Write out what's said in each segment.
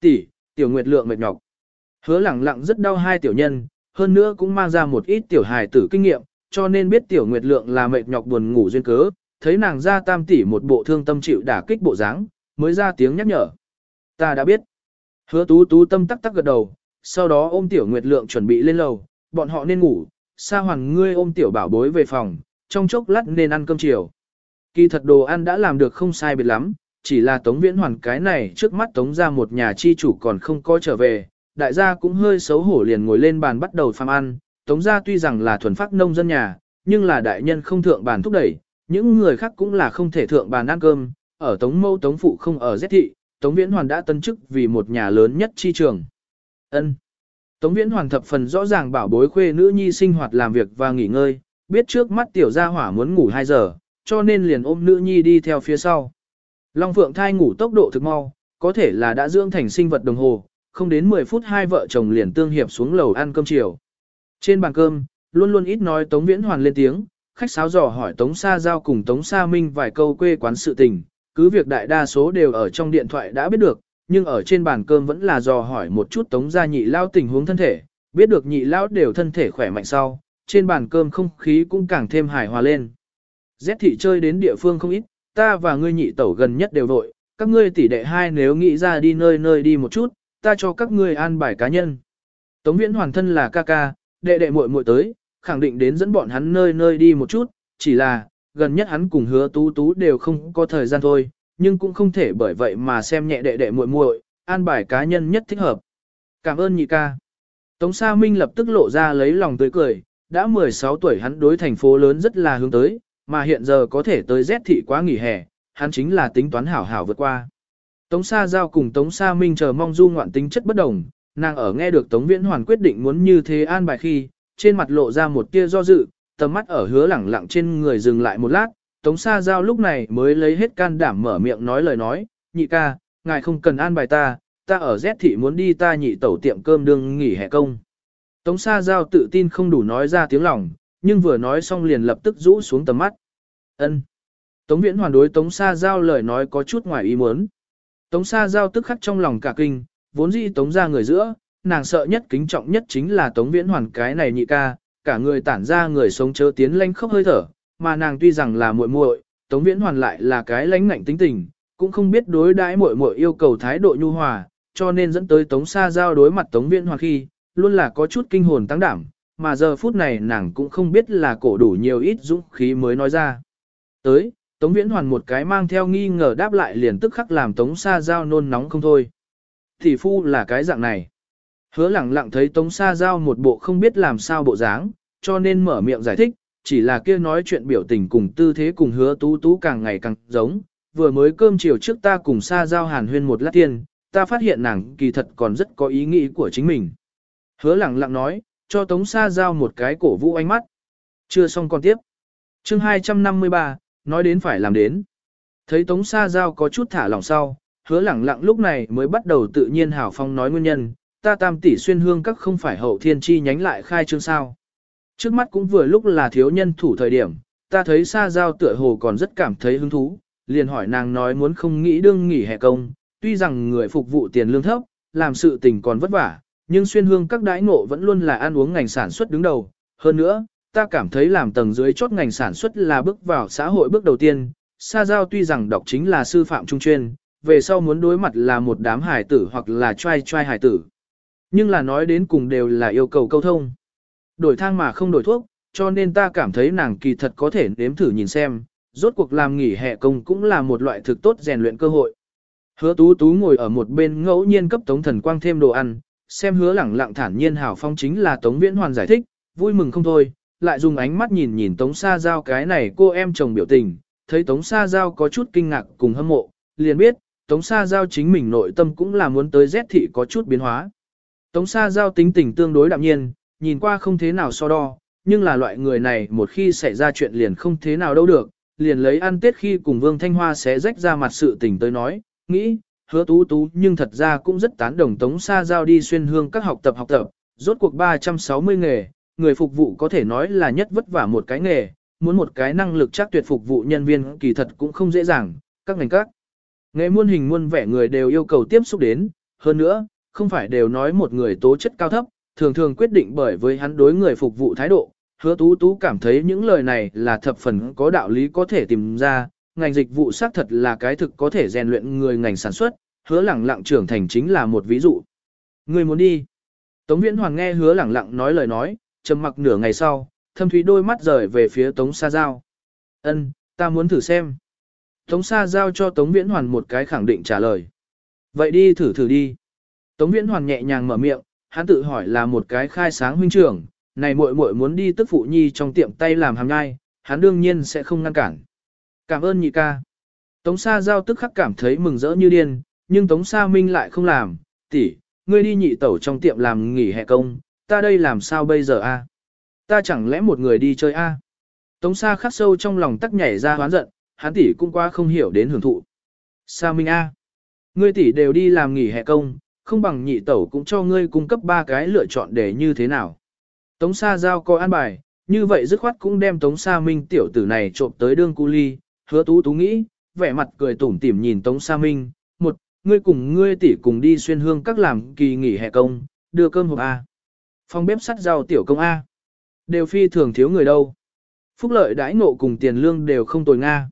tỷ, tiểu nguyệt lượng mệt nhọc. Hứa lẳng lặng rất đau hai tiểu nhân, hơn nữa cũng mang ra một ít tiểu hài tử kinh nghiệm, cho nên biết tiểu nguyệt lượng là mệt nhọc buồn ngủ duyên cớ, thấy nàng ra tam tỷ một bộ thương tâm chịu đả kích bộ dáng, mới ra tiếng nhắc nhở. Ta đã biết. Hứa tú tú tâm tắc tắc gật đầu, sau đó ôm tiểu nguyệt lượng chuẩn bị lên lầu, bọn họ nên ngủ, sa hoàng ngươi ôm tiểu bảo bối về phòng, trong chốc lát nên ăn cơm chiều. Kỳ thật đồ ăn đã làm được không sai biệt lắm, chỉ là tống viễn hoàn cái này trước mắt tống ra một nhà chi chủ còn không có trở về, đại gia cũng hơi xấu hổ liền ngồi lên bàn bắt đầu phàm ăn, tống gia tuy rằng là thuần phát nông dân nhà, nhưng là đại nhân không thượng bàn thúc đẩy, những người khác cũng là không thể thượng bàn ăn cơm, ở tống mâu tống phụ không ở Z thị, tống viễn hoàn đã tân chức vì một nhà lớn nhất chi trường. ân Tống viễn hoàn thập phần rõ ràng bảo bối khuê nữ nhi sinh hoạt làm việc và nghỉ ngơi, biết trước mắt tiểu gia hỏa muốn ngủ 2 giờ, cho nên liền ôm nữ nhi đi theo phía sau. Long Phượng thai ngủ tốc độ thực mau, có thể là đã dưỡng thành sinh vật đồng hồ, không đến 10 phút hai vợ chồng liền tương hiệp xuống lầu ăn cơm chiều. Trên bàn cơm, luôn luôn ít nói Tống Viễn Hoàn lên tiếng, khách sáo dò hỏi Tống Sa Giao cùng Tống Sa Minh vài câu quê quán sự tình, cứ việc đại đa số đều ở trong điện thoại đã biết được, nhưng ở trên bàn cơm vẫn là dò hỏi một chút Tống gia nhị lao tình huống thân thể, biết được nhị lao đều thân thể khỏe mạnh sau, trên bàn cơm không khí cũng càng thêm hài hòa lên. Z thị chơi đến địa phương không ít, ta và ngươi nhị tẩu gần nhất đều vội, các ngươi tỷ đệ hai nếu nghĩ ra đi nơi nơi đi một chút, ta cho các ngươi an bài cá nhân. Tống viễn hoàn thân là ca ca, đệ đệ muội muội tới, khẳng định đến dẫn bọn hắn nơi nơi đi một chút, chỉ là, gần nhất hắn cùng hứa tú tú đều không có thời gian thôi, nhưng cũng không thể bởi vậy mà xem nhẹ đệ đệ muội muội, an bài cá nhân nhất thích hợp. Cảm ơn nhị ca. Tống Sa Minh lập tức lộ ra lấy lòng tươi cười, đã 16 tuổi hắn đối thành phố lớn rất là hướng tới, mà hiện giờ có thể tới rét thị quá nghỉ hè, hắn chính là tính toán hảo hảo vượt qua. Tống Sa Giao cùng Tống Sa Minh chờ mong du ngoạn tính chất bất đồng, nàng ở nghe được Tống Viễn Hoàn quyết định muốn như thế an bài khi, trên mặt lộ ra một tia do dự, tầm mắt ở hứa lẳng lặng trên người dừng lại một lát, Tống Sa Giao lúc này mới lấy hết can đảm mở miệng nói lời nói, nhị ca, ngài không cần an bài ta, ta ở Z thị muốn đi ta nhị tẩu tiệm cơm đương nghỉ hè công. Tống Sa Giao tự tin không đủ nói ra tiếng lòng, nhưng vừa nói xong liền lập tức rũ xuống tầm mắt. Ân. Tống Viễn Hoàn đối Tống Sa Giao lời nói có chút ngoài ý muốn. Tống Sa Giao tức khắc trong lòng cả kinh, vốn dĩ Tống ra người giữa, nàng sợ nhất kính trọng nhất chính là Tống Viễn Hoàn cái này nhị ca, cả người tản ra người sống chớ tiến lanh khóc hơi thở, mà nàng tuy rằng là muội muội, Tống Viễn Hoàn lại là cái lãnh ngạnh tính tình, cũng không biết đối đãi muội muội yêu cầu thái độ nhu hòa, cho nên dẫn tới Tống Sa Giao đối mặt Tống Viễn Hoàn khi, luôn là có chút kinh hồn tăng đảm, mà giờ phút này nàng cũng không biết là cổ đủ nhiều ít dũng khí mới nói ra. Tới, Tống Viễn Hoàn một cái mang theo nghi ngờ đáp lại liền tức khắc làm Tống Sa Giao nôn nóng không thôi. Thị phu là cái dạng này. Hứa lẳng lặng thấy Tống Sa Giao một bộ không biết làm sao bộ dáng, cho nên mở miệng giải thích, chỉ là kia nói chuyện biểu tình cùng tư thế cùng hứa tú tú càng ngày càng giống. Vừa mới cơm chiều trước ta cùng Sa Giao hàn huyên một lát tiên, ta phát hiện nàng kỳ thật còn rất có ý nghĩ của chính mình. Hứa lẳng lặng nói, cho Tống Sa Giao một cái cổ vũ ánh mắt. Chưa xong còn tiếp. chương 253, nói đến phải làm đến. Thấy Tống Sa Giao có chút thả lỏng sau, hứa lẳng lặng lúc này mới bắt đầu tự nhiên hào phong nói nguyên nhân, ta tam tỷ xuyên hương các không phải hậu thiên chi nhánh lại khai trương sao. Trước mắt cũng vừa lúc là thiếu nhân thủ thời điểm, ta thấy Sa Giao tựa hồ còn rất cảm thấy hứng thú, liền hỏi nàng nói muốn không nghĩ đương nghỉ hè công, tuy rằng người phục vụ tiền lương thấp, làm sự tình còn vất vả, nhưng xuyên hương các đãi ngộ vẫn luôn là ăn uống ngành sản xuất đứng đầu. Hơn nữa, ta cảm thấy làm tầng dưới chốt ngành sản xuất là bước vào xã hội bước đầu tiên. Sa Giao tuy rằng đọc chính là sư phạm trung chuyên, về sau muốn đối mặt là một đám hải tử hoặc là trai trai hải tử. Nhưng là nói đến cùng đều là yêu cầu câu thông. Đổi thang mà không đổi thuốc, cho nên ta cảm thấy nàng kỳ thật có thể nếm thử nhìn xem, rốt cuộc làm nghỉ hè công cũng là một loại thực tốt rèn luyện cơ hội. Hứa tú tú ngồi ở một bên ngẫu nhiên cấp tống thần quang thêm đồ ăn, xem hứa lẳng lặng thản nhiên hào phong chính là Tống Viễn Hoàn giải thích, vui mừng không thôi, lại dùng ánh mắt nhìn nhìn Tống Sa Giao cái này cô em chồng biểu tình, thấy Tống Sa Giao có chút kinh ngạc cùng hâm mộ, liền biết, Tống Sa Giao chính mình nội tâm cũng là muốn tới rét thị có chút biến hóa. Tống Sa Giao tính tình tương đối đạm nhiên, nhìn qua không thế nào so đo, nhưng là loại người này một khi xảy ra chuyện liền không thế nào đâu được, liền lấy ăn tết khi cùng Vương Thanh Hoa sẽ rách ra mặt sự tình tới nói, nghĩ, hứa tú tú nhưng thật ra cũng rất tán đồng Tống Sa Giao đi xuyên hương các học tập học tập, rốt cuộc 360 nghề, người phục vụ có thể nói là nhất vất vả một cái nghề, muốn một cái năng lực chắc tuyệt phục vụ nhân viên kỳ thật cũng không dễ dàng, các ngành các. Nghề muôn hình muôn vẻ người đều yêu cầu tiếp xúc đến, hơn nữa, không phải đều nói một người tố chất cao thấp, thường thường quyết định bởi với hắn đối người phục vụ thái độ. Hứa tú tú cảm thấy những lời này là thập phần có đạo lý có thể tìm ra, ngành dịch vụ xác thật là cái thực có thể rèn luyện người ngành sản xuất, hứa lẳng lặng trưởng thành chính là một ví dụ. Người muốn đi. Tống Viễn Hoàng nghe hứa lẳng lặng nói lời nói, trầm mặc nửa ngày sau, thâm thúy đôi mắt rời về phía Tống Sa Giao. Ân, ta muốn thử xem. Tống Sa Giao cho Tống Viễn Hoàn một cái khẳng định trả lời. Vậy đi thử thử đi. Tống Viễn Hoàn nhẹ nhàng mở miệng, hắn tự hỏi là một cái khai sáng huynh trưởng, này muội muội muốn đi tức phụ nhi trong tiệm tay làm hàm nhai, hắn đương nhiên sẽ không ngăn cản. Cảm ơn nhị ca. Tống Sa Giao tức khắc cảm thấy mừng rỡ như điên, nhưng Tống Sa Minh lại không làm, tỷ, ngươi đi nhị tẩu trong tiệm làm nghỉ hè công, ta đây làm sao bây giờ a? Ta chẳng lẽ một người đi chơi a? Tống Sa khắc sâu trong lòng tắc nhảy ra hoán giận, hắn tỷ cũng quá không hiểu đến hưởng thụ. Sa Minh a, ngươi tỷ đều đi làm nghỉ hè công, không bằng nhị tẩu cũng cho ngươi cung cấp ba cái lựa chọn để như thế nào. Tống Sa giao coi an bài, như vậy dứt khoát cũng đem Tống Sa Minh tiểu tử này trộm tới đương cu ly, hứa tú tú nghĩ, vẻ mặt cười tủm tỉm nhìn Tống Sa Minh, một, ngươi cùng ngươi tỷ cùng đi xuyên hương các làm kỳ nghỉ hè công, đưa cơm hộp A. Phòng bếp sắt rau tiểu công A. Đều phi thường thiếu người đâu. Phúc lợi đãi ngộ cùng tiền lương đều không tồi Nga.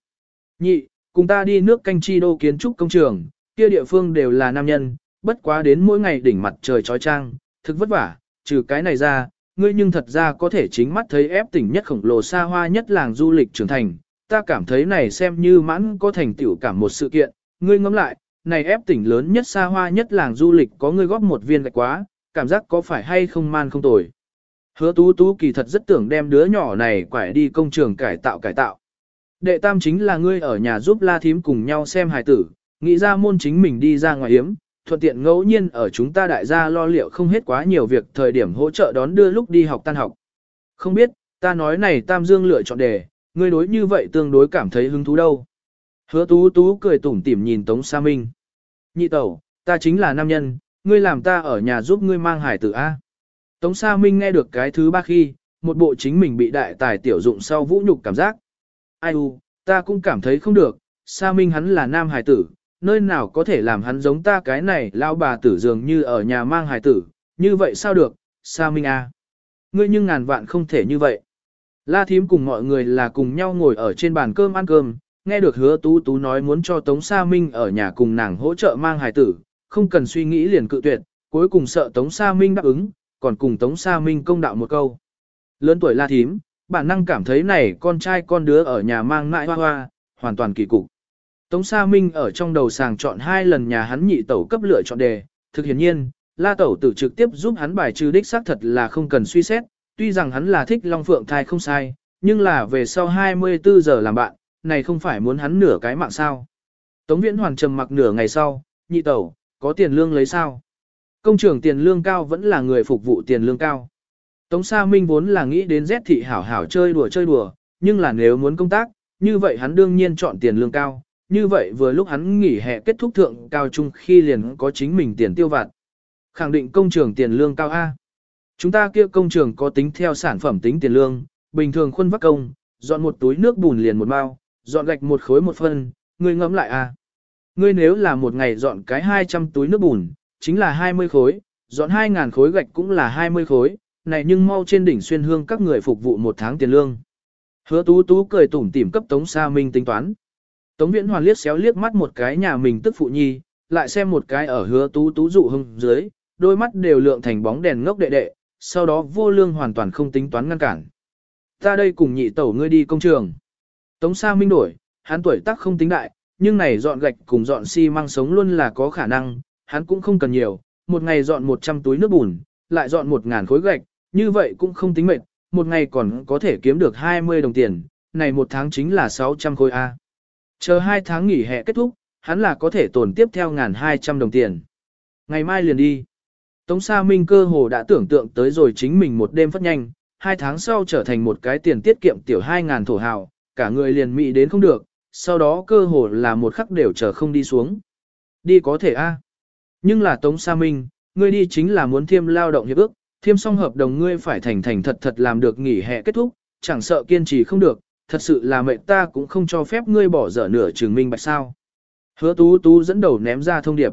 Nhị, cùng ta đi nước canh chi đô kiến trúc công trường, kia địa phương đều là nam nhân, bất quá đến mỗi ngày đỉnh mặt trời trói trang, thực vất vả, trừ cái này ra, ngươi nhưng thật ra có thể chính mắt thấy ép tỉnh nhất khổng lồ xa hoa nhất làng du lịch trưởng thành, ta cảm thấy này xem như mãn có thành tựu cảm một sự kiện, ngươi ngẫm lại, này ép tỉnh lớn nhất xa hoa nhất làng du lịch có người góp một viên gạch quá, cảm giác có phải hay không man không tồi. Hứa tú tú kỳ thật rất tưởng đem đứa nhỏ này quải đi công trường cải tạo cải tạo. Đệ tam chính là ngươi ở nhà giúp la thím cùng nhau xem hài tử, nghĩ ra môn chính mình đi ra ngoài hiếm, thuận tiện ngẫu nhiên ở chúng ta đại gia lo liệu không hết quá nhiều việc thời điểm hỗ trợ đón đưa lúc đi học tan học. Không biết, ta nói này Tam Dương lựa chọn đề, ngươi đối như vậy tương đối cảm thấy hứng thú đâu. Hứa tú tú cười tủm tỉm nhìn Tống Sa Minh. Nhị tẩu, ta chính là nam nhân, ngươi làm ta ở nhà giúp ngươi mang hải tử A. Tống Sa Minh nghe được cái thứ ba khi, một bộ chính mình bị đại tài tiểu dụng sau vũ nhục cảm giác. Ai u, ta cũng cảm thấy không được, Sa Minh hắn là nam hải tử, nơi nào có thể làm hắn giống ta cái này lao bà tử dường như ở nhà mang hải tử, như vậy sao được, Sa Minh A. Ngươi nhưng ngàn vạn không thể như vậy. La thím cùng mọi người là cùng nhau ngồi ở trên bàn cơm ăn cơm, nghe được hứa tú tú nói muốn cho Tống Sa Minh ở nhà cùng nàng hỗ trợ mang hài tử, không cần suy nghĩ liền cự tuyệt, cuối cùng sợ Tống Sa Minh đáp ứng, còn cùng Tống Sa Minh công đạo một câu. Lớn tuổi la thím, bản năng cảm thấy này con trai con đứa ở nhà mang mãi hoa hoa, hoàn toàn kỳ cục. Tống Sa Minh ở trong đầu sàng chọn hai lần nhà hắn nhị tẩu cấp lựa chọn đề, thực hiển nhiên, la tẩu tử trực tiếp giúp hắn bài trừ đích xác thật là không cần suy xét, tuy rằng hắn là thích Long Phượng thai không sai, nhưng là về sau 24 giờ làm bạn, này không phải muốn hắn nửa cái mạng sao. Tống Viễn Hoàn trầm mặc nửa ngày sau, nhị tẩu, có tiền lương lấy sao? Công trưởng tiền lương cao vẫn là người phục vụ tiền lương cao. Tống Sa Minh vốn là nghĩ đến Z thị hảo hảo chơi đùa chơi đùa, nhưng là nếu muốn công tác, như vậy hắn đương nhiên chọn tiền lương cao, như vậy vừa lúc hắn nghỉ hè kết thúc thượng cao trung khi liền có chính mình tiền tiêu vặt. Khẳng định công trường tiền lương cao A. Chúng ta kia công trường có tính theo sản phẩm tính tiền lương, bình thường khuôn vắc công, dọn một túi nước bùn liền một mao, dọn gạch một khối một phân, ngươi ngẫm lại a. Ngươi nếu là một ngày dọn cái 200 túi nước bùn, chính là 20 khối, dọn 2.000 khối gạch cũng là 20 khối, này nhưng mau trên đỉnh xuyên hương các người phục vụ một tháng tiền lương. Hứa tú tú cười tủm tỉm cấp Tống Sa Minh tính toán. Tống Viễn Hoàn liếc xéo liếc mắt một cái nhà mình tức phụ nhi, lại xem một cái ở hứa tú tú dụ hưng dưới, đôi mắt đều lượng thành bóng đèn ngốc đệ đệ, sau đó vô lương hoàn toàn không tính toán ngăn cản. Ta đây cùng nhị tẩu ngươi đi công trường. Tống Sa Minh đổi, hắn tuổi tác không tính đại, nhưng này dọn gạch cùng dọn xi si măng sống luôn là có khả năng, hắn cũng không cần nhiều, một ngày dọn 100 túi nước bùn, lại dọn 1000 khối gạch, như vậy cũng không tính mệt, một ngày còn có thể kiếm được 20 đồng tiền, này một tháng chính là 600 khối A. Chờ hai tháng nghỉ hè kết thúc, hắn là có thể tồn tiếp theo ngàn 200 đồng tiền. Ngày mai liền đi. Tống Sa Minh cơ hồ đã tưởng tượng tới rồi chính mình một đêm phát nhanh, hai tháng sau trở thành một cái tiền tiết kiệm tiểu 2.000 thổ hào, cả người liền mị đến không được, sau đó cơ hồ là một khắc đều chờ không đi xuống. Đi có thể a, Nhưng là Tống Sa Minh, ngươi đi chính là muốn thiêm lao động hiệp ước, thiêm xong hợp đồng ngươi phải thành thành thật thật làm được nghỉ hè kết thúc, chẳng sợ kiên trì không được, thật sự là mệnh ta cũng không cho phép ngươi bỏ dở nửa trường minh bạch sao. Hứa tú tú dẫn đầu ném ra thông điệp.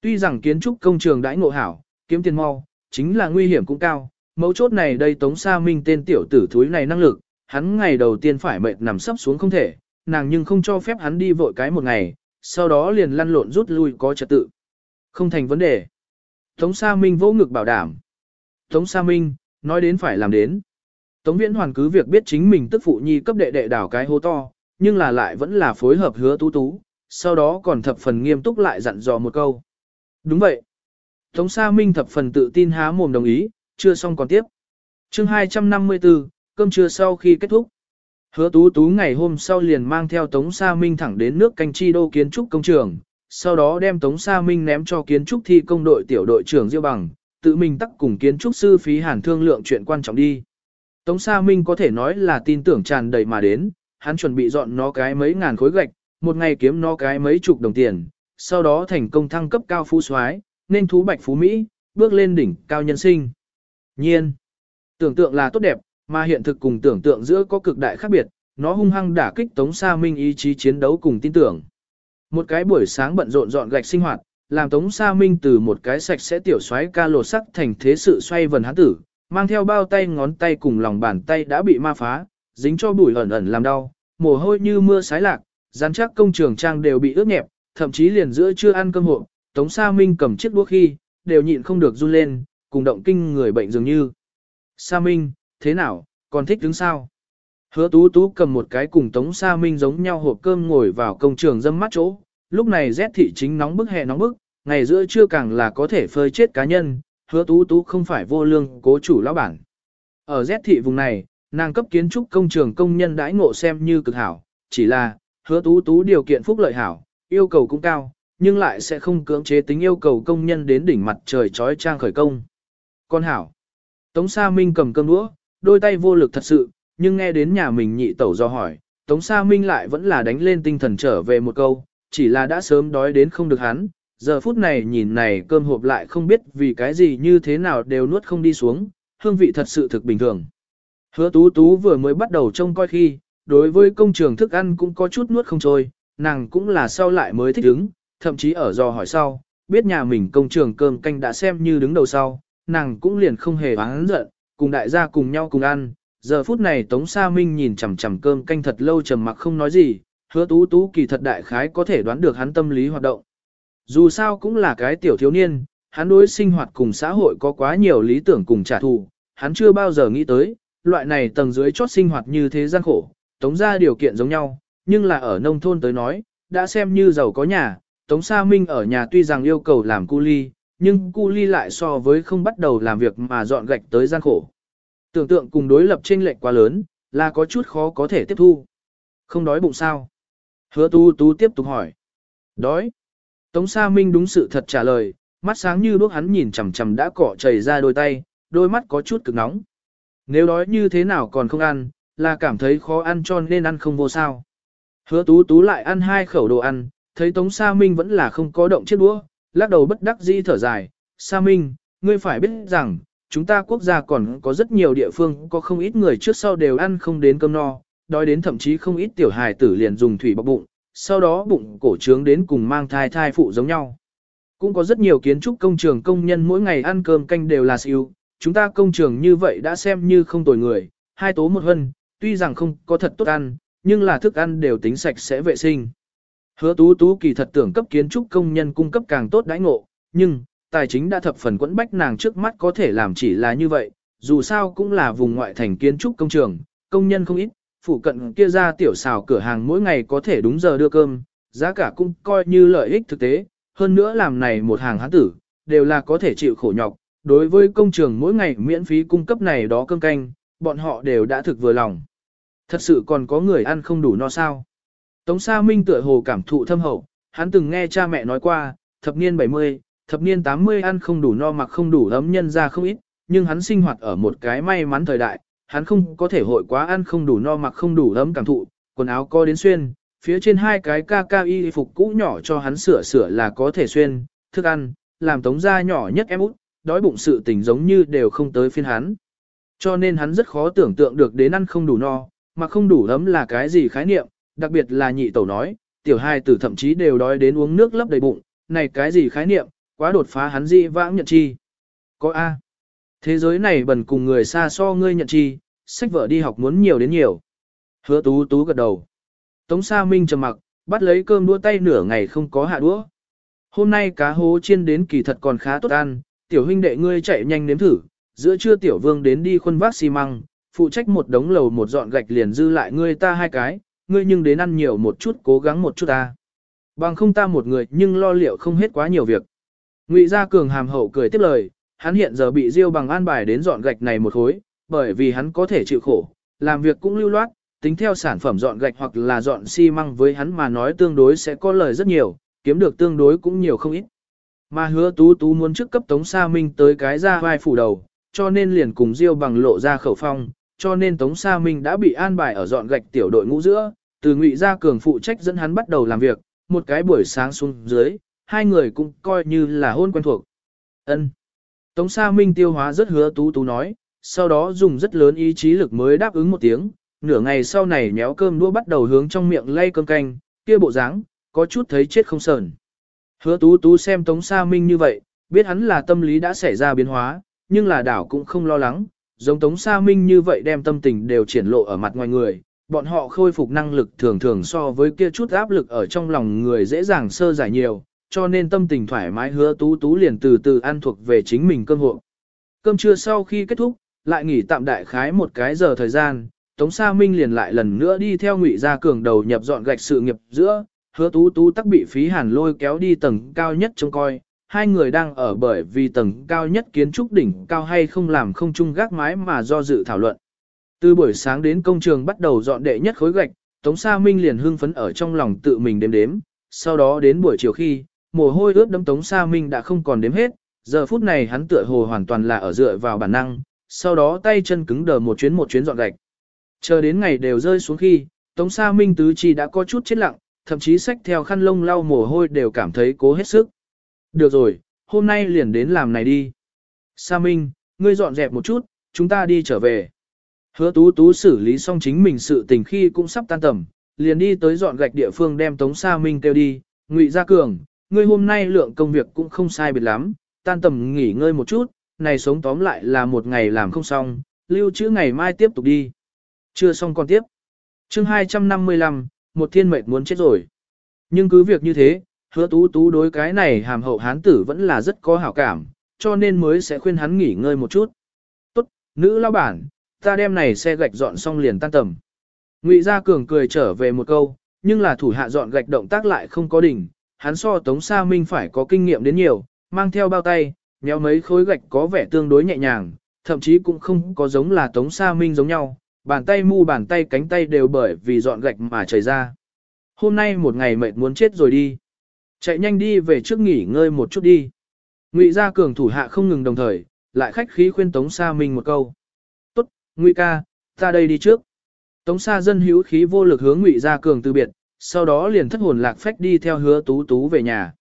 Tuy rằng kiến trúc công trường đãi ngộ hảo, kiếm tiền mau, chính là nguy hiểm cũng cao, mấu chốt này đây Tống Sa Minh tên tiểu tử thúi này năng lực, hắn ngày đầu tiên phải mệt nằm sấp xuống không thể, nàng nhưng không cho phép hắn đi vội cái một ngày, sau đó liền lăn lộn rút lui có trật tự. Không thành vấn đề. Tống Sa Minh vô ngực bảo đảm. Tống Sa Minh, nói đến phải làm đến. Tống Viễn Hoàn cứ việc biết chính mình tức phụ nhi cấp đệ đệ đảo cái hố to, nhưng là lại vẫn là phối hợp hứa tú tú, sau đó còn thập phần nghiêm túc lại dặn dò một câu. Đúng vậy. Tống Sa Minh thập phần tự tin há mồm đồng ý, chưa xong còn tiếp. chương 254, cơm trưa sau khi kết thúc. Hứa tú tú ngày hôm sau liền mang theo Tống Sa Minh thẳng đến nước canh chi đô kiến trúc công trường, sau đó đem Tống Sa Minh ném cho kiến trúc thi công đội tiểu đội trưởng Diêu Bằng, tự mình tắc cùng kiến trúc sư phí hàn thương lượng chuyện quan trọng đi. Tống Sa Minh có thể nói là tin tưởng tràn đầy mà đến, hắn chuẩn bị dọn nó cái mấy ngàn khối gạch, một ngày kiếm nó cái mấy chục đồng tiền, sau đó thành công thăng cấp cao phú soái, nên thú bạch phú Mỹ, bước lên đỉnh cao nhân sinh. Nhiên, tưởng tượng là tốt đẹp, mà hiện thực cùng tưởng tượng giữa có cực đại khác biệt, nó hung hăng đả kích Tống Sa Minh ý chí chiến đấu cùng tin tưởng. Một cái buổi sáng bận rộn dọn gạch sinh hoạt, làm Tống Sa Minh từ một cái sạch sẽ tiểu xoáy ca lột sắc thành thế sự xoay vần hắn tử, mang theo bao tay ngón tay cùng lòng bàn tay đã bị ma phá, dính cho bụi ẩn ẩn làm đau, mồ hôi như mưa sái lạc, rắn chắc công trường trang đều bị ướt nhẹp, thậm chí liền giữa chưa ăn cơm hộ, Tống Sa Minh cầm chiếc đũa khi, đều nhịn không được run lên, cùng động kinh người bệnh dường như. Sa Minh, thế nào, còn thích đứng sao? Hứa tú tú cầm một cái cùng Tống Sa Minh giống nhau hộp cơm ngồi vào công trường dâm mắt chỗ, lúc này rét thị chính nóng bức hè nóng bức, ngày giữa trưa càng là có thể phơi chết cá nhân, hứa tú tú không phải vô lương cố chủ lão bản. Ở rét thị vùng này, nàng cấp kiến trúc công trường công nhân đãi ngộ xem như cực hảo, chỉ là, hứa tú tú điều kiện phúc lợi hảo, yêu cầu cũng cao, nhưng lại sẽ không cưỡng chế tính yêu cầu công nhân đến đỉnh mặt trời trói trang khởi công. Con hảo, Tống Sa Minh cầm cơm đũa, đôi tay vô lực thật sự, nhưng nghe đến nhà mình nhị tẩu do hỏi, Tống Sa Minh lại vẫn là đánh lên tinh thần trở về một câu, chỉ là đã sớm đói đến không được hắn, giờ phút này nhìn này cơm hộp lại không biết vì cái gì như thế nào đều nuốt không đi xuống, hương vị thật sự thực bình thường. Hứa tú tú vừa mới bắt đầu trông coi khi, đối với công trường thức ăn cũng có chút nuốt không trôi, nàng cũng là sau lại mới thích ứng, thậm chí ở do hỏi sau, biết nhà mình công trường cơm canh đã xem như đứng đầu sau, nàng cũng liền không hề oán giận, cùng đại gia cùng nhau cùng ăn. Giờ phút này Tống Sa Minh nhìn chằm chằm cơm canh thật lâu trầm mặc không nói gì, hứa tú tú kỳ thật đại khái có thể đoán được hắn tâm lý hoạt động. Dù sao cũng là cái tiểu thiếu niên, hắn đối sinh hoạt cùng xã hội có quá nhiều lý tưởng cùng trả thù, hắn chưa bao giờ nghĩ tới, loại này tầng dưới chót sinh hoạt như thế gian khổ, tống ra điều kiện giống nhau, nhưng là ở nông thôn tới nói, đã xem như giàu có nhà, tống sa minh ở nhà tuy rằng yêu cầu làm cu ly, nhưng cu ly lại so với không bắt đầu làm việc mà dọn gạch tới gian khổ. Tưởng tượng cùng đối lập chênh lệch quá lớn, là có chút khó có thể tiếp thu. Không đói bụng sao? Hứa tu tu tiếp tục hỏi. Đói. Tống Sa Minh đúng sự thật trả lời, mắt sáng như đuốc hắn nhìn chằm chằm đã cọ chảy ra đôi tay, đôi mắt có chút cực nóng. Nếu đói như thế nào còn không ăn, là cảm thấy khó ăn cho nên ăn không vô sao. Hứa tú tú lại ăn hai khẩu đồ ăn, thấy Tống Sa Minh vẫn là không có động chiếc đũa, lắc đầu bất đắc dĩ thở dài. Sa Minh, ngươi phải biết rằng, chúng ta quốc gia còn có rất nhiều địa phương có không ít người trước sau đều ăn không đến cơm no, đói đến thậm chí không ít tiểu hài tử liền dùng thủy bọc bụng, sau đó bụng cổ trướng đến cùng mang thai thai phụ giống nhau. Cũng có rất nhiều kiến trúc công trường công nhân mỗi ngày ăn cơm canh đều là siêu, chúng ta công trường như vậy đã xem như không tồi người, hai tố một hân, tuy rằng không có thật tốt ăn, nhưng là thức ăn đều tính sạch sẽ vệ sinh. Hứa tú tú kỳ thật tưởng cấp kiến trúc công nhân cung cấp càng tốt đãi ngộ, nhưng, tài chính đã thập phần quẫn bách nàng trước mắt có thể làm chỉ là như vậy, dù sao cũng là vùng ngoại thành kiến trúc công trường, công nhân không ít, phụ cận kia ra tiểu xào cửa hàng mỗi ngày có thể đúng giờ đưa cơm, giá cả cũng coi như lợi ích thực tế, hơn nữa làm này một hàng hán tử, đều là có thể chịu khổ nhọc, đối với công trường mỗi ngày miễn phí cung cấp này đó cơm canh, bọn họ đều đã thực vừa lòng. Thật sự còn có người ăn không đủ no sao. Tống Sa Minh tựa hồ cảm thụ thâm hậu, hắn từng nghe cha mẹ nói qua, thập niên 70, thập niên 80 ăn không đủ no mặc không đủ ấm nhân ra không ít, nhưng hắn sinh hoạt ở một cái may mắn thời đại, hắn không có thể hội quá ăn không đủ no mặc không đủ ấm cảm thụ, quần áo có đến xuyên, phía trên hai cái ca ca y phục cũ nhỏ cho hắn sửa sửa là có thể xuyên, thức ăn, làm tống da nhỏ nhất em út, đói bụng sự tình giống như đều không tới phiên hắn. Cho nên hắn rất khó tưởng tượng được đến ăn không đủ no, mà không đủ ấm là cái gì khái niệm, đặc biệt là nhị tẩu nói, tiểu hai tử thậm chí đều đói đến uống nước lấp đầy bụng, này cái gì khái niệm, quá đột phá hắn dị vãng nhận chi. Có A. Thế giới này bần cùng người xa so ngươi nhận chi, sách vợ đi học muốn nhiều đến nhiều. Hứa tú tú gật đầu. Tống Sa Minh trầm mặc, bắt lấy cơm đua tay nửa ngày không có hạ đũa. Hôm nay cá hố chiên đến kỳ thật còn khá tốt ăn, tiểu huynh đệ ngươi chạy nhanh nếm thử, giữa trưa tiểu vương đến đi khuân vác xi măng, phụ trách một đống lầu một dọn gạch liền dư lại ngươi ta hai cái, ngươi nhưng đến ăn nhiều một chút cố gắng một chút ta. Bằng không ta một người nhưng lo liệu không hết quá nhiều việc. Ngụy Gia Cường hàm hậu cười tiếp lời, hắn hiện giờ bị Diêu bằng an bài đến dọn gạch này một khối, bởi vì hắn có thể chịu khổ, làm việc cũng lưu loát, tính theo sản phẩm dọn gạch hoặc là dọn xi măng với hắn mà nói tương đối sẽ có lời rất nhiều, kiếm được tương đối cũng nhiều không ít. Mà hứa tú tú muốn trước cấp Tống Sa Minh tới cái ra vai phủ đầu, cho nên liền cùng Diêu bằng lộ ra khẩu phong, cho nên Tống Sa Minh đã bị an bài ở dọn gạch tiểu đội ngũ giữa, từ Ngụy Gia Cường phụ trách dẫn hắn bắt đầu làm việc, một cái buổi sáng xuống dưới, hai người cũng coi như là hôn quen thuộc. Ân. Tống Sa Minh tiêu hóa rất hứa tú tú nói, sau đó dùng rất lớn ý chí lực mới đáp ứng một tiếng, nửa ngày sau này nhéo cơm đũa bắt đầu hướng trong miệng lay cơm canh, kia bộ dáng, có chút thấy chết không sờn. Hứa tú tú xem Tống Sa Minh như vậy, biết hắn là tâm lý đã xảy ra biến hóa, nhưng là đảo cũng không lo lắng, giống Tống Sa Minh như vậy đem tâm tình đều triển lộ ở mặt ngoài người, bọn họ khôi phục năng lực thường thường so với kia chút áp lực ở trong lòng người dễ dàng sơ giải nhiều, cho nên tâm tình thoải mái hứa tú tú liền từ từ ăn thuộc về chính mình cơm hộ. Cơm trưa sau khi kết thúc, lại nghỉ tạm đại khái một cái giờ thời gian, Tống Sa Minh liền lại lần nữa đi theo Ngụy Gia Cường đầu nhập dọn gạch sự nghiệp giữa, hứa tú tú tắc bị phí hàn lôi kéo đi tầng cao nhất trông coi, hai người đang ở bởi vì tầng cao nhất kiến trúc đỉnh cao hay không làm không chung gác mái mà do dự thảo luận. Từ buổi sáng đến công trường bắt đầu dọn đệ nhất khối gạch, Tống Sa Minh liền hưng phấn ở trong lòng tự mình đếm đếm, sau đó đến buổi chiều khi, mồ hôi ướt đẫm Tống Sa Minh đã không còn đếm hết, giờ phút này hắn tựa hồ hoàn toàn là ở dựa vào bản năng, sau đó tay chân cứng đờ một chuyến một chuyến dọn gạch. Chờ đến ngày đều rơi xuống khi, Tống Sa Minh tứ chi đã có chút chết lặng, thậm chí xách theo khăn lông lau mồ hôi đều cảm thấy cố hết sức. Được rồi, hôm nay liền đến làm này đi. Sa Minh, ngươi dọn dẹp một chút, chúng ta đi trở về. Hứa tú tú xử lý xong chính mình sự tình khi cũng sắp tan tầm, liền đi tới dọn gạch địa phương đem Tống Sa Minh kêu đi, Ngụy Gia Cường, ngươi hôm nay lượng công việc cũng không sai biệt lắm, tan tầm nghỉ ngơi một chút, này sống tóm lại là một ngày làm không xong, lưu trữ ngày mai tiếp tục đi. Chưa xong còn tiếp. chương 255, một thiên mệnh muốn chết rồi. Nhưng cứ việc như thế, hứa tú tú đối cái này hàm hậu hán tử vẫn là rất có hảo cảm, cho nên mới sẽ khuyên hắn nghỉ ngơi một chút. Tốt, nữ lao bản, ta đem này xe gạch dọn xong liền tan tầm. Ngụy Gia Cường cười trở về một câu, nhưng là thủ hạ dọn gạch động tác lại không có đỉnh, hắn so Tống Sa Minh phải có kinh nghiệm đến nhiều, mang theo bao tay, nhéo mấy khối gạch có vẻ tương đối nhẹ nhàng, thậm chí cũng không có giống là Tống Sa Minh giống nhau, bàn tay mu bàn tay cánh tay đều bởi vì dọn gạch mà chảy ra. Hôm nay một ngày mệt muốn chết rồi đi. Chạy nhanh đi về trước nghỉ ngơi một chút đi. Ngụy Gia Cường thủ hạ không ngừng đồng thời, lại khách khí khuyên Tống Sa Minh một câu. Ngụy ca, ta đây đi trước. Tống Sa dân hữu khí vô lực hướng Ngụy Gia Cường từ biệt, sau đó liền thất hồn lạc phách đi theo hứa tú tú về nhà.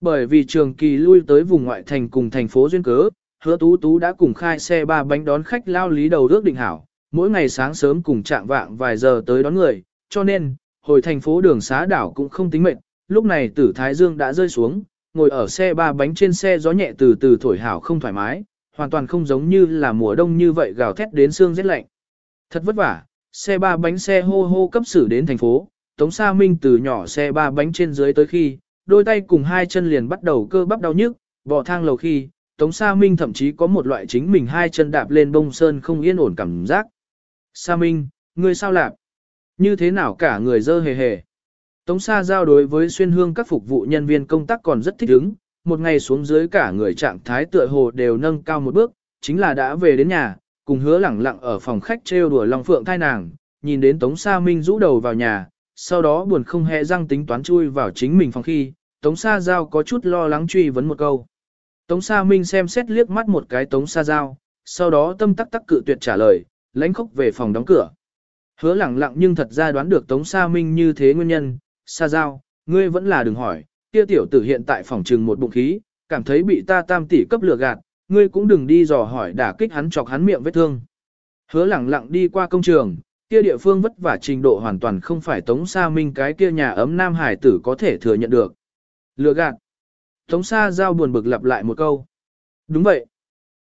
Bởi vì trường kỳ lui tới vùng ngoại thành cùng thành phố duyên cớ, hứa tú tú đã cùng khai xe ba bánh đón khách lao lý đầu ước định hảo, mỗi ngày sáng sớm cùng trạng vạng vài giờ tới đón người, cho nên, hồi thành phố đường xá đảo cũng không tính mệt, lúc này tử Thái Dương đã rơi xuống, ngồi ở xe ba bánh trên xe gió nhẹ từ từ thổi hảo không thoải mái, hoàn toàn không giống như là mùa đông như vậy gào thét đến xương rét lạnh. Thật vất vả, xe ba bánh xe hô hô cấp xử đến thành phố, Tống Sa Minh từ nhỏ xe ba bánh trên dưới tới khi, đôi tay cùng hai chân liền bắt đầu cơ bắp đau nhức, bỏ thang lầu khi, Tống Sa Minh thậm chí có một loại chính mình hai chân đạp lên bông sơn không yên ổn cảm giác. Sa Minh, ngươi sao lạc? Như thế nào cả người dơ hề hề? Tống Sa giao đối với xuyên hương các phục vụ nhân viên công tác còn rất thích ứng, một ngày xuống dưới cả người trạng thái tựa hồ đều nâng cao một bước, chính là đã về đến nhà, cùng hứa lẳng lặng ở phòng khách trêu đùa Long Phượng thai nàng, nhìn đến Tống Sa Minh rũ đầu vào nhà, sau đó buồn không hề răng tính toán chui vào chính mình phòng khi, Tống Sa Giao có chút lo lắng truy vấn một câu. Tống Sa Minh xem xét liếc mắt một cái Tống Sa Giao, sau đó tâm tắc tắc cự tuyệt trả lời, lánh khóc về phòng đóng cửa. Hứa lẳng lặng nhưng thật ra đoán được Tống Sa Minh như thế nguyên nhân, Sa Giao, ngươi vẫn là đừng hỏi, kia tiểu tử hiện tại phòng trừng một bụng khí, cảm thấy bị ta tam tỷ cấp lừa gạt, ngươi cũng đừng đi dò hỏi đả kích hắn chọc hắn miệng vết thương. Hứa lẳng lặng đi qua công trường, kia địa phương vất vả trình độ hoàn toàn không phải Tống Sa Minh cái kia nhà ấm Nam Hải tử có thể thừa nhận được. Lừa gạt. Tống Sa Giao buồn bực lặp lại một câu. Đúng vậy.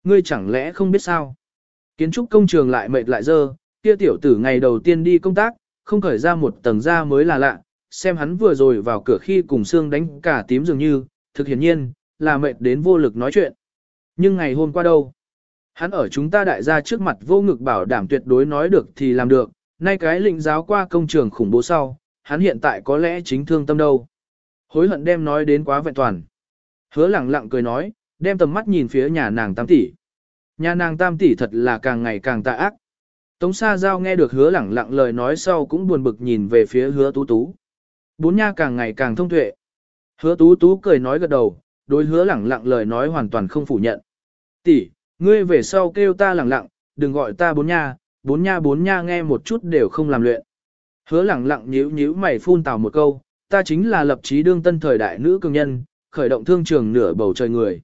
Ngươi chẳng lẽ không biết sao? Kiến trúc công trường lại mệt lại dơ, kia tiểu tử ngày đầu tiên đi công tác, không khởi ra một tầng da mới là lạ, xem hắn vừa rồi vào cửa khi cùng xương đánh cả tím dường như, thực hiển nhiên, là mệt đến vô lực nói chuyện. Nhưng ngày hôm qua đâu? Hắn ở chúng ta đại gia trước mặt vô ngực bảo đảm tuyệt đối nói được thì làm được, nay cái lĩnh giáo qua công trường khủng bố sau, hắn hiện tại có lẽ chính thương tâm đâu. Hối hận đem nói đến quá vẹn toàn. Hứa lẳng lặng cười nói, đem tầm mắt nhìn phía nhà nàng tam tỷ. Nhà nàng tam tỷ thật là càng ngày càng tà ác. Tống Sa Giao nghe được hứa lẳng lặng lời nói sau cũng buồn bực nhìn về phía hứa tú tú. Bốn nha càng ngày càng thông tuệ. Hứa tú tú cười nói gật đầu, đối hứa lẳng lặng lời nói hoàn toàn không phủ nhận. Tỷ, ngươi về sau kêu ta lẳng lặng, đừng gọi ta bốn nha, bốn nha bốn nha nghe một chút đều không làm luyện. Hứa lẳng lặng nhíu nhíu mày phun tào một câu, ta chính là lập chí đương tân thời đại nữ cường nhân, khởi động thương trường nửa bầu trời người.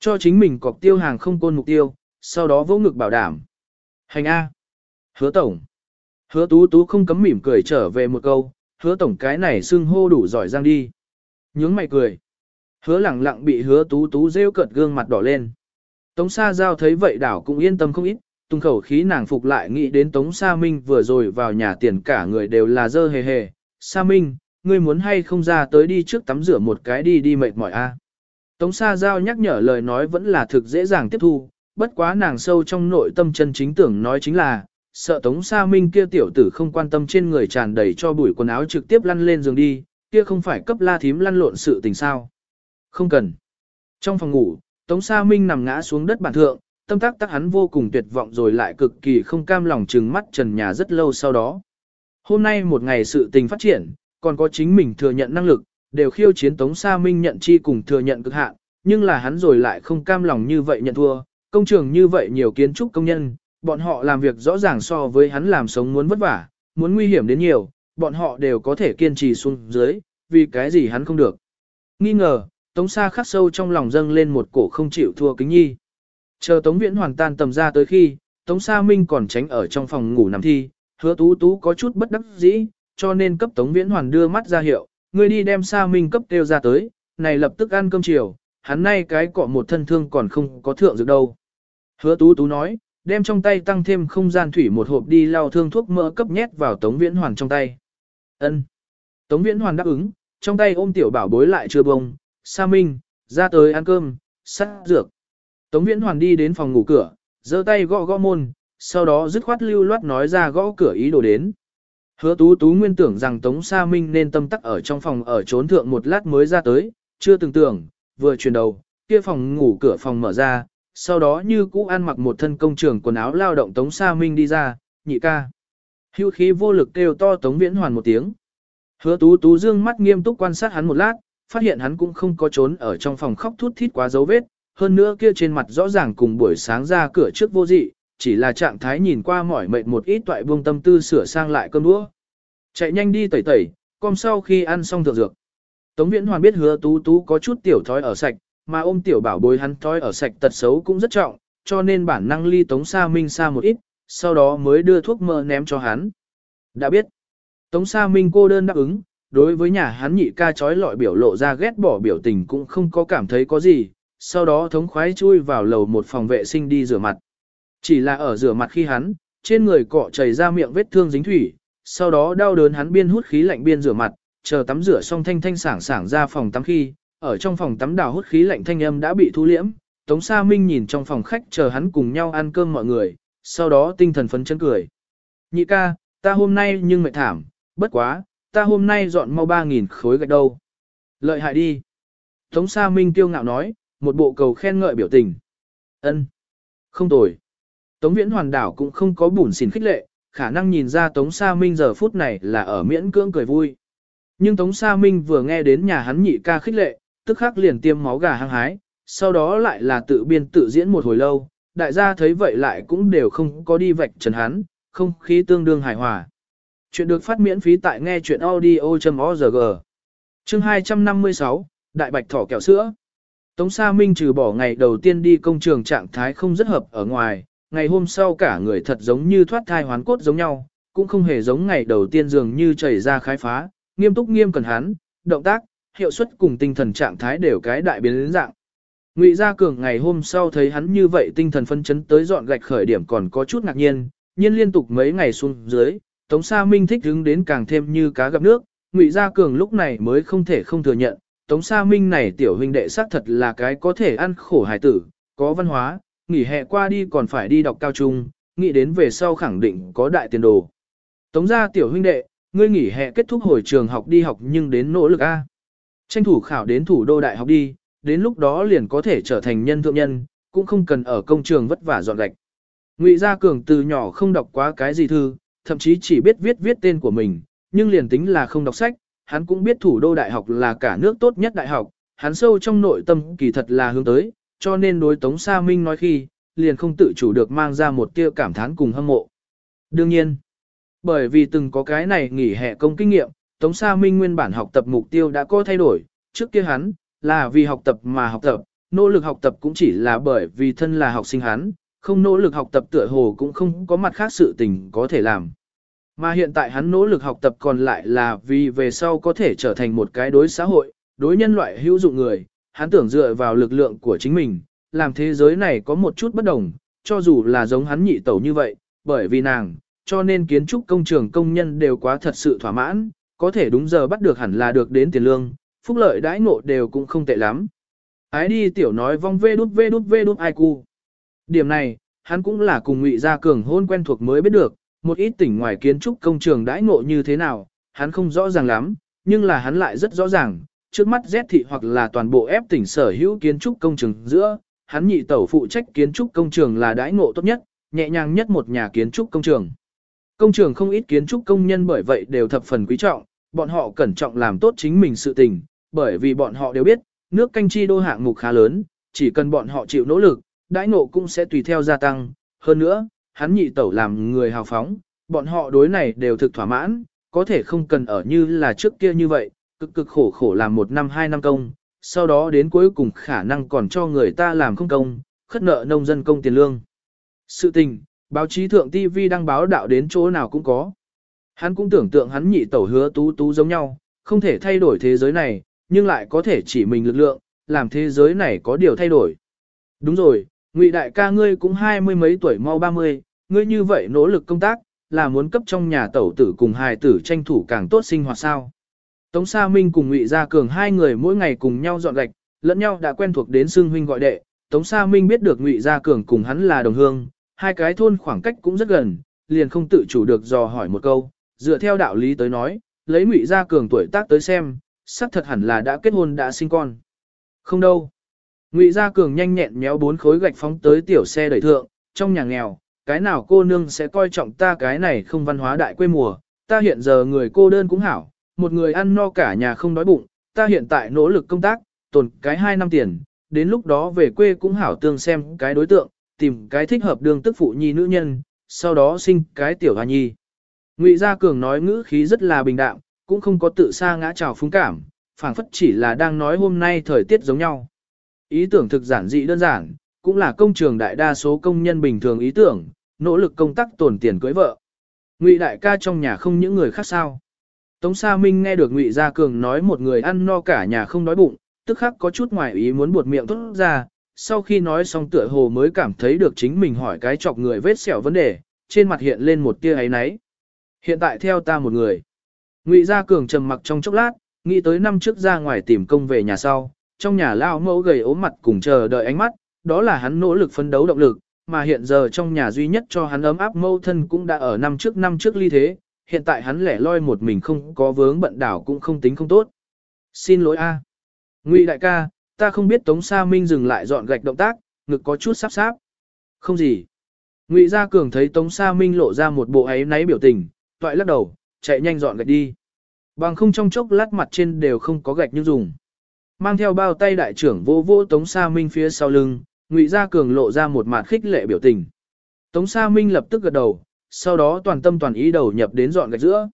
Cho chính mình cọc tiêu hàng không côn mục tiêu, sau đó vỗ ngực bảo đảm. Hành A. Hứa tổng. Hứa tú tú không cấm mỉm cười trở về một câu, hứa tổng cái này xưng hô đủ giỏi giang đi. Nhướng mày cười. Hứa lẳng lặng bị hứa tú tú rêu cợt gương mặt đỏ lên. Tống Sa Giao thấy vậy đảo cũng yên tâm không ít, tung khẩu khí nàng phục lại nghĩ đến Tống Sa Minh vừa rồi vào nhà tiền cả người đều là dơ hề hề. Sa Minh, ngươi muốn hay không ra tới đi trước tắm rửa một cái đi đi mệt mỏi a. Tống Sa Giao nhắc nhở lời nói vẫn là thực dễ dàng tiếp thu, bất quá nàng sâu trong nội tâm chân chính tưởng nói chính là, sợ Tống Sa Minh kia tiểu tử không quan tâm trên người tràn đầy cho bụi quần áo trực tiếp lăn lên giường đi, kia không phải cấp la thím lăn lộn sự tình sao. Không cần. Trong phòng ngủ, Tống Sa Minh nằm ngã xuống đất bản thượng, tâm tác tác hắn vô cùng tuyệt vọng rồi lại cực kỳ không cam lòng trừng mắt trần nhà rất lâu sau đó. Hôm nay một ngày sự tình phát triển, còn có chính mình thừa nhận năng lực, đều khiêu chiến Tống Sa Minh nhận chi cùng thừa nhận cực hạn, nhưng là hắn rồi lại không cam lòng như vậy nhận thua, công trường như vậy nhiều kiến trúc công nhân, bọn họ làm việc rõ ràng so với hắn làm sống muốn vất vả, muốn nguy hiểm đến nhiều, bọn họ đều có thể kiên trì xuống dưới, vì cái gì hắn không được. Nghi ngờ, Tống Sa khắc sâu trong lòng dâng lên một cổ không chịu thua kính nhi. Chờ Tống Viễn hoàn tan tầm ra tới khi, Tống Sa Minh còn tránh ở trong phòng ngủ nằm thi, hứa tú tú có chút bất đắc dĩ, cho nên cấp Tống Viễn hoàn đưa mắt ra hiệu, người đi đem Sa Minh cấp kêu ra tới, này lập tức ăn cơm chiều, hắn nay cái cọ một thân thương còn không có thượng dược đâu. Hứa tú tú nói, đem trong tay tăng thêm không gian thủy một hộp đi lau thương thuốc mỡ cấp nhét vào Tống Viễn Hoàn trong tay. Ân. Tống Viễn Hoàn đáp ứng, trong tay ôm tiểu bảo bối lại chưa bông, Sa Minh, ra tới ăn cơm, sắt dược. Tống Viễn Hoàn đi đến phòng ngủ cửa, giơ tay gõ gõ môn, sau đó dứt khoát lưu loát nói ra gõ cửa ý đồ đến. Hứa tú tú nguyên tưởng rằng Tống Sa Minh nên tâm tắc ở trong phòng ở trốn thượng một lát mới ra tới, chưa từng tưởng, vừa chuyển đầu, kia phòng ngủ cửa phòng mở ra, sau đó như cũ ăn mặc một thân công trường quần áo lao động Tống Sa Minh đi ra, nhị ca. Hưu khí vô lực kêu to Tống Viễn Hoàn một tiếng. Hứa tú tú dương mắt nghiêm túc quan sát hắn một lát, phát hiện hắn cũng không có trốn ở trong phòng khóc thút thít quá dấu vết, hơn nữa kia trên mặt rõ ràng cùng buổi sáng ra cửa trước vô dị, chỉ là trạng thái nhìn qua mỏi mệt một ít toại buông tâm tư sửa sang lại cơm đũa. Chạy nhanh đi tẩy tẩy, com sau khi ăn xong thượng dược. Tống Viễn Hoàn biết hứa tú tú có chút tiểu thói ở sạch, mà ôm tiểu bảo bối hắn thói ở sạch tật xấu cũng rất trọng, cho nên bản năng ly Tống Sa Minh xa một ít, sau đó mới đưa thuốc mỡ ném cho hắn. Đã biết, Tống Sa Minh cô đơn đáp ứng, đối với nhà hắn nhị ca trói lọi biểu lộ ra ghét bỏ biểu tình cũng không có cảm thấy có gì, sau đó thống khoái chui vào lầu một phòng vệ sinh đi rửa mặt. Chỉ là ở rửa mặt khi hắn, trên người cọ chảy ra miệng vết thương dính thủy, sau đó đau đớn hắn biên hút khí lạnh biên rửa mặt, chờ tắm rửa xong thanh thanh sảng sảng ra phòng tắm khi, ở trong phòng tắm đào hút khí lạnh thanh âm đã bị thu liễm, Tống Sa Minh nhìn trong phòng khách chờ hắn cùng nhau ăn cơm mọi người, sau đó tinh thần phấn chấn cười. Nhị ca, ta hôm nay nhưng mệt thảm, bất quá, ta hôm nay dọn mau 3.000 khối gạch đâu. Lợi hại đi. Tống Sa Minh kiêu ngạo nói, một bộ cầu khen ngợi biểu tình. Ân, Không tồi. Tống Viễn Hoàn đảo cũng không có bùn xỉn khích lệ, khả năng nhìn ra Tống Sa Minh giờ phút này là ở miễn cưỡng cười vui. Nhưng Tống Sa Minh vừa nghe đến nhà hắn nhị ca khích lệ, tức khắc liền tiêm máu gà hăng hái, sau đó lại là tự biên tự diễn một hồi lâu, đại gia thấy vậy lại cũng đều không có đi vạch trần hắn, không khí tương đương hài hòa. Chuyện được phát miễn phí tại nghe chuyện audio.org. Chương 256, Đại Bạch Thỏ kẹo sữa. Tống Sa Minh trừ bỏ ngày đầu tiên đi công trường trạng thái không rất hợp ở ngoài, ngày hôm sau cả người thật giống như thoát thai hoán cốt giống nhau, cũng không hề giống ngày đầu tiên dường như chảy ra khái phá, nghiêm túc nghiêm cẩn hắn, động tác, hiệu suất cùng tinh thần trạng thái đều cái đại biến đến dạng. Ngụy Gia Cường ngày hôm sau thấy hắn như vậy tinh thần phân chấn tới dọn gạch khởi điểm còn có chút ngạc nhiên, nhiên liên tục mấy ngày xuống dưới, Tống Sa Minh thích hứng đến càng thêm như cá gặp nước, Ngụy Gia Cường lúc này mới không thể không thừa nhận, Tống Sa Minh này tiểu huynh đệ xác thật là cái có thể ăn khổ hài tử, có văn hóa, nghỉ hè qua đi còn phải đi đọc cao trung, nghĩ đến về sau khẳng định có đại tiền đồ. Tống gia tiểu huynh đệ, ngươi nghỉ hè kết thúc hồi trường học đi học nhưng đến nỗ lực A. Tranh thủ khảo đến thủ đô đại học đi, đến lúc đó liền có thể trở thành nhân thượng nhân, cũng không cần ở công trường vất vả dọn gạch. Ngụy Gia Cường từ nhỏ không đọc quá cái gì thư, thậm chí chỉ biết viết viết tên của mình, nhưng liền tính là không đọc sách, hắn cũng biết thủ đô đại học là cả nước tốt nhất đại học, hắn sâu trong nội tâm kỳ thật là hướng tới, cho nên đối Tống Sa Minh nói khi, liền không tự chủ được mang ra một tia cảm thán cùng hâm mộ. Đương nhiên, bởi vì từng có cái này nghỉ hè công kinh nghiệm, Tống Sa Minh nguyên bản học tập mục tiêu đã có thay đổi, trước kia hắn, là vì học tập mà học tập, nỗ lực học tập cũng chỉ là bởi vì thân là học sinh hắn, không nỗ lực học tập tựa hồ cũng không có mặt khác sự tình có thể làm. Mà hiện tại hắn nỗ lực học tập còn lại là vì về sau có thể trở thành một cái đối xã hội, đối nhân loại hữu dụng người, hắn tưởng dựa vào lực lượng của chính mình, làm thế giới này có một chút bất đồng, cho dù là giống hắn nhị tẩu như vậy, bởi vì nàng, cho nên kiến trúc công trường công nhân đều quá thật sự thỏa mãn, có thể đúng giờ bắt được hẳn là được đến tiền lương, phúc lợi đãi ngộ đều cũng không tệ lắm. Ái đi tiểu nói vong vê đút vê đút vê đút ai cu. Điểm này, hắn cũng là cùng ngụy gia cường hôn quen thuộc mới biết được, một ít tỉnh ngoài kiến trúc công trường đãi ngộ như thế nào, hắn không rõ ràng lắm, nhưng là hắn lại rất rõ ràng, trước mắt Z thị hoặc là toàn bộ ép tỉnh sở hữu kiến trúc công trường giữa, hắn nhị tẩu phụ trách kiến trúc công trường là đãi ngộ tốt nhất, nhẹ nhàng nhất một nhà kiến trúc công trường. Công trường không ít kiến trúc công nhân bởi vậy đều thập phần quý trọng, bọn họ cẩn trọng làm tốt chính mình sự tình, bởi vì bọn họ đều biết, nước canh chi đô hạng mục khá lớn, chỉ cần bọn họ chịu nỗ lực, đãi ngộ cũng sẽ tùy theo gia tăng. Hơn nữa, hắn nhị tẩu làm người hào phóng, bọn họ đối này đều thực thỏa mãn, có thể không cần ở như là trước kia như vậy, cực cực khổ khổ làm một năm hai năm công, sau đó đến cuối cùng khả năng còn cho người ta làm không công, khất nợ nông dân công tiền lương. Sự tình, báo chí thượng TV đăng báo đạo đến chỗ nào cũng có. Hắn cũng tưởng tượng hắn nhị tẩu hứa tú tú giống nhau, không thể thay đổi thế giới này, nhưng lại có thể chỉ mình lực lượng, làm thế giới này có điều thay đổi. Đúng rồi, ngụy đại ca ngươi cũng hai mươi mấy tuổi mau ba mươi, ngươi như vậy nỗ lực công tác, là muốn cấp trong nhà tẩu tử cùng hài tử tranh thủ càng tốt sinh hoạt sao. Tống Sa Minh cùng Ngụy Gia Cường hai người mỗi ngày cùng nhau dọn gạch, lẫn nhau đã quen thuộc đến xương huynh gọi đệ. Tống Sa Minh biết được Ngụy Gia Cường cùng hắn là đồng hương, hai cái thôn khoảng cách cũng rất gần, liền không tự chủ được dò hỏi một câu, dựa theo đạo lý tới nói, lấy Ngụy Gia Cường tuổi tác tới xem, xác thật hẳn là đã kết hôn đã sinh con. Không đâu. Ngụy Gia Cường nhanh nhẹn méo bốn khối gạch phóng tới tiểu xe đẩy thượng, trong nhà nghèo, cái nào cô nương sẽ coi trọng ta cái này không văn hóa đại quê mùa, ta hiện giờ người cô đơn cũng hảo, một người ăn no cả nhà không đói bụng, ta hiện tại nỗ lực công tác, tồn cái hai năm tiền, đến lúc đó về quê cũng hảo tương xem cái đối tượng, tìm cái thích hợp đương tức phụ nhi nữ nhân, sau đó sinh cái tiểu hoa nhi. Ngụy Gia Cường nói ngữ khí rất là bình đạm, cũng không có tự sa ngã trào phúng cảm, phảng phất chỉ là đang nói hôm nay thời tiết giống nhau. Ý tưởng thực giản dị đơn giản, cũng là công trường đại đa số công nhân bình thường ý tưởng, nỗ lực công tác tổn tiền cưới vợ. Ngụy đại ca trong nhà không những người khác sao. Tống Sa Minh nghe được Ngụy Gia Cường nói một người ăn no cả nhà không đói bụng, tức khắc có chút ngoài ý muốn buột miệng thốt ra, sau khi nói xong tựa hồ mới cảm thấy được chính mình hỏi cái chọc người vết sẹo vấn đề, trên mặt hiện lên một tia ấy náy. Hiện tại theo ta một người. Ngụy Gia Cường trầm mặc trong chốc lát, nghĩ tới năm trước ra ngoài tìm công về nhà sau, trong nhà lao mẫu gầy ốm mặt cùng chờ đợi ánh mắt, đó là hắn nỗ lực phấn đấu động lực, mà hiện giờ trong nhà duy nhất cho hắn ấm áp mâu thân cũng đã ở năm trước năm trước ly thế, hiện tại hắn lẻ loi một mình không có vướng bận đảo cũng không tính không tốt. Xin lỗi a, Ngụy đại ca, ta không biết Tống Sa Minh dừng lại dọn gạch động tác, ngực có chút sắp sáp. Không gì. Ngụy Gia Cường thấy Tống Sa Minh lộ ra một bộ ấy náy biểu tình, toại lắc đầu, chạy nhanh dọn gạch đi. Bằng không trong chốc lát mặt trên đều không có gạch như dùng. Mang theo bao tay đại trưởng vô vô Tống Sa Minh phía sau lưng, Ngụy Gia Cường lộ ra một mặt khích lệ biểu tình. Tống Sa Minh lập tức gật đầu, sau đó toàn tâm toàn ý đầu nhập đến dọn gạch giữa.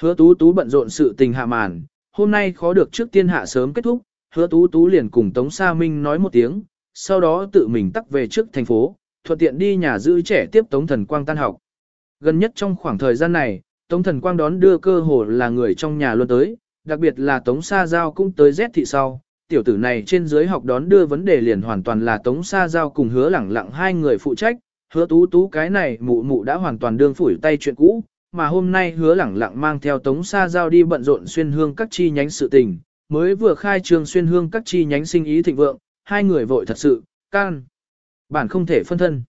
Hứa tú tú bận rộn sự tình hạ màn, hôm nay khó được trước tiên hạ sớm kết thúc, hứa tú tú liền cùng Tống Sa Minh nói một tiếng, sau đó tự mình tắt về trước thành phố, thuận tiện đi nhà giữ trẻ tiếp Tống Thần Quang tan học. Gần nhất trong khoảng thời gian này, Tống Thần Quang đón đưa cơ hồ là người trong nhà luôn tới, đặc biệt là Tống Sa Giao cũng tới Z thị sau. Tiểu tử này trên dưới học đón đưa vấn đề liền hoàn toàn là Tống Sa Giao cùng hứa lẳng lặng hai người phụ trách, hứa tú tú cái này mụ mụ đã hoàn toàn đương phủi tay chuyện cũ, mà hôm nay hứa lẳng lặng mang theo Tống Sa Giao đi bận rộn xuyên hương các chi nhánh sự tình, mới vừa khai trường xuyên hương các chi nhánh sinh ý thịnh vượng, hai người vội thật sự, can. Bản không thể phân thân.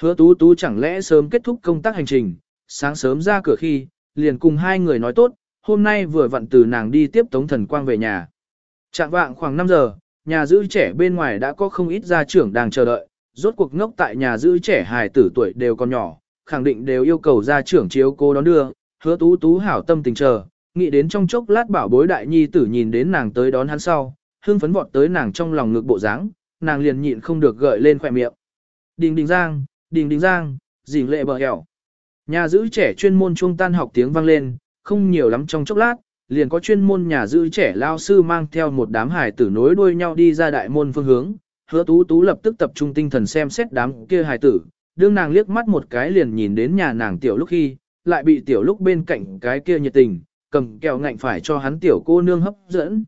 Hứa tú tú chẳng lẽ sớm kết thúc công tác hành trình, sáng sớm ra cửa khi, liền cùng hai người nói tốt, hôm nay vừa vặn từ nàng đi tiếp Tống Thần Quang về nhà. Trạng vạng khoảng 5 giờ, nhà giữ trẻ bên ngoài đã có không ít gia trưởng đang chờ đợi, rốt cuộc ngốc tại nhà giữ trẻ hài tử tuổi đều còn nhỏ, khẳng định đều yêu cầu gia trưởng chiếu cô đón đưa, hứa tú tú hảo tâm tình chờ, nghĩ đến trong chốc lát bảo bối đại nhi tử nhìn đến nàng tới đón hắn sau, hương phấn vọt tới nàng trong lòng ngực bộ dáng, nàng liền nhịn không được gợi lên khỏe miệng. Đình đình giang, đình đình giang, dình lệ bờ hẻo. Nhà giữ trẻ chuyên môn trung tan học tiếng vang lên, không nhiều lắm trong chốc lát, liền có chuyên môn nhà giữ trẻ lao sư mang theo một đám hài tử nối đuôi nhau đi ra đại môn phương hướng. Hứa tú tú lập tức tập trung tinh thần xem xét đám kia hài tử, đương nàng liếc mắt một cái liền nhìn đến nhà nàng tiểu lúc khi, lại bị tiểu lúc bên cạnh cái kia nhiệt tình, cầm kẹo ngạnh phải cho hắn tiểu cô nương hấp dẫn.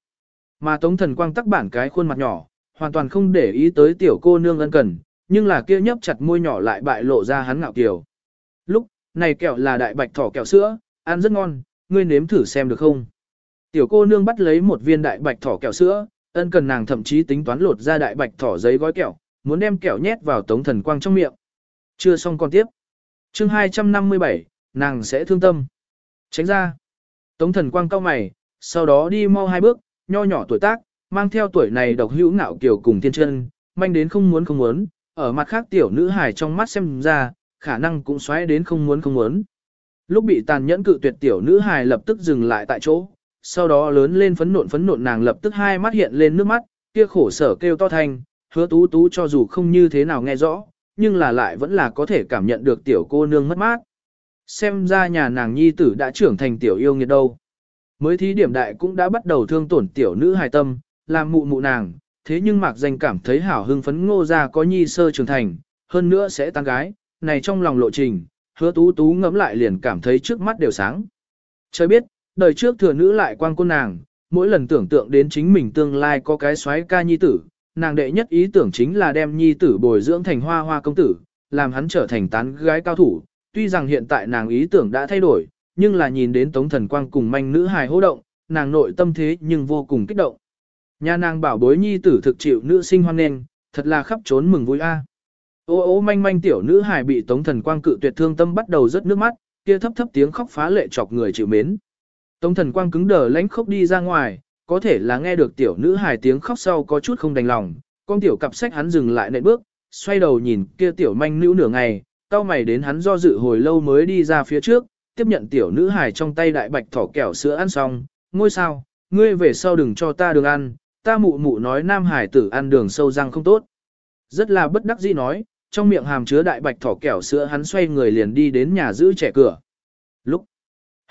Mà tống thần quang tắc bản cái khuôn mặt nhỏ, hoàn toàn không để ý tới tiểu cô nương ân cần, nhưng là kia nhấp chặt môi nhỏ lại bại lộ ra hắn ngạo kiều. Lúc, này kẹo là đại bạch thỏ kẹo sữa, ăn rất ngon, ngươi nếm thử xem được không? Tiểu cô nương bắt lấy một viên đại bạch thỏ kẹo sữa, ân cần nàng thậm chí tính toán lột ra đại bạch thỏ giấy gói kẹo, muốn đem kẹo nhét vào tống thần quang trong miệng. Chưa xong còn tiếp. Chương 257, nàng sẽ thương tâm. Tránh ra. Tống thần quang cao mày, sau đó đi mau hai bước, nho nhỏ tuổi tác, mang theo tuổi này độc hữu ngạo kiểu cùng thiên chân, manh đến không muốn không muốn, ở mặt khác tiểu nữ hài trong mắt xem ra, khả năng cũng xoáy đến không muốn không muốn. Lúc bị tàn nhẫn cự tuyệt tiểu nữ hài lập tức dừng lại tại chỗ, sau đó lớn lên phấn nộn phấn nộn nàng lập tức hai mắt hiện lên nước mắt, kia khổ sở kêu to thanh, hứa tú tú cho dù không như thế nào nghe rõ, nhưng là lại vẫn là có thể cảm nhận được tiểu cô nương mất mát. Xem ra nhà nàng nhi tử đã trưởng thành tiểu yêu nghiệt đâu. Mới thí điểm đại cũng đã bắt đầu thương tổn tiểu nữ hài tâm, làm mụ mụ nàng, thế nhưng mạc danh cảm thấy hảo hưng phấn ngô ra có nhi sơ trưởng thành, hơn nữa sẽ tăng gái, này trong lòng lộ trình, hứa tú tú ngẫm lại liền cảm thấy trước mắt đều sáng. Trời biết, đời trước thừa nữ lại quan cô nàng, mỗi lần tưởng tượng đến chính mình tương lai có cái xoáy ca nhi tử, nàng đệ nhất ý tưởng chính là đem nhi tử bồi dưỡng thành hoa hoa công tử, làm hắn trở thành tán gái cao thủ. Tuy rằng hiện tại nàng ý tưởng đã thay đổi, nhưng là nhìn đến Tống Thần Quang cùng manh nữ hài hô động, nàng nội tâm thế nhưng vô cùng kích động. Nhà nàng bảo bối nhi tử thực chịu nữ sinh hoan nghênh, thật là khắp trốn mừng vui a. À. Ô ô manh manh tiểu nữ hài bị Tống Thần Quang cự tuyệt thương tâm bắt đầu rớt nước mắt, kia thấp thấp tiếng khóc phá lệ chọc người chịu mến. Tống Thần Quang cứng đờ lánh khóc đi ra ngoài, có thể là nghe được tiểu nữ hài tiếng khóc sau có chút không đành lòng, con tiểu cặp sách hắn dừng lại nệ bước, xoay đầu nhìn kia tiểu manh nữ nửa ngày, tao mày đến hắn do dự hồi lâu mới đi ra phía trước, tiếp nhận tiểu nữ hài trong tay đại bạch thỏ kẹo sữa ăn xong, ngôi sao, ngươi về sau đừng cho ta đường ăn, ta mụ mụ nói nam hải tử ăn đường sâu răng không tốt. Rất là bất đắc dĩ nói, trong miệng hàm chứa đại bạch thỏ kẹo sữa hắn xoay người liền đi đến nhà giữ trẻ cửa. Lúc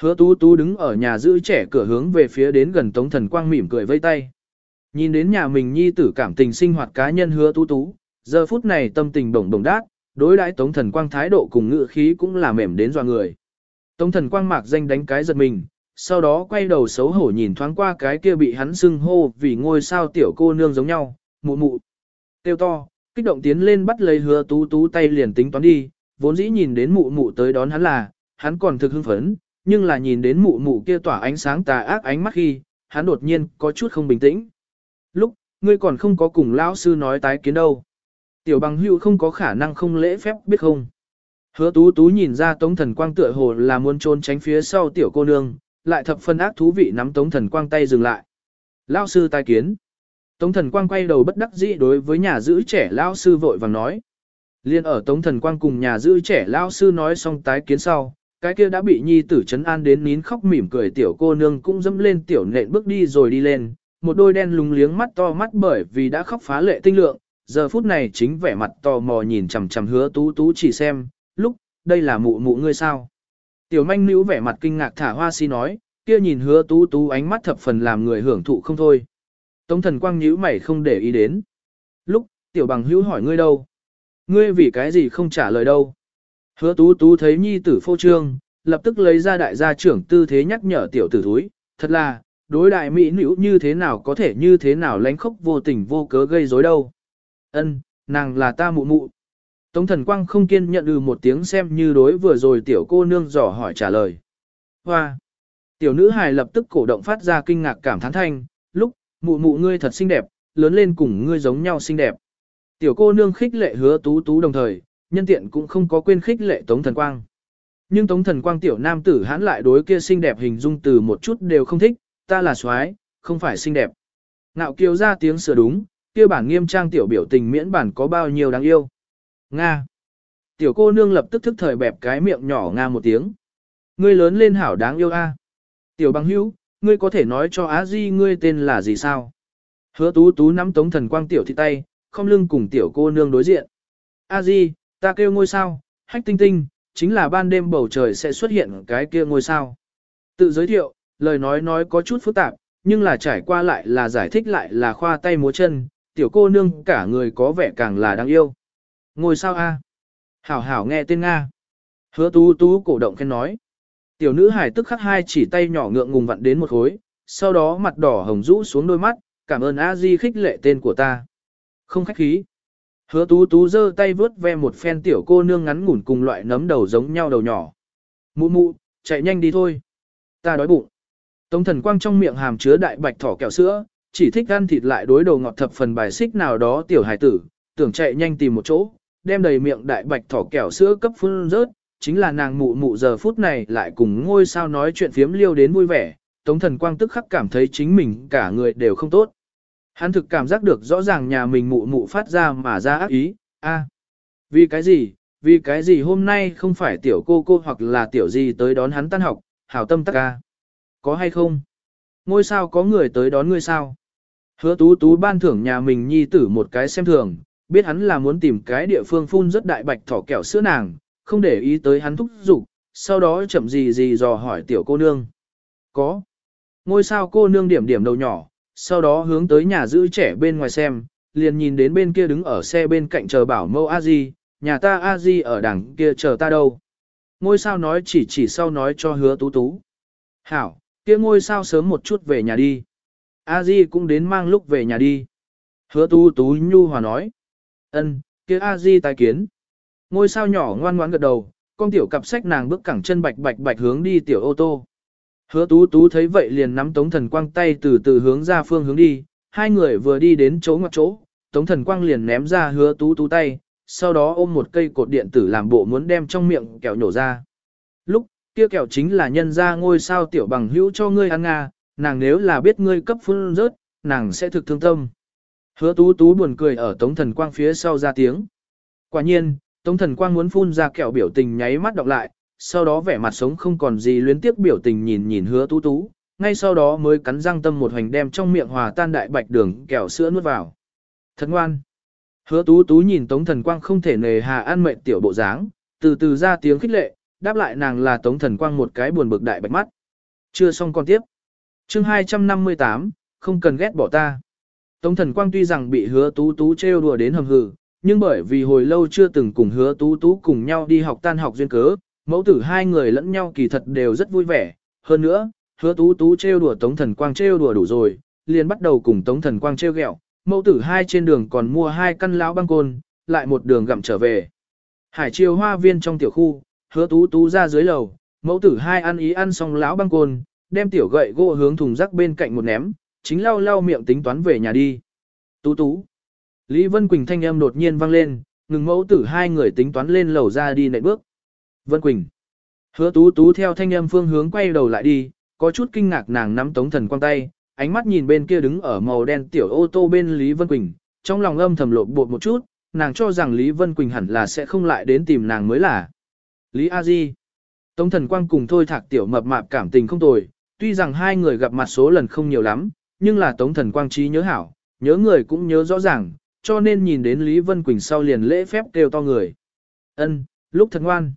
hứa tú tú đứng ở nhà giữ trẻ cửa hướng về phía đến gần tống thần quang mỉm cười vây tay. Nhìn đến nhà mình nhi tử cảm tình sinh hoạt cá nhân hứa tú tú, giờ phút này tâm tình bổng bổng đát, đối đãi tống thần quang thái độ cùng ngữ khí cũng là mềm đến dọa người. Tống thần quang mạc danh đánh cái giật mình, sau đó quay đầu xấu hổ nhìn thoáng qua cái kia bị hắn xưng hô vì ngôi sao tiểu cô nương giống nhau, mụ mụ. Tiêu to, kích động tiến lên bắt lấy hứa tú tú tay liền tính toán đi, vốn dĩ nhìn đến mụ mụ tới đón hắn là, hắn còn thực hưng phấn, nhưng là nhìn đến mụ mụ kia tỏa ánh sáng tà ác ánh mắt khi, hắn đột nhiên có chút không bình tĩnh. Lúc, ngươi còn không có cùng lão sư nói tái kiến đâu. Tiểu bằng hữu không có khả năng không lễ phép biết không. Hứa tú tú nhìn ra tống thần quang tựa hồ là muốn trốn tránh phía sau tiểu cô nương, lại thập phân ác thú vị nắm tống thần quang tay dừng lại. Lão sư tái kiến. Tống thần quang quay đầu bất đắc dĩ đối với nhà giữ trẻ lão sư vội vàng nói. Liên ở tống thần quang cùng nhà giữ trẻ lão sư nói xong tái kiến sau, cái kia đã bị nhi tử chấn an đến nín khóc mỉm cười tiểu cô nương cũng dẫm lên tiểu nện bước đi rồi đi lên, một đôi đen lúng liếng mắt to mắt bởi vì đã khóc phá lệ tinh lượng, giờ phút này chính vẻ mặt tò mò nhìn chằm chằm hứa tú tú chỉ xem, lúc, đây là mụ mụ ngươi sao. Tiểu manh nữ vẻ mặt kinh ngạc thả hoa si nói, kia nhìn hứa tú tú ánh mắt thập phần làm người hưởng thụ không thôi. Tống thần quang nhíu mày không để ý đến. Lúc, tiểu bằng hữu hỏi ngươi đâu? Ngươi vì cái gì không trả lời đâu? Hứa tú tú thấy nhi tử phô trương, lập tức lấy ra đại gia trưởng tư thế nhắc nhở tiểu tử thúi, thật là, đối đại mỹ nữ như thế nào có thể như thế nào lánh khóc vô tình vô cớ gây rối đâu. Ân, nàng là ta mụ mụ. Tống thần quang không kiên nhận ừ một tiếng xem như đối vừa rồi tiểu cô nương dò hỏi trả lời. Hoa! Tiểu nữ hài lập tức cổ động phát ra kinh ngạc cảm thán thanh, lúc, mụ mụ ngươi thật xinh đẹp, lớn lên cùng ngươi giống nhau xinh đẹp. Tiểu cô nương khích lệ hứa tú tú đồng thời, nhân tiện cũng không có quên khích lệ tống thần quang. Nhưng tống thần quang tiểu nam tử hãn lại đối kia xinh đẹp hình dung từ một chút đều không thích, ta là soái không phải xinh đẹp. Ngạo kiều ra tiếng sửa đúng, kia bản nghiêm trang tiểu biểu tình miễn bản có bao nhiêu đáng yêu. Nga. Tiểu cô nương lập tức thức thời bẹp cái miệng nhỏ Nga một tiếng. Ngươi lớn lên hảo đáng yêu a. Tiểu bằng hữu, ngươi có thể nói cho Á Di ngươi tên là gì sao? Hứa tú tú nắm tống thần quang tiểu thị tay, không lưng cùng tiểu cô nương đối diện. A Di, ta kêu ngôi sao, hách tinh tinh, chính là ban đêm bầu trời sẽ xuất hiện cái kia ngôi sao. Tự giới thiệu, lời nói nói có chút phức tạp, nhưng là trải qua lại là giải thích lại là khoa tay múa chân, tiểu cô nương cả người có vẻ càng là đáng yêu. Ngôi sao A? Hảo hảo nghe tên Nga. Hứa tú tú cổ động khen nói. Tiểu nữ hải tức khắc hai chỉ tay nhỏ ngượng ngùng vặn đến một khối, sau đó mặt đỏ hồng rũ xuống đôi mắt, cảm ơn A Di khích lệ tên của ta. Không khách khí. Hứa tú tú giơ tay vớt ve một phen tiểu cô nương ngắn ngủn cùng loại nấm đầu giống nhau đầu nhỏ. Mụ mụ, chạy nhanh đi thôi. Ta đói bụng. Tống thần quang trong miệng hàm chứa đại bạch thỏ kẹo sữa, chỉ thích ăn thịt lại đối đầu ngọt thập phần bài xích nào đó tiểu hải tử, tưởng chạy nhanh tìm một chỗ, đem đầy miệng đại bạch thỏ kẹo sữa cấp phun rớt, chính là nàng mụ mụ giờ phút này lại cùng ngôi sao nói chuyện phiếm liêu đến vui vẻ, Tống thần quang tức khắc cảm thấy chính mình cả người đều không tốt. Hắn thực cảm giác được rõ ràng nhà mình mụ mụ phát ra mà ra ác ý, a, vì cái gì, vì cái gì hôm nay không phải tiểu cô cô hoặc là tiểu gì tới đón hắn tan học, hảo tâm tắc ca. Có hay không? Ngôi sao có người tới đón ngươi sao? Hứa tú tú ban thưởng nhà mình nhi tử một cái xem thường, biết hắn là muốn tìm cái địa phương phun rất đại bạch thỏ kẹo sữa nàng, không để ý tới hắn thúc giục, sau đó chậm gì gì dò hỏi tiểu cô nương. Có. Ngôi sao cô nương điểm điểm đầu nhỏ, sau đó hướng tới nhà giữ trẻ bên ngoài xem, liền nhìn đến bên kia đứng ở xe bên cạnh chờ bảo mâu a di nhà ta a di ở đằng kia chờ ta đâu. Ngôi sao nói chỉ chỉ sau nói cho hứa tú tú. Hảo, kia ngôi sao sớm một chút về nhà đi a di cũng đến mang lúc về nhà đi. Hứa tú tú nhu hòa nói. ân kia a di tài kiến. Ngôi sao nhỏ ngoan ngoãn gật đầu, con tiểu cặp sách nàng bước cẳng chân bạch bạch bạch hướng đi tiểu ô tô. Hứa tú tú thấy vậy liền nắm tống thần quang tay từ từ hướng ra phương hướng đi, hai người vừa đi đến chỗ ngoặt chỗ, tống thần quang liền ném ra hứa tú tú tay, sau đó ôm một cây cột điện tử làm bộ muốn đem trong miệng kẹo nhổ ra. Lúc, kia kẹo chính là nhân ra ngôi sao tiểu bằng hữu cho ngươi ăn nga, nàng nếu là biết ngươi cấp phun rớt, nàng sẽ thực thương tâm. Hứa tú tú buồn cười ở tống thần quang phía sau ra tiếng. Quả nhiên, tống thần quang muốn phun ra kẹo biểu tình nháy mắt đọc lại, sau đó vẻ mặt sống không còn gì luyến tiếc biểu tình nhìn nhìn hứa tú tú, ngay sau đó mới cắn răng tâm một hoành đem trong miệng hòa tan đại bạch đường kẹo sữa nuốt vào. Thật ngoan. Hứa tú tú nhìn Tống Thần Quang không thể nề hà an mệnh tiểu bộ dáng, từ từ ra tiếng khích lệ, đáp lại nàng là Tống Thần Quang một cái buồn bực đại bạch mắt. Chưa xong con tiếp chương 258, không cần ghét bỏ ta. Tống Thần Quang tuy rằng bị hứa tú tú trêu đùa đến hầm hừ, nhưng bởi vì hồi lâu chưa từng cùng hứa tú tú cùng nhau đi học tan học duyên cớ, Mẫu tử hai người lẫn nhau kỳ thật đều rất vui vẻ, hơn nữa, hứa tú tú trêu đùa Tống Thần Quang trêu đùa đủ rồi, liền bắt đầu cùng Tống Thần Quang trêu ghẹo. Mẫu tử hai trên đường còn mua hai căn lão băng côn, lại một đường gặm trở về. Hải chiều hoa viên trong tiểu khu, hứa tú tú ra dưới lầu, mẫu tử hai ăn ý ăn xong lão băng côn, đem tiểu gậy gỗ hướng thùng rác bên cạnh một ném, chính lau lau miệng tính toán về nhà đi. Tú tú. Lý Vân Quỳnh thanh âm đột nhiên vang lên, ngừng mẫu tử hai người tính toán lên lầu ra đi nệm bước. Vân Quỳnh. Hứa tú tú theo thanh âm phương hướng quay đầu lại đi, có chút kinh ngạc nàng nắm tống thần quang tay, ánh mắt nhìn bên kia đứng ở màu đen tiểu ô tô bên Lý Vân Quỳnh, trong lòng âm thầm lộn bột một chút, nàng cho rằng Lý Vân Quỳnh hẳn là sẽ không lại đến tìm nàng mới là. Lý A Di. Tống thần quang cùng thôi thạc tiểu mập mạp cảm tình không tồi, tuy rằng hai người gặp mặt số lần không nhiều lắm, nhưng là tống thần quang trí nhớ hảo, nhớ người cũng nhớ rõ ràng, cho nên nhìn đến Lý Vân Quỳnh sau liền lễ phép kêu to người. Ân, lúc thật ngoan.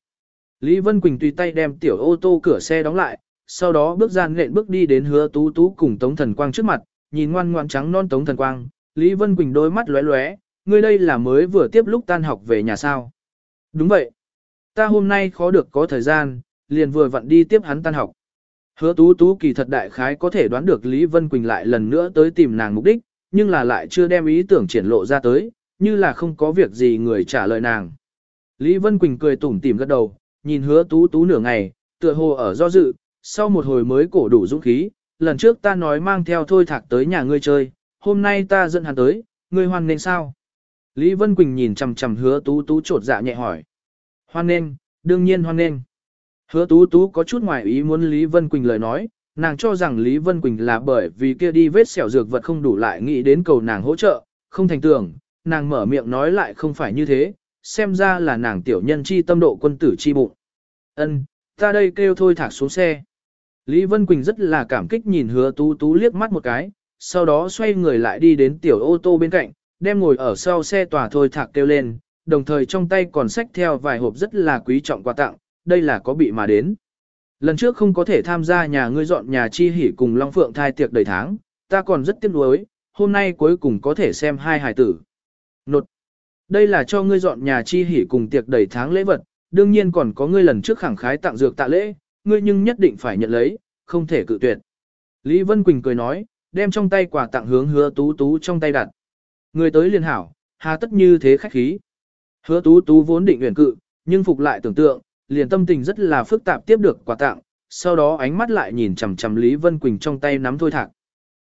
Lý Vân Quỳnh tùy tay đem tiểu ô tô cửa xe đóng lại, sau đó bước ra nện bước đi đến hứa tú tú cùng Tống Thần Quang trước mặt, nhìn ngoan ngoan trắng non Tống Thần Quang, Lý Vân Quỳnh đôi mắt lóe lóe, ngươi đây là mới vừa tiếp lúc tan học về nhà sao. Đúng vậy. Ta hôm nay khó được có thời gian, liền vừa vặn đi tiếp hắn tan học. Hứa tú tú kỳ thật đại khái có thể đoán được Lý Vân Quỳnh lại lần nữa tới tìm nàng mục đích, nhưng là lại chưa đem ý tưởng triển lộ ra tới, như là không có việc gì người trả lời nàng. Lý Vân Quỳnh cười tủm tỉm gật đầu, nhìn hứa tú tú nửa ngày, tựa hồ ở do dự, sau một hồi mới cổ đủ dũng khí, lần trước ta nói mang theo thôi thạc tới nhà ngươi chơi, hôm nay ta dẫn hắn tới, ngươi hoan nên sao? Lý Vân Quỳnh nhìn chằm chằm hứa tú tú trột dạ nhẹ hỏi. Hoan nên, đương nhiên hoan nên. Hứa tú tú có chút ngoài ý muốn Lý Vân Quỳnh lời nói, nàng cho rằng Lý Vân Quỳnh là bởi vì kia đi vết xẻo dược vật không đủ lại nghĩ đến cầu nàng hỗ trợ, không thành tưởng, nàng mở miệng nói lại không phải như thế, xem ra là nàng tiểu nhân chi tâm độ quân tử chi bụng. Ân, ta đây kêu thôi thả xuống xe. Lý Vân Quỳnh rất là cảm kích nhìn hứa tú tú liếc mắt một cái, sau đó xoay người lại đi đến tiểu ô tô bên cạnh, đem ngồi ở sau xe tòa thôi thạc kêu lên, đồng thời trong tay còn xách theo vài hộp rất là quý trọng quà tặng, đây là có bị mà đến. Lần trước không có thể tham gia nhà ngươi dọn nhà chi hỉ cùng Long Phượng thai tiệc đầy tháng, ta còn rất tiếc nuối, hôm nay cuối cùng có thể xem hai hài tử. Nột. Đây là cho ngươi dọn nhà chi hỉ cùng tiệc đầy tháng lễ vật, đương nhiên còn có ngươi lần trước khẳng khái tặng dược tạ lễ, ngươi nhưng nhất định phải nhận lấy, không thể cự tuyệt. Lý Vân Quỳnh cười nói, đem trong tay quà tặng hướng hứa tú tú trong tay đặt. Người tới liền hảo, hà tất như thế khách khí. Hứa tú tú vốn định huyền cự, nhưng phục lại tưởng tượng, liền tâm tình rất là phức tạp tiếp được quà tặng, sau đó ánh mắt lại nhìn chằm chằm Lý Vân Quỳnh trong tay nắm thôi thạc.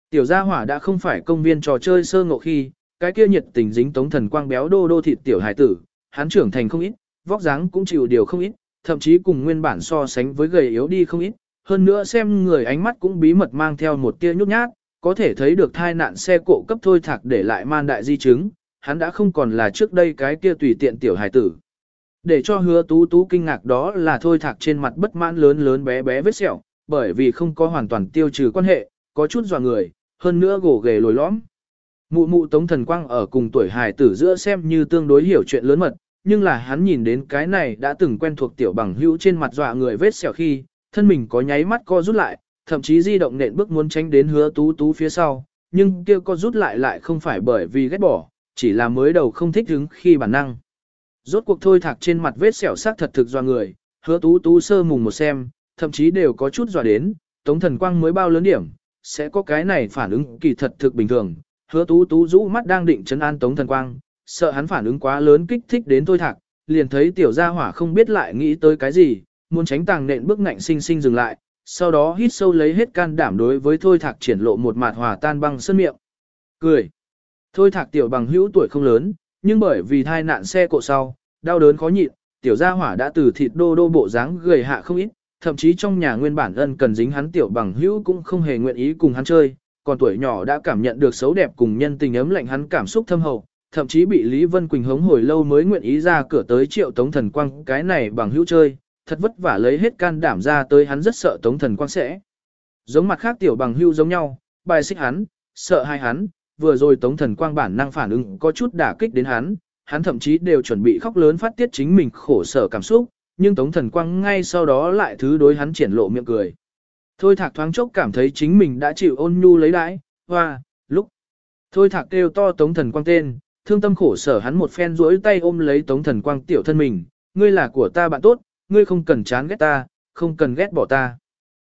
Tiểu gia hỏa đã không phải công viên trò chơi sơ ngộ khi, cái kia nhiệt tình dính tống thần quang béo đô đô thịt tiểu hải tử, hắn trưởng thành không ít, vóc dáng cũng chịu điều không ít, thậm chí cùng nguyên bản so sánh với gầy yếu đi không ít, hơn nữa xem người ánh mắt cũng bí mật mang theo một tia nhút nhát, có thể thấy được thai nạn xe cộ cấp thôi thạc để lại man đại di chứng, hắn đã không còn là trước đây cái kia tùy tiện tiểu hải tử. Để cho hứa tú tú kinh ngạc đó là thôi thạc trên mặt bất mãn lớn lớn bé bé vết sẹo, bởi vì không có hoàn toàn tiêu trừ quan hệ, có chút dò người, hơn nữa gồ ghề lồi lõm. Mụ mụ Tống Thần Quang ở cùng tuổi hài tử giữa xem như tương đối hiểu chuyện lớn mật, nhưng là hắn nhìn đến cái này đã từng quen thuộc tiểu bằng hữu trên mặt dọa người vết sẹo khi, thân mình có nháy mắt co rút lại, thậm chí di động nện bước muốn tránh đến hứa tú tú phía sau, nhưng kia co rút lại lại không phải bởi vì ghét bỏ, chỉ là mới đầu không thích hứng khi bản năng. Rốt cuộc thôi thạc trên mặt vết sẹo sắc thật thực do người, hứa tú tú sơ mùng một xem, thậm chí đều có chút dọa đến, tống thần quang mới bao lớn điểm, sẽ có cái này phản ứng kỳ thật thực bình thường. Hứa tú tú rũ mắt đang định chấn an tống thần quang, sợ hắn phản ứng quá lớn kích thích đến thôi thạc, liền thấy tiểu gia hỏa không biết lại nghĩ tới cái gì, muốn tránh tàng nện bước ngạnh sinh sinh dừng lại, sau đó hít sâu lấy hết can đảm đối với thôi thạc triển lộ một mạt hòa tan băng sân miệng. Cười. Thôi thạc tiểu bằng hữu tuổi không lớn, nhưng bởi vì thai nạn xe cộ sau, đau đớn khó nhịn, tiểu gia hỏa đã từ thịt đô đô bộ dáng gầy hạ không ít, thậm chí trong nhà nguyên bản ân cần dính hắn tiểu bằng hữu cũng không hề nguyện ý cùng hắn chơi, còn tuổi nhỏ đã cảm nhận được xấu đẹp cùng nhân tình ấm lạnh hắn cảm xúc thâm hậu, thậm chí bị Lý Vân Quỳnh hống hồi lâu mới nguyện ý ra cửa tới triệu tống thần quang cái này bằng hữu chơi, thật vất vả lấy hết can đảm ra tới hắn rất sợ tống thần quang sẽ. Giống mặt khác tiểu bằng hữu giống nhau, bài xích hắn, sợ hai hắn, vừa rồi tống thần quang bản năng phản ứng có chút đả kích đến hắn, hắn thậm chí đều chuẩn bị khóc lớn phát tiết chính mình khổ sở cảm xúc, nhưng tống thần quang ngay sau đó lại thứ đối hắn triển lộ miệng cười. Thôi thạc thoáng chốc cảm thấy chính mình đã chịu ôn nhu lấy đãi, hoa, lúc. Thôi thạc kêu to tống thần quang tên, thương tâm khổ sở hắn một phen duỗi tay ôm lấy tống thần quang tiểu thân mình, ngươi là của ta bạn tốt, ngươi không cần chán ghét ta, không cần ghét bỏ ta.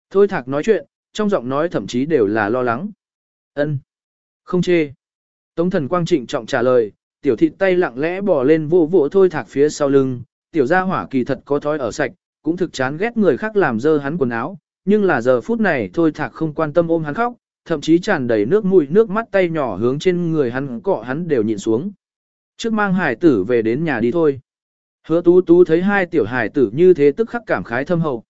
Thôi thạc nói chuyện, trong giọng nói thậm chí đều là lo lắng. ân không chê. Tống thần quang trịnh trọng trả lời, tiểu thịt tay lặng lẽ bỏ lên vô vỗ thôi thạc phía sau lưng, tiểu gia hỏa kỳ thật có thói ở sạch, cũng thực chán ghét người khác làm dơ hắn quần áo, nhưng là giờ phút này thôi thạc không quan tâm ôm hắn khóc, thậm chí tràn đầy nước mũi nước mắt tay nhỏ hướng trên người hắn cọ hắn đều nhịn xuống. Trước mang hải tử về đến nhà đi thôi. Hứa tú tú thấy hai tiểu hải tử như thế tức khắc cảm khái thâm hậu.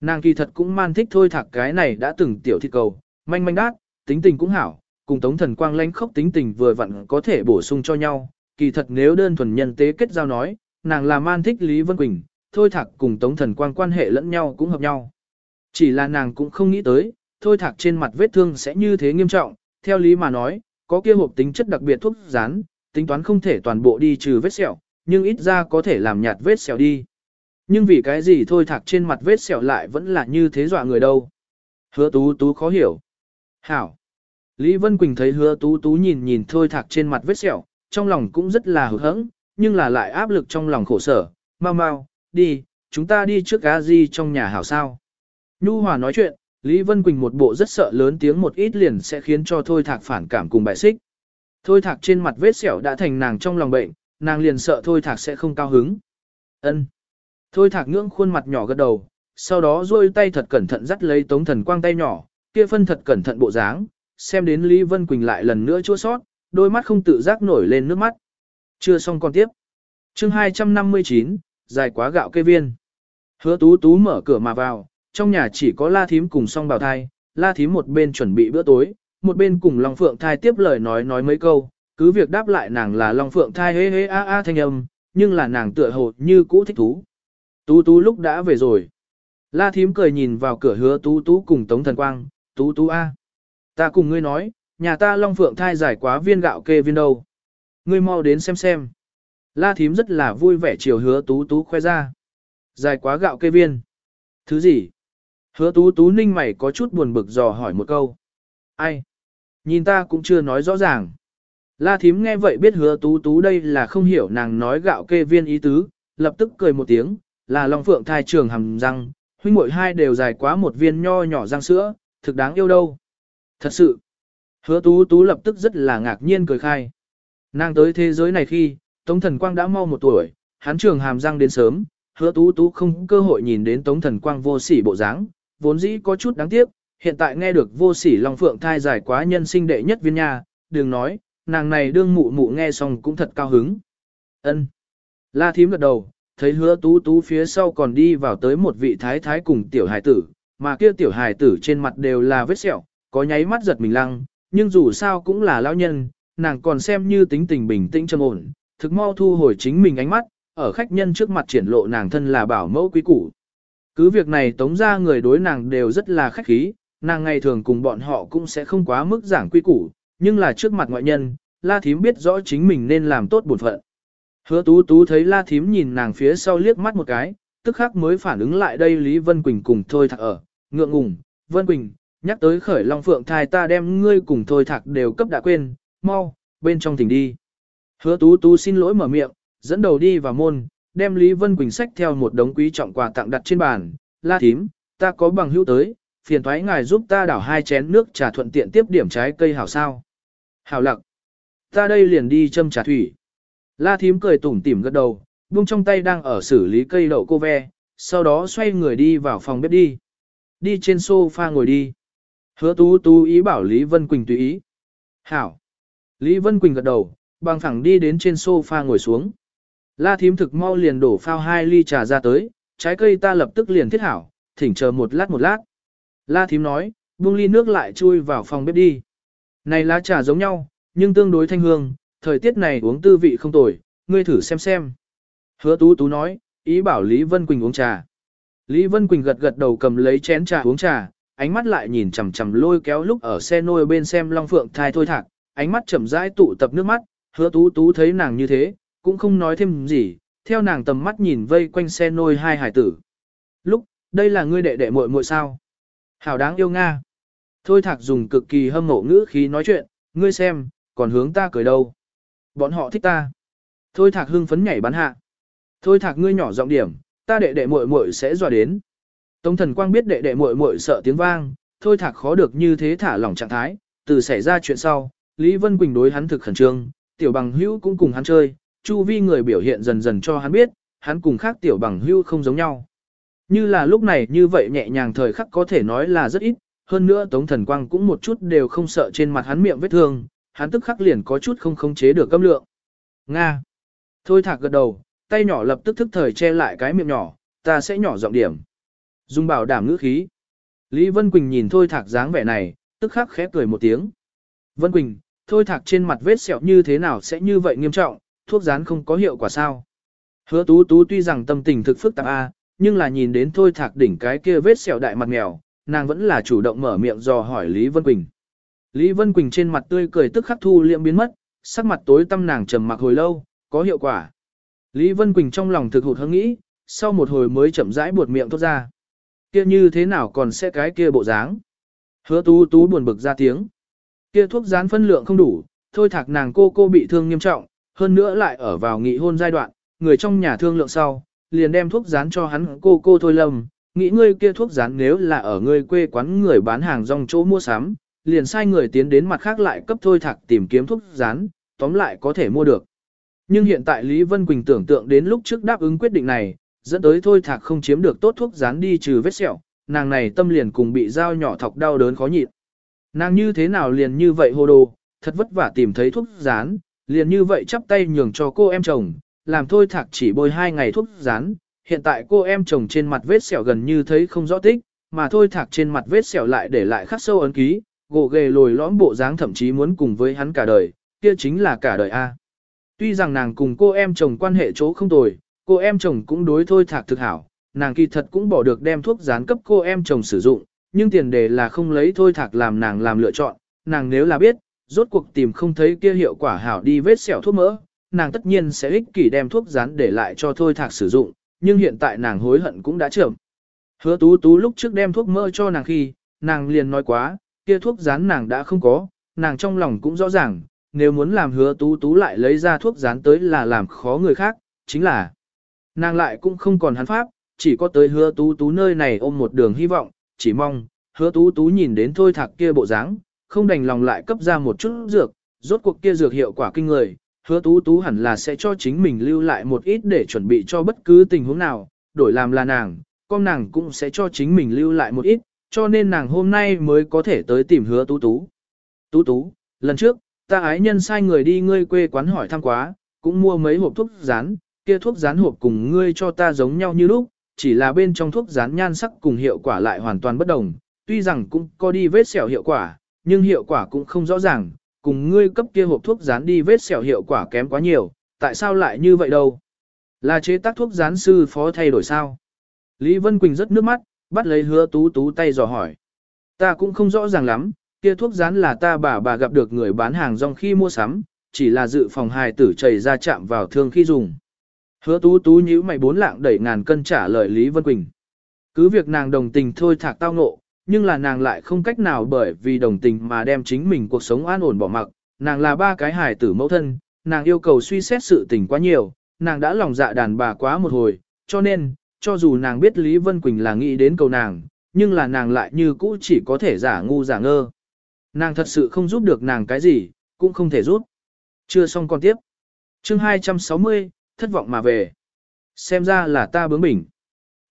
Nàng kỳ thật cũng man thích thôi thạc cái này đã từng tiểu thịt cầu, manh manh đát, tính tình cũng hảo, cùng tống thần quang lãnh khốc tính tình vừa vặn có thể bổ sung cho nhau. Kỳ thật nếu đơn thuần nhân tế kết giao nói, nàng là man thích Lý Vân Quỳnh, thôi thạc cùng tống thần quang quan hệ lẫn nhau cũng hợp nhau. Chỉ là nàng cũng không nghĩ tới, thôi thạc trên mặt vết thương sẽ như thế nghiêm trọng, theo lý mà nói, có kia hộp tính chất đặc biệt thuốc rán, tính toán không thể toàn bộ đi trừ vết sẹo, nhưng ít ra có thể làm nhạt vết sẹo đi. Nhưng vì cái gì thôi thạc trên mặt vết sẹo lại vẫn là như thế dọa người đâu. Hứa tú tú khó hiểu. Hảo. Lý Vân Quỳnh thấy hứa tú tú nhìn nhìn thôi thạc trên mặt vết sẹo, trong lòng cũng rất là hứng hững, nhưng là lại áp lực trong lòng khổ sở. Mau mau, đi, chúng ta đi trước gà di trong nhà hảo sao. Nhu Hòa nói chuyện, Lý Vân Quỳnh một bộ rất sợ lớn tiếng một ít liền sẽ khiến cho Thôi Thạc phản cảm cùng bại xích. Thôi Thạc trên mặt vết sẹo đã thành nàng trong lòng bệnh, nàng liền sợ Thôi Thạc sẽ không cao hứng. Ân. Thôi Thạc ngưỡng khuôn mặt nhỏ gật đầu, sau đó duỗi tay thật cẩn thận dắt lấy Tống Thần Quang tay nhỏ, kia phân thật cẩn thận bộ dáng, xem đến Lý Vân Quỳnh lại lần nữa chua sót, đôi mắt không tự giác nổi lên nước mắt. Chưa xong con tiếp. Chương 259, dài quá gạo kê viên. Hứa tú tú mở cửa mà vào, trong nhà chỉ có la thím cùng song bào thai, la thím một bên chuẩn bị bữa tối, một bên cùng Long Phượng thai tiếp lời nói nói mấy câu, cứ việc đáp lại nàng là Long Phượng thai hế hế a a thanh âm, nhưng là nàng tựa hồ như cũ thích thú. Tú tú lúc đã về rồi. La thím cười nhìn vào cửa hứa tú tú cùng Tống Thần Quang, tú tú a. Ta cùng ngươi nói, nhà ta Long Phượng thai giải quá viên gạo kê viên đâu. Ngươi mau đến xem xem. La thím rất là vui vẻ chiều hứa tú tú khoe ra. Dài quá gạo kê viên. Thứ gì? Hứa tú tú ninh mày có chút buồn bực dò hỏi một câu. Ai? Nhìn ta cũng chưa nói rõ ràng. La thím nghe vậy biết hứa tú tú đây là không hiểu nàng nói gạo kê viên ý tứ, lập tức cười một tiếng, là Long Phượng thai trường hầm răng, huynh muội hai đều dài quá một viên nho nhỏ răng sữa, thực đáng yêu đâu. Thật sự, hứa tú tú lập tức rất là ngạc nhiên cười khai. Nàng tới thế giới này khi, Tống Thần Quang đã mau một tuổi, hắn trường hàm răng đến sớm, hứa tú tú không cơ hội nhìn đến Tống Thần Quang vô sỉ bộ dáng, vốn dĩ có chút đáng tiếc, hiện tại nghe được vô sỉ Long Phượng thai dài quá nhân sinh đệ nhất viên nhà, đừng nói, nàng này đương mụ mụ nghe xong cũng thật cao hứng. Ân. La thím gật đầu, thấy hứa tú tú phía sau còn đi vào tới một vị thái thái cùng tiểu hài tử, mà kia tiểu hài tử trên mặt đều là vết sẹo, có nháy mắt giật mình lăng, nhưng dù sao cũng là lão nhân, nàng còn xem như tính tình bình tĩnh trầm ổn, thực mau thu hồi chính mình ánh mắt, ở khách nhân trước mặt triển lộ nàng thân là bảo mẫu quý củ. Cứ việc này tống ra người đối nàng đều rất là khách khí, nàng ngày thường cùng bọn họ cũng sẽ không quá mức giảng quy củ, nhưng là trước mặt ngoại nhân, la thím biết rõ chính mình nên làm tốt bổn phận. Hứa tú tú thấy la thím nhìn nàng phía sau liếc mắt một cái, tức khắc mới phản ứng lại đây Lý Vân Quỳnh cùng thôi thạc ở, ngượng ngùng, Vân Quỳnh, nhắc tới khởi Long Phượng thai ta đem ngươi cùng thôi thạc đều cấp đã quên, mau, bên trong thỉnh đi. Hứa tú tú xin lỗi mở miệng, dẫn đầu đi vào môn, đem Lý Vân Quỳnh sách theo một đống quý trọng quà tặng đặt trên bàn, la thím, ta có bằng hữu tới, phiền thoái ngài giúp ta đảo hai chén nước trà thuận tiện tiếp điểm trái cây hảo sao. Hảo lặc ta đây liền đi châm trà thủy. La thím cười tủm tỉm gật đầu, buông trong tay đang ở xử lý cây đậu cô ve, sau đó xoay người đi vào phòng bếp đi. Đi trên sofa ngồi đi. Hứa tú tú ý bảo Lý Vân Quỳnh tùy ý. Hảo. Lý Vân Quỳnh gật đầu, bằng thẳng đi đến trên sofa ngồi xuống. La thím thực mau liền đổ phao hai ly trà ra tới, trái cây ta lập tức liền thiết hảo, thỉnh chờ một lát một lát. La thím nói, buông ly nước lại chui vào phòng bếp đi. Này lá trà giống nhau, nhưng tương đối thanh hương, thời tiết này uống tư vị không tồi, ngươi thử xem xem. Hứa tú tú nói, ý bảo Lý Vân Quỳnh uống trà. Lý Vân Quỳnh gật gật đầu cầm lấy chén trà uống trà, ánh mắt lại nhìn chằm chằm lôi kéo lúc ở xe nôi bên xem Long Phượng thai thôi thạc, ánh mắt chậm rãi tụ tập nước mắt, hứa tú tú thấy nàng như thế, cũng không nói thêm gì, theo nàng tầm mắt nhìn vây quanh xe nôi hai hải tử. Lúc, đây là ngươi đệ đệ muội muội sao? Hảo đáng yêu Nga. Thôi thạc dùng cực kỳ hâm mộ ngữ khí nói chuyện, ngươi xem, còn hướng ta cười đâu. Bọn họ thích ta. Thôi thạc hưng phấn nhảy bắn hạ. Thôi thạc ngươi nhỏ giọng điểm, ta đệ đệ muội muội sẽ dọa đến. Tống thần quang biết đệ đệ muội muội sợ tiếng vang, thôi thạc khó được như thế thả lỏng trạng thái, từ xảy ra chuyện sau, Lý Vân Quỳnh đối hắn thực khẩn trương, tiểu bằng hữu cũng cùng hắn chơi, chu vi người biểu hiện dần dần cho hắn biết, hắn cùng khác tiểu bằng hữu không giống nhau. Như là lúc này như vậy nhẹ nhàng thời khắc có thể nói là rất ít, hơn nữa Tống Thần Quang cũng một chút đều không sợ trên mặt hắn miệng vết thương, hắn tức khắc liền có chút không khống chế được câm lượng. Nga. Thôi thạc gật đầu, tay nhỏ lập tức thức thời che lại cái miệng nhỏ, ta sẽ nhỏ giọng điểm. Dung bảo đảm ngữ khí. Lý Vân Quỳnh nhìn thôi thạc dáng vẻ này, tức khắc khẽ cười một tiếng. Vân Quỳnh, thôi thạc trên mặt vết sẹo như thế nào sẽ như vậy nghiêm trọng, thuốc dán không có hiệu quả sao. Hứa tú tú tuy rằng tâm tình thực phức tạp a, nhưng là nhìn đến thôi thạc đỉnh cái kia vết sẹo đại mặt mèo, nàng vẫn là chủ động mở miệng dò hỏi Lý Vân Quỳnh. Lý Vân Quỳnh trên mặt tươi cười tức khắc thu liệm biến mất, sắc mặt tối tăm nàng trầm mặc hồi lâu, có hiệu quả. Lý Vân Quỳnh trong lòng thực hụt hẫng nghĩ, sau một hồi mới chậm rãi buột miệng thốt ra. Kia như thế nào còn sẽ cái kia bộ dáng? Hứa tú tú buồn bực ra tiếng. Kia thuốc dán phân lượng không đủ, thôi thạc nàng cô cô bị thương nghiêm trọng, hơn nữa lại ở vào nghị hôn giai đoạn, người trong nhà thương lượng sau, liền đem thuốc dán cho hắn cô cô thôi lầm, nghĩ ngươi kia thuốc rán nếu là ở ngươi quê quán người bán hàng rong chỗ mua sắm, liền sai người tiến đến mặt khác lại cấp thôi thạc tìm kiếm thuốc rán, tóm lại có thể mua được. Nhưng hiện tại Lý Vân Quỳnh tưởng tượng đến lúc trước đáp ứng quyết định này, dẫn tới thôi thạc không chiếm được tốt thuốc dán đi trừ vết sẹo, nàng này tâm liền cùng bị dao nhỏ thọc đau đớn khó nhịn. Nàng như thế nào liền như vậy hồ đồ, thật vất vả tìm thấy thuốc dán, liền như vậy chắp tay nhường cho cô em chồng, làm thôi thạc chỉ bôi hai ngày thuốc dán, hiện tại cô em chồng trên mặt vết sẹo gần như thấy không rõ tích, mà thôi thạc trên mặt vết sẹo lại để lại khắc sâu ấn ký, gỗ ghề lồi lõm bộ dáng thậm chí muốn cùng với hắn cả đời, kia chính là cả đời A. Tuy rằng nàng cùng cô em chồng quan hệ chỗ không tồi, cô em chồng cũng đối thôi thạc thực hảo, nàng kỳ thật cũng bỏ được đem thuốc gián cấp cô em chồng sử dụng, nhưng tiền đề là không lấy thôi thạc làm nàng làm lựa chọn, nàng nếu là biết, rốt cuộc tìm không thấy kia hiệu quả hảo đi vết sẹo thuốc mỡ, nàng tất nhiên sẽ ích kỷ đem thuốc rán để lại cho thôi thạc sử dụng, nhưng hiện tại nàng hối hận cũng đã trưởng. Hứa tú tú lúc trước đem thuốc mỡ cho nàng khi, nàng liền nói quá, kia thuốc rán nàng đã không có, nàng trong lòng cũng rõ ràng, nếu muốn làm hứa tú tú lại lấy ra thuốc rán tới là làm khó người khác, chính là nàng lại cũng không còn hắn pháp, chỉ có tới hứa tú tú nơi này ôm một đường hy vọng, chỉ mong, hứa tú tú nhìn đến thôi thạc kia bộ dáng, không đành lòng lại cấp ra một chút dược, rốt cuộc kia dược hiệu quả kinh người, hứa tú tú hẳn là sẽ cho chính mình lưu lại một ít để chuẩn bị cho bất cứ tình huống nào, đổi làm là nàng, con nàng cũng sẽ cho chính mình lưu lại một ít, cho nên nàng hôm nay mới có thể tới tìm hứa tú tú. Tú tú, lần trước, ta ái nhân sai người đi ngươi quê quán hỏi thăm quá, cũng mua mấy hộp thuốc rán, kia thuốc rán hộp cùng ngươi cho ta giống nhau như lúc, chỉ là bên trong thuốc rán nhan sắc cùng hiệu quả lại hoàn toàn bất đồng, tuy rằng cũng có đi vết sẹo hiệu quả, nhưng hiệu quả cũng không rõ ràng, cùng ngươi cấp kia hộp thuốc rán đi vết sẹo hiệu quả kém quá nhiều, tại sao lại như vậy đâu? Là chế tác thuốc rán sư phó thay đổi sao? Lý Vân Quỳnh rất nước mắt, bắt lấy hứa tú tú tay dò hỏi. Ta cũng không rõ ràng lắm, kia thuốc rán là ta bà bà gặp được người bán hàng rong khi mua sắm, chỉ là dự phòng hài tử chảy ra chạm vào thương khi dùng. Hứa tú tú nhíu mày bốn lạng đẩy ngàn cân trả lời Lý Vân Quỳnh. Cứ việc nàng đồng tình thôi thạc tao ngộ, nhưng là nàng lại không cách nào bởi vì đồng tình mà đem chính mình cuộc sống an ổn bỏ mặc. Nàng là ba cái hài tử mẫu thân, nàng yêu cầu suy xét sự tình quá nhiều, nàng đã lòng dạ đàn bà quá một hồi, cho nên, cho dù nàng biết Lý Vân Quỳnh là nghĩ đến cầu nàng, nhưng là nàng lại như cũ chỉ có thể giả ngu giả ngơ. Nàng thật sự không giúp được nàng cái gì, cũng không thể giúp. Chưa xong còn tiếp. chương 260, thất vọng mà về. Xem ra là ta bướng bỉnh.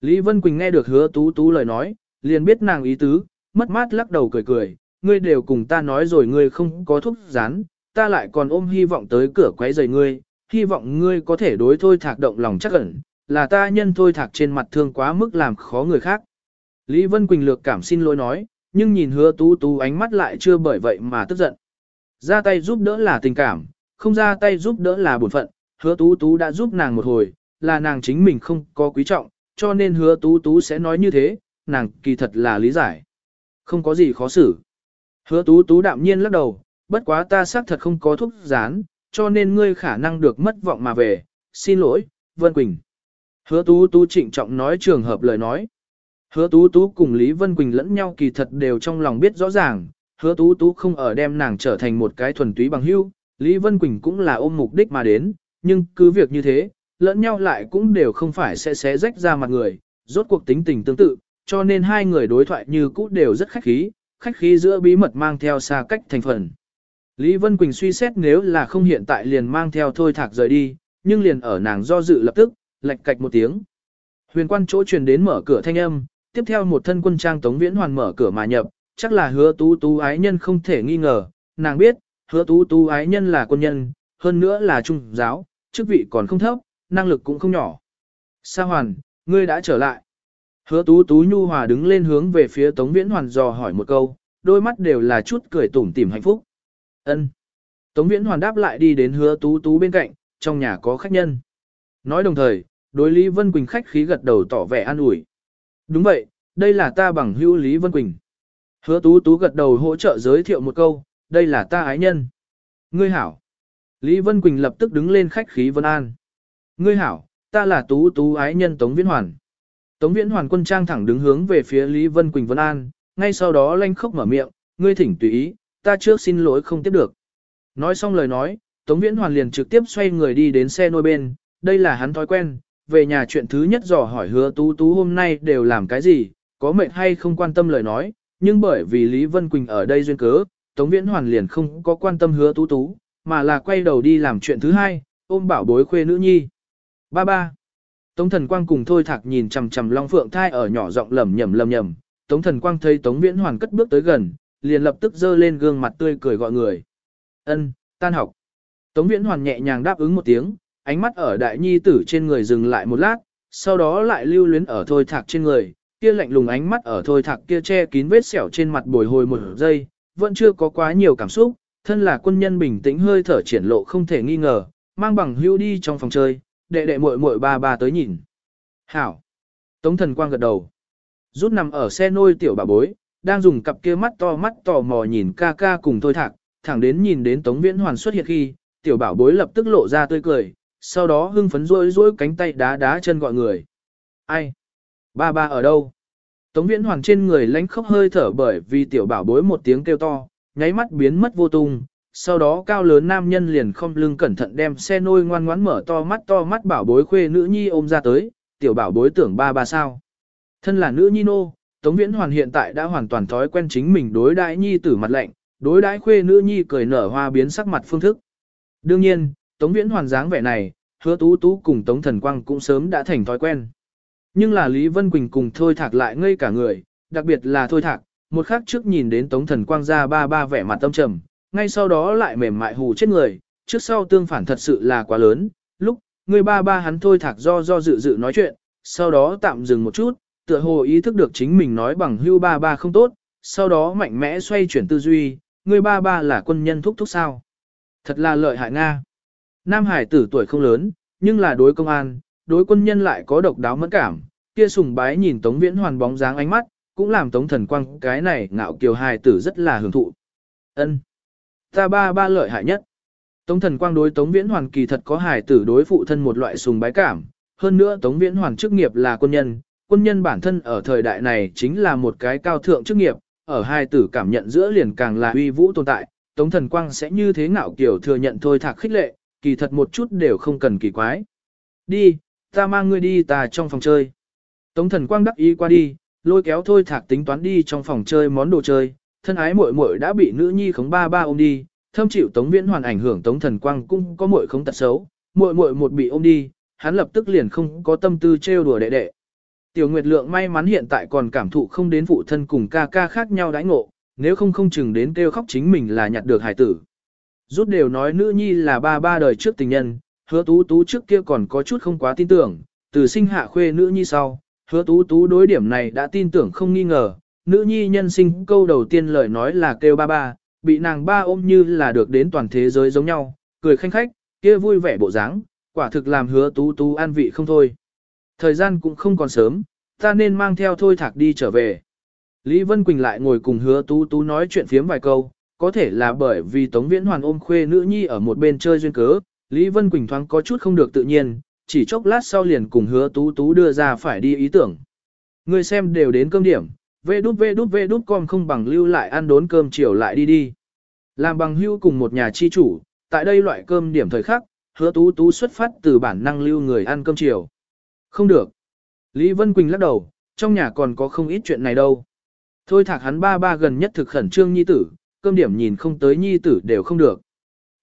Lý Vân Quỳnh nghe được hứa tú tú lời nói, liền biết nàng ý tứ, mất mát lắc đầu cười cười, ngươi đều cùng ta nói rồi ngươi không có thuốc rán, ta lại còn ôm hy vọng tới cửa quấy rầy ngươi, hy vọng ngươi có thể đối thôi thạc động lòng chắc ẩn, là ta nhân thôi thạc trên mặt thương quá mức làm khó người khác. Lý Vân Quỳnh lược cảm xin lỗi nói, nhưng nhìn hứa tú tú ánh mắt lại chưa bởi vậy mà tức giận. Ra tay giúp đỡ là tình cảm, không ra tay giúp đỡ là bổn phận, hứa tú tú đã giúp nàng một hồi, là nàng chính mình không có quý trọng, cho nên hứa tú tú sẽ nói như thế, nàng kỳ thật là lý giải. Không có gì khó xử. Hứa tú tú đạm nhiên lắc đầu, bất quá ta xác thật không có thuốc rán, cho nên ngươi khả năng được mất vọng mà về, xin lỗi, Vân Quỳnh. Hứa tú tú trịnh trọng nói trường hợp lời nói. Hứa tú tú cùng Lý Vân Quỳnh lẫn nhau kỳ thật đều trong lòng biết rõ ràng, hứa tú tú không ở đem nàng trở thành một cái thuần túy bằng hữu, Lý Vân Quỳnh cũng là ôm mục đích mà đến, nhưng cứ việc như thế, lẫn nhau lại cũng đều không phải sẽ xé rách ra mặt người, rốt cuộc tính tình tương tự, cho nên hai người đối thoại như cũ đều rất khách khí, khách khí giữa bí mật mang theo xa cách thành phần. Lý Vân Quỳnh suy xét nếu là không hiện tại liền mang theo thôi thạc rời đi, nhưng liền ở nàng do dự lập tức, lạch cạch một tiếng. Huyền quan chỗ truyền đến mở cửa thanh âm, tiếp theo một thân quân trang Tống Viễn Hoàn mở cửa mà nhập, chắc là hứa tú tú ái nhân không thể nghi ngờ, nàng biết, hứa tú tú ái nhân là quân nhân, hơn nữa là trung giáo, chức vị còn không thấp, năng lực cũng không nhỏ. Sa Hoàn, ngươi đã trở lại. Hứa tú tú nhu hòa đứng lên hướng về phía Tống Viễn Hoàn dò hỏi một câu, đôi mắt đều là chút cười tủm tỉm hạnh phúc. Ân. Tống Viễn Hoàn đáp lại đi đến hứa tú tú bên cạnh, trong nhà có khách nhân. Nói đồng thời, đối Lý Vân Quỳnh khách khí gật đầu tỏ vẻ an ủi. Đúng vậy, đây là ta bằng hữu Lý Vân Quỳnh. Hứa tú tú gật đầu hỗ trợ giới thiệu một câu, đây là ta ái nhân. Ngươi hảo. Lý Vân Quỳnh lập tức đứng lên khách khí vân an. Ngươi hảo, ta là tú tú ái nhân Tống Viễn Hoàn. Tống Viễn Hoàn quân trang thẳng đứng hướng về phía Lý Vân Quỳnh vân an, ngay sau đó lanh khóc mở miệng, ngươi thỉnh tùy ý, ta trước xin lỗi không tiếp được. Nói xong lời nói, Tống Viễn Hoàn liền trực tiếp xoay người đi đến xe nôi bên, đây là hắn thói quen, về nhà chuyện thứ nhất dò hỏi hứa tú tú hôm nay đều làm cái gì, có mệt hay không quan tâm lời nói, nhưng bởi vì Lý Vân Quỳnh ở đây duyên cớ, Tống Viễn Hoàn liền không có quan tâm hứa tú tú, mà là quay đầu đi làm chuyện thứ hai, ôm bảo bối khuê nữ nhi. Ba ba. Tống thần quang cùng thôi thạc nhìn chằm chằm Long Phượng thai ở nhỏ giọng lầm nhầm lầm nhầm, Tống thần quang thấy Tống Viễn Hoàn cất bước tới gần, liền lập tức dơ lên gương mặt tươi cười gọi người. Ân, tan học. Tống Viễn Hoàn nhẹ nhàng đáp ứng một tiếng, ánh mắt ở đại nhi tử trên người dừng lại một lát, sau đó lại lưu luyến ở thôi thạc trên người, kia lạnh lùng ánh mắt ở thôi thạc kia che kín vết sẹo trên mặt bồi hồi một giây, vẫn chưa có quá nhiều cảm xúc, thân là quân nhân bình tĩnh hơi thở triển lộ không thể nghi ngờ, mang bằng hưu đi trong phòng chơi, đệ đệ muội muội ba ba tới nhìn. Hảo. Tống thần quang gật đầu. Rút nằm ở xe nôi tiểu bà bối, đang dùng cặp kia mắt to mắt tò mò nhìn ca ca cùng thôi thạc, thẳng đến nhìn đến Tống Viễn Hoàn xuất hiện khi, tiểu bảo bối lập tức lộ ra tươi cười, sau đó hưng phấn rôi rôi cánh tay đá đá chân gọi người. Ai? Ba ba ở đâu? Tống Viễn Hoàn trên người lánh khóc hơi thở bởi vì tiểu bảo bối một tiếng kêu to, nháy mắt biến mất vô tung. Sau đó cao lớn nam nhân liền không lưng cẩn thận đem xe nôi ngoan ngoãn mở to mắt to mắt bảo bối khuê nữ nhi ôm ra tới, tiểu bảo bối tưởng ba ba sao. Thân là nữ nhi nô, Tống Viễn Hoàn hiện tại đã hoàn toàn thói quen chính mình đối đãi nhi tử mặt lạnh, đối đãi khuê nữ nhi cười nở hoa biến sắc mặt phương thức. Đương nhiên, Tống Viễn Hoàn dáng vẻ này, hứa tú tú cùng Tống Thần Quang cũng sớm đã thành thói quen. Nhưng là Lý Vân Quỳnh cùng Thôi Thạc lại ngây cả người, đặc biệt là Thôi Thạc, một khắc trước nhìn đến Tống Thần Quang ra ba ba vẻ mặt tâm trầm, ngay sau đó lại mềm mại hù chết người, trước sau tương phản thật sự là quá lớn, lúc, người ba ba hắn Thôi Thạc do do dự dự nói chuyện, sau đó tạm dừng một chút, tựa hồ ý thức được chính mình nói bằng hưu ba ba không tốt, sau đó mạnh mẽ xoay chuyển tư duy, người ba ba là quân nhân thúc thúc sao. Thật là lợi hại Nga. Nam Hải tử tuổi không lớn, nhưng là đối công an, đối quân nhân lại có độc đáo mẫn cảm, kia sùng bái nhìn Tống Viễn Hoàn bóng dáng ánh mắt, cũng làm Tống Thần Quang cái này ngạo kiều hài tử rất là hưởng thụ. Ân, Ta ba ba lợi hại nhất. Tống Thần Quang đối Tống Viễn Hoàn kỳ thật có hài tử đối phụ thân một loại sùng bái cảm, hơn nữa Tống Viễn Hoàn chức nghiệp là quân nhân, quân nhân bản thân ở thời đại này chính là một cái cao thượng chức nghiệp, ở hai tử cảm nhận giữa liền càng là uy vũ tồn tại, Tống Thần Quang sẽ như thế ngạo kiểu thừa nhận thôi thạc khích lệ, kỳ thật một chút đều không cần kỳ quái. Đi, ta mang ngươi đi ta trong phòng chơi. Tống Thần Quang đắc ý qua đi, lôi kéo thôi thạc tính toán đi trong phòng chơi món đồ chơi, thân ái muội muội đã bị nữ nhi khống ba ba ôm đi, thâm chịu Tống Viễn hoàn ảnh hưởng Tống Thần Quang cũng có muội không tật xấu, muội muội một bị ôm đi, hắn lập tức liền không có tâm tư trêu đùa đệ đệ. Tiểu Nguyệt Lượng may mắn hiện tại còn cảm thụ không đến phụ thân cùng ca ca khác nhau đãi ngộ, nếu không không chừng đến kêu khóc chính mình là nhặt được hải tử. Rút đều nói nữ nhi là ba ba đời trước tình nhân, hứa tú tú trước kia còn có chút không quá tin tưởng, từ sinh hạ khuê nữ nhi sau, hứa tú tú đối điểm này đã tin tưởng không nghi ngờ, nữ nhi nhân sinh câu đầu tiên lời nói là kêu ba ba, bị nàng ba ôm như là được đến toàn thế giới giống nhau, cười khanh khách, kia vui vẻ bộ dáng, quả thực làm hứa tú tú an vị không thôi. Thời gian cũng không còn sớm, ta nên mang theo thôi thạc đi trở về. Lý Vân Quỳnh lại ngồi cùng hứa tú tú nói chuyện phiếm vài câu, có thể là bởi vì Tống Viễn Hoàn ôm khuê nữ nhi ở một bên chơi duyên cớ, Lý Vân Quỳnh thoáng có chút không được tự nhiên, chỉ chốc lát sau liền cùng hứa tú tú đưa ra phải đi ý tưởng. Người xem đều đến cơm điểm, vê đút vê đút vê đút con không bằng lưu lại ăn đốn cơm chiều lại đi đi. Làm bằng hưu cùng một nhà chi chủ, tại đây loại cơm điểm thời khắc, hứa tú tú xuất phát từ bản năng lưu người ăn cơm chiều. Không được. Lý Vân Quỳnh lắc đầu, trong nhà còn có không ít chuyện này đâu. Thôi thạc hắn ba ba gần nhất thực khẩn trương nhi tử, cơm điểm nhìn không tới nhi tử đều không được.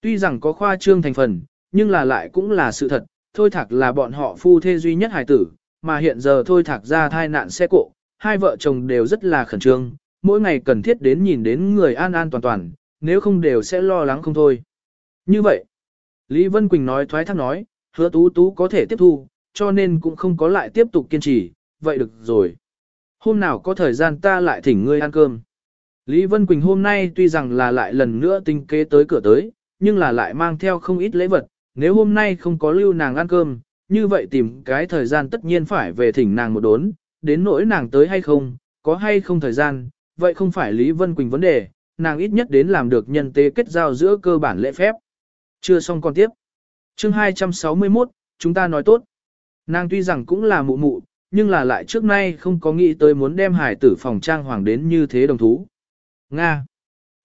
Tuy rằng có khoa trương thành phần, nhưng là lại cũng là sự thật, thôi thạc là bọn họ phu thê duy nhất hài tử, mà hiện giờ thôi thạc ra thai nạn xe cộ, hai vợ chồng đều rất là khẩn trương, mỗi ngày cần thiết đến nhìn đến người an an toàn toàn, nếu không đều sẽ lo lắng không thôi. Như vậy, Lý Vân Quỳnh nói thoái thác nói, hứa tú tú có thể tiếp thu, cho nên cũng không có lại tiếp tục kiên trì, vậy được rồi. Hôm nào có thời gian ta lại thỉnh ngươi ăn cơm. Lý Vân Quỳnh hôm nay tuy rằng là lại lần nữa tinh kế tới cửa tới, nhưng là lại mang theo không ít lễ vật, nếu hôm nay không có lưu nàng ăn cơm, như vậy tìm cái thời gian tất nhiên phải về thỉnh nàng một đốn, đến nỗi nàng tới hay không, có hay không thời gian, vậy không phải Lý Vân Quỳnh vấn đề, nàng ít nhất đến làm được nhân tế kết giao giữa cơ bản lễ phép. Chưa xong còn tiếp. Chương 261, chúng ta nói tốt. Nàng tuy rằng cũng là mụ mụ, nhưng là lại trước nay không có nghĩ tới muốn đem hải tử phòng trang hoàng đến như thế đồng thú. Nga.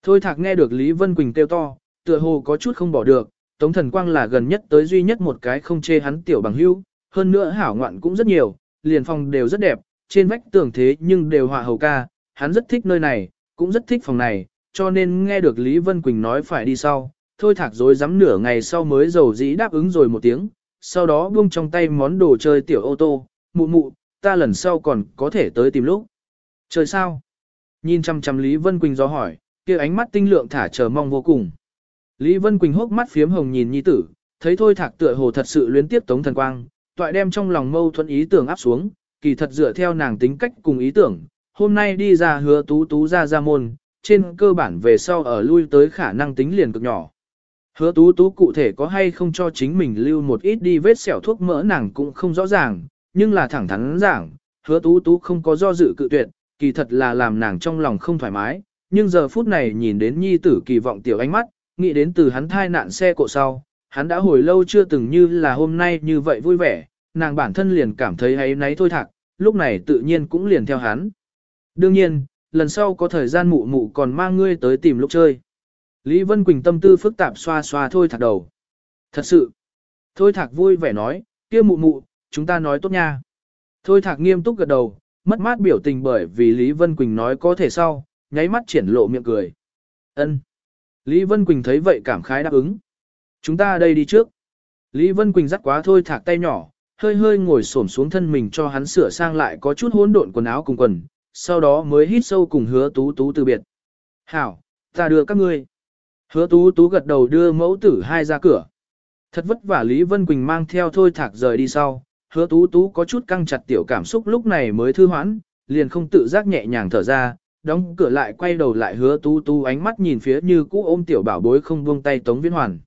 Thôi thạc nghe được Lý Vân Quỳnh kêu to, tựa hồ có chút không bỏ được, Tống Thần Quang là gần nhất tới duy nhất một cái không chê hắn tiểu bằng hữu, hơn nữa hảo ngoạn cũng rất nhiều, liền phòng đều rất đẹp, trên vách tường thế nhưng đều họa hầu ca, hắn rất thích nơi này, cũng rất thích phòng này, cho nên nghe được Lý Vân Quỳnh nói phải đi sau, thôi thạc dối dám nửa ngày sau mới dầu dĩ đáp ứng rồi một tiếng, sau đó buông trong tay món đồ chơi tiểu ô tô, mụ mụ, ta lần sau còn có thể tới tìm lúc. Chơi sao? Nhìn chăm chăm Lý Vân Quỳnh do hỏi, kia ánh mắt tinh lượng thả chờ mong vô cùng. Lý Vân Quỳnh hốc mắt phiếm hồng nhìn nhi tử, thấy thôi thạc tựa hồ thật sự luyến tiếp tống thần quang, toại đem trong lòng mâu thuẫn ý tưởng áp xuống, kỳ thật dựa theo nàng tính cách cùng ý tưởng, hôm nay đi ra hứa tú tú ra ra môn, trên cơ bản về sau ở lui tới khả năng tính liền cực nhỏ. Hứa tú tú cụ thể có hay không cho chính mình lưu một ít đi vết sẹo thuốc mỡ nàng cũng không rõ ràng, nhưng là thẳng thắn giảng, hứa tú tú không có do dự cự tuyệt, kỳ thật là làm nàng trong lòng không thoải mái, nhưng giờ phút này nhìn đến nhi tử kỳ vọng tiểu ánh mắt, nghĩ đến từ hắn thai nạn xe cộ sau, hắn đã hồi lâu chưa từng như là hôm nay như vậy vui vẻ, nàng bản thân liền cảm thấy hay nấy thôi thạc, lúc này tự nhiên cũng liền theo hắn. Đương nhiên, lần sau có thời gian mụ mụ còn mang ngươi tới tìm lúc chơi. Lý Vân Quỳnh tâm tư phức tạp xoa xoa thôi thạc đầu. Thật sự. Thôi thạc vui vẻ nói, kia mụ mụ, chúng ta nói tốt nha. Thôi thạc nghiêm túc gật đầu, mất mát biểu tình bởi vì Lý Vân Quỳnh nói có thể sau, nháy mắt triển lộ miệng cười. Ân. Lý Vân Quỳnh thấy vậy cảm khái đáp ứng. Chúng ta đây đi trước. Lý Vân Quỳnh dắt quá thôi thạc tay nhỏ, hơi hơi ngồi xổm xuống thân mình cho hắn sửa sang lại có chút hỗn độn quần áo cùng quần, sau đó mới hít sâu cùng hứa tú tú từ biệt. Hảo, ta đưa các ngươi. Hứa tú tú gật đầu đưa mẫu tử hai ra cửa. Thật vất vả Lý Vân Quỳnh mang theo thôi thạc rời đi sau, hứa tú tú có chút căng chặt tiểu cảm xúc lúc này mới thư hoãn, liền không tự giác nhẹ nhàng thở ra, đóng cửa lại quay đầu lại hứa tú tú ánh mắt nhìn phía như cũ ôm tiểu bảo bối không buông tay Tống Viễn Hoàn.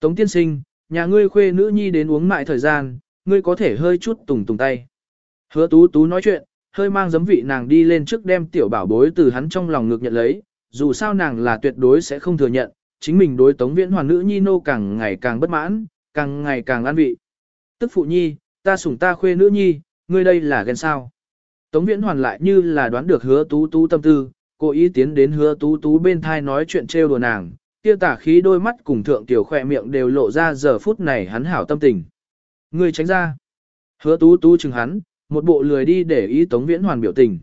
Tống tiên sinh, nhà ngươi khuê nữ nhi đến uống mại thời gian, ngươi có thể hơi chút tùng tùng tay. Hứa tú tú nói chuyện, hơi mang giấm vị nàng đi lên trước đem tiểu bảo bối từ hắn trong lòng ngược nhận lấy, dù sao nàng là tuyệt đối sẽ không thừa nhận, chính mình đối tống viễn hoàn nữ nhi nô càng ngày càng bất mãn, càng ngày càng an vị. Tức phụ nhi, ta sủng ta khuê nữ nhi, ngươi đây là ghen sao. Tống viễn hoàn lại như là đoán được hứa tú tú tâm tư, cố ý tiến đến hứa tú tú bên thai nói chuyện trêu đùa nàng, kia tả khí đôi mắt cùng thượng tiểu khỏe miệng đều lộ ra giờ phút này hắn hảo tâm tình. Người tránh ra. Hứa tú tú chừng hắn, một bộ lười đi để ý tống viễn hoàn biểu tình.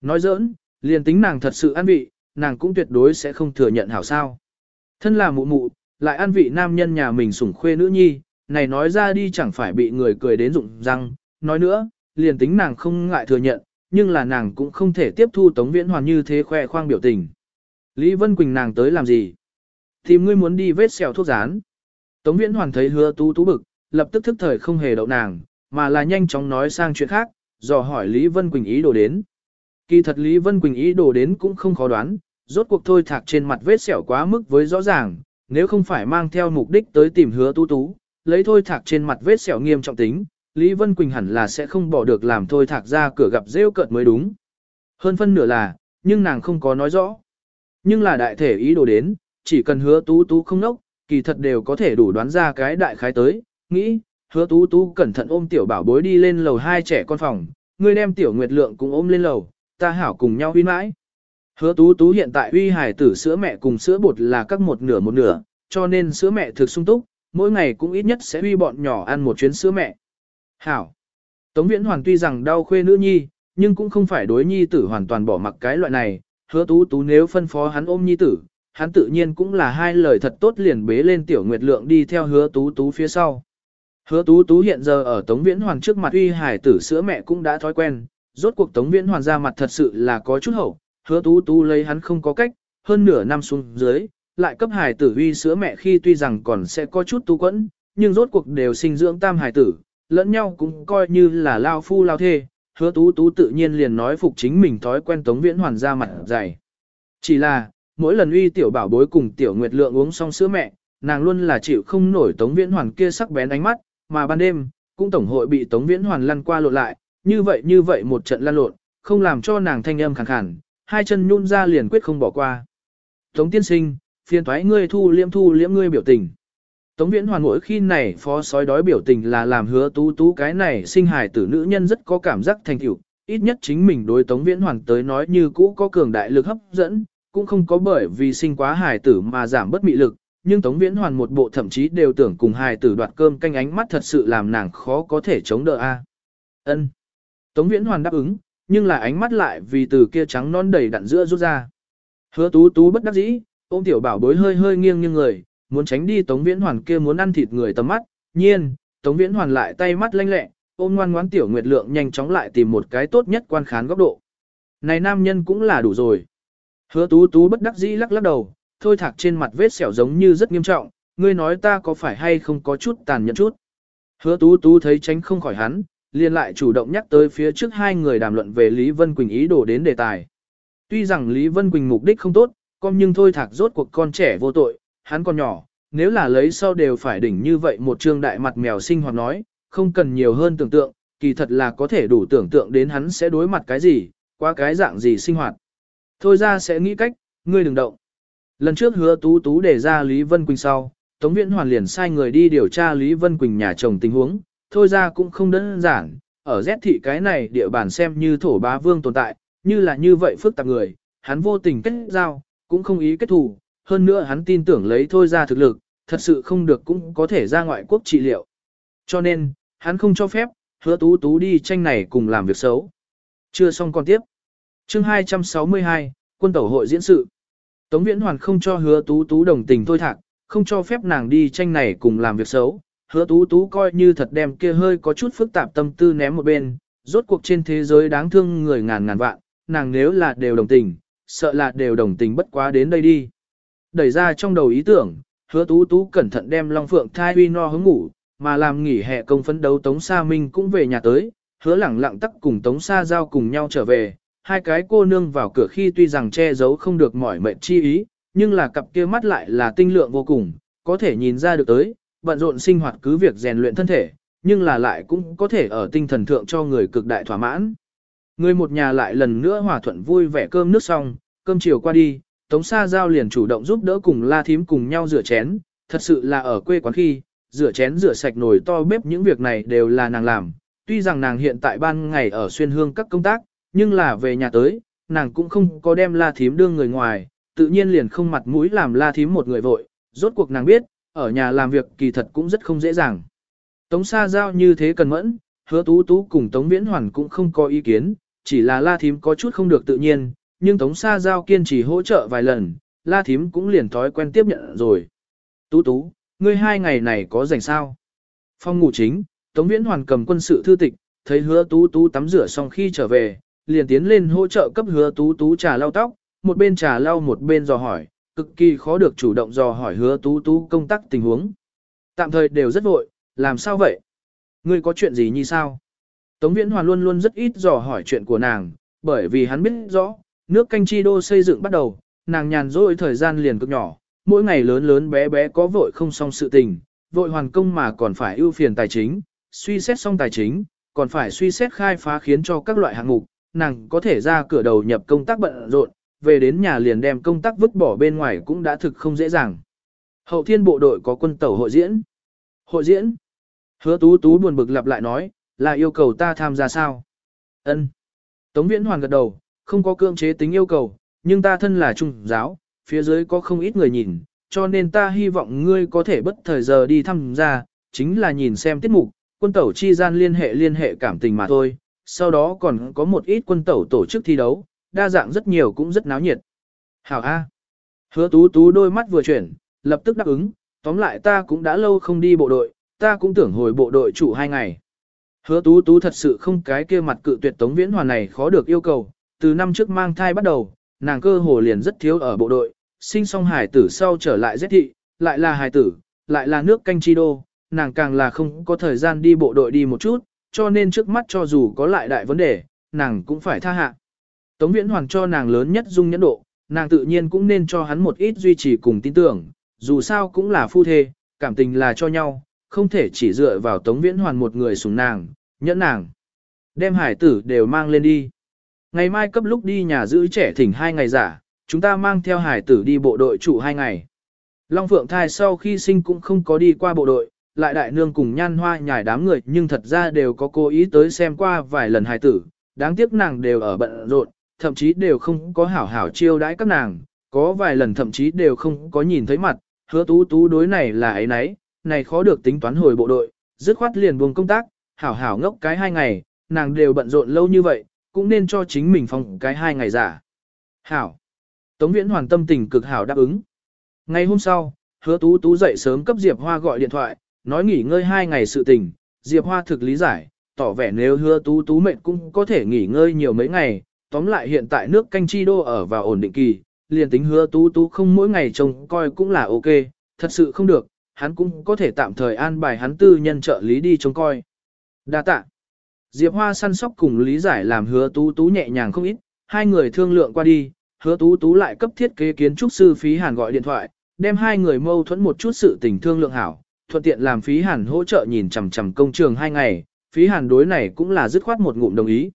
Nói giỡn, liền tính nàng thật sự an vị, nàng cũng tuyệt đối sẽ không thừa nhận hảo sao. Thân là mụ mụ, lại an vị nam nhân nhà mình sủng khuê nữ nhi, này nói ra đi chẳng phải bị người cười đến rụng răng. Nói nữa, liền tính nàng không ngại thừa nhận, nhưng là nàng cũng không thể tiếp thu tống viễn hoàn như thế khoe khoang biểu tình. Lý Vân Quỳnh nàng tới làm gì? Tìm ngươi muốn đi vết sẹo thuốc rán. Tống viễn hoàn thấy hứa tú tú bực, lập tức thức thời không hề đậu nàng, mà là nhanh chóng nói sang chuyện khác, dò hỏi Lý Vân Quỳnh ý đồ đến. Kỳ thật Lý Vân Quỳnh ý đồ đến cũng không khó đoán, rốt cuộc thôi thạc trên mặt vết sẹo quá mức với rõ ràng, nếu không phải mang theo mục đích tới tìm hứa tú tú, lấy thôi thạc trên mặt vết sẹo nghiêm trọng tính, Lý Vân Quỳnh hẳn là sẽ không bỏ được làm thôi thạc ra cửa gặp rêu cợt mới đúng. Hơn phân nửa là, nhưng nàng không có nói rõ. Nhưng là đại thể ý đồ đến, chỉ cần hứa tú tú không nốc, kỳ thật đều có thể đủ đoán ra cái đại khái tới, nghĩ, hứa tú tú cẩn thận ôm tiểu bảo bối đi lên lầu hai trẻ con phòng, ngươi đem tiểu nguyệt lượng cũng ôm lên lầu, ta hảo cùng nhau huy mãi. Hứa tú tú hiện tại uy hải tử sữa mẹ cùng sữa bột là các một nửa một nửa, cho nên sữa mẹ thực sung túc, mỗi ngày cũng ít nhất sẽ uy bọn nhỏ ăn một chuyến sữa mẹ. Hảo. Tống viễn hoàn tuy rằng đau khuê nữ nhi, nhưng cũng không phải đối nhi tử hoàn toàn bỏ mặc cái loại này, hứa tú tú nếu phân phó hắn ôm nhi tử, hắn tự nhiên cũng là hai lời thật tốt liền bế lên tiểu nguyệt lượng đi theo hứa tú tú phía sau. Hứa tú tú hiện giờ ở Tống Viễn Hoàn trước mặt uy hải tử sữa mẹ cũng đã thói quen, rốt cuộc Tống Viễn Hoàn ra mặt thật sự là có chút hậu, hứa tú tú lấy hắn không có cách, hơn nửa năm xuống dưới, lại cấp hải tử uy sữa mẹ khi tuy rằng còn sẽ có chút tú quẫn, nhưng rốt cuộc đều sinh dưỡng tam hải tử, lẫn nhau cũng coi như là lao phu lao thê, hứa tú tú tự nhiên liền nói phục chính mình thói quen Tống Viễn Hoàn ra mặt dày. Chỉ là, mỗi lần uy tiểu bảo bối cùng tiểu nguyệt lượng uống xong sữa mẹ, nàng luôn là chịu không nổi Tống Viễn Hoàn kia sắc bén ánh mắt, mà ban đêm, cũng tổng hội bị Tống Viễn Hoàn lăn qua lộn lại, như vậy như vậy một trận lăn lộn, không làm cho nàng thanh âm khàn khàn, hai chân nhún ra liền quyết không bỏ qua. Tống tiên sinh, phiền thoái ngươi thu liễm thu liễm ngươi biểu tình. Tống Viễn Hoàn mỗi khi này phó sói đói biểu tình là làm hứa tú tú cái này sinh hài tử nữ nhân rất có cảm giác thành tựu, ít nhất chính mình đối Tống Viễn Hoàn tới nói như cũ có cường đại lực hấp dẫn, cũng không có bởi vì sinh quá hài tử mà giảm bất mị lực, nhưng Tống Viễn Hoàn một bộ thậm chí đều tưởng cùng hài tử đoạt cơm canh ánh mắt thật sự làm nàng khó có thể chống đỡ a. Ân. Tống Viễn Hoàn đáp ứng, nhưng là ánh mắt lại vì từ kia trắng non đầy đặn giữa rút ra. Hứa tú tú bất đắc dĩ, ôm tiểu bảo bối hơi hơi nghiêng nghiêng người, muốn tránh đi Tống Viễn Hoàn kia muốn ăn thịt người tầm mắt, nhiên, Tống Viễn Hoàn lại tay mắt lanh lẹ, ôm ngoan ngoãn tiểu nguyệt lượng nhanh chóng lại tìm một cái tốt nhất quan khán góc độ. Này nam nhân cũng là đủ rồi. Hứa tú tú bất đắc dĩ lắc lắc đầu, thôi thạc trên mặt vết sẹo giống như rất nghiêm trọng, ngươi nói ta có phải hay không có chút tàn nhẫn chút. Hứa tú tú thấy tránh không khỏi hắn, liền lại chủ động nhắc tới phía trước hai người đàm luận về Lý Vân Quỳnh ý đồ đến đề tài. Tuy rằng Lý Vân Quỳnh mục đích không tốt, con nhưng thôi thạc rốt cuộc con trẻ vô tội, hắn còn nhỏ, nếu là lấy sau đều phải đỉnh như vậy một trương đại mặt mèo sinh hoạt nói, không cần nhiều hơn tưởng tượng, kỳ thật là có thể đủ tưởng tượng đến hắn sẽ đối mặt cái gì, qua cái dạng gì sinh hoạt. Thôi ra sẽ nghĩ cách, ngươi đừng động. Lần trước hứa tú tú để ra Lý Vân Quỳnh sau, Tống Viễn Hoàn liền sai người đi điều tra Lý Vân Quỳnh nhà chồng tình huống, thôi ra cũng không đơn giản, ở Z thị cái này địa bàn xem như thổ bá vương tồn tại, như là như vậy phức tạp người, hắn vô tình kết giao, cũng không ý kết thù, hơn nữa hắn tin tưởng lấy thôi ra thực lực, thật sự không được cũng có thể ra ngoại quốc trị liệu. Cho nên, hắn không cho phép, hứa tú tú đi tranh này cùng làm việc xấu. Chưa xong còn tiếp. Chương 262, quân tẩu hội diễn sự. Tống Viễn Hoàn không cho hứa tú tú đồng tình thôi thạc, không cho phép nàng đi tranh này cùng làm việc xấu. Hứa tú tú coi như thật đem kia hơi có chút phức tạp tâm tư ném một bên, rốt cuộc trên thế giới đáng thương người ngàn ngàn vạn, nàng nếu là đều đồng tình, sợ là đều đồng tình bất quá đến đây đi. Đẩy ra trong đầu ý tưởng, hứa tú tú cẩn thận đem Long Phượng thai uy no hướng ngủ, mà làm nghỉ hè công phấn đấu Tống Sa Minh cũng về nhà tới, hứa lẳng lặng tắc cùng Tống Sa Giao cùng nhau trở về, hai cái cô nương vào cửa khi tuy rằng che giấu không được mỏi mệt chi ý, nhưng là cặp kia mắt lại là tinh lượng vô cùng, có thể nhìn ra được tới, bận rộn sinh hoạt cứ việc rèn luyện thân thể, nhưng là lại cũng có thể ở tinh thần thượng cho người cực đại thỏa mãn. Người một nhà lại lần nữa hòa thuận vui vẻ cơm nước xong, cơm chiều qua đi, Tống Sa Giao liền chủ động giúp đỡ cùng La Thím cùng nhau rửa chén, thật sự là ở quê quán khi, rửa chén rửa sạch nồi to bếp những việc này đều là nàng làm. Tuy rằng nàng hiện tại ban ngày ở xuyên hương các công tác, nhưng là về nhà tới, nàng cũng không có đem La Thím đương người ngoài, tự nhiên liền không mặt mũi làm La Thím một người vội, rốt cuộc nàng biết, ở nhà làm việc kỳ thật cũng rất không dễ dàng. Tống Sa Giao như thế cần mẫn, hứa tú tú cùng Tống Viễn Hoàn cũng không có ý kiến, chỉ là La Thím có chút không được tự nhiên, nhưng Tống Sa Giao kiên trì hỗ trợ vài lần, La Thím cũng liền thói quen tiếp nhận rồi. Tú tú, ngươi hai ngày này có rảnh sao? Phong ngủ chính, Tống Viễn Hoàn cầm quân sự thư tịch, thấy hứa tú tú tắm rửa xong khi trở về, liền tiến lên hỗ trợ cấp hứa tú tú trà lau tóc, một bên trà lau một bên dò hỏi, cực kỳ khó được chủ động dò hỏi hứa tú tú công tác tình huống. Tạm thời đều rất vội, làm sao vậy? Ngươi có chuyện gì như sao? Tống Viễn Hoàn luôn luôn rất ít dò hỏi chuyện của nàng, bởi vì hắn biết rõ, nước canh chi đô xây dựng bắt đầu, nàng nhàn rỗi thời gian liền cực nhỏ, mỗi ngày lớn lớn bé bé có vội không xong sự tình, vội hoàn công mà còn phải ưu phiền tài chính, suy xét xong tài chính, còn phải suy xét khai phá khiến cho các loại hạng mục, nàng có thể ra cửa đầu nhập công tác bận rộn, về đến nhà liền đem công tác vứt bỏ bên ngoài cũng đã thực không dễ dàng. Hậu thiên bộ đội có quân tàu hội diễn. Hội diễn. Hứa tú tú buồn bực lặp lại nói, là yêu cầu ta tham gia sao? Ân. Tống viễn hoàn gật đầu, không có cưỡng chế tính yêu cầu, nhưng ta thân là trung giáo, phía dưới có không ít người nhìn, cho nên ta hy vọng ngươi có thể bất thời giờ đi tham gia, chính là nhìn xem tiết mục, quân tẩu chi gian liên hệ liên hệ cảm tình mà thôi, sau đó còn có một ít quân tẩu tổ chức thi đấu, đa dạng rất nhiều cũng rất náo nhiệt. Hảo A. Hứa tú tú đôi mắt vừa chuyển, lập tức đáp ứng, tóm lại ta cũng đã lâu không đi bộ đội, ta cũng tưởng hồi bộ đội chủ hai ngày. Hứa tú tú thật sự không cái kia mặt cự tuyệt tống viễn hoàn này khó được yêu cầu, từ năm trước mang thai bắt đầu, nàng cơ hồ liền rất thiếu ở bộ đội, sinh xong hải tử sau trở lại giết thị, lại là hải tử, lại là nước canh chi đô, nàng càng là không có thời gian đi bộ đội đi một chút, cho nên trước mắt cho dù có lại đại vấn đề, nàng cũng phải tha hạ. Tống Viễn Hoàng cho nàng lớn nhất dung nhẫn độ, nàng tự nhiên cũng nên cho hắn một ít duy trì cùng tin tưởng, dù sao cũng là phu thê, cảm tình là cho nhau, không thể chỉ dựa vào Tống Viễn Hoàn một người sủng nàng, nhẫn nàng. Đem hải tử đều mang lên đi. Ngày mai cấp lúc đi nhà giữ trẻ thỉnh hai ngày giả, chúng ta mang theo hải tử đi bộ đội trụ hai ngày. Long Phượng thai sau khi sinh cũng không có đi qua bộ đội, lại đại nương cùng nhan hoa nhải đám người nhưng thật ra đều có cố ý tới xem qua vài lần hải tử, đáng tiếc nàng đều ở bận rộn, thậm chí đều không có hảo hảo chiêu đãi các nàng, có vài lần thậm chí đều không có nhìn thấy mặt, hứa tú tú đối này là ấy nấy, này khó được tính toán hồi bộ đội, dứt khoát liền buông công tác, hảo hảo ngốc cái hai ngày, nàng đều bận rộn lâu như vậy, cũng nên cho chính mình phòng cái hai ngày giả. Hảo. Tống Viễn Hoàn tâm tình cực hảo đáp ứng. Ngày hôm sau, hứa tú tú dậy sớm cấp Diệp Hoa gọi điện thoại, nói nghỉ ngơi hai ngày sự tình, Diệp Hoa thực lý giải, tỏ vẻ nếu hứa tú tú mệt cũng có thể nghỉ ngơi nhiều mấy ngày, tóm lại hiện tại nước canh chi đô ở vào ổn định kỳ, liền tính hứa tú tú không mỗi ngày trông coi cũng là ok, thật sự không được, hắn cũng có thể tạm thời an bài hắn tư nhân trợ lý đi trông coi. Đa tạ. Diệp Hoa săn sóc cùng lý giải làm hứa tú tú nhẹ nhàng không ít, hai người thương lượng qua đi, hứa tú tú lại cấp thiết kế kiến trúc sư phí hàn gọi điện thoại, đem hai người mâu thuẫn một chút sự tình thương lượng hảo, thuận tiện làm phí hàn hỗ trợ nhìn chằm chằm công trường hai ngày, phí hàn đối này cũng là dứt khoát một ngụm đồng ý.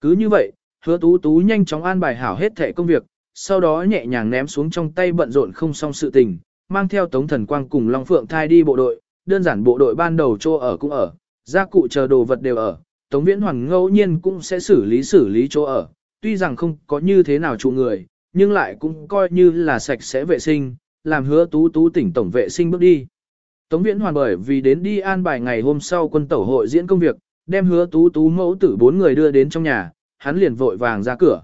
Cứ như vậy, hứa tú tú nhanh chóng an bài hảo hết thẻ công việc, sau đó nhẹ nhàng ném xuống trong tay bận rộn không xong sự tình, mang theo Tống Thần Quang cùng Long Phượng thai đi bộ đội, đơn giản bộ đội ban đầu cho ở cũng ở, gia cụ chờ đồ vật đều ở, Tống Viễn Hoàng ngẫu nhiên cũng sẽ xử lý xử lý chỗ ở, tuy rằng không có như thế nào trụ người, nhưng lại cũng coi như là sạch sẽ vệ sinh, làm hứa tú tú tỉnh tổng vệ sinh bước đi. Tống Viễn Hoàn bởi vì đến đi an bài ngày hôm sau quân tẩu hội diễn công việc, đem hứa tú tú mẫu tử bốn người đưa đến trong nhà, hắn liền vội vàng ra cửa.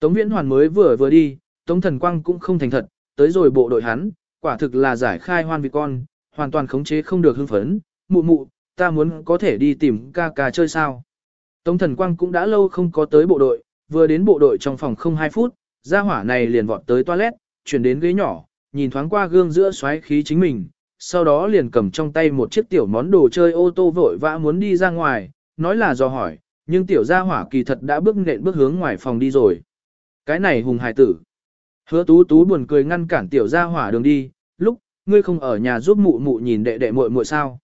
Tống Viễn Hoàn mới vừa vừa đi, Tống Thần Quang cũng không thành thật, tới rồi bộ đội hắn, quả thực là giải khai hoan vị con, hoàn toàn khống chế không được hưng phấn, mụ mụ, ta muốn có thể đi tìm ca ca chơi sao. Tống Thần Quang cũng đã lâu không có tới bộ đội, vừa đến bộ đội trong phòng không 2 phút, gia hỏa này liền vọt tới toilet, chuyển đến ghế nhỏ, nhìn thoáng qua gương giữa xoáy khí chính mình, sau đó liền cầm trong tay một chiếc tiểu món đồ chơi ô tô vội vã muốn đi ra ngoài, nói là do hỏi, nhưng tiểu gia hỏa kỳ thật đã bước nện bước hướng ngoài phòng đi rồi. Cái này hùng hài tử. Hứa tú tú buồn cười ngăn cản tiểu gia hỏa đường đi, lúc, ngươi không ở nhà giúp mụ mụ nhìn đệ đệ muội muội sao.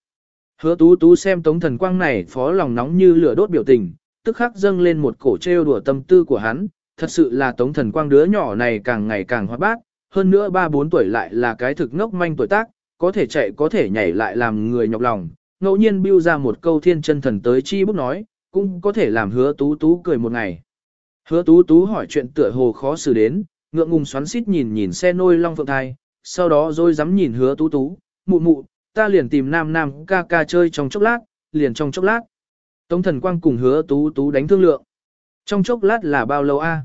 Hứa tú tú xem tống thần quang này phó lòng nóng như lửa đốt biểu tình, tức khắc dâng lên một cổ trêu đùa tâm tư của hắn, thật sự là tống thần quang đứa nhỏ này càng ngày càng hoạt bát, hơn nữa ba bốn tuổi lại là cái thực ngốc manh tuổi tác, có thể chạy có thể nhảy lại làm người nhọc lòng, ngẫu nhiên bưu ra một câu thiên chân thần tới chi bút nói, cũng có thể làm hứa tú tú cười một ngày. Hứa tú tú hỏi chuyện tựa hồ khó xử đến, ngượng ngùng xoắn xít nhìn nhìn xe nôi long phượng thai, sau đó rồi dám nhìn hứa tú tú, mụ mụ, ta liền tìm nam nam ca ca chơi trong chốc lát, liền trong chốc lát. Tống thần quang cùng hứa tú tú đánh thương lượng. Trong chốc lát là bao lâu a?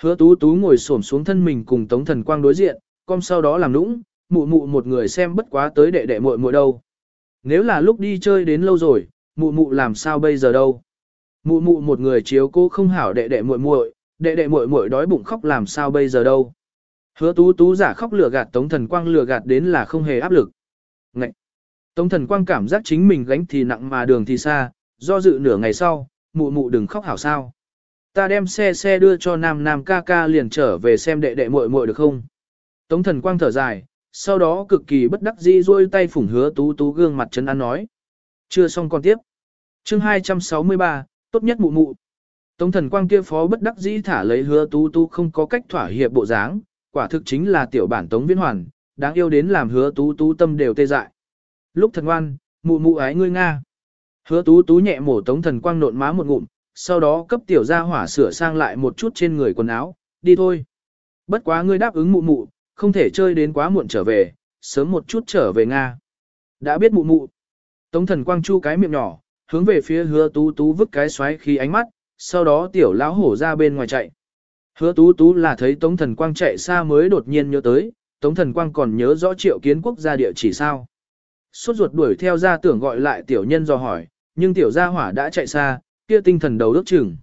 Hứa tú tú ngồi xổm xuống thân mình cùng tống thần quang đối diện, con sau đó làm nũng, mụ mụ một người xem bất quá tới đệ đệ muội muội đâu. Nếu là lúc đi chơi đến lâu rồi, mụ mụ làm sao bây giờ đâu. Mụ mụ một người chiếu cô không hảo đệ đệ muội muội, đệ đệ muội muội đói bụng khóc làm sao bây giờ đâu. Hứa tú tú giả khóc lừa gạt tống thần quang lừa gạt đến là không hề áp lực. Ngậy! Tống thần quang cảm giác chính mình gánh thì nặng mà đường thì xa, do dự nửa ngày sau, mụ mụ đừng khóc hảo sao. Ta đem xe xe đưa cho nam nam ca ca liền trở về xem đệ đệ muội muội được không. Tống thần quang thở dài, sau đó cực kỳ bất đắc dĩ duỗi tay phủng hứa tú tú gương mặt chân ăn nói. Chưa xong còn tiếp. chương 263, tốt nhất mụ mụ. Tống thần quang kia phó bất đắc dĩ thả lấy hứa tú tú không có cách thỏa hiệp bộ dáng, quả thực chính là tiểu bản tống viễn hoàn, đáng yêu đến làm hứa tú tú tâm đều tê dại. Lúc thần ngoan, mụ mụ ái ngươi Nga. Hứa tú tú nhẹ mổ tống thần quang nộn má một ngụm, sau đó cấp tiểu gia hỏa sửa sang lại một chút trên người quần áo, đi thôi. Bất quá ngươi đáp ứng mụ mụ, không thể chơi đến quá muộn trở về, sớm một chút trở về Nga. Đã biết mụ mụ. Tống thần quang chu cái miệng nhỏ, hướng về phía hứa tú tú vứt cái xoáy khi ánh mắt, sau đó tiểu lão hổ ra bên ngoài chạy. Hứa tú tú là thấy tống thần quang chạy xa mới đột nhiên nhớ tới, tống thần quang còn nhớ rõ triệu kiến quốc gia địa chỉ sao. Suốt ruột đuổi theo ra tưởng gọi lại tiểu nhân do hỏi, nhưng tiểu gia hỏa đã chạy xa, kia tinh thần đầu đức chừng.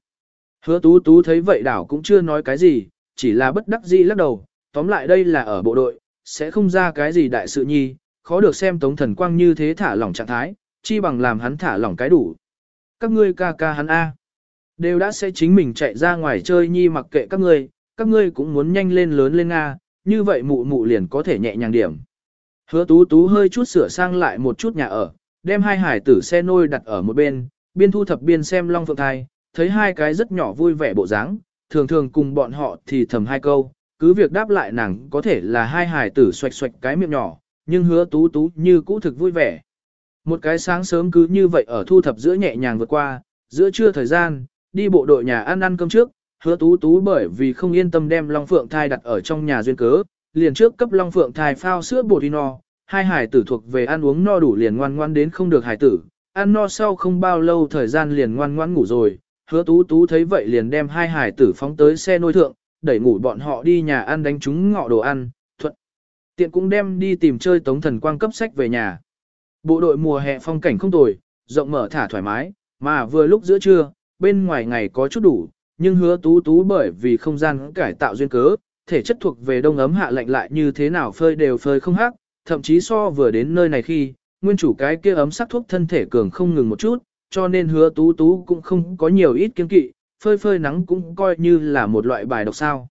Hứa tú tú thấy vậy đảo cũng chưa nói cái gì, chỉ là bất đắc dĩ lắc đầu, tóm lại đây là ở bộ đội, sẽ không ra cái gì đại sự nhi, khó được xem tống thần quang như thế thả lỏng trạng thái, chi bằng làm hắn thả lỏng cái đủ. Các ngươi ca ca hắn A. Đều đã sẽ chính mình chạy ra ngoài chơi nhi mặc kệ các ngươi, các ngươi cũng muốn nhanh lên lớn lên A, như vậy mụ mụ liền có thể nhẹ nhàng điểm. Hứa tú tú hơi chút sửa sang lại một chút nhà ở, đem hai hải tử xe nôi đặt ở một bên, biên thu thập biên xem long phượng thai, thấy hai cái rất nhỏ vui vẻ bộ dáng, thường thường cùng bọn họ thì thầm hai câu, cứ việc đáp lại nàng có thể là hai hải tử xoạch xoạch cái miệng nhỏ, nhưng hứa tú tú như cũ thực vui vẻ. Một cái sáng sớm cứ như vậy ở thu thập giữa nhẹ nhàng vượt qua, giữa trưa thời gian, đi bộ đội nhà ăn ăn cơm trước, hứa tú tú bởi vì không yên tâm đem Long Phượng thai đặt ở trong nhà duyên cớ, liền trước cấp Long Phượng thai phao sữa bột đi no, hai hải tử thuộc về ăn uống no đủ liền ngoan ngoan đến không được hải tử, ăn no sau không bao lâu thời gian liền ngoan ngoan ngủ rồi, hứa tú tú thấy vậy liền đem hai hải tử phóng tới xe nôi thượng, đẩy ngủ bọn họ đi nhà ăn đánh chúng ngọ đồ ăn, thuận. Tiện cũng đem đi tìm chơi tống thần quang cấp sách về nhà. Bộ đội mùa hè phong cảnh không tồi, rộng mở thả thoải mái, mà vừa lúc giữa trưa, bên ngoài ngày có chút đủ, nhưng hứa tú tú bởi vì không gian cải tạo duyên cớ, thể chất thuộc về đông ấm hạ lạnh lại như thế nào phơi đều phơi không hắc, thậm chí so vừa đến nơi này khi, nguyên chủ cái kia ấm sắc thuốc thân thể cường không ngừng một chút, cho nên hứa tú tú cũng không có nhiều ít kiên kỵ, phơi phơi nắng cũng coi như là một loại bài độc sao.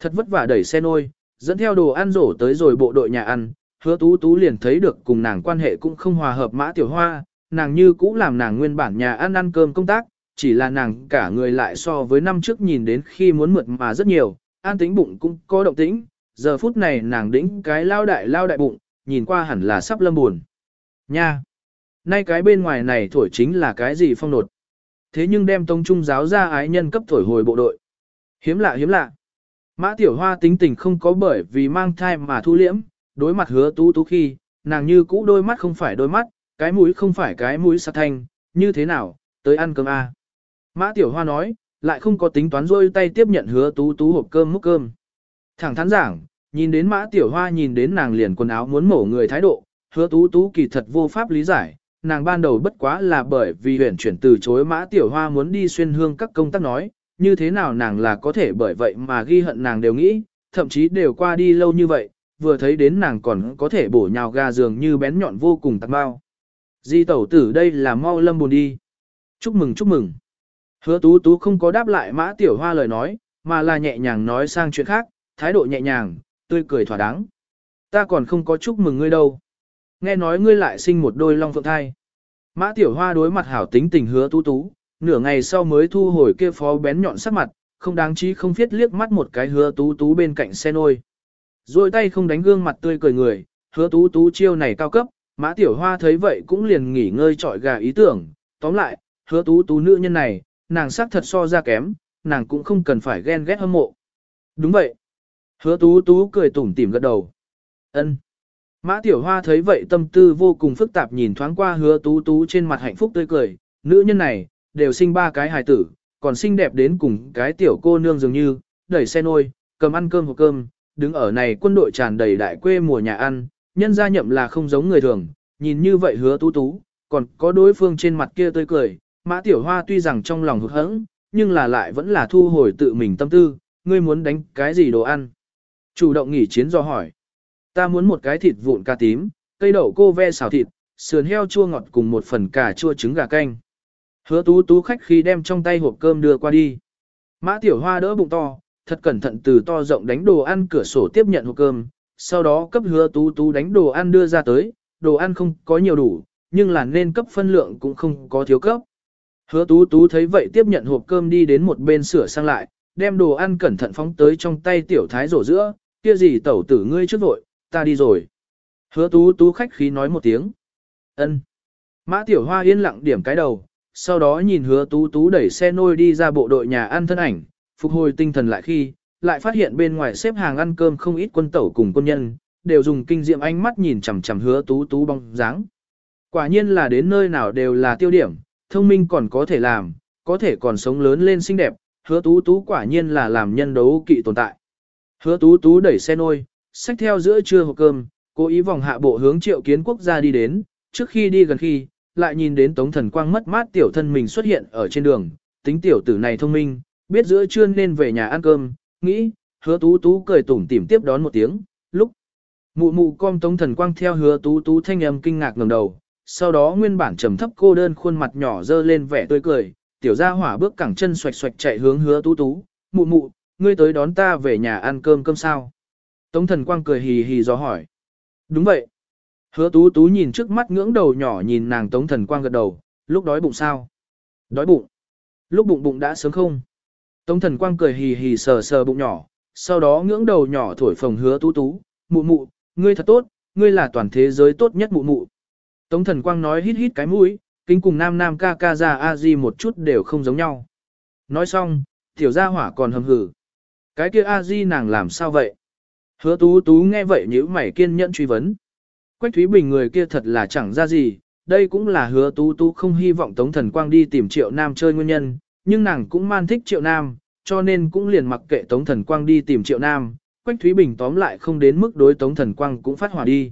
Thật vất vả đẩy xe nôi, dẫn theo đồ ăn rổ tới rồi bộ đội nhà ăn, hứa tú tú liền thấy được cùng nàng quan hệ cũng không hòa hợp mã tiểu hoa, nàng như cũ làm nàng nguyên bản nhà ăn ăn cơm công tác, chỉ là nàng cả người lại so với năm trước nhìn đến khi muốn mượt mà rất nhiều, an tĩnh bụng cũng có động tĩnh, giờ phút này nàng đĩnh cái lao đại lao đại bụng, nhìn qua hẳn là sắp lâm buồn. Nha! Nay cái bên ngoài này thổi chính là cái gì phong nột. Thế nhưng đem tông trung giáo ra ái nhân cấp thổi hồi bộ đội. Hiếm lạ hiếm lạ. Mã tiểu hoa tính tình không có bởi vì mang thai mà thu liễm, đối mặt hứa tú tú khi, nàng như cũ đôi mắt không phải đôi mắt, cái mũi không phải cái mũi sạc thanh, như thế nào, tới ăn cơm a à. Mã tiểu hoa nói, lại không có tính toán rôi tay tiếp nhận hứa tú tú hộp cơm múc cơm. Thẳng thắn giảng, nhìn đến mã tiểu hoa nhìn đến nàng liền quần áo muốn mổ người thái độ, hứa tú tú kỳ thật vô pháp lý giải, nàng ban đầu bất quá là bởi vì huyền chuyển từ chối mã tiểu hoa muốn đi xuyên hương các công tác nói, như thế nào nàng là có thể bởi vậy mà ghi hận nàng đều nghĩ, thậm chí đều qua đi lâu như vậy, vừa thấy đến nàng còn có thể bổ nhào gà giường như bén nhọn vô cùng tạc bao. Di tẩu tử đây là mau lâm buồn đi. Chúc mừng chúc mừng. Hứa tú tú không có đáp lại mã tiểu hoa lời nói, mà là nhẹ nhàng nói sang chuyện khác, thái độ nhẹ nhàng, tươi cười thỏa đáng. Ta còn không có chúc mừng ngươi đâu. Nghe nói ngươi lại sinh một đôi long phượng thai. Mã tiểu hoa đối mặt hảo tính tình hứa tú tú, nửa ngày sau mới thu hồi kia phó bén nhọn sắc mặt, không đáng chí không phiết liếc mắt một cái hứa tú tú bên cạnh xe nôi. Rồi tay không đánh gương mặt tươi cười người, hứa tú tú chiêu này cao cấp, mã tiểu hoa thấy vậy cũng liền nghỉ ngơi trọi gà ý tưởng, tóm lại, hứa tú tú nữ nhân này, nàng sắc thật so ra kém, nàng cũng không cần phải ghen ghét hâm mộ. Đúng vậy. Hứa tú tú cười tủm tỉm gật đầu. ân Mã tiểu hoa thấy vậy tâm tư vô cùng phức tạp nhìn thoáng qua hứa tú tú trên mặt hạnh phúc tươi cười, nữ nhân này, đều sinh ba cái hài tử, còn xinh đẹp đến cùng cái tiểu cô nương dường như, đẩy xe nôi, cầm ăn cơm hộp cơm, đứng ở này quân đội tràn đầy đại quê mùa nhà ăn, nhân gia nhậm là không giống người thường, nhìn như vậy hứa tú tú, còn có đối phương trên mặt kia tươi cười, mã tiểu hoa tuy rằng trong lòng hụt hẫng, nhưng là lại vẫn là thu hồi tự mình tâm tư, ngươi muốn đánh cái gì đồ ăn. Chủ động nghỉ chiến do hỏi. Ta muốn một cái thịt vụn cà tím, cây đậu cô ve xào thịt, sườn heo chua ngọt cùng một phần cà chua trứng gà canh. Hứa tú tú khách khi đem trong tay hộp cơm đưa qua đi. Mã tiểu hoa đỡ bụng to, thật cẩn thận từ to rộng đánh đồ ăn cửa sổ tiếp nhận hộp cơm, sau đó cấp hứa tú tú đánh đồ ăn đưa ra tới, đồ ăn không có nhiều đủ, nhưng là nên cấp phân lượng cũng không có thiếu cấp. Hứa tú tú thấy vậy tiếp nhận hộp cơm đi đến một bên sửa sang lại, đem đồ ăn cẩn thận phóng tới trong tay tiểu thái rổ giữa, kia gì tẩu tử ngươi trước vội, ta đi rồi. Hứa tú tú khách khí nói một tiếng. ân. Mã tiểu hoa yên lặng điểm cái đầu, sau đó nhìn hứa tú tú đẩy xe nôi đi ra bộ đội nhà ăn thân ảnh, phục hồi tinh thần lại khi, lại phát hiện bên ngoài xếp hàng ăn cơm không ít quân tẩu cùng quân nhân, đều dùng kinh diệm ánh mắt nhìn chằm chằm hứa tú tú bóng dáng. Quả nhiên là đến nơi nào đều là tiêu điểm, thông minh còn có thể làm, có thể còn sống lớn lên xinh đẹp, hứa tú tú quả nhiên là làm nhân đấu kỵ tồn tại. Hứa tú tú đẩy xe nôi, xách theo giữa trưa hộp cơm, cố ý vòng hạ bộ hướng triệu kiến quốc gia đi đến, trước khi đi gần khi, lại nhìn đến tống thần quang mất mát tiểu thân mình xuất hiện ở trên đường, tính tiểu tử này thông minh, biết giữa trưa nên về nhà ăn cơm, nghĩ, hứa tú tú cười tủm tỉm tiếp đón một tiếng, lúc mụ mụ con tống thần quang theo hứa tú tú thanh âm kinh ngạc ngầm đầu, sau đó nguyên bản trầm thấp cô đơn khuôn mặt nhỏ dơ lên vẻ tươi cười, tiểu gia hỏa bước cẳng chân xoạch xoạch chạy hướng hứa tú tú, mụ mụ, ngươi tới đón ta về nhà ăn cơm cơm sao. Tống thần quang cười hì hì do hỏi. Đúng vậy. Hứa tú tú nhìn trước mắt ngưỡng đầu nhỏ nhìn nàng tống thần quang gật đầu, lúc đói bụng sao? Đói bụng. Lúc bụng bụng đã sướng không? Tống thần quang cười hì hì sờ sờ bụng nhỏ, sau đó ngưỡng đầu nhỏ thổi phồng hứa tú tú, mụ mụ, ngươi thật tốt, ngươi là toàn thế giới tốt nhất mụ mụ. Tống thần quang nói hít hít cái mũi, kính cùng nam nam ca ca ra a di một chút đều không giống nhau. Nói xong, tiểu gia hỏa còn hầm hử. Cái kia a di nàng làm sao vậy? Hứa tú tú nghe vậy nhữ mày kiên nhẫn truy vấn. Quách Thúy Bình người kia thật là chẳng ra gì, đây cũng là hứa tú tú không hy vọng Tống Thần Quang đi tìm Triệu Nam chơi nguyên nhân, nhưng nàng cũng man thích Triệu Nam, cho nên cũng liền mặc kệ Tống Thần Quang đi tìm Triệu Nam, Quách Thúy Bình tóm lại không đến mức đối Tống Thần Quang cũng phát hỏa đi.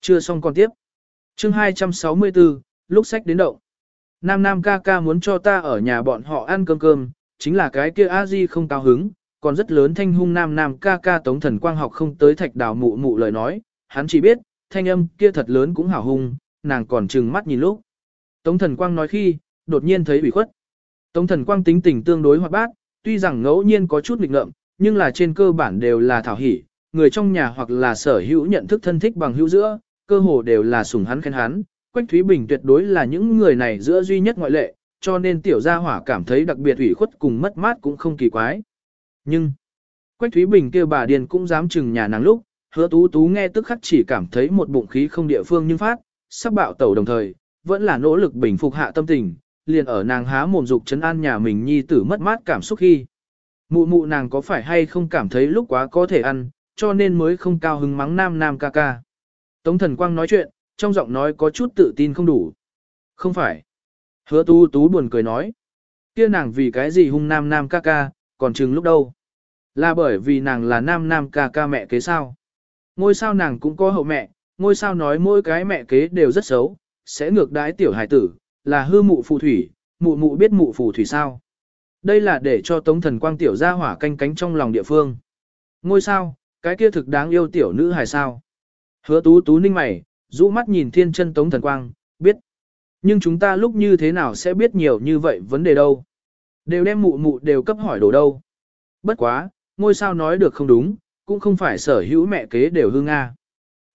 Chưa xong còn tiếp. Chương 264, lúc sách đến động. Nam Nam ca ca muốn cho ta ở nhà bọn họ ăn cơm cơm, chính là cái kia a di không cao hứng, còn rất lớn thanh hung Nam Nam ca ca Tống Thần Quang học không tới thạch đào mụ mụ lời nói, hắn chỉ biết, thanh âm kia thật lớn cũng hảo hung, nàng còn trừng mắt nhìn lúc. Tống Thần Quang nói khi, đột nhiên thấy bị khuất. Tống Thần Quang tính tình tương đối hoạt bát, tuy rằng ngẫu nhiên có chút nghịch ngợm, nhưng là trên cơ bản đều là thảo hỉ, người trong nhà hoặc là sở hữu nhận thức thân thích bằng hữu giữa, cơ hồ đều là sủng hắn khen hắn. Quách Thúy Bình tuyệt đối là những người này giữa duy nhất ngoại lệ, cho nên tiểu gia hỏa cảm thấy đặc biệt ủy khuất cùng mất mát cũng không kỳ quái. Nhưng, Quách Thúy Bình kêu bà Điền cũng dám chừng nhà nàng lúc, hứa tú tú nghe tức khắc chỉ cảm thấy một bụng khí không địa phương nhưng phát, sắp bạo tẩu đồng thời, vẫn là nỗ lực bình phục hạ tâm tình, liền ở nàng há mồm dục chấn an nhà mình nhi tử mất mát cảm xúc khi. Mụ mụ nàng có phải hay không cảm thấy lúc quá có thể ăn, cho nên mới không cao hứng mắng nam nam ca ca. Tống thần quang nói chuyện, trong giọng nói có chút tự tin không đủ. Không phải. Hứa tú tú buồn cười nói. kia nàng vì cái gì hung nam nam ca ca, còn chừng lúc đâu. Là bởi vì nàng là nam nam ca ca mẹ kế sao. Ngôi sao nàng cũng có hậu mẹ, ngôi sao nói mỗi cái mẹ kế đều rất xấu, sẽ ngược đái tiểu hải tử, là hư mụ phù thủy, mụ mụ biết mụ phù thủy sao. Đây là để cho tống thần quang tiểu ra hỏa canh cánh trong lòng địa phương. Ngôi sao, cái kia thực đáng yêu tiểu nữ hài sao. Hứa tú tú ninh mày, rũ mắt nhìn thiên chân tống thần quang, biết. Nhưng chúng ta lúc như thế nào sẽ biết nhiều như vậy vấn đề đâu. Đều đem mụ mụ đều cấp hỏi đồ đâu. Bất quá, ngôi sao nói được không đúng, cũng không phải sở hữu mẹ kế đều hương Nga.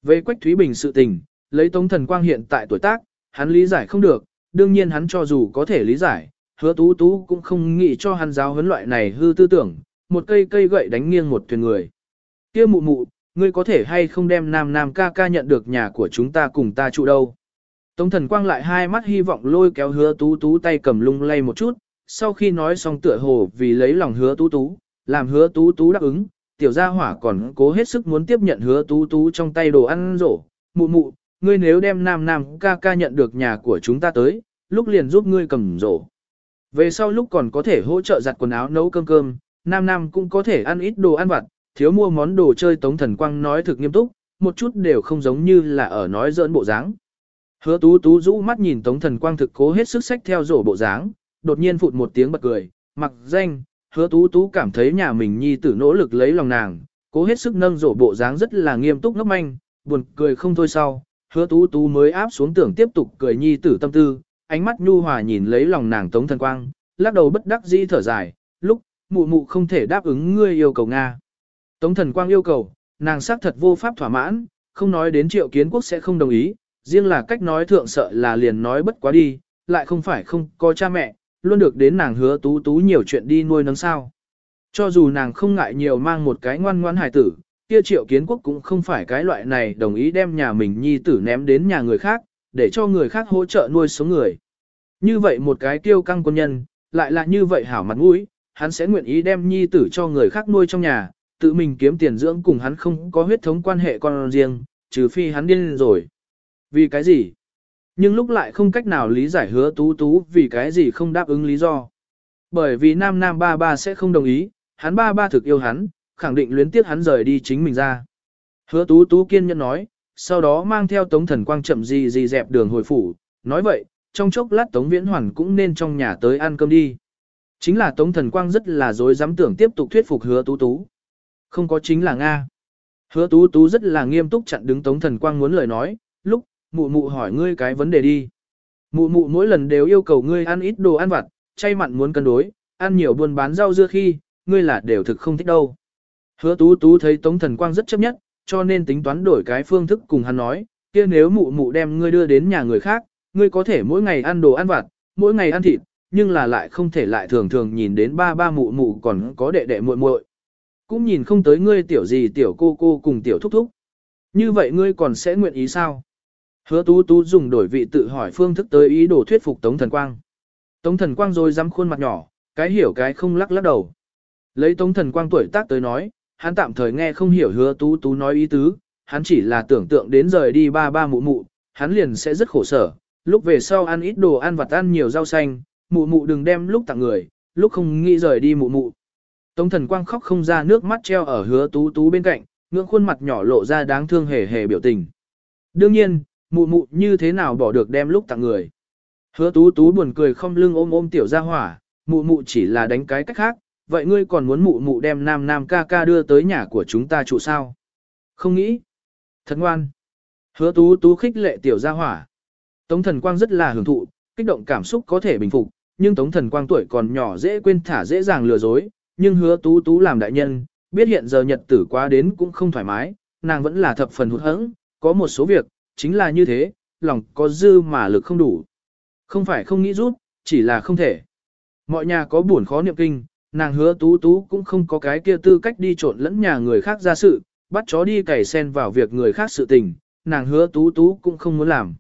Về Quách Thúy Bình sự tình, lấy Tống Thần Quang hiện tại tuổi tác, hắn lý giải không được, đương nhiên hắn cho dù có thể lý giải, hứa tú tú cũng không nghĩ cho hắn giáo huấn loại này hư tư tưởng, một cây cây gậy đánh nghiêng một thuyền người. kia mụ mụ, ngươi có thể hay không đem nam nam ca ca nhận được nhà của chúng ta cùng ta trụ đâu. Tống thần quang lại hai mắt hy vọng lôi kéo hứa tú tú tay cầm lung lay một chút, sau khi nói xong tựa hồ vì lấy lòng hứa tú tú, làm hứa tú tú đáp ứng, tiểu gia hỏa còn cố hết sức muốn tiếp nhận hứa tú tú trong tay đồ ăn rổ, mụ mụ, ngươi nếu đem nam nam ca ca nhận được nhà của chúng ta tới, lúc liền giúp ngươi cầm rổ. Về sau lúc còn có thể hỗ trợ giặt quần áo nấu cơm cơm, nam nam cũng có thể ăn ít đồ ăn vặt, thiếu mua món đồ chơi tống thần quang nói thực nghiêm túc, một chút đều không giống như là ở nói giỡn bộ dáng. Hứa tú tú rũ mắt nhìn tống thần quang thực cố hết sức sách theo rổ bộ dáng, đột nhiên phụt một tiếng bật cười, mặc danh, hứa tú tú cảm thấy nhà mình nhi tử nỗ lực lấy lòng nàng, cố hết sức nâng rổ bộ dáng rất là nghiêm túc ngốc manh, buồn cười không thôi sau, hứa tú tú mới áp xuống tưởng tiếp tục cười nhi tử tâm tư, ánh mắt nhu hòa nhìn lấy lòng nàng tống thần quang, lắc đầu bất đắc dĩ thở dài, lúc, mụ mụ không thể đáp ứng ngươi yêu cầu Nga. Tống thần quang yêu cầu, nàng xác thật vô pháp thỏa mãn, không nói đến triệu kiến quốc sẽ không đồng ý, riêng là cách nói thượng sợ là liền nói bất quá đi, lại không phải không có cha mẹ, luôn được đến nàng hứa tú tú nhiều chuyện đi nuôi nấng sao. Cho dù nàng không ngại nhiều mang một cái ngoan ngoan hài tử, kia triệu kiến quốc cũng không phải cái loại này đồng ý đem nhà mình nhi tử ném đến nhà người khác, để cho người khác hỗ trợ nuôi sống người. Như vậy một cái tiêu căng quân nhân, lại là như vậy hảo mặt mũi, hắn sẽ nguyện ý đem nhi tử cho người khác nuôi trong nhà, tự mình kiếm tiền dưỡng cùng hắn không có huyết thống quan hệ con riêng, trừ phi hắn điên rồi. Vì cái gì? Nhưng lúc lại không cách nào lý giải hứa tú tú vì cái gì không đáp ứng lý do. Bởi vì nam nam ba ba sẽ không đồng ý, hắn ba ba thực yêu hắn, khẳng định luyến tiếc hắn rời đi chính mình ra. Hứa tú tú kiên nhẫn nói, sau đó mang theo tống thần quang chậm gì gì dẹp đường hồi phủ, nói vậy, trong chốc lát tống viễn hoàn cũng nên trong nhà tới ăn cơm đi. Chính là tống thần quang rất là dối dám tưởng tiếp tục thuyết phục hứa tú tú. Không có chính là Nga. Hứa tú tú rất là nghiêm túc chặn đứng tống thần quang muốn lời nói, lúc, mụ mụ hỏi ngươi cái vấn đề đi. Mụ mụ mỗi lần đều yêu cầu ngươi ăn ít đồ ăn vặt, chay mặn muốn cân đối, ăn nhiều buôn bán rau dưa khi, ngươi là đều thực không thích đâu. Hứa tú tú thấy tống thần quang rất chấp nhất, cho nên tính toán đổi cái phương thức cùng hắn nói, kia nếu mụ mụ đem ngươi đưa đến nhà người khác, ngươi có thể mỗi ngày ăn đồ ăn vặt, mỗi ngày ăn thịt, nhưng là lại không thể lại thường thường nhìn đến ba ba mụ mụ còn có đệ đệ muội muội. Cũng nhìn không tới ngươi tiểu gì tiểu cô cô cùng tiểu thúc thúc. Như vậy ngươi còn sẽ nguyện ý sao? Hứa tú tú dùng đổi vị tự hỏi phương thức tới ý đồ thuyết phục Tống Thần Quang. Tống Thần Quang rồi dám khuôn mặt nhỏ, cái hiểu cái không lắc lắc đầu. Lấy Tống Thần Quang tuổi tác tới nói, hắn tạm thời nghe không hiểu hứa tú tú nói ý tứ, hắn chỉ là tưởng tượng đến rời đi ba ba mụ mụ, hắn liền sẽ rất khổ sở, lúc về sau ăn ít đồ ăn vặt ăn nhiều rau xanh, mụ mụ đừng đem lúc tặng người, lúc không nghĩ rời đi mụ mụ. Tống thần quang khóc không ra nước mắt treo ở hứa tú tú bên cạnh, ngưỡng khuôn mặt nhỏ lộ ra đáng thương hề hề biểu tình. Đương nhiên, mụ mụ như thế nào bỏ được đem lúc tặng người. Hứa tú tú buồn cười không lưng ôm ôm tiểu ra hỏa, mụ mụ chỉ là đánh cái cách khác, vậy ngươi còn muốn mụ mụ đem nam nam ca ca đưa tới nhà của chúng ta trụ sao? Không nghĩ. Thật ngoan. Hứa tú tú khích lệ tiểu ra hỏa. Tống thần quang rất là hưởng thụ, kích động cảm xúc có thể bình phục, nhưng tống thần quang tuổi còn nhỏ dễ quên thả dễ dàng lừa dối, nhưng hứa tú tú làm đại nhân, biết hiện giờ nhật tử quá đến cũng không thoải mái, nàng vẫn là thập phần hụt hẫng, có một số việc, chính là như thế, lòng có dư mà lực không đủ. Không phải không nghĩ rút, chỉ là không thể. Mọi nhà có buồn khó niệm kinh, nàng hứa tú tú cũng không có cái kia tư cách đi trộn lẫn nhà người khác ra sự, bắt chó đi cày sen vào việc người khác sự tình, nàng hứa tú tú cũng không muốn làm.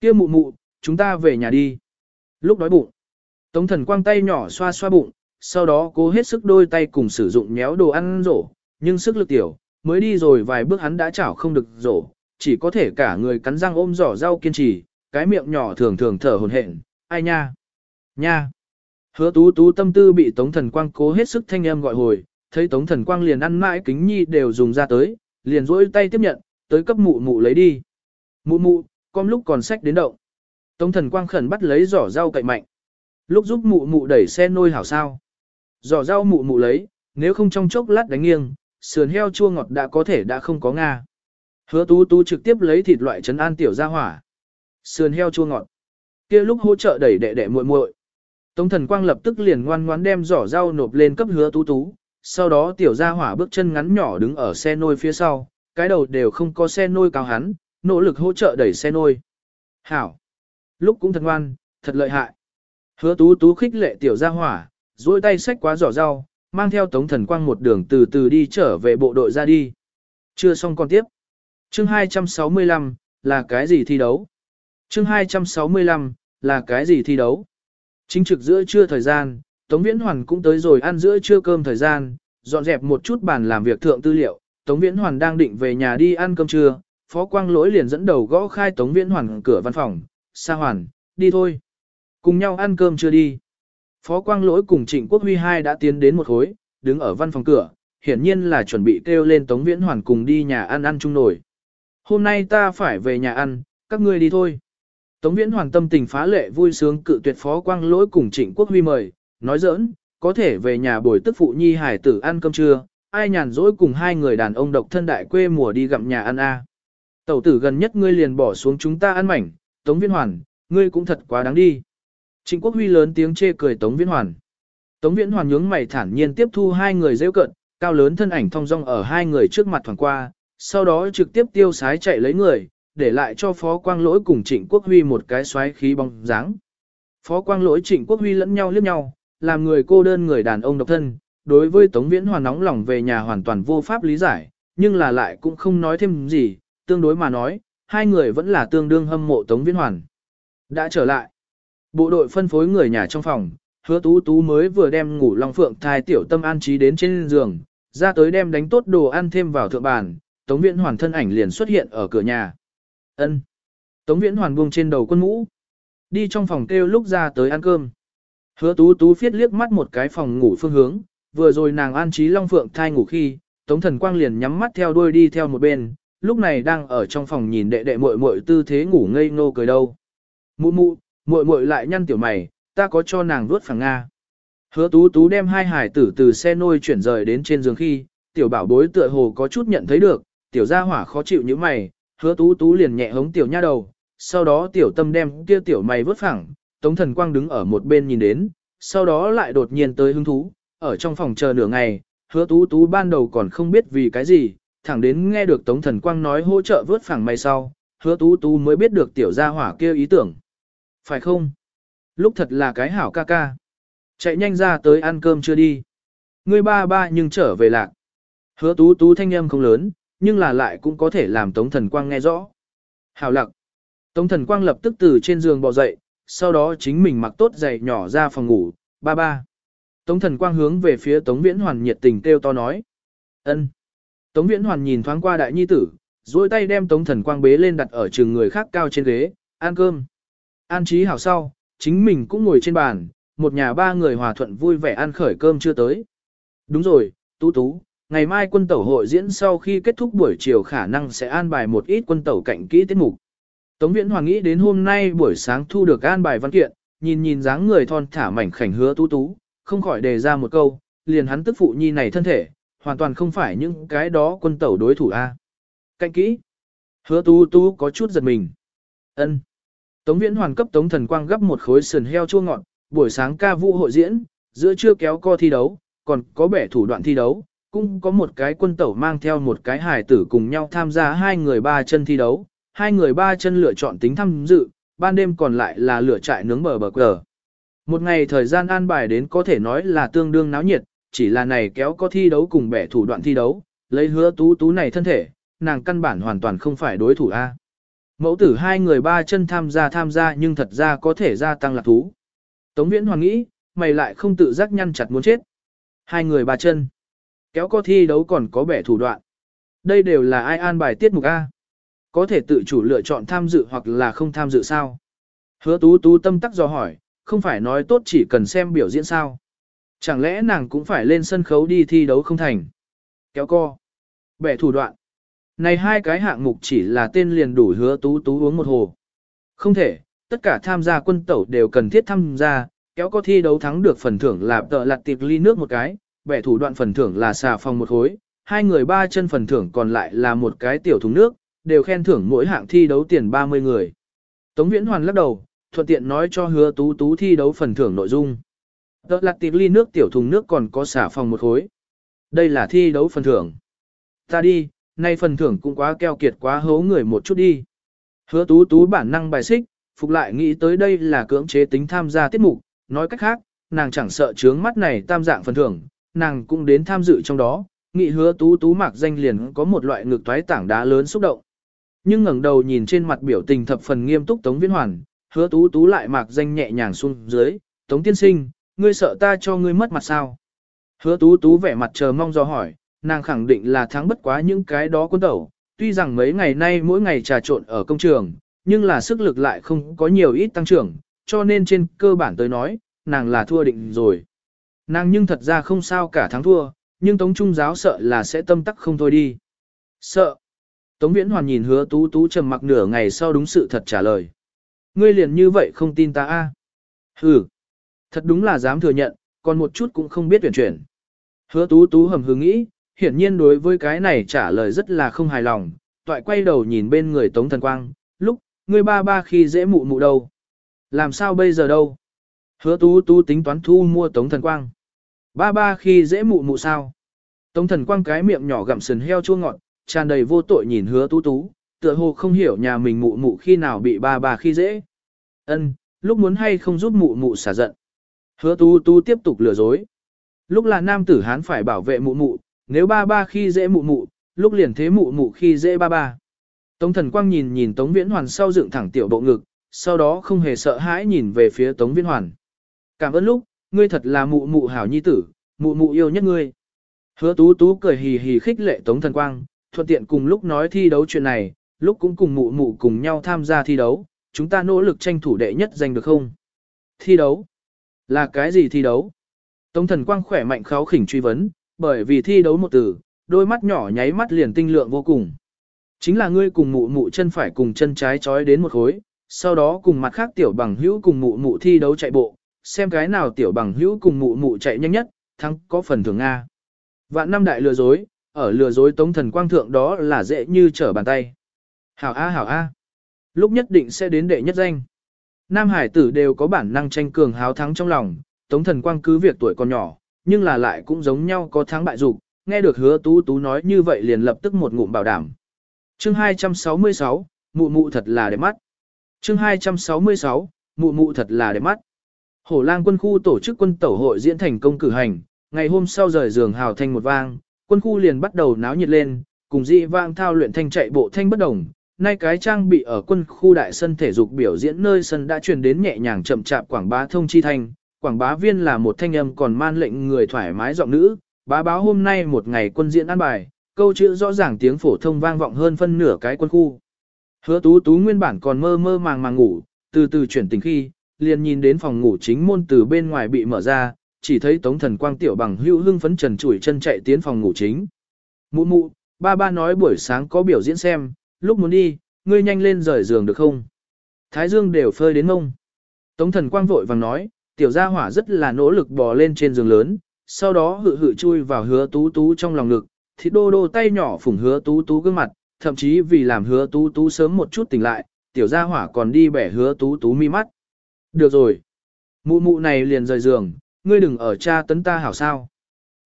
Kia mụ mụ, chúng ta về nhà đi. Lúc đói bụng, Tống thần quang tay nhỏ xoa xoa bụng, sau đó cố hết sức đôi tay cùng sử dụng méo đồ ăn rổ, nhưng sức lực tiểu, mới đi rồi vài bước hắn đã chảo không được rổ, chỉ có thể cả người cắn răng ôm giỏ rau kiên trì, cái miệng nhỏ thường thường thở hồn hển, ai nha, nha. Hứa tú tú tâm tư bị tống thần quang cố hết sức thanh âm gọi hồi, thấy tống thần quang liền ăn mãi kính nhi đều dùng ra tới, liền rỗi tay tiếp nhận, tới cấp mụ mụ lấy đi. Mụ mụ, con lúc còn sách đến động. Tống thần quang khẩn bắt lấy giỏ rau cậy mạnh. Lúc giúp mụ mụ đẩy xe nôi hảo sao. Giỏ rau mụ mụ lấy, nếu không trong chốc lát đánh nghiêng, sườn heo chua ngọt đã có thể đã không có Nga. Hứa tú tú trực tiếp lấy thịt loại trấn an tiểu ra hỏa. Sườn heo chua ngọt. kia lúc hỗ trợ đẩy đệ đệ muội muội. Tống thần quang lập tức liền ngoan ngoãn đem giỏ rau nộp lên cấp hứa tú tú. Sau đó tiểu gia hỏa bước chân ngắn nhỏ đứng ở xe nôi phía sau, cái đầu đều không có xe nôi cao hắn, nỗ lực hỗ trợ đẩy xe nôi. Hảo! Lúc cũng thật ngoan, thật lợi hại. Hứa tú tú khích lệ tiểu gia hỏa, duỗi tay xách quá giỏ rau, mang theo tống thần quang một đường từ từ đi trở về bộ đội ra đi. Chưa xong còn tiếp. Chương 265, là cái gì thi đấu? Chương 265, là cái gì thi đấu? Chính trực giữa trưa thời gian, Tống Viễn Hoàn cũng tới rồi ăn giữa trưa cơm thời gian, dọn dẹp một chút bàn làm việc thượng tư liệu. Tống Viễn Hoàn đang định về nhà đi ăn cơm trưa, Phó Quang Lỗi liền dẫn đầu gõ khai Tống Viễn Hoàn cửa văn phòng, Sa Hoàn, đi thôi. Cùng nhau ăn cơm trưa đi. Phó Quang Lỗi cùng Trịnh Quốc Huy hai đã tiến đến một khối, đứng ở văn phòng cửa, hiển nhiên là chuẩn bị kêu lên Tống Viễn Hoàn cùng đi nhà ăn ăn chung nổi. Hôm nay ta phải về nhà ăn, các ngươi đi thôi. Tống Viễn Hoàn tâm tình phá lệ vui sướng cự tuyệt Phó Quang Lỗi cùng Trịnh Quốc Huy mời, nói giỡn, có thể về nhà bồi tức phụ nhi hải tử ăn cơm trưa, ai nhàn rỗi cùng hai người đàn ông độc thân đại quê mùa đi gặm nhà ăn a. Tẩu tử gần nhất ngươi liền bỏ xuống chúng ta ăn mảnh, Tống Viễn Hoàn, ngươi cũng thật quá đáng đi. Trịnh Quốc Huy lớn tiếng chê cười Tống Viễn Hoàn. Tống Viễn Hoàn nhướng mày thản nhiên tiếp thu hai người rêu cận, cao lớn thân ảnh thong dong ở hai người trước mặt thoảng qua, sau đó trực tiếp tiêu sái chạy lấy người, để lại cho Phó Quang Lỗi cùng Trịnh Quốc Huy một cái xoáy khí bóng dáng. Phó Quang Lỗi Trịnh Quốc Huy lẫn nhau liếc nhau, làm người cô đơn người đàn ông độc thân, đối với Tống Viễn Hoàn nóng lòng về nhà hoàn toàn vô pháp lý giải, nhưng là lại cũng không nói thêm gì, tương đối mà nói, hai người vẫn là tương đương hâm mộ Tống Viễn Hoàn. Đã trở lại. Bộ đội phân phối người nhà trong phòng, hứa tú tú mới vừa đem ngủ long phượng thai tiểu tâm an trí đến trên giường, ra tới đem đánh tốt đồ ăn thêm vào thượng bàn, Tống Viễn Hoàn thân ảnh liền xuất hiện ở cửa nhà. Ân. Tống Viễn Hoàn buông trên đầu quân mũ, đi trong phòng kêu lúc ra tới ăn cơm. Hứa tú tú phiết liếc mắt một cái phòng ngủ phương hướng, vừa rồi nàng an trí long phượng thai ngủ khi, Tống Thần Quang liền nhắm mắt theo đuôi đi theo một bên, lúc này đang ở trong phòng nhìn đệ đệ muội muội tư thế ngủ ngây ngô cười đâu. Mụ mụ, muội muội lại nhăn tiểu mày, ta có cho nàng vuốt phẳng Nga. Hứa tú tú đem hai hải tử từ xe nôi chuyển rời đến trên giường khi, tiểu bảo bối tựa hồ có chút nhận thấy được, tiểu gia hỏa khó chịu như mày, hứa tú tú liền nhẹ hống tiểu nha đầu, sau đó tiểu tâm đem kia tiểu mày vớt phẳng, tống thần quang đứng ở một bên nhìn đến, sau đó lại đột nhiên tới hứng thú, ở trong phòng chờ nửa ngày, hứa tú tú ban đầu còn không biết vì cái gì, thẳng đến nghe được tống thần quang nói hỗ trợ vớt phẳng mày sau, hứa tú tú mới biết được tiểu gia hỏa kia ý tưởng. Phải không? Lúc thật là cái hảo ca ca. Chạy nhanh ra tới ăn cơm chưa đi. Ngươi ba ba nhưng trở về lạc. Hứa tú tú thanh âm không lớn, nhưng là lại cũng có thể làm Tống Thần Quang nghe rõ. Hảo lặc. Tống Thần Quang lập tức từ trên giường bò dậy, sau đó chính mình mặc tốt giày nhỏ ra phòng ngủ, ba ba. Tống Thần Quang hướng về phía Tống Viễn Hoàn nhiệt tình kêu to nói. Ân. Tống Viễn Hoàn nhìn thoáng qua đại nhi tử, duỗi tay đem Tống Thần Quang bế lên đặt ở trường người khác cao trên ghế, ăn cơm. An trí hảo sau, chính mình cũng ngồi trên bàn, một nhà ba người hòa thuận vui vẻ ăn khởi cơm chưa tới. Đúng rồi, Tú Tú, ngày mai quân tẩu hội diễn sau khi kết thúc buổi chiều khả năng sẽ an bài một ít quân tẩu cạnh kỹ tiết mục. Tống Viễn Hoàng nghĩ đến hôm nay buổi sáng thu được an bài văn kiện, nhìn nhìn dáng người thon thả mảnh khảnh hứa Tú Tú, không khỏi đề ra một câu, liền hắn tức phụ nhi này thân thể, hoàn toàn không phải những cái đó quân tẩu đối thủ A. Cạnh kỹ. Hứa Tú Tú có chút giật mình. ân Tống Viễn Hoàn cấp Tống Thần Quang gấp một khối sườn heo chua ngọt, buổi sáng ca vũ hội diễn, giữa trưa kéo co thi đấu, còn có bẻ thủ đoạn thi đấu, cũng có một cái quân tẩu mang theo một cái hài tử cùng nhau tham gia hai người ba chân thi đấu, hai người ba chân lựa chọn tính tham dự, ban đêm còn lại là lửa trại nướng bờ bờ cờ. Một ngày thời gian an bài đến có thể nói là tương đương náo nhiệt, chỉ là này kéo có thi đấu cùng bẻ thủ đoạn thi đấu, lấy hứa tú tú này thân thể, nàng căn bản hoàn toàn không phải đối thủ A. Mẫu tử hai người ba chân tham gia tham gia nhưng thật ra có thể gia tăng lạc thú. Tống viễn hoàng nghĩ, mày lại không tự giác nhăn chặt muốn chết. Hai người ba chân. Kéo có thi đấu còn có bẻ thủ đoạn. Đây đều là ai an bài tiết mục A. Có thể tự chủ lựa chọn tham dự hoặc là không tham dự sao. Hứa tú tú tâm tắc do hỏi, không phải nói tốt chỉ cần xem biểu diễn sao. Chẳng lẽ nàng cũng phải lên sân khấu đi thi đấu không thành. Kéo co. Bẻ thủ đoạn. Này hai cái hạng mục chỉ là tên liền đủ hứa tú tú uống một hồ. Không thể, tất cả tham gia quân tẩu đều cần thiết tham gia, kéo có thi đấu thắng được phần thưởng là tợ lặt tiệp ly nước một cái, bẻ thủ đoạn phần thưởng là xà phòng một khối, hai người ba chân phần thưởng còn lại là một cái tiểu thùng nước, đều khen thưởng mỗi hạng thi đấu tiền 30 người. Tống Viễn Hoàn lắc đầu, thuận tiện nói cho hứa tú tú thi đấu phần thưởng nội dung. Tợ lặt tiệp ly nước tiểu thùng nước còn có xà phòng một khối. Đây là thi đấu phần thưởng. Ta đi, nay phần thưởng cũng quá keo kiệt quá hố người một chút đi. Hứa tú tú bản năng bài xích, phục lại nghĩ tới đây là cưỡng chế tính tham gia tiết mục, nói cách khác, nàng chẳng sợ trướng mắt này tam dạng phần thưởng, nàng cũng đến tham dự trong đó, nghị hứa tú tú mạc danh liền có một loại ngực toái tảng đá lớn xúc động. Nhưng ngẩng đầu nhìn trên mặt biểu tình thập phần nghiêm túc Tống Viễn Hoàn, hứa tú tú lại mạc danh nhẹ nhàng xuống dưới, Tống Tiên Sinh, ngươi sợ ta cho ngươi mất mặt sao? Hứa tú tú vẻ mặt chờ mong do hỏi, nàng khẳng định là thắng bất quá những cái đó quân tẩu, tuy rằng mấy ngày nay mỗi ngày trà trộn ở công trường, nhưng là sức lực lại không có nhiều ít tăng trưởng, cho nên trên cơ bản tới nói, nàng là thua định rồi. Nàng nhưng thật ra không sao cả thắng thua, nhưng Tống Trung giáo sợ là sẽ tâm tắc không thôi đi. Sợ. Tống Viễn Hoàn nhìn hứa tú tú trầm mặc nửa ngày sau đúng sự thật trả lời. Ngươi liền như vậy không tin ta a? À? Hừ. Thật đúng là dám thừa nhận, còn một chút cũng không biết tuyển chuyển. Hứa tú tú hầm hừ nghĩ, hiển nhiên đối với cái này trả lời rất là không hài lòng, toại quay đầu nhìn bên người Tống Thần Quang, lúc, ngươi ba ba khi dễ mụ mụ đâu. Làm sao bây giờ đâu? Hứa tú tú tính toán thu mua Tống Thần Quang. Ba ba khi dễ mụ mụ sao? Tống Thần Quang cái miệng nhỏ gặm sườn heo chua ngọt, tràn đầy vô tội nhìn hứa tú tú, tựa hồ không hiểu nhà mình mụ mụ khi nào bị ba ba khi dễ. Ân, lúc muốn hay không giúp mụ mụ xả giận. Hứa tú tú tiếp tục lừa dối. Lúc là nam tử hán phải bảo vệ mụ mụ, nếu ba ba khi dễ mụ mụ, lúc liền thế mụ mụ khi dễ ba ba. Tống thần quang nhìn nhìn Tống Viễn Hoàn sau dựng thẳng tiểu bộ ngực, sau đó không hề sợ hãi nhìn về phía Tống Viễn Hoàn. Cảm ơn lúc, ngươi thật là mụ mụ hảo nhi tử, mụ mụ yêu nhất ngươi. Hứa tú tú cười hì hì khích lệ Tống thần quang, thuận tiện cùng lúc nói thi đấu chuyện này, lúc cũng cùng mụ mụ cùng nhau tham gia thi đấu, chúng ta nỗ lực tranh thủ đệ nhất giành được không? Thi đấu? Là cái gì thi đấu? Tống thần quang khỏe mạnh kháo khỉnh truy vấn, bởi vì thi đấu một từ, đôi mắt nhỏ nháy mắt liền tinh lượng vô cùng. Chính là ngươi cùng mụ mụ chân phải cùng chân trái chói đến một khối, sau đó cùng mặt khác tiểu bằng hữu cùng mụ mụ thi đấu chạy bộ, xem cái nào tiểu bằng hữu cùng mụ mụ chạy nhanh nhất, thắng có phần thưởng Nga. Vạn năm đại lừa dối, ở lừa dối tống thần quang thượng đó là dễ như trở bàn tay. Hảo A hảo A. Lúc nhất định sẽ đến đệ nhất danh. Nam hải tử đều có bản năng tranh cường háo thắng trong lòng, tống thần quang cứ việc tuổi còn nhỏ, nhưng là lại cũng giống nhau có thắng bại dục nghe được hứa tú tú nói như vậy liền lập tức một ngụm bảo đảm. Chương 266, mụ mụ thật là đẹp mắt. Chương 266, mụ mụ thật là đẹp mắt. Hổ lang quân khu tổ chức quân tẩu hội diễn thành công cử hành, ngày hôm sau rời giường hào thanh một vang, quân khu liền bắt đầu náo nhiệt lên, cùng dị vang thao luyện thanh chạy bộ thanh bất đồng. Nay cái trang bị ở quân khu đại sân thể dục biểu diễn nơi sân đã truyền đến nhẹ nhàng chậm chạp quảng bá thông chi thanh, quảng bá viên là một thanh âm còn man lệnh người thoải mái giọng nữ, bá báo hôm nay một ngày quân diễn ăn bài, câu chữ rõ ràng tiếng phổ thông vang vọng hơn phân nửa cái quân khu. Hứa tú tú nguyên bản còn mơ mơ màng màng ngủ, từ từ chuyển tình khi, liền nhìn đến phòng ngủ chính môn từ bên ngoài bị mở ra, chỉ thấy tống thần quang tiểu bằng hữu hưng phấn trần chủi chân chạy tiến phòng ngủ chính. Mụ mụ, ba ba nói buổi sáng có biểu diễn xem, lúc muốn đi, ngươi nhanh lên rời giường được không? Thái dương đều phơi đến mông. Tống thần quang vội vàng nói, tiểu gia hỏa rất là nỗ lực bò lên trên giường lớn, sau đó hự hự chui vào hứa tú tú trong lòng ngực, thịt đô đô tay nhỏ phủng hứa tú tú gương mặt, thậm chí vì làm hứa tú tú sớm một chút tỉnh lại, tiểu gia hỏa còn đi bẻ hứa tú tú mi mắt. Được rồi. Mụ mụ này liền rời giường, ngươi đừng ở cha tấn ta hảo sao.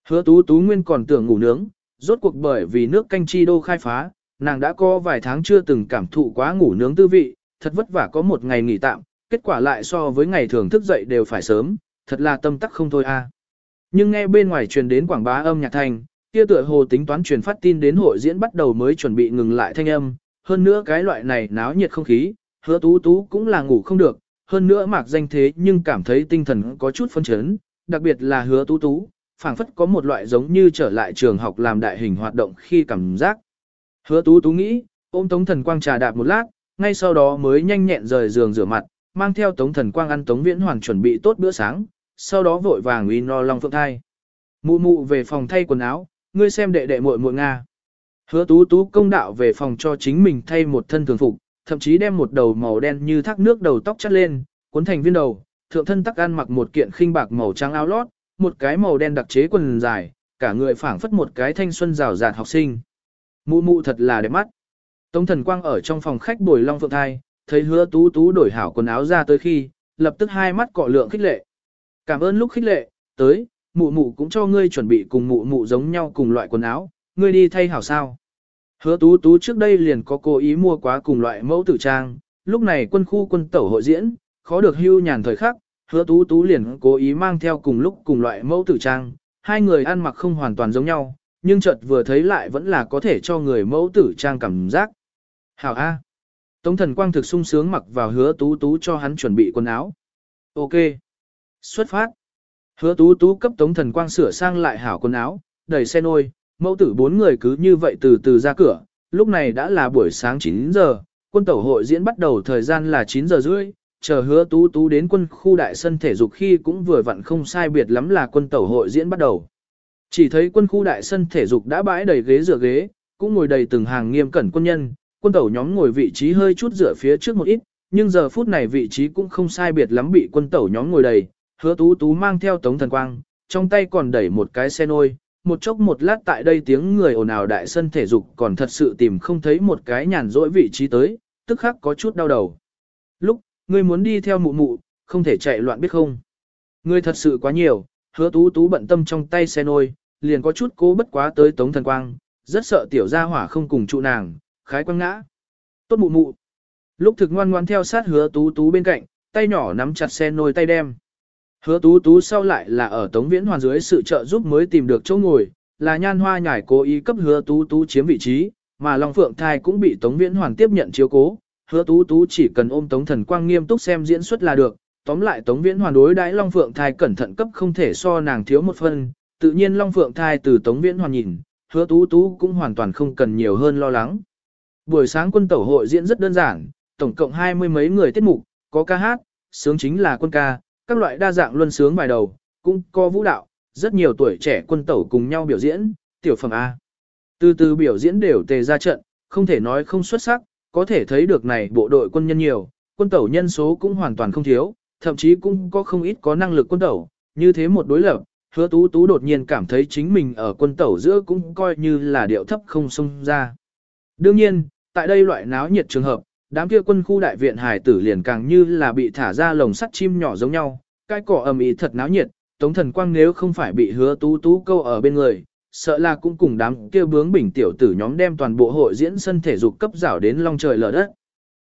Hứa tú tú nguyên còn tưởng ngủ nướng, rốt cuộc bởi vì nước canh chi đô khai phá, nàng đã có vài tháng chưa từng cảm thụ quá ngủ nướng tư vị, thật vất vả có một ngày nghỉ tạm, kết quả lại so với ngày thường thức dậy đều phải sớm, thật là tâm tắc không thôi a. Nhưng nghe bên ngoài truyền đến quảng bá âm nhạc thành, kia tựa hồ tính toán truyền phát tin đến hội diễn bắt đầu mới chuẩn bị ngừng lại thanh âm, hơn nữa cái loại này náo nhiệt không khí, hứa tú tú cũng là ngủ không được, hơn nữa mạc danh thế nhưng cảm thấy tinh thần có chút phân chấn, đặc biệt là hứa tú tú, phảng phất có một loại giống như trở lại trường học làm đại hình hoạt động khi cảm giác. Hứa tú tú nghĩ, ôm tống thần quang trà đạp một lát, ngay sau đó mới nhanh nhẹn rời giường rửa mặt, mang theo tống thần quang ăn tống viễn hoàn chuẩn bị tốt bữa sáng, sau đó vội vàng uy no long phượng thai. Mụ mụ về phòng thay quần áo, ngươi xem đệ đệ muội muội Nga. Hứa tú tú công đạo về phòng cho chính mình thay một thân thường phục, thậm chí đem một đầu màu đen như thác nước đầu tóc chắt lên, cuốn thành viên đầu, thượng thân tắc ăn mặc một kiện khinh bạc màu trắng áo lót, một cái màu đen đặc chế quần dài, cả người phảng phất một cái thanh xuân rào rạt học sinh. Mụ mụ thật là đẹp mắt. Tống thần quang ở trong phòng khách bồi long phượng thai, thấy hứa tú tú đổi hảo quần áo ra tới khi, lập tức hai mắt cọ lượng khích lệ. Cảm ơn lúc khích lệ, tới, mụ mụ cũng cho ngươi chuẩn bị cùng mụ mụ giống nhau cùng loại quần áo, ngươi đi thay hảo sao. Hứa tú tú trước đây liền có cố ý mua quá cùng loại mẫu tử trang, lúc này quân khu quân tẩu hội diễn, khó được hưu nhàn thời khắc, hứa tú tú liền cố ý mang theo cùng lúc cùng loại mẫu tử trang, hai người ăn mặc không hoàn toàn giống nhau, nhưng chợt vừa thấy lại vẫn là có thể cho người mẫu tử trang cảm giác. Hảo A. Tống thần quang thực sung sướng mặc vào hứa tú tú cho hắn chuẩn bị quần áo. Ok. Xuất phát. Hứa tú tú cấp tống thần quang sửa sang lại hảo quần áo, đẩy xe nôi, mẫu tử bốn người cứ như vậy từ từ ra cửa, lúc này đã là buổi sáng 9 giờ, quân tẩu hội diễn bắt đầu thời gian là 9 giờ rưỡi, chờ hứa tú tú đến quân khu đại sân thể dục khi cũng vừa vặn không sai biệt lắm là quân tẩu hội diễn bắt đầu. Chỉ thấy quân khu đại sân thể dục đã bãi đầy ghế dựa ghế, cũng ngồi đầy từng hàng nghiêm cẩn quân nhân, quân tẩu nhóm ngồi vị trí hơi chút dựa phía trước một ít, nhưng giờ phút này vị trí cũng không sai biệt lắm bị quân tẩu nhóm ngồi đầy, hứa tú tú mang theo tống thần quang, trong tay còn đẩy một cái xe nôi, một chốc một lát tại đây tiếng người ồn ào đại sân thể dục còn thật sự tìm không thấy một cái nhàn rỗi vị trí tới, tức khắc có chút đau đầu. Lúc, ngươi muốn đi theo mụ mụ, không thể chạy loạn biết không. Ngươi thật sự quá nhiều, hứa tú tú bận tâm trong tay xe nôi, liền có chút cố bất quá tới tống thần quang, rất sợ tiểu gia hỏa không cùng trụ nàng, khái quăng ngã. Tốt mụ mụ. Lúc thực ngoan ngoan theo sát hứa tú tú bên cạnh, tay nhỏ nắm chặt xe nôi tay đem. Hứa tú tú sau lại là ở Tống Viễn Hoàn dưới sự trợ giúp mới tìm được chỗ ngồi, là nhan hoa nhải cố ý cấp hứa tú tú chiếm vị trí, mà Long Phượng Thai cũng bị Tống Viễn Hoàn tiếp nhận chiếu cố. Hứa tú tú chỉ cần ôm Tống Thần Quang nghiêm túc xem diễn xuất là được, tóm lại Tống Viễn Hoàn đối đãi Long Phượng Thai cẩn thận cấp không thể so nàng thiếu một phần, tự nhiên Long Phượng Thai từ Tống Viễn Hoàn nhìn, hứa tú tú cũng hoàn toàn không cần nhiều hơn lo lắng. Buổi sáng quân tẩu hội diễn rất đơn giản, tổng cộng hai mươi mấy người tiết mục, có ca hát, sướng chính là quân ca, các loại đa dạng luân sướng bài đầu, cũng có vũ đạo, rất nhiều tuổi trẻ quân tẩu cùng nhau biểu diễn, tiểu phẩm A. Từ từ biểu diễn đều tề ra trận, không thể nói không xuất sắc, có thể thấy được này bộ đội quân nhân nhiều, quân tẩu nhân số cũng hoàn toàn không thiếu, thậm chí cũng có không ít có năng lực quân tẩu, như thế một đối lập, hứa tú tú đột nhiên cảm thấy chính mình ở quân tẩu giữa cũng coi như là điệu thấp không xông ra. Đương nhiên, tại đây loại náo nhiệt trường hợp, đám kia quân khu đại viện hải tử liền càng như là bị thả ra lồng sắt chim nhỏ giống nhau, cái cỏ ầm ĩ thật náo nhiệt, Tống Thần Quang nếu không phải bị hứa tú tú câu ở bên người, sợ là cũng cùng đám kia bướng bỉnh tiểu tử nhóm đem toàn bộ hội diễn sân thể dục cấp rảo đến long trời lở đất.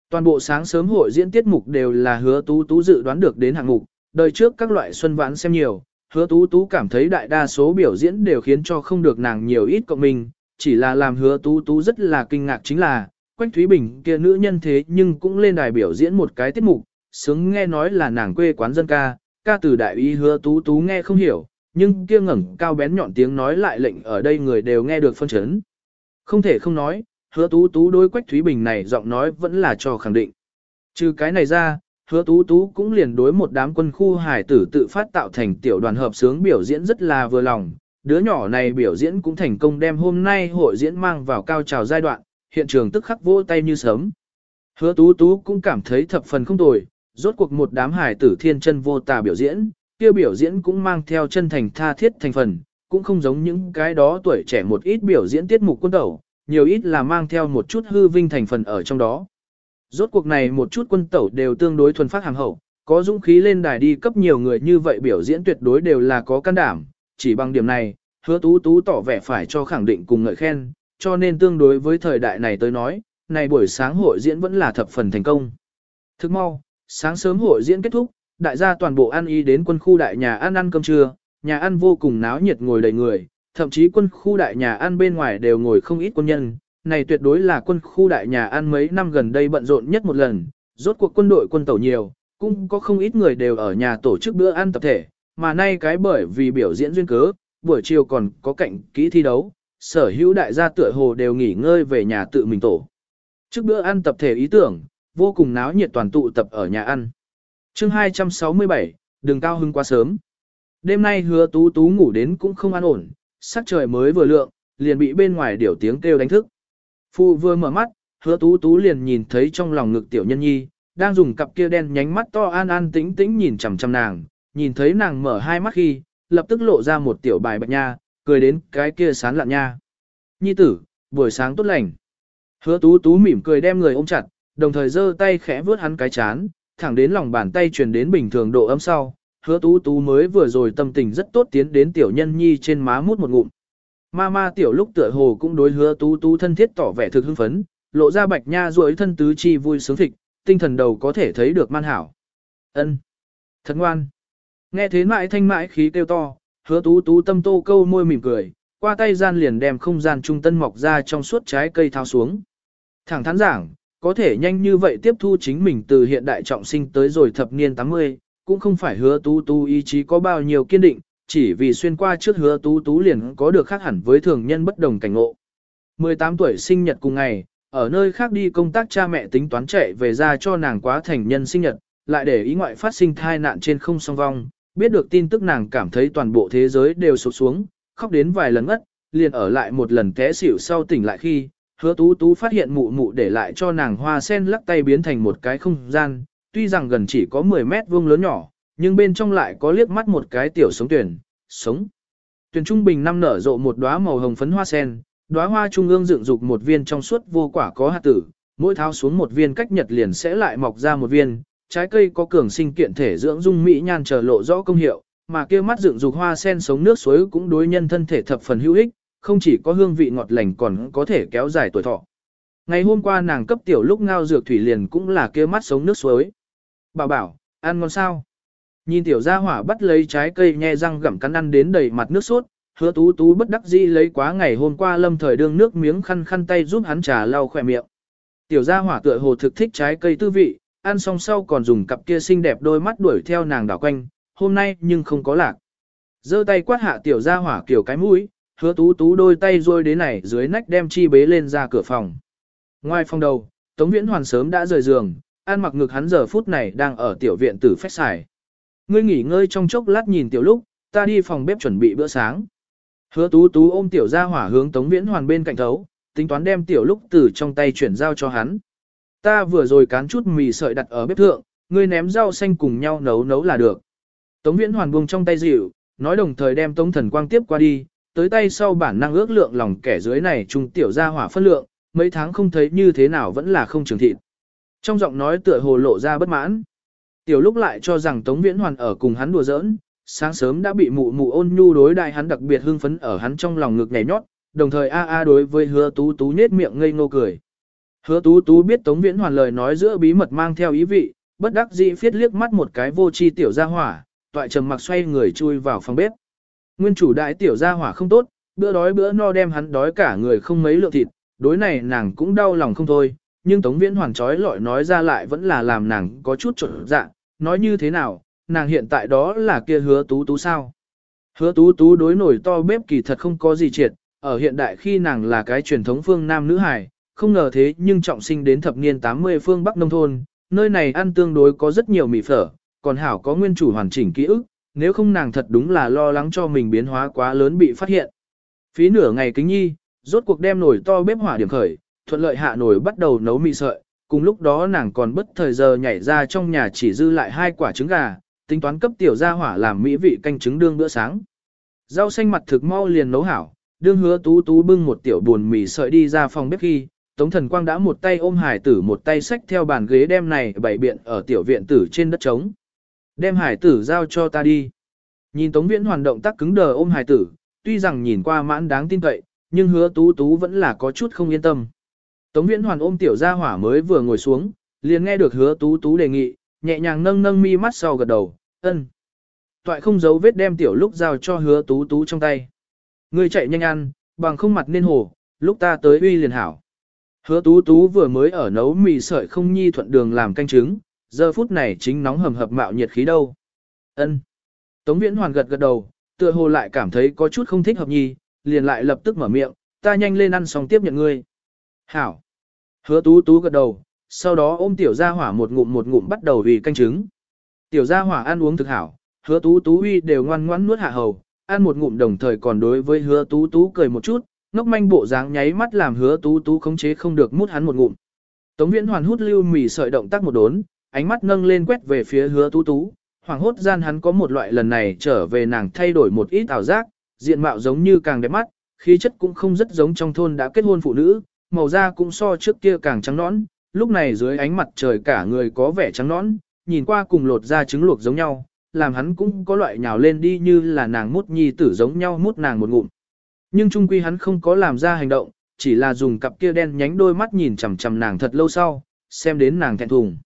Toàn bộ sáng sớm hội diễn tiết mục đều là hứa tú tú dự đoán được đến hạng mục, đời trước các loại xuân vãn xem nhiều, hứa tú tú cảm thấy đại đa số biểu diễn đều khiến cho không được nàng nhiều ít cộng mình, chỉ là làm hứa tú tú rất là kinh ngạc chính là, Quách Thúy Bình kia nữ nhân thế nhưng cũng lên đài biểu diễn một cái tiết mục, sướng nghe nói là nàng quê quán dân ca, ca từ đại ý hứa tú tú nghe không hiểu, nhưng kia ngẩng cao bén nhọn tiếng nói lại lệnh ở đây người đều nghe được phân chấn. Không thể không nói, hứa tú tú đối Quách Thúy Bình này giọng nói vẫn là cho khẳng định. Trừ cái này ra, hứa tú tú cũng liền đối một đám quân khu hải tử tự phát tạo thành tiểu đoàn hợp sướng biểu diễn rất là vừa lòng. Đứa nhỏ này biểu diễn cũng thành công đem hôm nay hội diễn mang vào cao trào giai đoạn, hiện trường tức khắc vỗ tay như sớm. Hứa tú tú cũng cảm thấy thập phần không tồi, rốt cuộc một đám hải tử thiên chân vô tà biểu diễn, kia biểu diễn cũng mang theo chân thành tha thiết thành phần, cũng không giống những cái đó tuổi trẻ một ít biểu diễn tiết mục quân tẩu, nhiều ít là mang theo một chút hư vinh thành phần ở trong đó. Rốt cuộc này một chút quân tẩu đều tương đối thuần phát hàng hậu, có dũng khí lên đài đi cấp nhiều người như vậy biểu diễn tuyệt đối đều là có can đảm, chỉ bằng điểm này, hứa tú tú tỏ vẻ phải cho khẳng định cùng ngợi khen, cho nên tương đối với thời đại này tới nói, này buổi sáng hội diễn vẫn là thập phần thành công. Thức mau, sáng sớm hội diễn kết thúc, đại gia toàn bộ ăn y đến quân khu đại nhà ăn ăn cơm trưa, nhà ăn vô cùng náo nhiệt ngồi đầy người, thậm chí quân khu đại nhà ăn bên ngoài đều ngồi không ít quân nhân. Này tuyệt đối là quân khu đại nhà ăn mấy năm gần đây bận rộn nhất một lần, rốt cuộc quân đội quân tàu nhiều, cũng có không ít người đều ở nhà tổ chức bữa ăn tập thể, mà nay cái bởi vì biểu diễn duyên cớ, buổi chiều còn có cạnh kỹ thi đấu, sở hữu đại gia tựa hồ đều nghỉ ngơi về nhà tự mình tổ. Trước bữa ăn tập thể ý tưởng, vô cùng náo nhiệt toàn tụ tập ở nhà ăn. chương 267, đừng cao hưng quá sớm. Đêm nay hứa tú tú ngủ đến cũng không an ổn, sắc trời mới vừa lượng, liền bị bên ngoài điểu tiếng kêu đánh thức. Phu vừa mở mắt, hứa tú tú liền nhìn thấy trong lòng ngực tiểu nhân nhi, đang dùng cặp kia đen nhánh mắt to an an tĩnh tĩnh nhìn chằm chằm nàng, nhìn thấy nàng mở hai mắt khi, lập tức lộ ra một tiểu bài bạch nha, cười đến cái kia sán lạn nha. Nhi tử, buổi sáng tốt lành. Hứa tú tú mỉm cười đem người ôm chặt, đồng thời giơ tay khẽ vướt hắn cái chán, thẳng đến lòng bàn tay truyền đến bình thường độ ấm sau. Hứa tú tú mới vừa rồi tâm tình rất tốt tiến đến tiểu nhân nhi trên má mút một ngụm. Ma ma tiểu lúc tựa hồ cũng đối hứa tú tú thân thiết tỏ vẻ thực hưng phấn, lộ ra bạch nha ruồi thân tứ chi vui sướng thịt, tinh thần đầu có thể thấy được man hảo. ân Thật ngoan. Nghe thế mãi thanh mãi khí kêu to, hứa tú tú tâm tô câu môi mỉm cười, qua tay gian liền đem không gian trung tân mọc ra trong suốt trái cây thao xuống. Thẳng thắn giảng, có thể nhanh như vậy tiếp thu chính mình từ hiện đại trọng sinh tới rồi thập niên 80, cũng không phải hứa tú tú ý chí có bao nhiêu kiên định, chỉ vì xuyên qua trước hứa tú tú liền có được khác hẳn với thường nhân bất đồng cảnh ngộ. 18 tuổi sinh nhật cùng ngày, ở nơi khác đi công tác cha mẹ tính toán chạy về ra cho nàng quá thành nhân sinh nhật, lại để ý ngoại phát sinh thai nạn trên không song vong, biết được tin tức nàng cảm thấy toàn bộ thế giới đều sụp xuống, khóc đến vài lần ngất, liền ở lại một lần té xỉu sau tỉnh lại khi, hứa tú tú phát hiện mụ mụ để lại cho nàng hoa sen lắc tay biến thành một cái không gian, tuy rằng gần chỉ có 10 mét vuông lớn nhỏ, nhưng bên trong lại có liếc mắt một cái tiểu sống tuyển, sống. Tuyển trung bình năm nở rộ một đóa màu hồng phấn hoa sen, đóa hoa trung ương dựng dục một viên trong suốt vô quả có hạt tử, mỗi tháo xuống một viên cách nhật liền sẽ lại mọc ra một viên, trái cây có cường sinh kiện thể dưỡng dung mỹ nhan trở lộ rõ công hiệu, mà kia mắt dựng dục hoa sen sống nước suối cũng đối nhân thân thể thập phần hữu ích, không chỉ có hương vị ngọt lành còn có thể kéo dài tuổi thọ. Ngày hôm qua nàng cấp tiểu lúc ngao dược thủy liền cũng là kia mắt sống nước suối. Bảo bảo, ăn ngon sao? Nhìn tiểu gia hỏa bắt lấy trái cây nhe răng gặm cắn ăn đến đầy mặt nước sốt, hứa tú tú bất đắc dĩ lấy quá ngày hôm qua lâm thời đương nước miếng khăn khăn tay giúp hắn trà lau khỏe miệng. Tiểu gia hỏa tựa hồ thực thích trái cây tư vị, ăn xong sau còn dùng cặp kia xinh đẹp đôi mắt đuổi theo nàng đảo quanh, hôm nay nhưng không có lạc. giơ tay quát hạ tiểu gia hỏa kiểu cái mũi, hứa tú tú đôi tay rôi đến này dưới nách đem chi bế lên ra cửa phòng. Ngoài phòng đầu, Tống Viễn Hoàn sớm đã rời giường, ăn mặc ngực hắn giờ phút này đang ở tiểu viện tử phách xài. Ngươi nghỉ ngơi trong chốc lát nhìn tiểu lúc, ta đi phòng bếp chuẩn bị bữa sáng. Hứa tú tú ôm tiểu gia hỏa hướng Tống Viễn Hoàn bên cạnh thấu, tính toán đem tiểu lúc từ trong tay chuyển giao cho hắn. Ta vừa rồi cán chút mì sợi đặt ở bếp thượng, ngươi ném rau xanh cùng nhau nấu nấu là được. Tống Viễn Hoàn buông trong tay dịu, nói đồng thời đem Tống Thần Quang tiếp qua đi, tới tay sau bản năng ước lượng lòng kẻ dưới này trung tiểu gia hỏa phân lượng, mấy tháng không thấy như thế nào vẫn là không trường thịt. Trong giọng nói tựa hồ lộ ra bất mãn. Tiểu lúc lại cho rằng Tống Viễn Hoàn ở cùng hắn đùa giỡn, sáng sớm đã bị mụ mụ ôn nhu đối đại hắn đặc biệt hưng phấn ở hắn trong lòng ngực nhảy nhót, đồng thời a a đối với hứa tú tú nết miệng ngây ngô cười. Hứa tú tú biết Tống Viễn Hoàn lời nói giữa bí mật mang theo ý vị, bất đắc dĩ phiết liếc mắt một cái vô chi tiểu gia hỏa, toại trầm mặc xoay người chui vào phòng bếp. Nguyên chủ đại tiểu gia hỏa không tốt, bữa đói bữa no đem hắn đói cả người không mấy lượng thịt, đối này nàng cũng đau lòng không thôi, nhưng Tống Viễn Hoàn trói lọi nói ra lại vẫn là làm nàng có chút trộn dạ, nói như thế nào, nàng hiện tại đó là kia hứa tú tú sao. Hứa tú tú đối nổi to bếp kỳ thật không có gì triệt, ở hiện đại khi nàng là cái truyền thống phương nam nữ hài, không ngờ thế nhưng trọng sinh đến thập niên 80 phương Bắc nông thôn, nơi này ăn tương đối có rất nhiều mì phở, còn hảo có nguyên chủ hoàn chỉnh ký ức, nếu không nàng thật đúng là lo lắng cho mình biến hóa quá lớn bị phát hiện. Phí nửa ngày kính nhi, rốt cuộc đem nồi to bếp hỏa điểm khởi, thuận lợi hạ nồi bắt đầu nấu mì sợi, cùng lúc đó nàng còn bất thời giờ nhảy ra trong nhà chỉ dư lại hai quả trứng gà, tính toán cấp tiểu gia hỏa làm mỹ vị canh trứng đương bữa sáng. Rau xanh mặt thực mau liền nấu hảo, đương hứa tú tú bưng một tiểu buồn mì sợi đi ra phòng bếp khi, Tống Thần Quang đã một tay ôm hải tử một tay xách theo bàn ghế đem này bày biện ở tiểu viện tử trên đất trống. Đem hải tử giao cho ta đi. Nhìn Tống Viễn hoàn động tác cứng đờ ôm hải tử, tuy rằng nhìn qua mãn đáng tin cậy, nhưng hứa tú tú vẫn là có chút không yên tâm. Tống Viễn hoàn ôm tiểu gia hỏa mới vừa ngồi xuống, liền nghe được hứa tú tú đề nghị, nhẹ nhàng nâng nâng mi mắt sau gật đầu, ân. Toại không giấu vết đem tiểu lúc giao cho hứa tú tú trong tay. Ngươi chạy nhanh ăn, bằng không mặt nên hồ, lúc ta tới uy liền hảo. Hứa tú tú vừa mới ở nấu mì sợi không nhi thuận đường làm canh trứng, giờ phút này chính nóng hầm hập mạo nhiệt khí đâu. Ân. Tống viễn hoàn gật gật đầu, tựa hồ lại cảm thấy có chút không thích hợp nhi, liền lại lập tức mở miệng, ta nhanh lên ăn xong tiếp nhận ngươi. Hảo. Hứa tú tú gật đầu, sau đó ôm tiểu gia hỏa một ngụm một ngụm bắt đầu vì canh trứng. Tiểu gia hỏa ăn uống thực hảo, hứa tú tú uy đều ngoan ngoãn nuốt hạ hầu, ăn một ngụm đồng thời còn đối với hứa tú tú cười một chút, ngốc manh bộ dáng nháy mắt làm hứa tú tú khống chế không được mút hắn một ngụm. Tống viễn hoàn hút lưu mì sợi động tác một đốn, ánh mắt nâng lên quét về phía hứa tú tú, hoàng hốt gian hắn có một loại lần này trở về nàng thay đổi một ít ảo giác, diện mạo giống như càng đẹp mắt, khí chất cũng không rất giống trong thôn đã kết hôn phụ nữ, màu da cũng so trước kia càng trắng nõn, lúc này dưới ánh mặt trời cả người có vẻ trắng nõn, nhìn qua cùng lột da trứng luộc giống nhau, làm hắn cũng có loại nhào lên đi như là nàng mút nhi tử giống nhau mút nàng một ngụm. Nhưng trung quy hắn không có làm ra hành động, chỉ là dùng cặp kia đen nhánh đôi mắt nhìn chằm chằm nàng thật lâu sau, xem đến nàng thẹn thùng.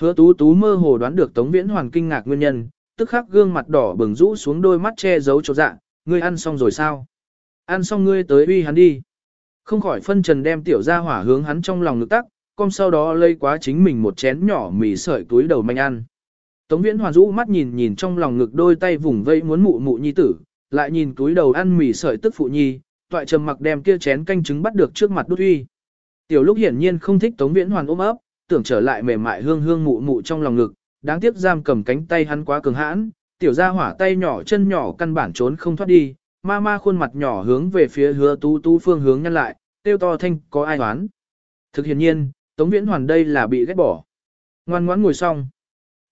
Hứa tú tú mơ hồ đoán được Tống Viễn Hoàn kinh ngạc nguyên nhân, tức khắc gương mặt đỏ bừng rũ xuống đôi mắt che giấu chỗ dạ, ngươi ăn xong rồi sao? Ăn xong ngươi tới uy hắn đi. Không khỏi phân trần đem tiểu ra hỏa hướng hắn trong lòng ngực tắc, con sau đó lây quá chính mình một chén nhỏ mì sợi túi đầu manh ăn. Tống Viễn Hoàn rũ mắt nhìn nhìn trong lòng ngực đôi tay vùng vây muốn mụ mụ nhi tử, lại nhìn túi đầu ăn mì sợi tức phụ nhi, toại trầm mặc đem kia chén canh trứng bắt được trước mặt đút uy. Tiểu lúc hiển nhiên không thích Tống Viễn Hoàn ôm ấp, tưởng trở lại mềm mại hương hương mụ mụ trong lòng ngực, đáng tiếc giam cầm cánh tay hắn quá cường hãn, tiểu ra hỏa tay nhỏ chân nhỏ căn bản trốn không thoát đi, ma ma khuôn mặt nhỏ hướng về phía hứa tú tú phương hướng nhăn lại, tiêu to thanh có ai đoán. Thực hiển nhiên, Tống Viễn Hoàn đây là bị ghét bỏ. Ngoan ngoãn ngồi xong.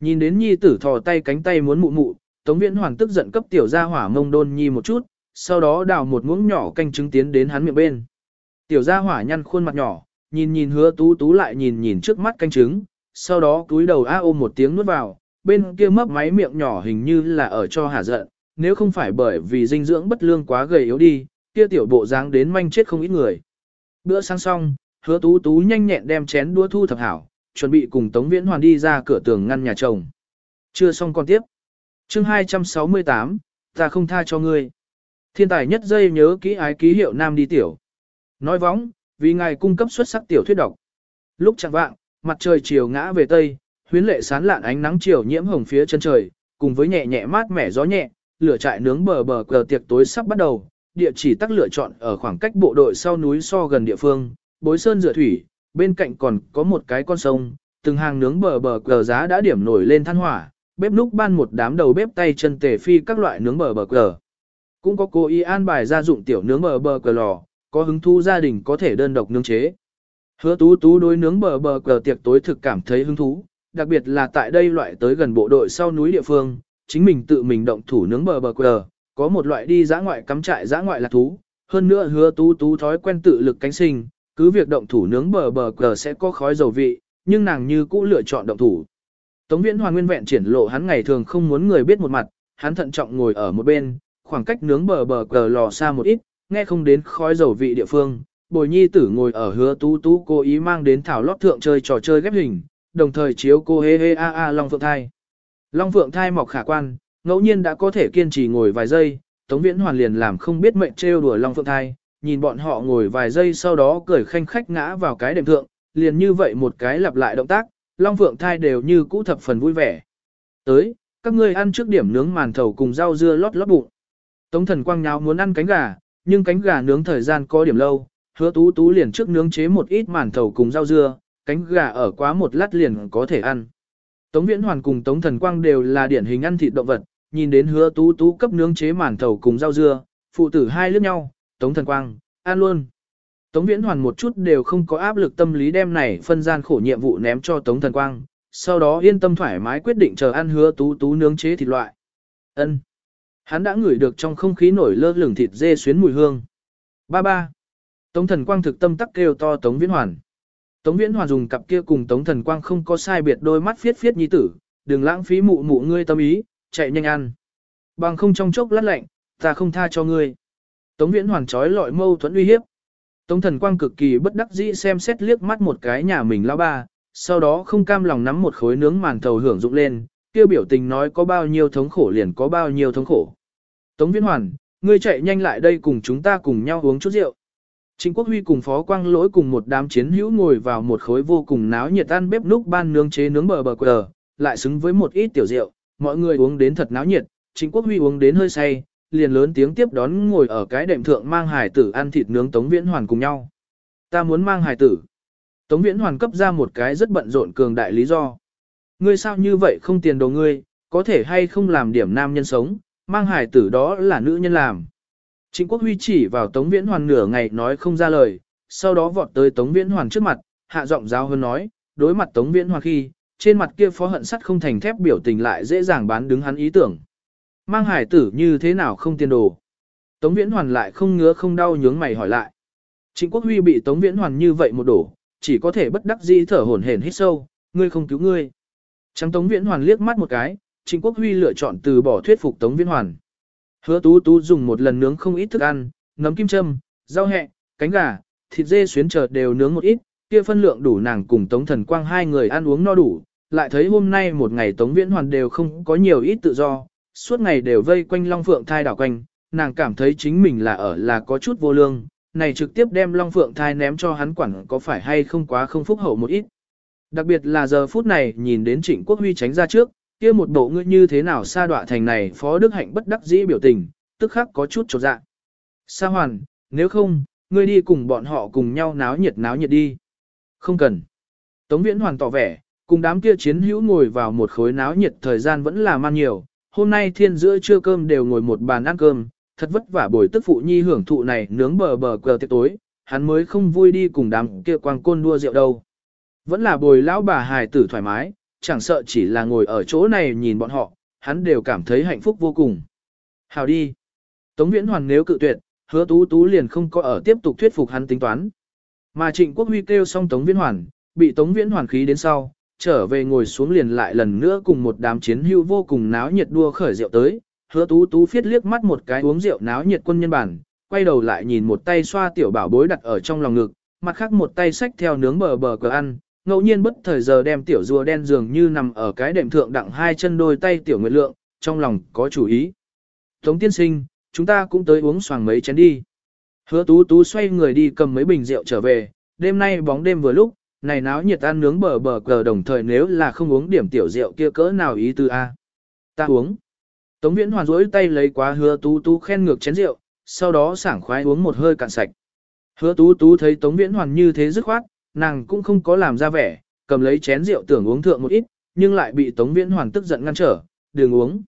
Nhìn đến nhi tử thò tay cánh tay muốn mụ mụ, Tống Viễn Hoàng tức giận cấp tiểu gia hỏa mông đôn nhi một chút, sau đó đào một muỗng nhỏ canh trứng tiến đến hắn miệng bên. Tiểu gia hỏa nhăn khuôn mặt nhỏ, nhìn nhìn hứa tú tú lại nhìn nhìn trước mắt canh trứng, sau đó túi đầu a ôm một tiếng nuốt vào, bên kia mấp máy miệng nhỏ hình như là ở cho hả giận, nếu không phải bởi vì dinh dưỡng bất lương quá gầy yếu đi, kia tiểu bộ dáng đến manh chết không ít người. Bữa sáng xong, hứa tú tú nhanh nhẹn đem chén đũa thu thập hảo, chuẩn bị cùng Tống Viễn Hoàn đi ra cửa tường ngăn nhà chồng. Chưa xong còn tiếp chương 268, ta không tha cho ngươi. Thiên tài nhất dây nhớ kỹ ái ký hiệu nam đi tiểu. Nói vóng, vì ngài cung cấp xuất sắc tiểu thuyết độc. Lúc chẳng vạng, mặt trời chiều ngã về tây, huyến lệ sán lạn ánh nắng chiều nhiễm hồng phía chân trời, cùng với nhẹ nhẹ mát mẻ gió nhẹ, lửa trại nướng bờ bờ cờ tiệc tối sắp bắt đầu, địa chỉ tắc lựa chọn ở khoảng cách bộ đội sau núi so gần địa phương, bối sơn dựa thủy, bên cạnh còn có một cái con sông, từng hàng nướng bờ bờ cờ giá đã điểm nổi lên than hỏa, bếp núc ban một đám đầu bếp tay chân tề phi các loại nướng bờ bờ cờ. Cũng có cô y an bài gia dụng tiểu nướng bờ bờ cờ lò, có hứng thú gia đình có thể đơn độc nướng chế. Hứa tú tú đối nướng bờ bờ cờ tiệc tối thực cảm thấy hứng thú, đặc biệt là tại đây loại tới gần bộ đội sau núi địa phương, chính mình tự mình động thủ nướng bờ bờ cờ, có một loại đi giã ngoại cắm trại giã ngoại là thú, hơn nữa hứa tú tú thói quen tự lực cánh sinh, cứ việc động thủ nướng bờ bờ cờ sẽ có khói dầu vị, nhưng nàng như cũ lựa chọn động thủ. Tống Viễn Hoàn nguyên vẹn triển lộ hắn ngày thường không muốn người biết một mặt, hắn thận trọng ngồi ở một bên, khoảng cách nướng bờ bờ cờ lò xa một ít, nghe không đến khói dầu vị địa phương. Bồi nhi tử ngồi ở hứa tú tú cố ý mang đến thảo lót thượng chơi trò chơi ghép hình, đồng thời chiếu cô hê hê a a Long Phượng Thai. Long Phượng Thai mọc khả quan, ngẫu nhiên đã có thể kiên trì ngồi vài giây, Tống Viễn Hoàn liền làm không biết mệnh trêu đùa Long Phượng Thai, nhìn bọn họ ngồi vài giây sau đó cười khanh khách ngã vào cái đệm thượng, liền như vậy một cái lặp lại động tác, Long Phượng Thai đều như cũ thập phần vui vẻ. Tới, các ngươi ăn trước điểm nướng màn thầu cùng rau dưa lót lót bụng. Tống thần quang nháo muốn ăn cánh gà, nhưng cánh gà nướng thời gian có điểm lâu, hứa tú tú liền trước nướng chế một ít màn thầu cùng rau dưa, cánh gà ở quá một lát liền có thể ăn. Tống Viễn Hoàn cùng Tống Thần Quang đều là điển hình ăn thịt động vật, nhìn đến hứa tú tú cấp nướng chế màn thầu cùng rau dưa, phụ tử hai lướt nhau, Tống Thần Quang, ăn luôn. Tống Viễn Hoàn một chút đều không có áp lực tâm lý đem này phân gian khổ nhiệm vụ ném cho Tống Thần Quang, sau đó yên tâm thoải mái quyết định chờ ăn hứa tú tú nướng chế thịt loại. Ân. Hắn đã ngửi được trong không khí nổi lơ lửng thịt dê xuyến mùi hương. Ba ba. Tống Thần Quang thực tâm tắc kêu to Tống Viễn Hoàn. Tống Viễn Hoàn dùng cặp kia cùng Tống Thần Quang không có sai biệt đôi mắt phiết phiết nhi tử, đừng lãng phí mụ mụ ngươi tâm ý, chạy nhanh ăn. Bằng không trong chốc lát lạnh, ta không tha cho ngươi. Tống Viễn Hoàn trói lọi mâu thuẫn uy hiếp. Tống Thần Quang cực kỳ bất đắc dĩ xem xét liếc mắt một cái nhà mình lão ba, sau đó không cam lòng nắm một khối nướng màn thầu hưởng dụng lên, kêu biểu tình nói có bao nhiêu thống khổ liền có bao nhiêu thống khổ. Tống Viễn Hoàn, ngươi chạy nhanh lại đây cùng chúng ta cùng nhau uống chút rượu. Trịnh Quốc Huy cùng Phó Quang Lỗi cùng một đám chiến hữu ngồi vào một khối vô cùng náo nhiệt ăn bếp núc ban nướng chế nướng bờ bờ quờ, lại xứng với một ít tiểu rượu, mọi người uống đến thật náo nhiệt, Trịnh Quốc Huy uống đến hơi say, liền lớn tiếng tiếp đón ngồi ở cái đệm thượng mang hải tử ăn thịt nướng Tống Viễn Hoàn cùng nhau. Ta muốn mang hải tử. Tống Viễn Hoàn cấp ra một cái rất bận rộn cường đại lý do. Ngươi sao như vậy không tiền đồ ngươi, có thể hay không làm điểm nam nhân sống, mang hải tử đó là nữ nhân làm. Trịnh Quốc Huy chỉ vào Tống Viễn Hoàn nửa ngày nói không ra lời, sau đó vọt tới Tống Viễn Hoàn trước mặt, hạ giọng giáo hơn nói, đối mặt Tống Viễn Hoàn khi, trên mặt kia phó hận sắt không thành thép biểu tình lại dễ dàng bán đứng hắn ý tưởng. Mang hải tử như thế nào không tiền đồ. Tống Viễn Hoàn lại không ngứa không đau nhướng mày hỏi lại. Trịnh Quốc Huy bị Tống Viễn Hoàn như vậy một đổ, chỉ có thể bất đắc dĩ thở hổn hển hít sâu, ngươi không cứu ngươi. Trắng Tống Viễn Hoàn liếc mắt một cái, Trịnh Quốc Huy lựa chọn từ bỏ thuyết phục Tống Viễn Hoàn. Hứa Tú Tú dùng một lần nướng không ít thức ăn, nấm kim châm, rau hẹ, cánh gà, thịt dê xuyến chợt đều nướng một ít, kia phân lượng đủ nàng cùng Tống Thần Quang hai người ăn uống no đủ, lại thấy hôm nay một ngày Tống Viễn Hoàn đều không có nhiều ít tự do, suốt ngày đều vây quanh Long Phượng thai đảo quanh, nàng cảm thấy chính mình là ở là có chút vô lương, này trực tiếp đem Long Phượng thai ném cho hắn quản có phải hay không quá không phúc hậu một ít. Đặc biệt là giờ phút này nhìn đến Trịnh Quốc Huy tránh ra trước, kia một bộ ngươi như thế nào xa đọa thành này Phó Đức Hạnh bất đắc dĩ biểu tình, tức khắc có chút chột dạ. Sa Hoàn, nếu không, ngươi đi cùng bọn họ cùng nhau náo nhiệt náo nhiệt đi. Không cần. Tống Viễn Hoàn tỏ vẻ, cùng đám kia chiến hữu ngồi vào một khối náo nhiệt thời gian vẫn là man nhiều, hôm nay thiên giữa trưa cơm đều ngồi một bàn ăn cơm, thật vất vả bồi tức phụ nhi hưởng thụ này nướng bờ bờ cờ tiệc tối, hắn mới không vui đi cùng đám kia quang côn đua rượu đâu. Vẫn là bồi lão bà hài tử thoải mái, chẳng sợ chỉ là ngồi ở chỗ này nhìn bọn họ, hắn đều cảm thấy hạnh phúc vô cùng. Hào đi. Tống Viễn Hoàn nếu cự tuyệt, hứa tú tú liền không có ở tiếp tục thuyết phục hắn tính toán. Mà Trịnh Quốc Huy kêu xong Tống Viễn Hoàn, bị Tống Viễn Hoàn khí đến sau, trở về ngồi xuống liền lại lần nữa cùng một đám chiến hưu vô cùng náo nhiệt đua khởi rượu tới, hứa tú tú phiết liếc mắt một cái uống rượu náo nhiệt quân nhân bản, quay đầu lại nhìn một tay xoa tiểu bảo bối đặt ở trong lòng ngực, mặt khác một tay xách theo nướng bờ bờ cờ ăn, ngẫu nhiên bất thời giờ đem tiểu rùa đen dường như nằm ở cái đệm thượng đặng hai chân đôi tay tiểu nguyệt lượng, trong lòng có chủ ý. Tống tiên sinh, chúng ta cũng tới uống xoàng mấy chén đi. Hứa tú tú xoay người đi cầm mấy bình rượu trở về, đêm nay bóng đêm vừa lúc, này náo nhiệt ăn nướng bờ bờ cờ đồng thời nếu là không uống điểm tiểu rượu kia cỡ nào ý tư a Ta uống. Tống viễn hoàn rỗi tay lấy quá hứa tú tú khen ngược chén rượu, sau đó sảng khoái uống một hơi cạn sạch. Hứa tú tú thấy tống viễn hoàn như thế dứt khoát, nàng cũng không có làm ra vẻ, cầm lấy chén rượu tưởng uống thượng một ít, nhưng lại bị tống viễn hoàn tức giận ngăn trở, đừng uống.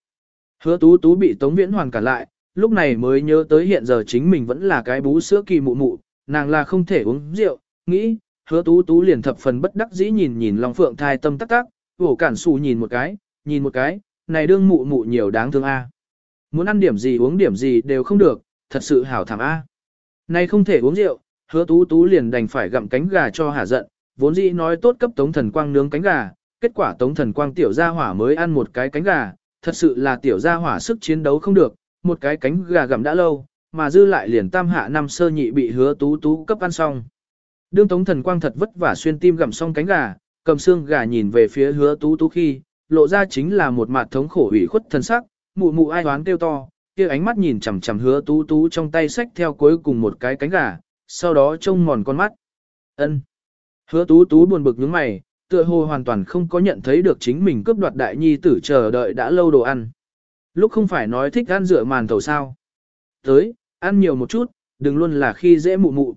Hứa tú tú bị tống viễn hoàn cản lại, lúc này mới nhớ tới hiện giờ chính mình vẫn là cái bú sữa kỳ mụ mụ, nàng là không thể uống rượu, nghĩ, hứa tú tú liền thập phần bất đắc dĩ nhìn nhìn Long Phượng thai tâm tắc tắc, vổ cản xù nhìn một cái, nhìn một cái, này đương mụ mụ nhiều đáng thương a. Muốn ăn điểm gì uống điểm gì đều không được, thật sự hảo thảm a. Này không thể uống rượu, hứa tú tú liền đành phải gặm cánh gà cho hả giận, vốn dĩ nói tốt cấp tống thần quang nướng cánh gà, kết quả tống thần quang tiểu gia hỏa mới ăn một cái cánh gà, thật sự là tiểu gia hỏa sức chiến đấu không được, một cái cánh gà gặm đã lâu, mà dư lại liền tam hạ năm sơ nhị bị hứa tú tú cấp ăn xong. Đương Tống Thần Quang thật vất vả xuyên tim gặm xong cánh gà, cầm xương gà nhìn về phía hứa tú tú khi, lộ ra chính là một mặt thống khổ ủy khuất thân sắc, mụ mụ ai đoán kêu to, kia ánh mắt nhìn chằm chằm hứa tú tú trong tay sách theo cuối cùng một cái cánh gà, sau đó trông mòn con mắt. ân Hứa tú tú buồn bực nhướng mày, tựa hồ hoàn toàn không có nhận thấy được chính mình cướp đoạt đại nhi tử chờ đợi đã lâu đồ ăn. Lúc không phải nói thích ăn rửa màn thầu sao. Tới, ăn nhiều một chút, đừng luôn là khi dễ mụ mụ.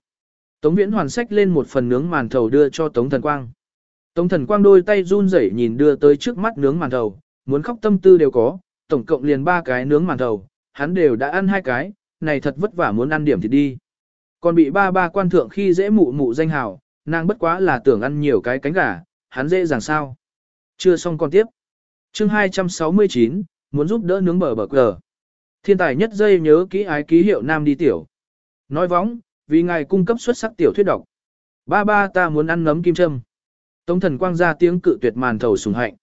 Tống Viễn hoàn sách lên một phần nướng màn thầu đưa cho Tống Thần Quang. Tống Thần Quang đôi tay run rẩy nhìn đưa tới trước mắt nướng màn thầu, muốn khóc tâm tư đều có, tổng cộng liền ba cái nướng màn thầu, hắn đều đã ăn hai cái, này thật vất vả muốn ăn điểm thì đi. Còn bị ba ba quan thượng khi dễ mụ mụ danh hào, nàng bất quá là tưởng ăn nhiều cái cánh gà, hắn dễ dàng sao. Chưa xong còn tiếp. chương 269, muốn giúp đỡ nướng bờ bờ cờ. Thiên tài nhất dây nhớ kỹ ái ký hiệu nam đi tiểu. Nói vóng, vì ngài cung cấp xuất sắc tiểu thuyết độc. Ba ba ta muốn ăn nấm kim châm. Tống thần quang ra tiếng cự tuyệt màn thầu sùng hạnh.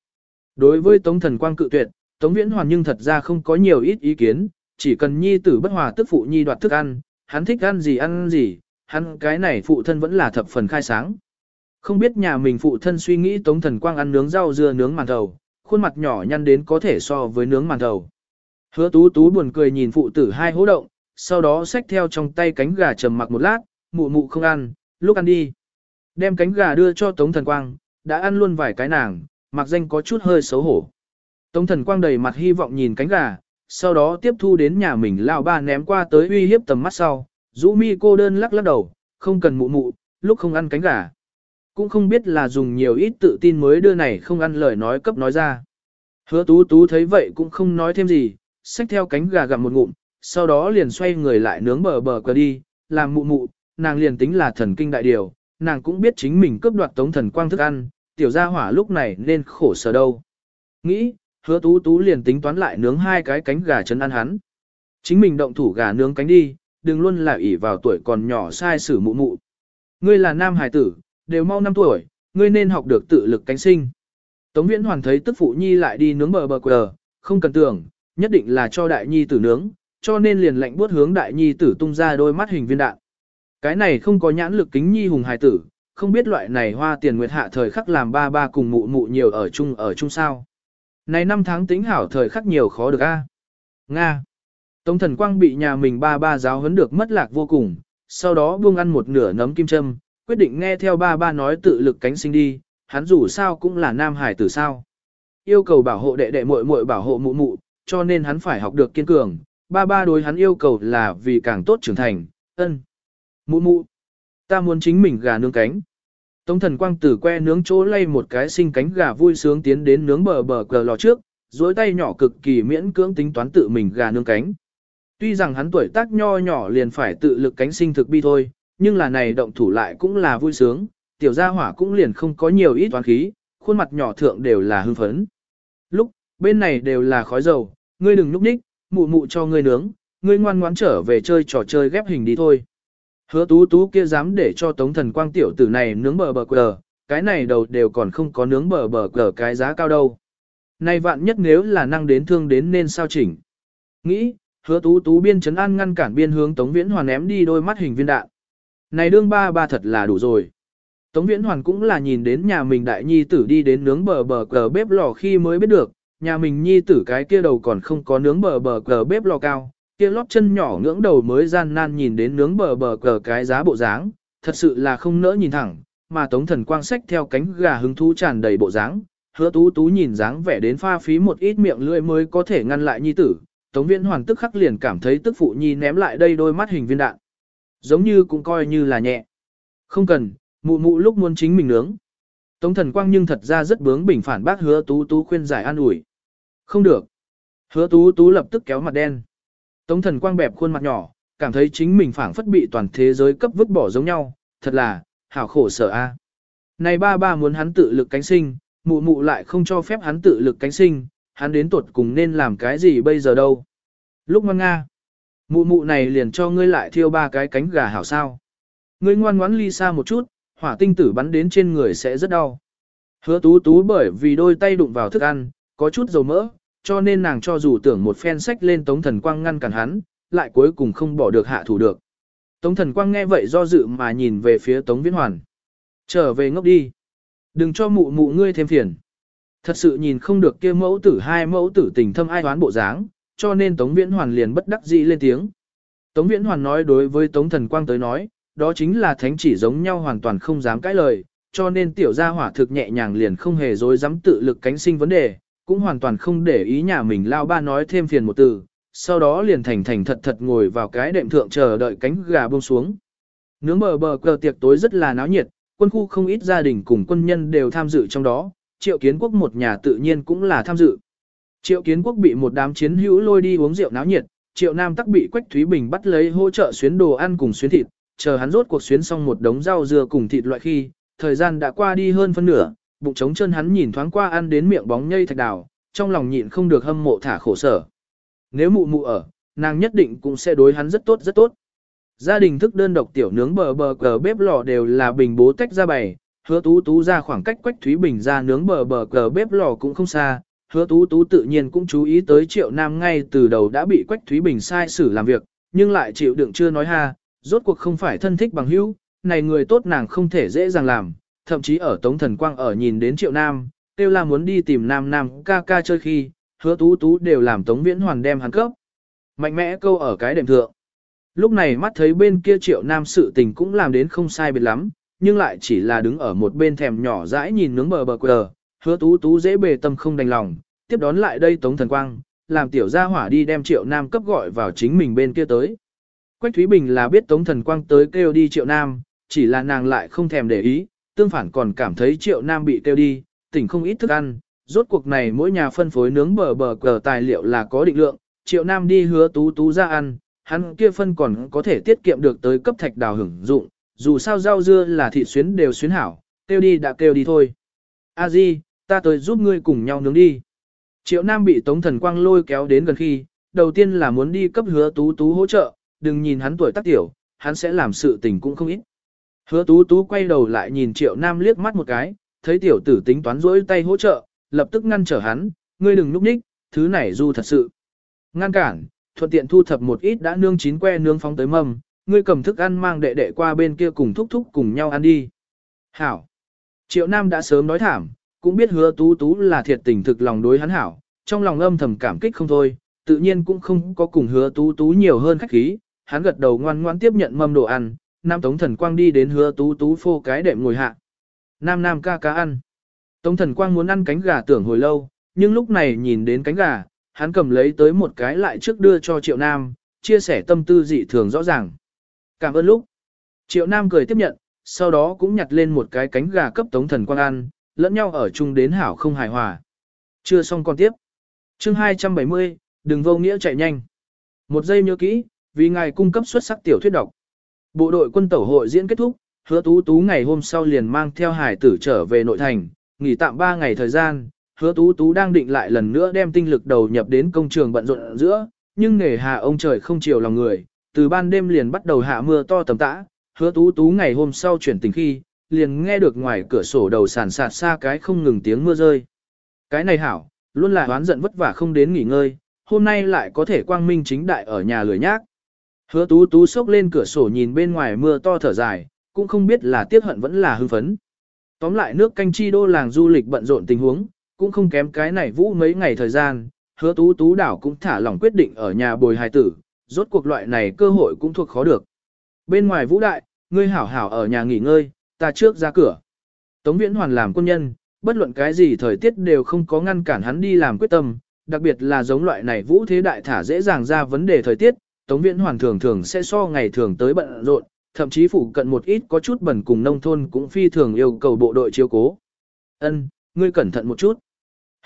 Đối với tống thần quang cự tuyệt, tống viễn hoàn nhưng thật ra không có nhiều ít ý kiến, chỉ cần nhi tử bất hòa tức phụ nhi đoạt thức ăn, hắn thích ăn gì ăn gì, hắn cái này phụ thân vẫn là thập phần khai sáng. Không biết nhà mình phụ thân suy nghĩ tống thần quang ăn nướng rau dưa nướng màn thầu, khuôn mặt nhỏ nhăn đến có thể so với nướng màn thầu. Hứa tú tú buồn cười nhìn phụ tử hai hố động, sau đó xách theo trong tay cánh gà trầm mặc một lát, mụ mụ không ăn, lúc ăn đi. Đem cánh gà đưa cho Tống Thần Quang, đã ăn luôn vài cái nàng, mặc danh có chút hơi xấu hổ. Tống Thần Quang đầy mặt hy vọng nhìn cánh gà, sau đó tiếp thu đến nhà mình lao ba ném qua tới uy hiếp tầm mắt sau, rũ mi cô đơn lắc lắc đầu, không cần mụ mụ, lúc không ăn cánh gà. Cũng không biết là dùng nhiều ít tự tin mới đưa này không ăn lời nói cấp nói ra. Hứa tú tú thấy vậy cũng không nói thêm gì, xách theo cánh gà gặm một ngụm, sau đó liền xoay người lại nướng bờ bờ cờ đi, làm mụ mụ, nàng liền tính là thần kinh đại điều, nàng cũng biết chính mình cướp đoạt tống thần quang thức ăn, tiểu gia hỏa lúc này nên khổ sở đâu. Nghĩ, hứa tú tú liền tính toán lại nướng hai cái cánh gà chân ăn hắn. Chính mình động thủ gà nướng cánh đi, đừng luôn là ỷ vào tuổi còn nhỏ sai sử mụ mụ. Ngươi là nam hài tử, đều mau năm tuổi, ngươi nên học được tự lực cánh sinh. Tống Viễn Hoàn thấy tức phụ nhi lại đi nướng bờ bờ quờ, không cần tưởng, nhất định là cho đại nhi tử nướng, cho nên liền lệnh buốt hướng đại nhi tử tung ra đôi mắt hình viên đạn. Cái này không có nhãn lực kính nhi hùng hài tử, không biết loại này hoa tiền nguyệt hạ thời khắc làm ba ba cùng mụ mụ nhiều ở chung ở chung sao. Này năm tháng tính hảo thời khắc nhiều khó được a. Nga. Tống thần quang bị nhà mình ba ba giáo huấn được mất lạc vô cùng, sau đó buông ăn một nửa nấm kim châm, quyết định nghe theo ba ba nói tự lực cánh sinh đi, hắn dù sao cũng là nam hải tử sao. Yêu cầu bảo hộ đệ đệ muội muội bảo hộ mụ mụ, cho nên hắn phải học được kiên cường, ba ba đối hắn yêu cầu là vì càng tốt trưởng thành, ân. Mụ mụ, ta muốn chính mình gà nướng cánh. Tống thần quang tử que nướng chỗ lay một cái sinh cánh gà vui sướng tiến đến nướng bờ bờ cờ lò trước, dối tay nhỏ cực kỳ miễn cưỡng tính toán tự mình gà nướng cánh. Tuy rằng hắn tuổi tác nho nhỏ liền phải tự lực cánh sinh thực bi thôi, nhưng là này động thủ lại cũng là vui sướng, tiểu gia hỏa cũng liền không có nhiều ít toán khí, khuôn mặt nhỏ thượng đều là hưng phấn. Lúc, bên này đều là khói dầu, ngươi đừng núp ních, mụ mụ cho ngươi nướng, ngươi ngoan ngoãn trở về chơi trò chơi ghép hình đi thôi. Hứa tú tú kia dám để cho tống thần quang tiểu tử này nướng bờ bờ cờ, cái này đầu đều còn không có nướng bờ bờ cờ cái giá cao đâu. Này vạn nhất nếu là năng đến thương đến nên sao chỉnh. Nghĩ, hứa tú tú biên chấn an ngăn cản biên hướng tống viễn hoàn ném đi đôi mắt hình viên đạn. Này đương ba ba thật là đủ rồi. Tống viễn hoàn cũng là nhìn đến nhà mình đại nhi tử đi đến nướng bờ bờ cờ bếp lò khi mới biết được, nhà mình nhi tử cái kia đầu còn không có nướng bờ bờ cờ bếp lò cao, kia lóp chân nhỏ ngưỡng đầu mới gian nan nhìn đến nướng bờ bờ cờ cái giá bộ dáng, thật sự là không nỡ nhìn thẳng, mà tống thần quang sách theo cánh gà hứng thú tràn đầy bộ dáng, hứa tú tú nhìn dáng vẻ đến pha phí một ít miệng lưỡi mới có thể ngăn lại nhi tử, tống viễn hoàn tức khắc liền cảm thấy tức phụ nhi ném lại đây đôi mắt hình viên đạn. Giống như cũng coi như là nhẹ. Không cần, mụ mụ lúc muốn chính mình nướng. Tống thần quang nhưng thật ra rất bướng bỉnh phản bác hứa tú tú khuyên giải an ủi. Không được. Hứa tú tú lập tức kéo mặt đen. Tống thần quang bẹp khuôn mặt nhỏ, cảm thấy chính mình phảng phất bị toàn thế giới cấp vứt bỏ giống nhau, thật là, hảo khổ sở a. Này ba ba muốn hắn tự lực cánh sinh, mụ mụ lại không cho phép hắn tự lực cánh sinh, hắn đến tuột cùng nên làm cái gì bây giờ đâu. Lúc ngoan nga, mụ mụ này liền cho ngươi lại thiêu ba cái cánh gà hảo sao. Ngươi ngoan ngoãn ly xa một chút, hỏa tinh tử bắn đến trên người sẽ rất đau. Hứa tú tú bởi vì đôi tay đụng vào thức ăn, có chút dầu mỡ, cho nên nàng cho dù tưởng một phen sách lên Tống Thần Quang ngăn cản hắn, lại cuối cùng không bỏ được hạ thủ được. Tống Thần Quang nghe vậy do dự mà nhìn về phía Tống Viễn Hoàn. Trở về ngốc đi. Đừng cho mụ mụ ngươi thêm phiền. Thật sự nhìn không được kia mẫu tử hai mẫu tử tình thâm ai đoán bộ dáng, cho nên Tống Viễn Hoàn liền bất đắc dĩ lên tiếng. Tống Viễn Hoàn nói đối với Tống Thần Quang tới nói, đó chính là thánh chỉ giống nhau hoàn toàn không dám cãi lời, cho nên tiểu gia hỏa thực nhẹ nhàng liền không hề dối dám tự lực cánh sinh vấn đề, cũng hoàn toàn không để ý nhà mình lao ba nói thêm phiền một từ, sau đó liền thành thành thật thật ngồi vào cái đệm thượng chờ đợi cánh gà buông xuống. Nướng bờ bờ cờ tiệc tối rất là náo nhiệt, quân khu không ít gia đình cùng quân nhân đều tham dự trong đó, triệu kiến quốc một nhà tự nhiên cũng là tham dự. Triệu kiến quốc bị một đám chiến hữu lôi đi uống rượu náo nhiệt, triệu nam tắc bị Quách Thúy Bình bắt lấy hỗ trợ xuyến đồ ăn cùng xuyến thịt, chờ hắn rốt cuộc xuyến xong một đống rau dưa cùng thịt loại khi, thời gian đã qua đi hơn phân nửa, bụng trống chân hắn nhìn thoáng qua ăn đến miệng bóng nhây thạch đào, trong lòng nhịn không được hâm mộ thả khổ sở. Nếu mụ mụ ở, nàng nhất định cũng sẽ đối hắn rất tốt rất tốt. Gia đình thức đơn độc tiểu nướng bờ bờ cờ bếp lò đều là bình bố tách ra bày, hứa tú tú ra khoảng cách quách thúy bình ra nướng bờ bờ cờ bếp lò cũng không xa, hứa tú tú tự nhiên cũng chú ý tới triệu nam ngay từ đầu đã bị quách thúy bình sai xử làm việc, nhưng lại chịu đựng chưa nói ha, rốt cuộc không phải thân thích bằng hữu, này người tốt nàng không thể dễ dàng làm, thậm chí ở Tống Thần Quang ở nhìn đến Triệu Nam, kêu là muốn đi tìm Nam Nam ca ca chơi khi, hứa tú tú đều làm Tống Viễn Hoàn đem hắn cấp. Mạnh mẽ câu ở cái đệm thượng. Lúc này mắt thấy bên kia Triệu Nam sự tình cũng làm đến không sai biệt lắm, nhưng lại chỉ là đứng ở một bên thèm nhỏ dãi nhìn nướng bờ bờ quờ, hứa tú tú dễ bề tâm không đành lòng, tiếp đón lại đây Tống Thần Quang, làm tiểu gia hỏa đi đem Triệu Nam cấp gọi vào chính mình bên kia tới. Quách Thúy Bình là biết Tống Thần Quang tới kêu đi Triệu Nam, chỉ là nàng lại không thèm để ý, tương phản còn cảm thấy Triệu Nam bị tiêu đi, tỉnh không ít thức ăn, rốt cuộc này mỗi nhà phân phối nướng bờ bờ cờ tài liệu là có định lượng, Triệu Nam đi hứa tú tú ra ăn, hắn kia phân còn có thể tiết kiệm được tới cấp thạch đào hưởng dụng, dù sao rau dưa là thị xuyến đều xuyến hảo, tiêu đi đã kêu đi thôi. A Di, ta tới giúp ngươi cùng nhau nướng đi. Triệu Nam bị Tống Thần Quang lôi kéo đến gần khi, đầu tiên là muốn đi cấp hứa tú tú hỗ trợ, đừng nhìn hắn tuổi tác tiểu, hắn sẽ làm sự tình cũng không ít. Hứa tú tú quay đầu lại nhìn triệu nam liếc mắt một cái, thấy tiểu tử tính toán rỗi tay hỗ trợ, lập tức ngăn trở hắn, ngươi đừng núp ních, thứ này du thật sự. Ngăn cản, thuận tiện thu thập một ít đã nương chín que nương phóng tới mâm, ngươi cầm thức ăn mang đệ đệ qua bên kia cùng thúc thúc cùng nhau ăn đi. Hảo. Triệu Nam đã sớm nói thảm, cũng biết hứa tú tú là thiệt tình thực lòng đối hắn hảo, trong lòng âm thầm cảm kích không thôi, tự nhiên cũng không có cùng hứa tú tú nhiều hơn khách khí, hắn gật đầu ngoan ngoan tiếp nhận mâm đồ ăn, Nam Tống Thần Quang đi đến hứa tú tú phô cái đệm ngồi hạ. Nam Nam ca ca ăn. Tống Thần Quang muốn ăn cánh gà tưởng hồi lâu, nhưng lúc này nhìn đến cánh gà, hắn cầm lấy tới một cái lại trước đưa cho Triệu Nam, chia sẻ tâm tư dị thường rõ ràng. Cảm ơn lúc. Triệu Nam cười tiếp nhận, sau đó cũng nhặt lên một cái cánh gà cấp Tống Thần Quang ăn, lẫn nhau ở chung đến hảo không hài hòa. Chưa xong còn tiếp. Chương 270, đừng vô nghĩa chạy nhanh. Một giây nhớ kỹ, vì ngài cung cấp xuất sắc tiểu thuyết độc. Bộ đội quân tẩu hội diễn kết thúc, hứa tú tú ngày hôm sau liền mang theo hải tử trở về nội thành, nghỉ tạm 3 ngày thời gian, hứa tú tú đang định lại lần nữa đem tinh lực đầu nhập đến công trường bận rộn giữa, nhưng nghề hạ ông trời không chiều lòng người, từ ban đêm liền bắt đầu hạ mưa to tầm tã, hứa tú tú ngày hôm sau chuyển tình khi, liền nghe được ngoài cửa sổ đầu sàn sạt xa cái không ngừng tiếng mưa rơi. Cái này hảo, luôn là oán giận vất vả không đến nghỉ ngơi, hôm nay lại có thể quang minh chính đại ở nhà lười nhác. Hứa tú tú sốc lên cửa sổ nhìn bên ngoài mưa to thở dài, cũng không biết là tiếc hận vẫn là hưng phấn. Tóm lại nước canh chi đô làng du lịch bận rộn tình huống, cũng không kém cái này vũ mấy ngày thời gian, hứa tú tú đảo cũng thả lỏng quyết định ở nhà bồi hài tử, rốt cuộc loại này cơ hội cũng thuộc khó được. Bên ngoài vũ đại, ngươi hảo hảo ở nhà nghỉ ngơi, ta trước ra cửa. Tống viễn hoàn làm quân nhân, bất luận cái gì thời tiết đều không có ngăn cản hắn đi làm quyết tâm, đặc biệt là giống loại này vũ thế đại thả dễ dàng ra vấn đề thời tiết, Tống Viễn Hoàn thường thường sẽ so ngày thường tới bận rộn, thậm chí phụ cận một ít có chút bẩn cùng nông thôn cũng phi thường yêu cầu bộ đội chiếu cố. Ân, ngươi cẩn thận một chút.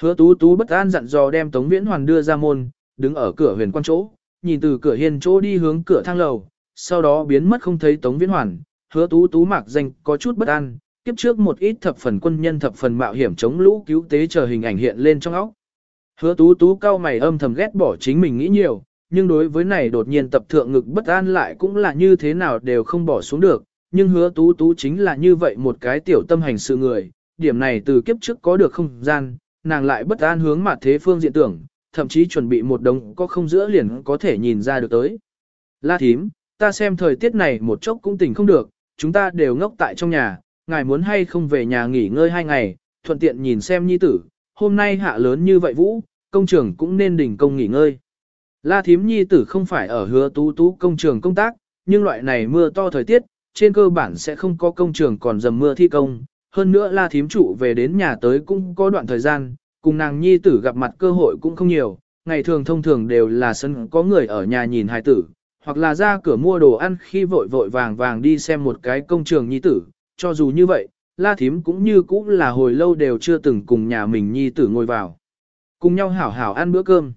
Hứa Tú Tú bất an dặn dò đem Tống Viễn Hoàn đưa ra môn, đứng ở cửa huyền quan chỗ, nhìn từ cửa hiên chỗ đi hướng cửa thang lầu, sau đó biến mất không thấy Tống Viễn Hoàn. Hứa Tú Tú mạc danh có chút bất an, tiếp trước một ít thập phần quân nhân thập phần mạo hiểm chống lũ cứu tế chờ hình ảnh hiện lên trong óc. Hứa Tú Tú cao mày âm thầm ghét bỏ chính mình nghĩ nhiều, nhưng đối với này đột nhiên tập thượng ngực bất an lại cũng là như thế nào đều không bỏ xuống được, nhưng hứa tú tú chính là như vậy một cái tiểu tâm hành sự người, điểm này từ kiếp trước có được không gian, nàng lại bất an hướng mặt thế phương diện tưởng, thậm chí chuẩn bị một đống có không giữa liền có thể nhìn ra được tới. La thím, ta xem thời tiết này một chốc cũng tỉnh không được, chúng ta đều ngốc tại trong nhà, ngài muốn hay không về nhà nghỉ ngơi hai ngày, thuận tiện nhìn xem nhi tử, hôm nay hạ lớn như vậy vũ, công trường cũng nên đỉnh công nghỉ ngơi. La thím nhi tử không phải ở hứa tú tú công trường công tác, nhưng loại này mưa to thời tiết, trên cơ bản sẽ không có công trường còn dầm mưa thi công. Hơn nữa la thím trụ về đến nhà tới cũng có đoạn thời gian, cùng nàng nhi tử gặp mặt cơ hội cũng không nhiều, ngày thường thông thường đều là sân có người ở nhà nhìn hài tử, hoặc là ra cửa mua đồ ăn khi vội vội vàng vàng đi xem một cái công trường nhi tử, cho dù như vậy, la thím cũng như cũng là hồi lâu đều chưa từng cùng nhà mình nhi tử ngồi vào. Cùng nhau hảo hảo ăn bữa cơm.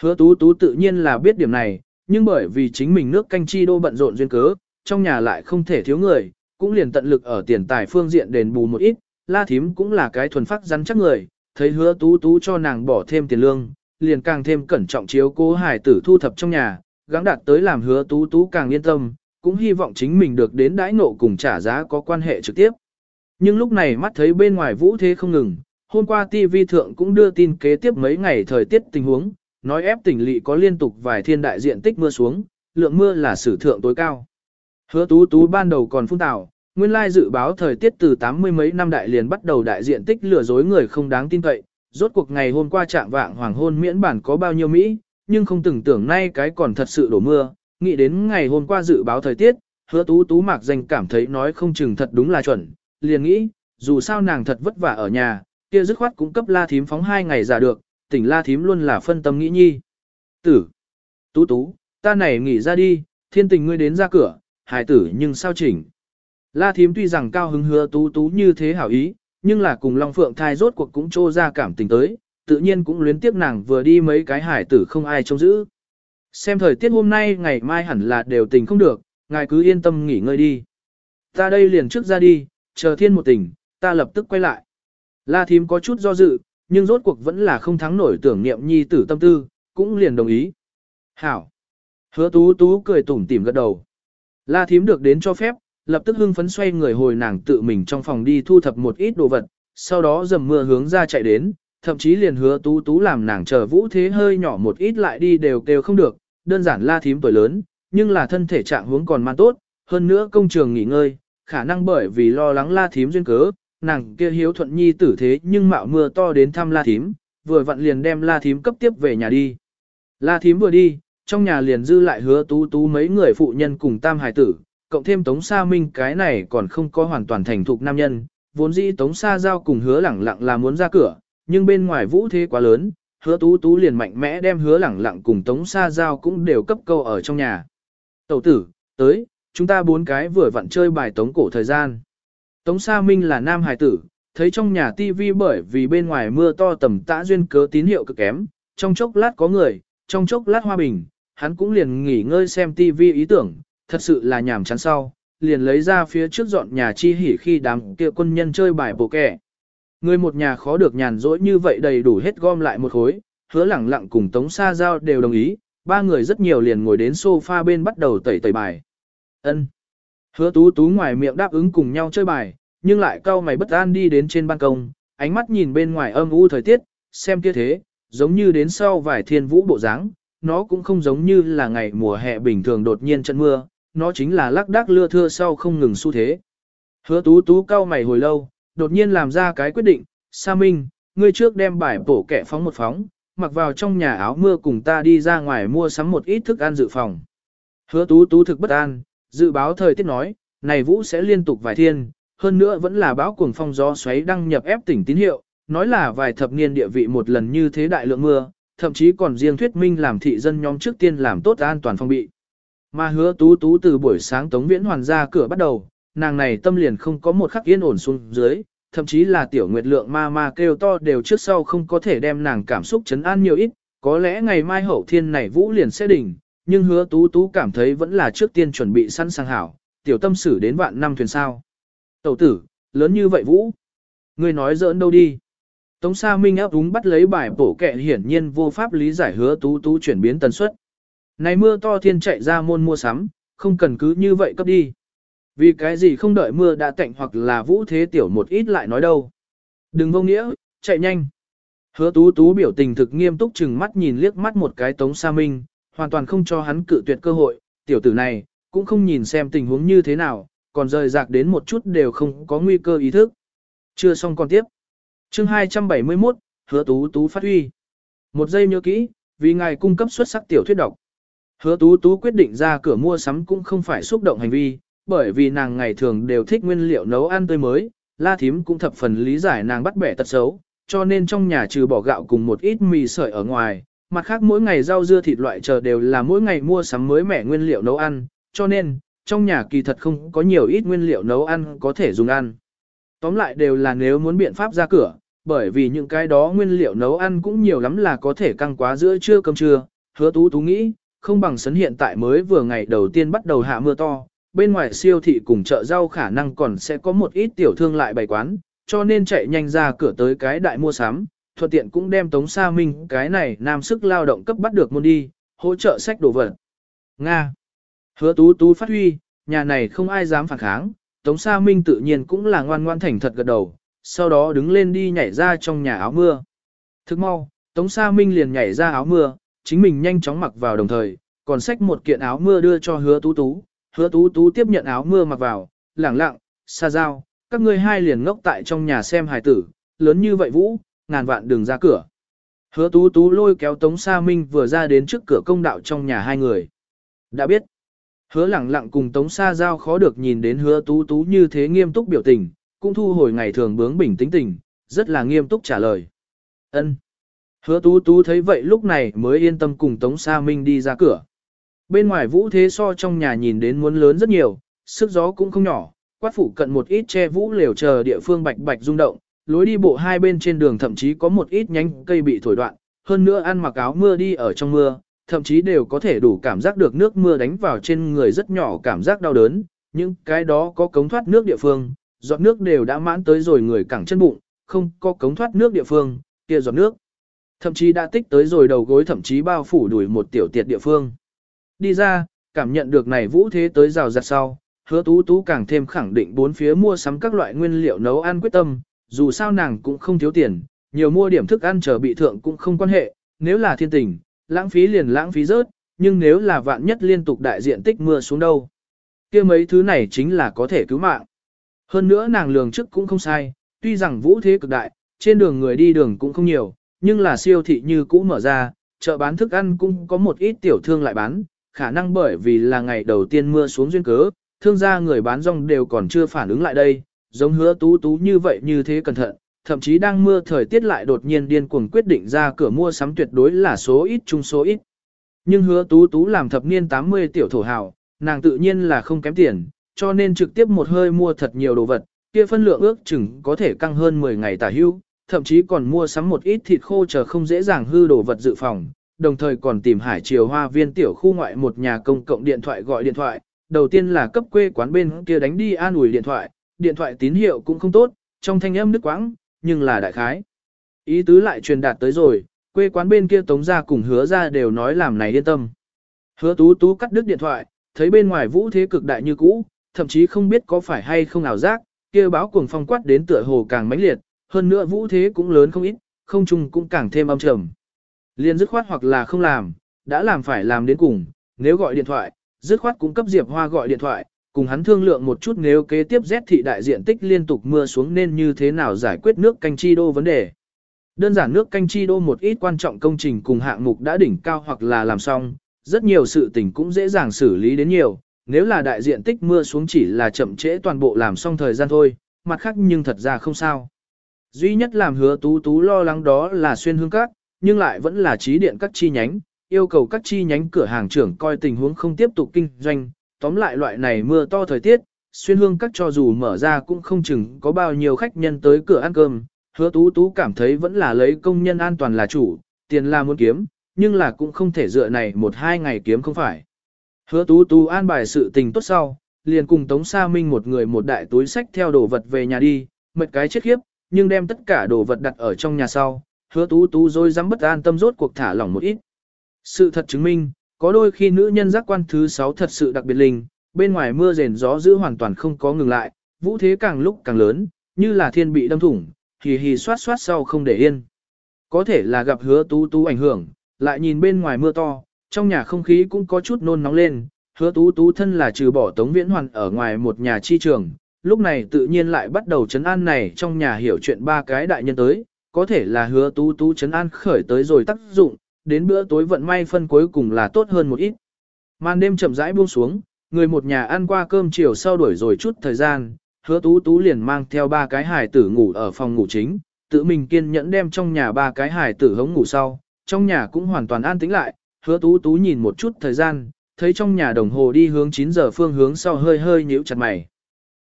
Hứa tú tú tự nhiên là biết điểm này, nhưng bởi vì chính mình nước canh chi đô bận rộn duyên cớ, trong nhà lại không thể thiếu người, cũng liền tận lực ở tiền tài phương diện đền bù một ít, la thím cũng là cái thuần phát rắn chắc người, thấy hứa tú tú cho nàng bỏ thêm tiền lương, liền càng thêm cẩn trọng chiếu cố hải tử thu thập trong nhà, gắng đạt tới làm hứa tú tú càng yên tâm, cũng hy vọng chính mình được đến đãi nộ cùng trả giá có quan hệ trực tiếp. Nhưng lúc này mắt thấy bên ngoài vũ thế không ngừng, hôm qua TV thượng cũng đưa tin kế tiếp mấy ngày thời tiết tình huống, nói ép tỉnh lỵ có liên tục vài thiên đại diện tích mưa xuống, lượng mưa là sử thượng tối cao. Hứa tú tú ban đầu còn phun tạo, nguyên lai dự báo thời tiết từ 80 mấy năm đại liền bắt đầu đại diện tích lừa dối người không đáng tin cậy, rốt cuộc ngày hôm qua trạng vạng hoàng hôn miễn bản có bao nhiêu Mỹ, nhưng không từng tưởng nay cái còn thật sự đổ mưa, nghĩ đến ngày hôm qua dự báo thời tiết, hứa tú tú mạc danh cảm thấy nói không chừng thật đúng là chuẩn, liền nghĩ, dù sao nàng thật vất vả ở nhà, kia dứt khoát cũng cấp la thím phóng hai ngày giả được, tỉnh la thím luôn là phân tâm nghĩ nhi. Tử, tú tú, ta này nghỉ ra đi, thiên tình ngươi đến ra cửa, hài tử nhưng sao chỉnh. La thím tuy rằng cao hứng hứa tú tú như thế hảo ý, nhưng là cùng Long Phượng thai rốt cuộc cũng trô ra cảm tình tới, tự nhiên cũng luyến tiếc nàng vừa đi mấy cái hải tử không ai trông giữ. Xem thời tiết hôm nay ngày mai hẳn là đều tình không được, ngài cứ yên tâm nghỉ ngơi đi. Ta đây liền trước ra đi, chờ thiên một tình, ta lập tức quay lại. La thím có chút do dự, nhưng rốt cuộc vẫn là không thắng nổi tưởng niệm nhi tử tâm tư, cũng liền đồng ý. Hảo. Hứa tú tú cười tủm tỉm gật đầu. La thím được đến cho phép, lập tức hưng phấn xoay người hồi nàng tự mình trong phòng đi thu thập một ít đồ vật, sau đó dầm mưa hướng ra chạy đến, thậm chí liền hứa tú tú làm nàng chờ vũ thế hơi nhỏ một ít lại đi đều đều không được, đơn giản la thím tuổi lớn, nhưng là thân thể trạng huống còn man tốt, hơn nữa công trường nghỉ ngơi, khả năng bởi vì lo lắng la thím duyên cớ, nàng kia hiếu thuận nhi tử thế nhưng mạo mưa to đến thăm la thím, vừa vặn liền đem la thím cấp tiếp về nhà đi. La thím vừa đi, trong nhà liền dư lại hứa tú tú mấy người phụ nhân cùng tam hải tử, cộng thêm Tống Sa Minh cái này còn không có hoàn toàn thành thục nam nhân, vốn dĩ Tống Sa Giao cùng hứa lẳng lặng là muốn ra cửa, nhưng bên ngoài vũ thế quá lớn, hứa tú tú liền mạnh mẽ đem hứa lẳng lặng cùng Tống Sa Giao cũng đều cấp câu ở trong nhà. Tẩu tử, tới, chúng ta bốn cái vừa vặn chơi bài tống cổ thời gian. Tống Sa Minh là nam hài tử, thấy trong nhà tivi bởi vì bên ngoài mưa to tầm tã duyên cớ tín hiệu cực kém, trong chốc lát có người, trong chốc lát hoa bình, hắn cũng liền nghỉ ngơi xem tivi ý tưởng, thật sự là nhàm chán sau, liền lấy ra phía trước dọn nhà chi hỉ khi đám kia quân nhân chơi bài bộ kẻ. Người một nhà khó được nhàn rỗi như vậy đầy đủ hết gom lại một khối, hứa lẳng lặng cùng Tống Sa Giao đều đồng ý, ba người rất nhiều liền ngồi đến sofa bên bắt đầu tẩy tẩy bài. Ân. Hứa tú tú ngoài miệng đáp ứng cùng nhau chơi bài, nhưng lại cau mày bất an đi đến trên ban công, ánh mắt nhìn bên ngoài âm u thời tiết, xem kia thế, giống như đến sau vài thiên vũ bộ dáng, nó cũng không giống như là ngày mùa hè bình thường đột nhiên trận mưa, nó chính là lắc đắc lưa thưa sau không ngừng xu thế. Hứa tú tú cau mày hồi lâu, đột nhiên làm ra cái quyết định, Sa Minh, ngươi trước đem bài bổ kẻ phóng một phóng, mặc vào trong nhà áo mưa cùng ta đi ra ngoài mua sắm một ít thức ăn dự phòng. Hứa tú tú thực bất an, dự báo thời tiết nói, này vũ sẽ liên tục vài thiên, hơn nữa vẫn là báo cuồng phong gió xoáy đăng nhập ép tỉnh tín hiệu, nói là vài thập niên địa vị một lần như thế đại lượng mưa, thậm chí còn riêng thuyết minh làm thị dân nhóm trước tiên làm tốt an toàn phong bị. Mà hứa tú tú từ buổi sáng Tống Viễn Hoàn ra cửa bắt đầu, nàng này tâm liền không có một khắc yên ổn xuống dưới, thậm chí là tiểu nguyệt lượng ma ma kêu to đều trước sau không có thể đem nàng cảm xúc chấn an nhiều ít, có lẽ ngày mai hậu thiên này vũ liền sẽ đỉnh, nhưng hứa tú tú cảm thấy vẫn là trước tiên chuẩn bị sẵn sàng hảo, tiểu tâm xử đến vạn năm thuyền sao. Tẩu tử, lớn như vậy vũ, ngươi nói giỡn đâu đi. Tống Sa Minh áp úng bắt lấy bài bổ kẹ hiển nhiên vô pháp lý giải hứa tú tú chuyển biến tần suất. Này mưa to thiên chạy ra môn mua sắm, không cần cứ như vậy cấp đi. Vì cái gì không đợi mưa đã tạnh hoặc là vũ thế tiểu một ít lại nói đâu. Đừng vô nghĩa, chạy nhanh. Hứa tú tú biểu tình thực nghiêm túc chừng mắt nhìn liếc mắt một cái tống sa minh, hoàn toàn không cho hắn cự tuyệt cơ hội, tiểu tử này, cũng không nhìn xem tình huống như thế nào, còn rời rạc đến một chút đều không có nguy cơ ý thức. Chưa xong còn tiếp. Chương 271, hứa tú tú phát huy. Một giây nhớ kỹ, vì ngài cung cấp xuất sắc tiểu thuyết độc. Hứa tú tú quyết định ra cửa mua sắm cũng không phải xúc động hành vi, bởi vì nàng ngày thường đều thích nguyên liệu nấu ăn tươi mới, la thím cũng thập phần lý giải nàng bắt bẻ tật xấu, cho nên trong nhà trừ bỏ gạo cùng một ít mì sợi ở ngoài, mặt khác mỗi ngày rau dưa thịt loại chờ đều là mỗi ngày mua sắm mới mẻ nguyên liệu nấu ăn, cho nên, trong nhà kỳ thật không có nhiều ít nguyên liệu nấu ăn có thể dùng ăn. Tóm lại đều là nếu muốn biện pháp ra cửa, bởi vì những cái đó nguyên liệu nấu ăn cũng nhiều lắm là có thể căng quá giữa trưa cơm trưa, hứa tú tú nghĩ, không bằng sấn hiện tại mới vừa ngày đầu tiên bắt đầu hạ mưa to, bên ngoài siêu thị cùng chợ rau khả năng còn sẽ có một ít tiểu thương lại bày quán, cho nên chạy nhanh ra cửa tới cái đại mua sắm, thuận tiện cũng đem Tống Sa Minh cái này nam sức lao động cấp bắt được môn đi, hỗ trợ sách đồ vật. Nga. Hứa tú tú phát huy, nhà này không ai dám phản kháng, Tống Sa Minh tự nhiên cũng là ngoan ngoan thành thật gật đầu, sau đó đứng lên đi nhảy ra trong nhà áo mưa. Thức mau, Tống Sa Minh liền nhảy ra áo mưa, chính mình nhanh chóng mặc vào đồng thời, còn xách một kiện áo mưa đưa cho hứa tú tú, hứa tú tú tiếp nhận áo mưa mặc vào, lẳng lặng, xa giao, các ngươi hai liền ngốc tại trong nhà xem hài tử, lớn như vậy vũ, ngàn vạn đừng ra cửa. Hứa tú tú lôi kéo Tống Sa Minh vừa ra đến trước cửa công đạo trong nhà hai người. Đã biết, hứa lẳng lặng cùng Tống Sa Giao khó được nhìn đến hứa tú tú như thế nghiêm túc biểu tình, cũng thu hồi ngày thường bướng bỉnh tính tình, rất là nghiêm túc trả lời. ân Hứa tú tú thấy vậy lúc này mới yên tâm cùng Tống Sa Minh đi ra cửa. Bên ngoài vũ thế so trong nhà nhìn đến muốn lớn rất nhiều, sức gió cũng không nhỏ, quát phụ cận một ít che vũ lều chờ địa phương bạch bạch rung động, lối đi bộ hai bên trên đường thậm chí có một ít nhánh cây bị thổi đoạn, hơn nữa ăn mặc áo mưa đi ở trong mưa, thậm chí đều có thể đủ cảm giác được nước mưa đánh vào trên người rất nhỏ cảm giác đau đớn, những cái đó có cống thoát nước địa phương, giọt nước đều đã mãn tới rồi người cẳng chân bụng, không có cống thoát nước địa phương, kia giọt nước. Thậm chí đã tích tới rồi đầu gối thậm chí bao phủ đuổi một tiểu tiệt địa phương. Đi ra, cảm nhận được này vũ thế tới rào rạt sau, hứa tú tú càng thêm khẳng định bốn phía mua sắm các loại nguyên liệu nấu ăn quyết tâm, dù sao nàng cũng không thiếu tiền, nhiều mua điểm thức ăn chờ bị thượng cũng không quan hệ, nếu là thiên tình, lãng phí liền lãng phí rớt, nhưng nếu là vạn nhất liên tục đại diện tích mưa xuống đâu. kia mấy thứ này chính là có thể cứu mạng. Hơn nữa nàng lường trước cũng không sai, tuy rằng vũ thế cực đại, trên đường người đi đường cũng không nhiều, nhưng là siêu thị như cũ mở ra, chợ bán thức ăn cũng có một ít tiểu thương lại bán, khả năng bởi vì là ngày đầu tiên mưa xuống duyên cớ, thương gia người bán rong đều còn chưa phản ứng lại đây, giống hứa tú tú như vậy như thế cẩn thận, thậm chí đang mưa thời tiết lại đột nhiên điên cuồng quyết định ra cửa mua sắm tuyệt đối là số ít chung số ít. Nhưng hứa tú tú làm thập niên 80 tiểu thổ hào, nàng tự nhiên là không kém tiền, cho nên trực tiếp một hơi mua thật nhiều đồ vật, kia phân lượng ước chừng có thể căng hơn 10 ngày tả hưu, thậm chí còn mua sắm một ít thịt khô chờ không dễ dàng hư đồ vật dự phòng, đồng thời còn tìm hải triều hoa viên tiểu khu ngoại một nhà công cộng điện thoại gọi điện thoại, đầu tiên là cấp quê quán bên kia đánh đi an ủi điện thoại, điện thoại tín hiệu cũng không tốt, trong thanh âm đứt quãng, nhưng là đại khái. Ý tứ lại truyền đạt tới rồi, quê quán bên kia tống ra cùng hứa ra đều nói làm này yên tâm. Hứa tú tú cắt đứt điện thoại, thấy bên ngoài vũ thế cực đại như cũ, thậm chí không biết có phải hay không ảo giác, kia báo cuồng phong quát đến tựa hồ càng mãnh liệt, hơn nữa vũ thế cũng lớn không ít, không trung cũng càng thêm âm trầm. Liên dứt khoát hoặc là không làm, đã làm phải làm đến cùng, nếu gọi điện thoại, dứt khoát cũng cấp Diệp Hoa gọi điện thoại, cùng hắn thương lượng một chút nếu kế tiếp rét thị đại diện tích liên tục mưa xuống nên như thế nào giải quyết nước canh chi đô vấn đề. Đơn giản nước canh chi đô một ít quan trọng công trình cùng hạng mục đã đỉnh cao hoặc là làm xong, rất nhiều sự tình cũng dễ dàng xử lý đến nhiều, nếu là đại diện tích mưa xuống chỉ là chậm trễ toàn bộ làm xong thời gian thôi, mặt khác nhưng thật ra không sao. Duy nhất làm hứa tú tú lo lắng đó là xuyên hương các, nhưng lại vẫn là trí điện các chi nhánh, yêu cầu các chi nhánh cửa hàng trưởng coi tình huống không tiếp tục kinh doanh, tóm lại loại này mưa to thời tiết, xuyên hương các cho dù mở ra cũng không chừng có bao nhiêu khách nhân tới cửa ăn cơm, hứa tú tú cảm thấy vẫn là lấy công nhân an toàn là chủ, tiền là muốn kiếm, nhưng là cũng không thể dựa này một hai ngày kiếm không phải. Hứa tú tú an bài sự tình tốt sau, liền cùng Tống Sa Minh một người một đại túi sách theo đồ vật về nhà đi, mệt cái chết khiếp, nhưng đem tất cả đồ vật đặt ở trong nhà sau, hứa tú tú rồi dám bất an tâm rốt cuộc thả lỏng một ít. Sự thật chứng minh, có đôi khi nữ nhân giác quan thứ 6 thật sự đặc biệt linh, bên ngoài mưa rền gió dữ hoàn toàn không có ngừng lại, vũ thế càng lúc càng lớn, như là thiên bị đâm thủng, hì hì xoát xoát sau không để yên. Có thể là gặp hứa tú tú ảnh hưởng, lại nhìn bên ngoài mưa to, trong nhà không khí cũng có chút nôn nóng lên, hứa tú tú thân là trừ bỏ tống viễn hoàn ở ngoài một nhà chi trường, lúc này tự nhiên lại bắt đầu chấn an này trong nhà hiểu chuyện ba cái đại nhân tới, có thể là hứa tú tú chấn an khởi tới rồi tác dụng, đến bữa tối vận may phân cuối cùng là tốt hơn một ít. Màn đêm chậm rãi buông xuống, người một nhà ăn qua cơm chiều sau đuổi rồi chút thời gian, hứa tú tú liền mang theo ba cái hài tử ngủ ở phòng ngủ chính, tự mình kiên nhẫn đem trong nhà ba cái hài tử hống ngủ sau, trong nhà cũng hoàn toàn an tĩnh lại, hứa tú tú nhìn một chút thời gian, thấy trong nhà đồng hồ đi hướng 9 giờ phương hướng sau hơi hơi nhíu chặt mày.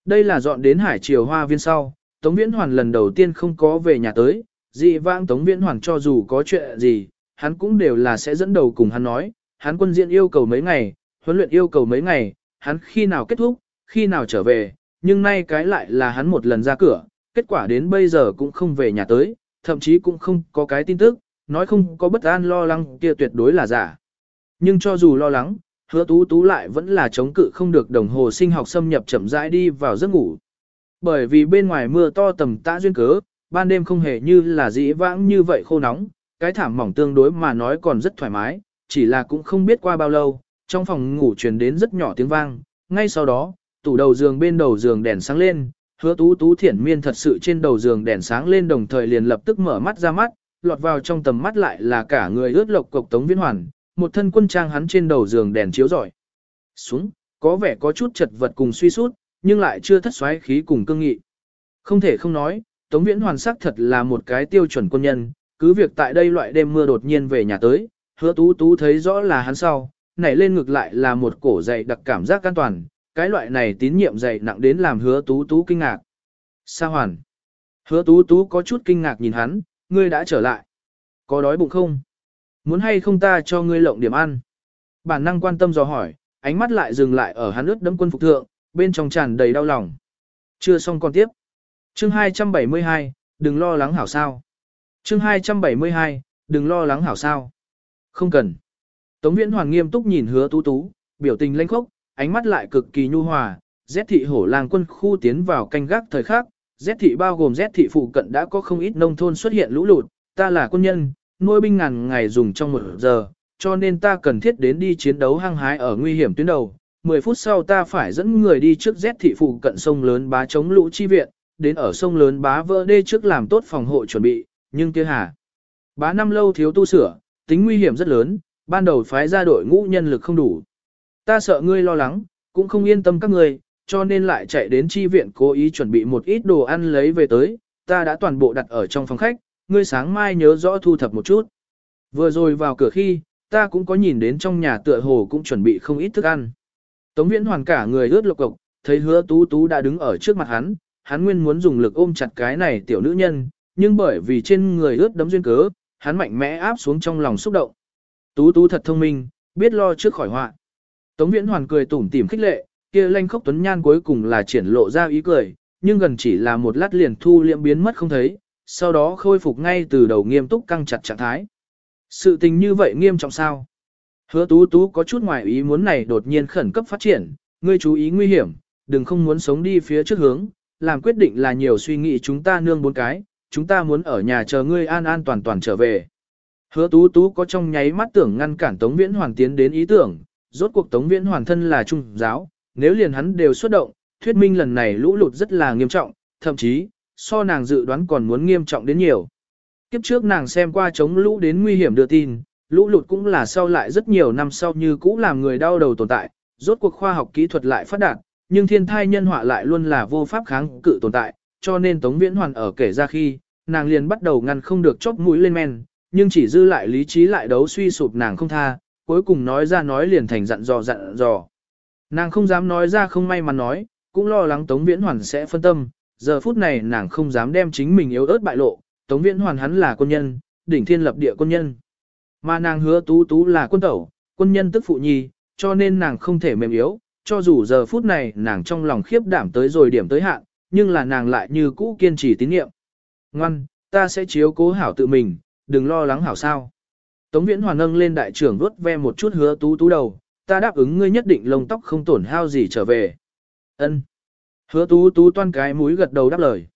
Đây là dọn đến hải triều hoa viên sau, Tống Viễn Hoàn lần đầu tiên không có về nhà tới, dị vãng Tống Viễn Hoàn cho dù có chuyện gì, hắn cũng đều là sẽ dẫn đầu cùng hắn nói, hắn quân diện yêu cầu mấy ngày, huấn luyện yêu cầu mấy ngày, hắn khi nào kết thúc, khi nào trở về, nhưng nay cái lại là hắn một lần ra cửa, kết quả đến bây giờ cũng không về nhà tới, thậm chí cũng không có cái tin tức, nói không có bất an lo lắng kia tuyệt đối là giả. Nhưng cho dù lo lắng, hứa tú tú lại vẫn là chống cự không được đồng hồ sinh học xâm nhập chậm rãi đi vào giấc ngủ. Bởi vì bên ngoài mưa to tầm tã duyên cớ, ban đêm không hề như là dĩ vãng như vậy khô nóng, cái thảm mỏng tương đối mà nói còn rất thoải mái, chỉ là cũng không biết qua bao lâu, trong phòng ngủ truyền đến rất nhỏ tiếng vang, ngay sau đó, tủ đầu giường bên đầu giường đèn sáng lên, hứa tú tú thiển miên thật sự trên đầu giường đèn sáng lên đồng thời liền lập tức mở mắt ra mắt, lọt vào trong tầm mắt lại là cả người ướt lộc cộc tống viễn hoàn, một thân quân trang hắn trên đầu giường đèn chiếu rọi. Xuống, có vẻ có chút chật vật cùng suy sút, nhưng lại chưa thất xoáy khí cùng cương nghị. Không thể không nói, Tống Viễn Hoàn sắc thật là một cái tiêu chuẩn quân nhân, cứ việc tại đây loại đêm mưa đột nhiên về nhà tới, hứa tú tú thấy rõ là hắn sau, nảy lên ngược lại là một cổ dày đặc cảm giác an toàn, cái loại này tín nhiệm dày nặng đến làm hứa tú tú kinh ngạc. Sa hoàn. Hứa tú tú có chút kinh ngạc nhìn hắn, ngươi đã trở lại. Có đói bụng không? Muốn hay không ta cho ngươi lộng điểm ăn? Bản năng quan tâm dò hỏi, ánh mắt lại dừng lại ở hắn ướt đấm quân phục thượng, bên trong tràn đầy đau lòng. Chưa xong còn tiếp. Chương 272, đừng lo lắng hảo sao. Chương 272, đừng lo lắng hảo sao. Không cần. Tống Viễn Hoàng nghiêm túc nhìn hứa tú tú, biểu tình lênh khốc, ánh mắt lại cực kỳ nhu hòa. Rét thị hổ làng quân khu tiến vào canh gác thời khắc, rét thị bao gồm rét thị phụ cận đã có không ít nông thôn xuất hiện lũ lụt, ta là quân nhân, nuôi binh ngàn ngày dùng trong một giờ, cho nên ta cần thiết đến đi chiến đấu hăng hái ở nguy hiểm tuyến đầu. 10 phút sau ta phải dẫn người đi trước rét thị phụ cận sông lớn bá chống lũ chi viện, đến ở sông lớn bá vỡ đê trước làm tốt phòng hộ chuẩn bị, nhưng kia hà. Bá năm lâu thiếu tu sửa, tính nguy hiểm rất lớn, ban đầu phái ra đội ngũ nhân lực không đủ. Ta sợ ngươi lo lắng, cũng không yên tâm các ngươi, cho nên lại chạy đến chi viện cố ý chuẩn bị một ít đồ ăn lấy về tới, ta đã toàn bộ đặt ở trong phòng khách, ngươi sáng mai nhớ rõ thu thập một chút. Vừa rồi vào cửa khi, ta cũng có nhìn đến trong nhà tựa hồ cũng chuẩn bị không ít thức ăn. Tống viễn hoàn cả người ướt lục cộc, thấy hứa tú tú đã đứng ở trước mặt hắn, hắn nguyên muốn dùng lực ôm chặt cái này tiểu nữ nhân, nhưng bởi vì trên người ướt đấm duyên cớ, hắn mạnh mẽ áp xuống trong lòng xúc động. Tú tú thật thông minh, biết lo trước khỏi họa. Tống viễn hoàn cười tủm tỉm khích lệ, kia lanh khốc tuấn nhan cuối cùng là triển lộ ra ý cười, nhưng gần chỉ là một lát liền thu liệm biến mất không thấy, sau đó khôi phục ngay từ đầu nghiêm túc căng chặt trạng thái. Sự tình như vậy nghiêm trọng sao? Hứa tú tú có chút ngoài ý muốn này đột nhiên khẩn cấp phát triển, ngươi chú ý nguy hiểm, đừng không muốn sống đi phía trước hướng, làm quyết định là nhiều suy nghĩ chúng ta nương bốn cái, chúng ta muốn ở nhà chờ ngươi an an toàn toàn trở về. Hứa tú tú có trong nháy mắt tưởng ngăn cản Tống Viễn Hoàn tiến đến ý tưởng, rốt cuộc Tống Viễn Hoàn thân là trung giáo, nếu liền hắn đều xuất động, thuyết minh lần này lũ lụt rất là nghiêm trọng, thậm chí, so nàng dự đoán còn muốn nghiêm trọng đến nhiều. Kiếp trước nàng xem qua chống lũ đến nguy hiểm đưa tin, lũ lụt cũng là sau lại rất nhiều năm sau như cũ làm người đau đầu tồn tại, rốt cuộc khoa học kỹ thuật lại phát đạt, nhưng thiên thai nhân họa lại luôn là vô pháp kháng cự tồn tại, cho nên Tống Viễn Hoàn ở kể ra khi, nàng liền bắt đầu ngăn không được chốc mũi lên men, nhưng chỉ dư lại lý trí lại đấu suy sụp nàng không tha, cuối cùng nói ra nói liền thành dặn dò dặn dò. Nàng không dám nói ra không may mà nói, cũng lo lắng Tống Viễn Hoàn sẽ phân tâm, giờ phút này nàng không dám đem chính mình yếu ớt bại lộ, Tống Viễn Hoàn hắn là quân nhân, đỉnh thiên lập địa quân nhân. Mà nàng hứa tú tú là quân tẩu, quân nhân tức phụ nhi, cho nên nàng không thể mềm yếu, cho dù giờ phút này nàng trong lòng khiếp đảm tới rồi điểm tới hạn, nhưng là nàng lại như cũ kiên trì tín nhiệm. Ngoan, ta sẽ chiếu cố hảo tự mình, đừng lo lắng hảo sao. Tống Viễn Hoàn nâng lên đại trưởng vuốt ve một chút hứa tú tú đầu, ta đáp ứng ngươi nhất định lông tóc không tổn hao gì trở về. Ân. Hứa tú tú toan cái mũi gật đầu đáp lời.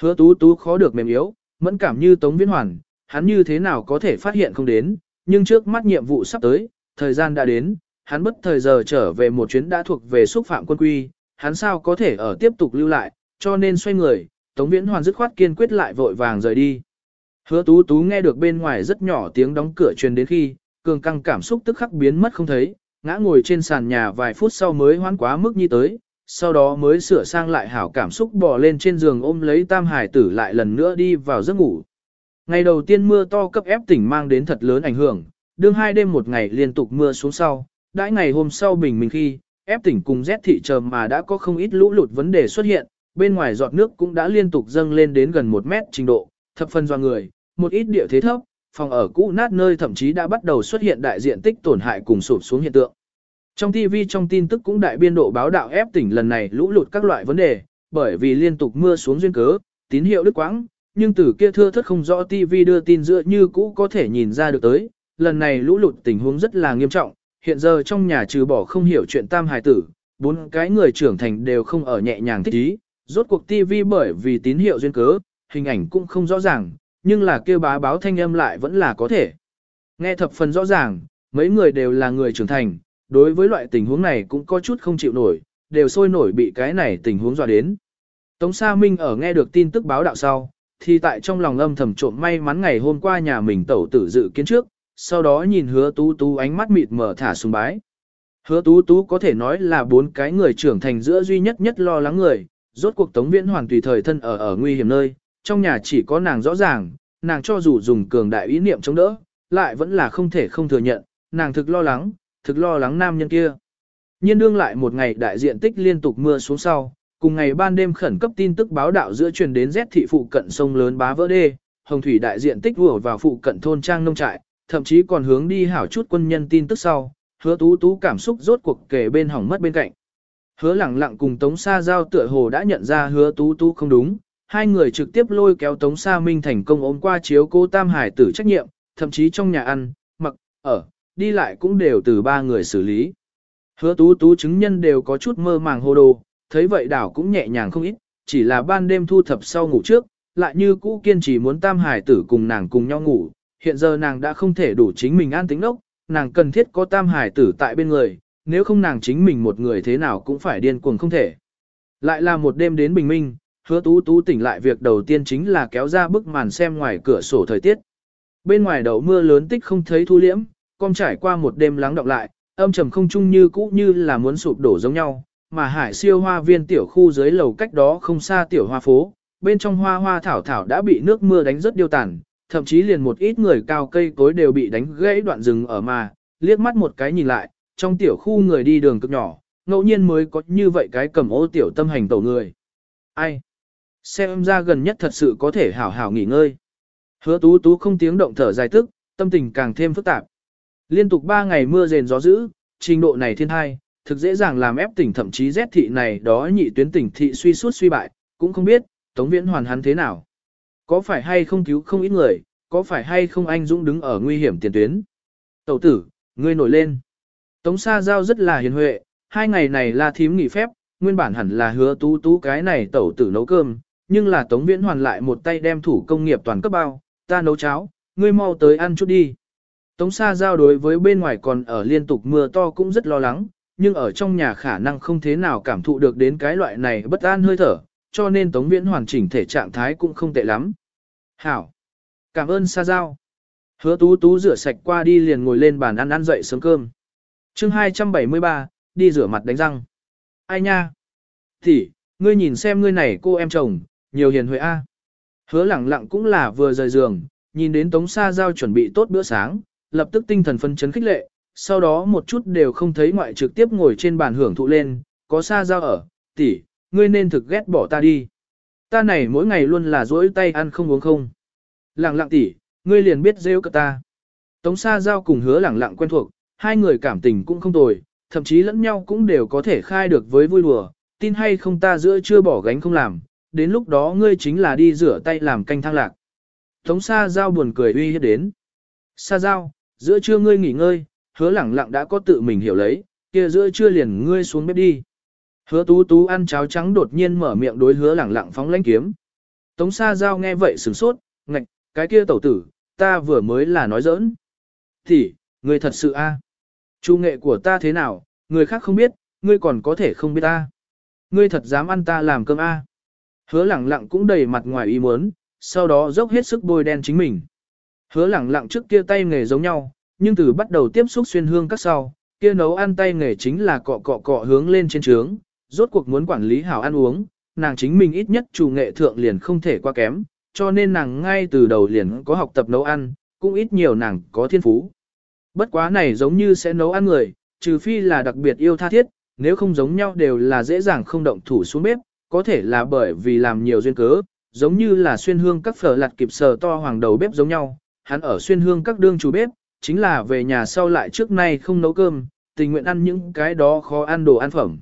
Hứa tú tú khó được mềm yếu, mẫn cảm như Tống Viễn Hoàn, hắn như thế nào có thể phát hiện không đến, nhưng trước mắt nhiệm vụ sắp tới, thời gian đã đến, hắn bất thời giờ trở về một chuyến đã thuộc về xúc phạm quân quy, hắn sao có thể ở tiếp tục lưu lại, cho nên xoay người, Tống Viễn Hoàn dứt khoát kiên quyết lại vội vàng rời đi. Hứa tú tú nghe được bên ngoài rất nhỏ tiếng đóng cửa truyền đến khi, cường căng cảm xúc tức khắc biến mất không thấy, ngã ngồi trên sàn nhà vài phút sau mới hoán quá mức như tới, sau đó mới sửa sang lại hảo cảm xúc bò lên trên giường ôm lấy tam hải tử lại lần nữa đi vào giấc ngủ. Ngày đầu tiên mưa to cấp ép tỉnh mang đến thật lớn ảnh hưởng, đương hai đêm một ngày liên tục mưa xuống sau, đãi ngày hôm sau bình minh khi, ép tỉnh cùng rét thị trầm mà đã có không ít lũ lụt vấn đề xuất hiện, bên ngoài giọt nước cũng đã liên tục dâng lên đến gần một mét trình độ, thập phần do người, một ít địa thế thấp, phòng ở cũ nát nơi thậm chí đã bắt đầu xuất hiện đại diện tích tổn hại cùng sụp xuống hiện tượng. Trong TV trong tin tức cũng đại biên độ báo đạo ép tỉnh lần này lũ lụt các loại vấn đề, bởi vì liên tục mưa xuống duyên cớ, tín hiệu đứt quãng, nhưng từ kia thưa thất không rõ TV đưa tin dựa như cũ có thể nhìn ra được tới, lần này lũ lụt tình huống rất là nghiêm trọng, hiện giờ trong nhà trừ bỏ không hiểu chuyện tam hài tử, bốn cái người trưởng thành đều không ở nhẹ nhàng thích ý, rốt cuộc TV bởi vì tín hiệu duyên cớ, hình ảnh cũng không rõ ràng, nhưng là kêu bá báo thanh âm lại vẫn là có thể. Nghe thập phần rõ ràng, mấy người đều là người trưởng thành, đối với loại tình huống này cũng có chút không chịu nổi, đều sôi nổi bị cái này tình huống dọa đến. Tống Sa Minh ở nghe được tin tức báo đạo sau, thì tại trong lòng âm thầm trộm may mắn ngày hôm qua nhà mình tẩu tử dự kiến trước, sau đó nhìn hứa tú tú ánh mắt mịt mở thả xuống bái. Hứa tú tú có thể nói là bốn cái người trưởng thành giữa duy nhất nhất lo lắng người, rốt cuộc tống viễn hoàn tùy thời thân ở ở nguy hiểm nơi, trong nhà chỉ có nàng rõ ràng, nàng cho dù dùng cường đại ý niệm chống đỡ, lại vẫn là không thể không thừa nhận, nàng thực lo lắng, thực lo lắng nam nhân kia. Nhiên đương lại một ngày đại diện tích liên tục mưa xuống sau, cùng ngày ban đêm khẩn cấp tin tức báo đạo giữa truyền đến Z thị phụ cận sông lớn bá vỡ đê, hồng thủy đại diện tích vừa vào phụ cận thôn trang nông trại, thậm chí còn hướng đi hảo chút quân nhân tin tức sau, hứa tú tú cảm xúc rốt cuộc kể bên hỏng mất bên cạnh. Hứa lẳng lặng cùng Tống Sa Giao tựa hồ đã nhận ra hứa tú tú không đúng, hai người trực tiếp lôi kéo Tống Sa Minh thành công ôm qua chiếu cô Tam Hải tử trách nhiệm, thậm chí trong nhà ăn, mặc, ở, đi lại cũng đều từ ba người xử lý. Hứa tú tú chứng nhân đều có chút mơ màng hồ đồ, thấy vậy đảo cũng nhẹ nhàng không ít, chỉ là ban đêm thu thập sau ngủ trước, lại như cũ kiên trì muốn Tam Hải tử cùng nàng cùng nhau ngủ, hiện giờ nàng đã không thể đủ chính mình an tính đốc, nàng cần thiết có Tam Hải tử tại bên người, nếu không nàng chính mình một người thế nào cũng phải điên cuồng không thể. Lại là một đêm đến bình minh, hứa tú tú tỉnh lại việc đầu tiên chính là kéo ra bức màn xem ngoài cửa sổ thời tiết. Bên ngoài đậu mưa lớn tích không thấy thu liễm, con trải qua một đêm lắng đọng lại, âm trầm không chung như cũ như là muốn sụp đổ giống nhau, mà hải siêu hoa viên tiểu khu dưới lầu cách đó không xa tiểu hoa phố, bên trong hoa hoa thảo thảo đã bị nước mưa đánh rất điêu tàn, thậm chí liền một ít người cao cây cối đều bị đánh gãy đoạn rừng ở mà, liếc mắt một cái nhìn lại, trong tiểu khu người đi đường cực nhỏ, ngẫu nhiên mới có như vậy cái cầm ô tiểu tâm hành tẩu người. Ai? Xem ra gần nhất thật sự có thể hảo hảo nghỉ ngơi. Hứa tú tú không tiếng động thở dài tức, tâm tình càng thêm phức tạp. Liên tục 3 ngày mưa rền gió dữ, trình độ này thiên thai, thực dễ dàng làm ép tỉnh thậm chí rét thị này đó nhị tuyến tỉnh thị suy suốt suy bại, cũng không biết, Tống Viễn hoàn hắn thế nào. Có phải hay không cứu không ít người, có phải hay không anh Dũng đứng ở nguy hiểm tiền tuyến. Tẩu tử, ngươi nổi lên. Tống Sa Giao rất là hiền huệ, hai ngày này là thím nghỉ phép, nguyên bản hẳn là hứa tú tú cái này tẩu tử nấu cơm, nhưng là Tống Viễn hoàn lại một tay đem thủ công nghiệp toàn cấp bao, ta nấu cháo, ngươi mau tới ăn chút đi. Tống Sa Giao đối với bên ngoài còn ở liên tục mưa to cũng rất lo lắng, nhưng ở trong nhà khả năng không thế nào cảm thụ được đến cái loại này bất an hơi thở, cho nên Tống Viễn hoàn chỉnh thể trạng thái cũng không tệ lắm. Hảo! Cảm ơn Sa Giao. Hứa tú tú rửa sạch qua đi liền ngồi lên bàn ăn ăn dậy sớm cơm chương 273, đi rửa mặt đánh răng. Ai nha? Thì, ngươi nhìn xem ngươi này cô em chồng, nhiều hiền huệ a. Hứa lẳng lặng cũng là vừa rời giường, nhìn đến Tống Sa Giao chuẩn bị tốt bữa sáng, lập tức tinh thần phân chấn khích lệ, sau đó một chút đều không thấy ngoại trực tiếp ngồi trên bàn hưởng thụ lên, có Sa Giao ở, tỷ, ngươi nên thực ghét bỏ ta đi. Ta này mỗi ngày luôn là rỗi tay ăn không uống không. Lẳng lặng tỷ, ngươi liền biết rêu cả ta. Tống Sa Giao cùng hứa lẳng lặng quen thuộc, hai người cảm tình cũng không tồi, thậm chí lẫn nhau cũng đều có thể khai được với vui đùa, tin hay không ta giữa chưa bỏ gánh không làm, đến lúc đó ngươi chính là đi rửa tay làm canh thang lạc. Tống Sa Giao buồn cười uy hiếp đến. Sa Giao, giữa trưa ngươi nghỉ ngơi, hứa lẳng lặng đã có tự mình hiểu lấy, kia giữa trưa liền ngươi xuống bếp đi. Hứa tú tú ăn cháo trắng đột nhiên mở miệng đối hứa lẳng lặng phóng lãnh kiếm. Tống Sa Giao nghe vậy sửng sốt, ngạch, cái kia tẩu tử, ta vừa mới là nói giỡn. Thì, ngươi thật sự a? Chu nghệ của ta thế nào, người khác không biết, ngươi còn có thể không biết ta. Ngươi thật dám ăn ta làm cơm a? Hứa lẳng lặng cũng đầy mặt ngoài ý muốn, sau đó dốc hết sức bôi đen chính mình. Hứa lẳng lặng trước kia tay nghề giống nhau, nhưng từ bắt đầu tiếp xúc xuyên hương các sau, kia nấu ăn tay nghề chính là cọ cọ cọ hướng lên trên trướng, rốt cuộc muốn quản lý hảo ăn uống, nàng chính mình ít nhất chủ nghệ thượng liền không thể qua kém, cho nên nàng ngay từ đầu liền có học tập nấu ăn, cũng ít nhiều nàng có thiên phú. Bất quá này giống như sẽ nấu ăn người, trừ phi là đặc biệt yêu tha thiết, nếu không giống nhau đều là dễ dàng không động thủ xuống bếp, có thể là bởi vì làm nhiều duyên cớ, giống như là xuyên hương các phở lặt kịp sờ to hoàng đầu bếp giống nhau, hắn ở xuyên hương các đương chủ bếp, chính là về nhà sau lại trước nay không nấu cơm, tình nguyện ăn những cái đó khó ăn đồ ăn phẩm.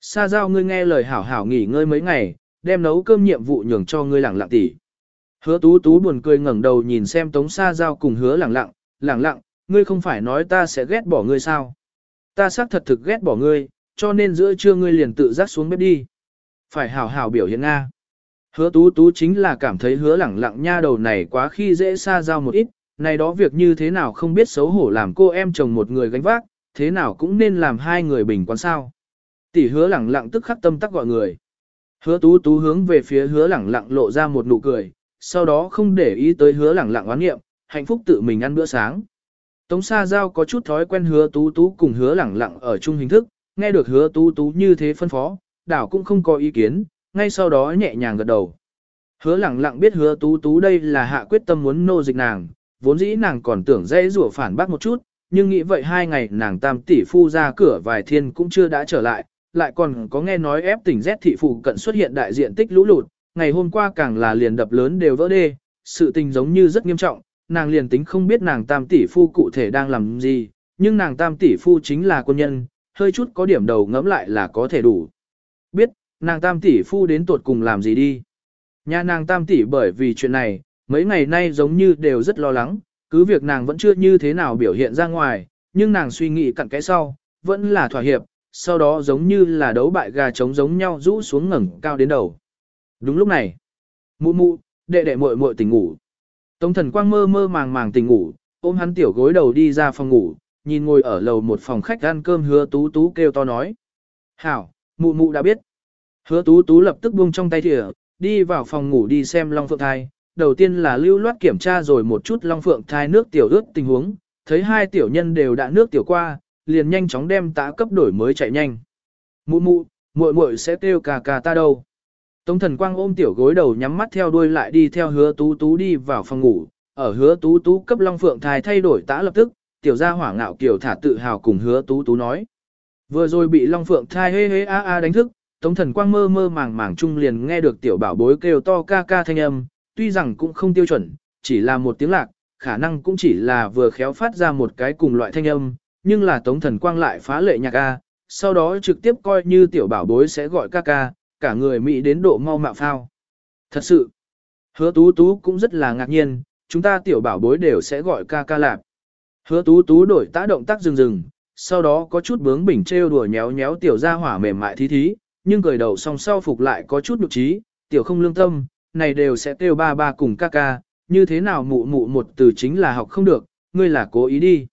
Sa giao ngươi nghe lời hảo hảo nghỉ ngơi mấy ngày, đem nấu cơm nhiệm vụ nhường cho ngươi lẳng lặng tỉ. Hứa tú tú buồn cười ngẩng đầu nhìn xem tống sa giao cùng hứa lẳng lặng, lẳng lặng, ngươi không phải nói ta sẽ ghét bỏ ngươi sao. Ta xác thật thực ghét bỏ ngươi, cho nên giữa trưa ngươi liền tự giác xuống bếp đi. Phải hảo hảo biểu hiện Nga. Hứa tú tú chính là cảm thấy hứa lẳng lặng nha đầu này quá khi dễ xa giao một ít, này đó việc như thế nào không biết xấu hổ làm cô em chồng một người gánh vác, thế nào cũng nên làm hai người bình quán sao. Tỷ hứa lẳng lặng tức khắc tâm tắc gọi người. Hứa tú tú hướng về phía hứa lẳng lặng lộ ra một nụ cười, sau đó không để ý tới hứa lẳng lặng oán nghiệm, hạnh phúc tự mình ăn bữa sáng. Tống Sa Giao có chút thói quen hứa tú tú cùng hứa lẳng lặng ở chung hình thức, nghe được hứa tú tú như thế phân phó, đảo cũng không có ý kiến, ngay sau đó nhẹ nhàng gật đầu. Hứa lẳng lặng biết hứa tú tú đây là hạ quyết tâm muốn nô dịch nàng, vốn dĩ nàng còn tưởng dễ rủa phản bác một chút, nhưng nghĩ vậy hai ngày nàng tam tỷ phu ra cửa vài thiên cũng chưa đã trở lại, lại còn có nghe nói ép tỉnh Z thị phụ cận xuất hiện đại diện tích lũ lụt, ngày hôm qua càng là liền đập lớn đều vỡ đê, sự tình giống như rất nghiêm trọng, nàng liền tính không biết nàng tam tỷ phu cụ thể đang làm gì, nhưng nàng tam tỷ phu chính là quân nhân, hơi chút có điểm đầu ngẫm lại là có thể đủ. Biết, nàng tam tỷ phu đến tuột cùng làm gì đi. Nhà nàng tam tỷ bởi vì chuyện này, mấy ngày nay giống như đều rất lo lắng, cứ việc nàng vẫn chưa như thế nào biểu hiện ra ngoài, nhưng nàng suy nghĩ cặn cái sau, vẫn là thỏa hiệp, sau đó giống như là đấu bại gà trống giống nhau rũ xuống ngẩng cao đến đầu. Đúng lúc này, mụ mụ, đệ đệ muội muội tỉnh ngủ. Tống thần quang mơ mơ màng màng tỉnh ngủ, ôm hắn tiểu gối đầu đi ra phòng ngủ, nhìn ngồi ở lầu một phòng khách ăn cơm hứa tú tú kêu to nói. Hảo, mụ mụ đã biết. Hứa tú tú lập tức buông trong tay thìa, đi vào phòng ngủ đi xem Long Phượng thai. Đầu tiên là lưu loát kiểm tra rồi một chút Long Phượng thai nước tiểu ướt tình huống, thấy hai tiểu nhân đều đã nước tiểu qua, liền nhanh chóng đem tá cấp đổi mới chạy nhanh. Mụ mụ, muội muội sẽ kêu cà cà ta đâu. Tống thần quang ôm tiểu gối đầu nhắm mắt theo đuôi lại đi theo hứa tú tú đi vào phòng ngủ, ở hứa tú tú cấp Long Phượng thai thay đổi tã lập tức, tiểu gia hỏa ngạo kiểu thả tự hào cùng hứa tú tú nói. Vừa rồi bị Long Phượng thai hê hê a a đánh thức, Tống thần quang mơ mơ màng màng chung liền nghe được tiểu bảo bối kêu to ca ca thanh âm, tuy rằng cũng không tiêu chuẩn, chỉ là một tiếng lạc, khả năng cũng chỉ là vừa khéo phát ra một cái cùng loại thanh âm, nhưng là tống thần quang lại phá lệ nhạc A, sau đó trực tiếp coi như tiểu bảo bối sẽ gọi ca ca, cả người Mỹ đến độ mau mạo phao. Thật sự, hứa tú tú cũng rất là ngạc nhiên, chúng ta tiểu bảo bối đều sẽ gọi ca ca lạp. Hứa tú tú đổi tá động tác rừng rừng, sau đó có chút bướng bỉnh trêu đùa nhéo nhéo tiểu ra hỏa mềm mại thí thí, nhưng cười đầu song sau phục lại có chút nhục trí, tiểu không lương tâm, này đều sẽ kêu ba ba cùng ca ca, như thế nào mụ mụ một từ chính là học không được, ngươi là cố ý đi.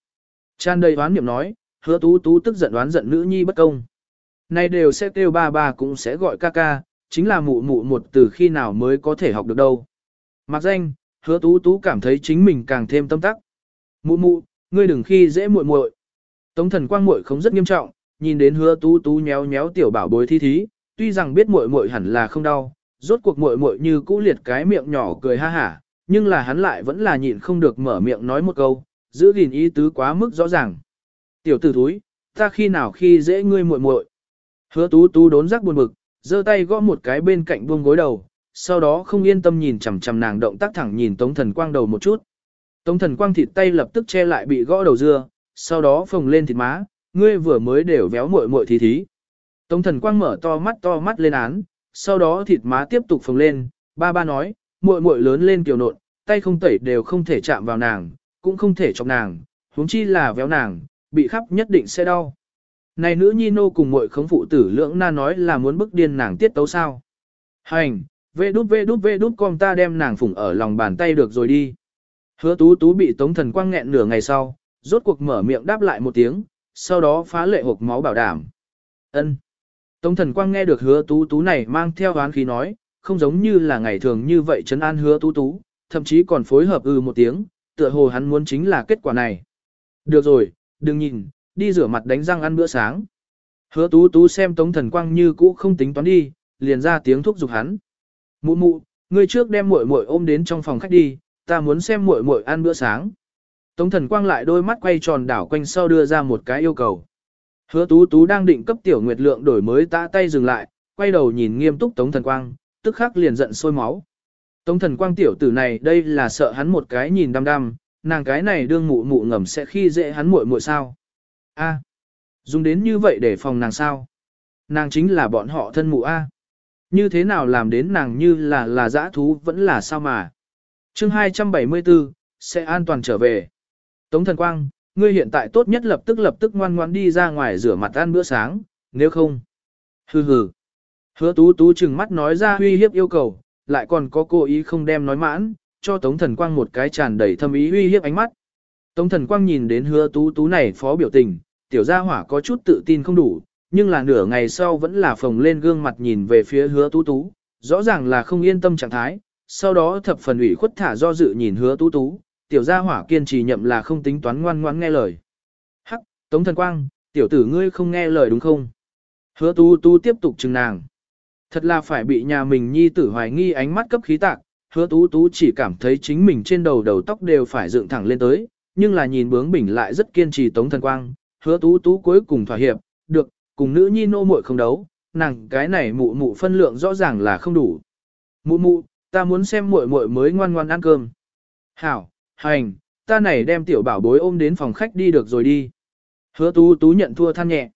Chan đầy đoán niệm nói, hứa tú tú tức giận đoán giận nữ nhi bất công nay đều sẽ kêu ba ba cũng sẽ gọi ca ca, chính là mụ mụ một từ khi nào mới có thể học được đâu. Mặc danh, hứa tú tú cảm thấy chính mình càng thêm tâm tắc. Mụ mụ, ngươi đừng khi dễ muội muội. Tống thần quang muội không rất nghiêm trọng, nhìn đến hứa tú tú nhéo nhéo tiểu bảo bối thi thí, tuy rằng biết muội muội hẳn là không đau, rốt cuộc muội muội như cũ liệt cái miệng nhỏ cười ha hả, nhưng là hắn lại vẫn là nhịn không được mở miệng nói một câu, giữ gìn ý tứ quá mức rõ ràng. Tiểu tử thúi, ta khi nào khi dễ ngươi muội muội. Hứa tú tú đốn giác buồn bực, giơ tay gõ một cái bên cạnh buông gối đầu, sau đó không yên tâm nhìn chằm chằm nàng động tác thẳng nhìn Tống Thần Quang đầu một chút. Tống Thần Quang thịt tay lập tức che lại bị gõ đầu dưa, sau đó phồng lên thịt má, ngươi vừa mới đều véo muội muội thí thí. Tống thần quang mở to mắt to mắt lên án, sau đó thịt má tiếp tục phồng lên, ba ba nói, muội muội lớn lên kiều nộn, tay không tẩy đều không thể chạm vào nàng, cũng không thể chọc nàng, huống chi là véo nàng, bị khắp nhất định sẽ đau. Này nữ nhi nô cùng muội khống phụ tử lưỡng na nói là muốn bức điên nàng tiết tấu sao. Hành, vê đút vê đút vê đút con ta đem nàng phủng ở lòng bàn tay được rồi đi. Hứa tú tú bị tống thần quang nghẹn nửa ngày sau, rốt cuộc mở miệng đáp lại một tiếng, sau đó phá lệ hộp máu bảo đảm. Ân. Tống thần quang nghe được hứa tú tú này mang theo oán khí nói, không giống như là ngày thường như vậy trấn an hứa tú tú, thậm chí còn phối hợp ư một tiếng, tựa hồ hắn muốn chính là kết quả này. Được rồi, đừng nhìn, đi rửa mặt đánh răng ăn bữa sáng. Hứa tú tú xem tống thần quang như cũ không tính toán đi, liền ra tiếng thúc giục hắn. Mụ mụ, ngươi trước đem muội muội ôm đến trong phòng khách đi, ta muốn xem muội muội ăn bữa sáng. Tống thần quang lại đôi mắt quay tròn đảo quanh sau đưa ra một cái yêu cầu. Hứa tú tú đang định cấp tiểu nguyệt lượng đổi mới tạ tay dừng lại, quay đầu nhìn nghiêm túc tống thần quang, tức khắc liền giận sôi máu. Tống thần quang tiểu tử này đây là sợ hắn một cái nhìn đăm đăm, nàng cái này đương mụ mụ ngầm sẽ khi dễ hắn muội muội sao. A, dùng đến như vậy để phòng nàng sao. Nàng chính là bọn họ thân mụ A. Như thế nào làm đến nàng như là là dã thú vẫn là sao mà. chương 274, sẽ an toàn trở về. Tống thần quang, ngươi hiện tại tốt nhất lập tức lập tức ngoan ngoan đi ra ngoài rửa mặt ăn bữa sáng, nếu không. Hừ hừ. Hứa tú tú chừng mắt nói ra uy hiếp yêu cầu, lại còn có cố ý không đem nói mãn, cho Tống Thần Quang một cái tràn đầy thâm ý uy hiếp ánh mắt. Tống Thần Quang nhìn đến hứa tú tú này phó biểu tình, tiểu gia hỏa có chút tự tin không đủ, nhưng là nửa ngày sau vẫn là phồng lên gương mặt nhìn về phía hứa tú tú, rõ ràng là không yên tâm trạng thái, sau đó thập phần ủy khuất thả do dự nhìn hứa tú tú, tiểu gia hỏa kiên trì nhậm là không tính toán ngoan ngoãn nghe lời. Hắc, Tống Thần Quang, tiểu tử ngươi không nghe lời đúng không? Hứa tú tú tiếp tục chừng nàng. Thật là phải bị nhà mình nhi tử hoài nghi ánh mắt cấp khí tạc, hứa tú tú chỉ cảm thấy chính mình trên đầu đầu tóc đều phải dựng thẳng lên tới, nhưng là nhìn bướng bỉnh lại rất kiên trì tống thần quang, hứa tú tú cuối cùng thỏa hiệp, được, cùng nữ nhi nô muội không đấu, nàng cái này mụ mụ phân lượng rõ ràng là không đủ. Mụ mụ, ta muốn xem muội muội mới ngoan ngoan ăn cơm. Hảo, hành, ta này đem tiểu bảo bối ôm đến phòng khách đi được rồi đi. Hứa tú tú nhận thua than nhẹ.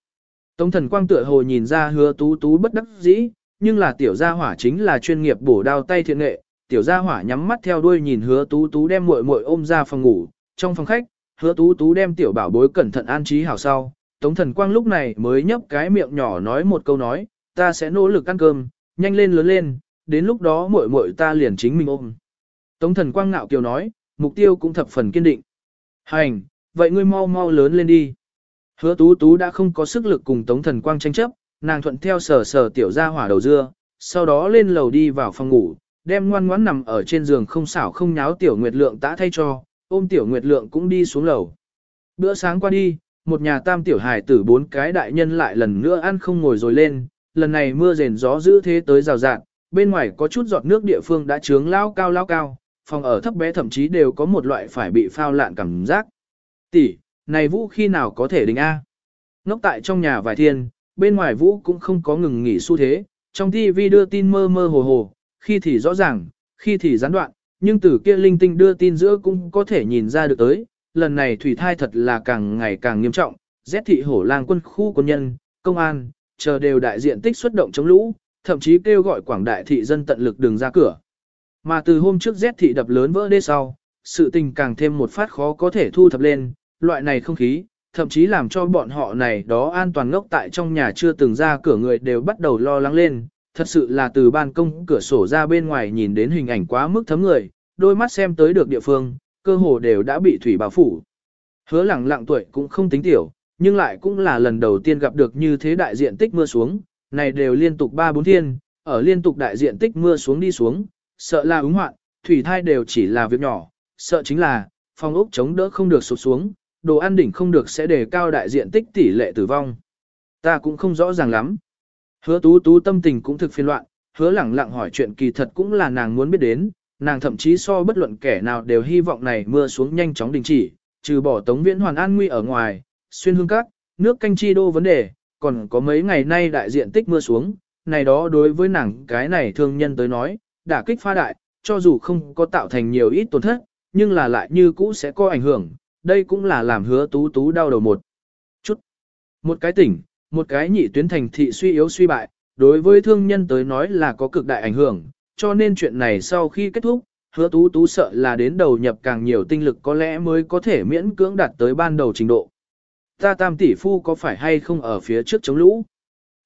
Tống thần quang tựa hồ nhìn ra hứa tú tú bất đắc dĩ, nhưng là tiểu gia hỏa chính là chuyên nghiệp bổ đao tay thiện nghệ, tiểu gia hỏa nhắm mắt theo đuôi nhìn hứa tú tú đem muội muội ôm ra phòng ngủ, trong phòng khách, hứa tú tú đem tiểu bảo bối cẩn thận an trí hảo sau, tống thần quang lúc này mới nhấp cái miệng nhỏ nói một câu nói, ta sẽ nỗ lực ăn cơm, nhanh lên lớn lên, đến lúc đó muội muội ta liền chính mình ôm. Tống thần quang ngạo kiều nói, mục tiêu cũng thập phần kiên định. Hành, vậy ngươi mau mau lớn lên đi. Hứa tú tú đã không có sức lực cùng tống thần quang tranh chấp, nàng thuận theo sờ sờ tiểu gia hỏa đầu dưa, sau đó lên lầu đi vào phòng ngủ, đem ngoan ngoãn nằm ở trên giường không xảo không nháo tiểu nguyệt lượng tã thay cho, ôm tiểu nguyệt lượng cũng đi xuống lầu. Bữa sáng qua đi, một nhà tam tiểu hài tử bốn cái đại nhân lại lần nữa ăn không ngồi rồi lên, lần này mưa rền gió giữ thế tới rào rạt, bên ngoài có chút giọt nước địa phương đã trướng lao cao lao cao, phòng ở thấp bé thậm chí đều có một loại phải bị phao lạn cảm giác. Tỷ, này vũ khi nào có thể đình A? Ngốc tại trong nhà vài thiên, bên ngoài vũ cũng không có ngừng nghỉ xu thế, trong TV đưa tin mơ mơ hồ hồ, khi thì rõ ràng, khi thì gián đoạn, nhưng từ kia linh tinh đưa tin giữa cũng có thể nhìn ra được tới, lần này thủy thai thật là càng ngày càng nghiêm trọng, rét thị hổ lang quân khu quân nhân, công an, chờ đều đại diện tích xuất động chống lũ, thậm chí kêu gọi quảng đại thị dân tận lực đường ra cửa. Mà từ hôm trước rét thị đập lớn vỡ đê sau, sự tình càng thêm một phát khó có thể thu thập lên, loại này không khí, thậm chí làm cho bọn họ này đó an toàn ngốc tại trong nhà chưa từng ra cửa người đều bắt đầu lo lắng lên, thật sự là từ ban công cửa sổ ra bên ngoài nhìn đến hình ảnh quá mức thấm người, đôi mắt xem tới được địa phương, cơ hồ đều đã bị thủy bao phủ. Hứa lẳng lặng tuổi cũng không tính tiểu, nhưng lại cũng là lần đầu tiên gặp được như thế đại diện tích mưa xuống, này đều liên tục 3-4 thiên, ở liên tục đại diện tích mưa xuống đi xuống, sợ là ứng hoạn, thủy thai đều chỉ là việc nhỏ, sợ chính là, phòng ốc chống đỡ không được sụt xuống, đồ ăn đỉnh không được sẽ đề cao đại diện tích tỷ lệ tử vong. Ta cũng không rõ ràng lắm. Hứa tú tú tâm tình cũng thực phiền loạn, hứa lẳng lặng hỏi chuyện kỳ thật cũng là nàng muốn biết đến, nàng thậm chí so bất luận kẻ nào đều hy vọng này mưa xuống nhanh chóng đình chỉ, trừ bỏ tống viễn hoàn an nguy ở ngoài, xuyên hương các, nước canh chi đô vấn đề, còn có mấy ngày nay đại diện tích mưa xuống, này đó đối với nàng cái này thương nhân tới nói, đả kích pha đại, cho dù không có tạo thành nhiều ít tổn thất, nhưng là lại như cũ sẽ có ảnh hưởng, đây cũng là làm hứa tú tú đau đầu một chút. Một cái tỉnh, một cái nhị tuyến thành thị suy yếu suy bại, đối với thương nhân tới nói là có cực đại ảnh hưởng, cho nên chuyện này sau khi kết thúc, hứa tú tú sợ là đến đầu nhập càng nhiều tinh lực có lẽ mới có thể miễn cưỡng đạt tới ban đầu trình độ. Ta tam tỷ phu có phải hay không ở phía trước chống lũ?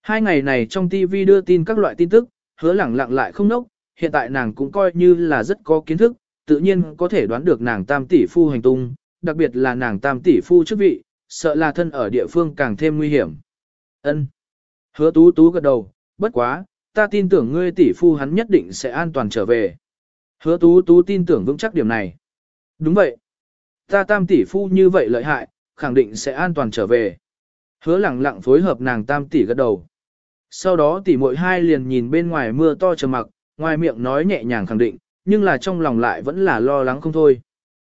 Hai ngày này trong TV đưa tin các loại tin tức, hứa lẳng lặng lại không nốc, hiện tại nàng cũng coi như là rất có kiến thức, tự nhiên có thể đoán được nàng tam tỷ phu hành tung, đặc biệt là nàng tam tỷ phu chức vị, sợ là thân ở địa phương càng thêm nguy hiểm. Ân. Hứa tú tú gật đầu, bất quá, ta tin tưởng ngươi tỷ phu hắn nhất định sẽ an toàn trở về. Hứa tú tú tin tưởng vững chắc điểm này. Đúng vậy. Ta tam tỷ phu như vậy lợi hại, khẳng định sẽ an toàn trở về. Hứa lẳng lặng phối hợp nàng tam tỷ gật đầu. Sau đó tỷ muội hai liền nhìn bên ngoài mưa to trầm mặc, ngoài miệng nói nhẹ nhàng khẳng định, nhưng là trong lòng lại vẫn là lo lắng không thôi.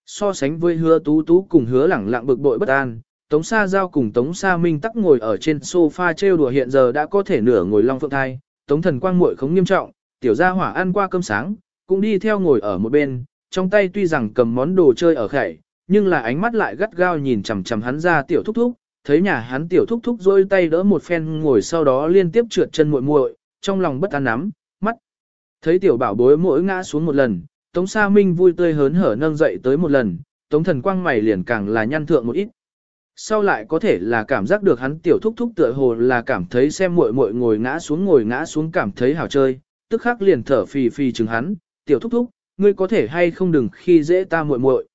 So sánh với hứa tú tú cùng hứa lẳng lặng bực bội bất an, Tống Sa Giao cùng Tống Sa Minh tắc ngồi ở trên sofa trêu đùa hiện giờ đã có thể nửa ngồi long phượng thai, Tống Thần Quang muội không nghiêm trọng, tiểu gia hỏa ăn qua cơm sáng, cũng đi theo ngồi ở một bên, trong tay tuy rằng cầm món đồ chơi ở khẩy, nhưng là ánh mắt lại gắt gao nhìn chằm chằm hắn ra tiểu thúc thúc, thấy nhà hắn tiểu thúc thúc rôi tay đỡ một phen ngồi sau đó liên tiếp trượt chân muội muội, trong lòng bất an nắm, mắt. Thấy tiểu bảo bối mỗi ngã xuống một lần, Tống Sa Minh vui tươi hớn hở nâng dậy tới một lần, Tống Thần Quang mày liền càng là nhăn thượng một ít. Sau lại có thể là cảm giác được hắn tiểu thúc thúc tựa hồ là cảm thấy xem muội muội ngồi ngã xuống ngồi ngã xuống cảm thấy hào chơi, tức khắc liền thở phì phì chừng hắn, tiểu thúc thúc, ngươi có thể hay không đừng khi dễ ta muội muội.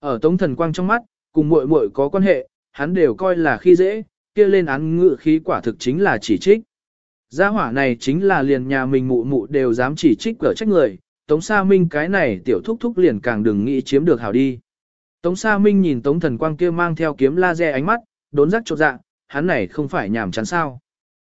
Ở Tống Thần Quang trong mắt, cùng muội muội có quan hệ, hắn đều coi là khi dễ, kia lên án ngự khí quả thực chính là chỉ trích. Gia hỏa này chính là liền nhà mình mụ mụ đều dám chỉ trích cỡ trách người, Tống Sa Minh cái này tiểu thúc thúc liền càng đừng nghĩ chiếm được hảo đi. Tống Sa Minh nhìn Tống Thần Quang kia mang theo kiếm laser ánh mắt, đốn giác chột dạ, hắn này không phải nhảm chán sao.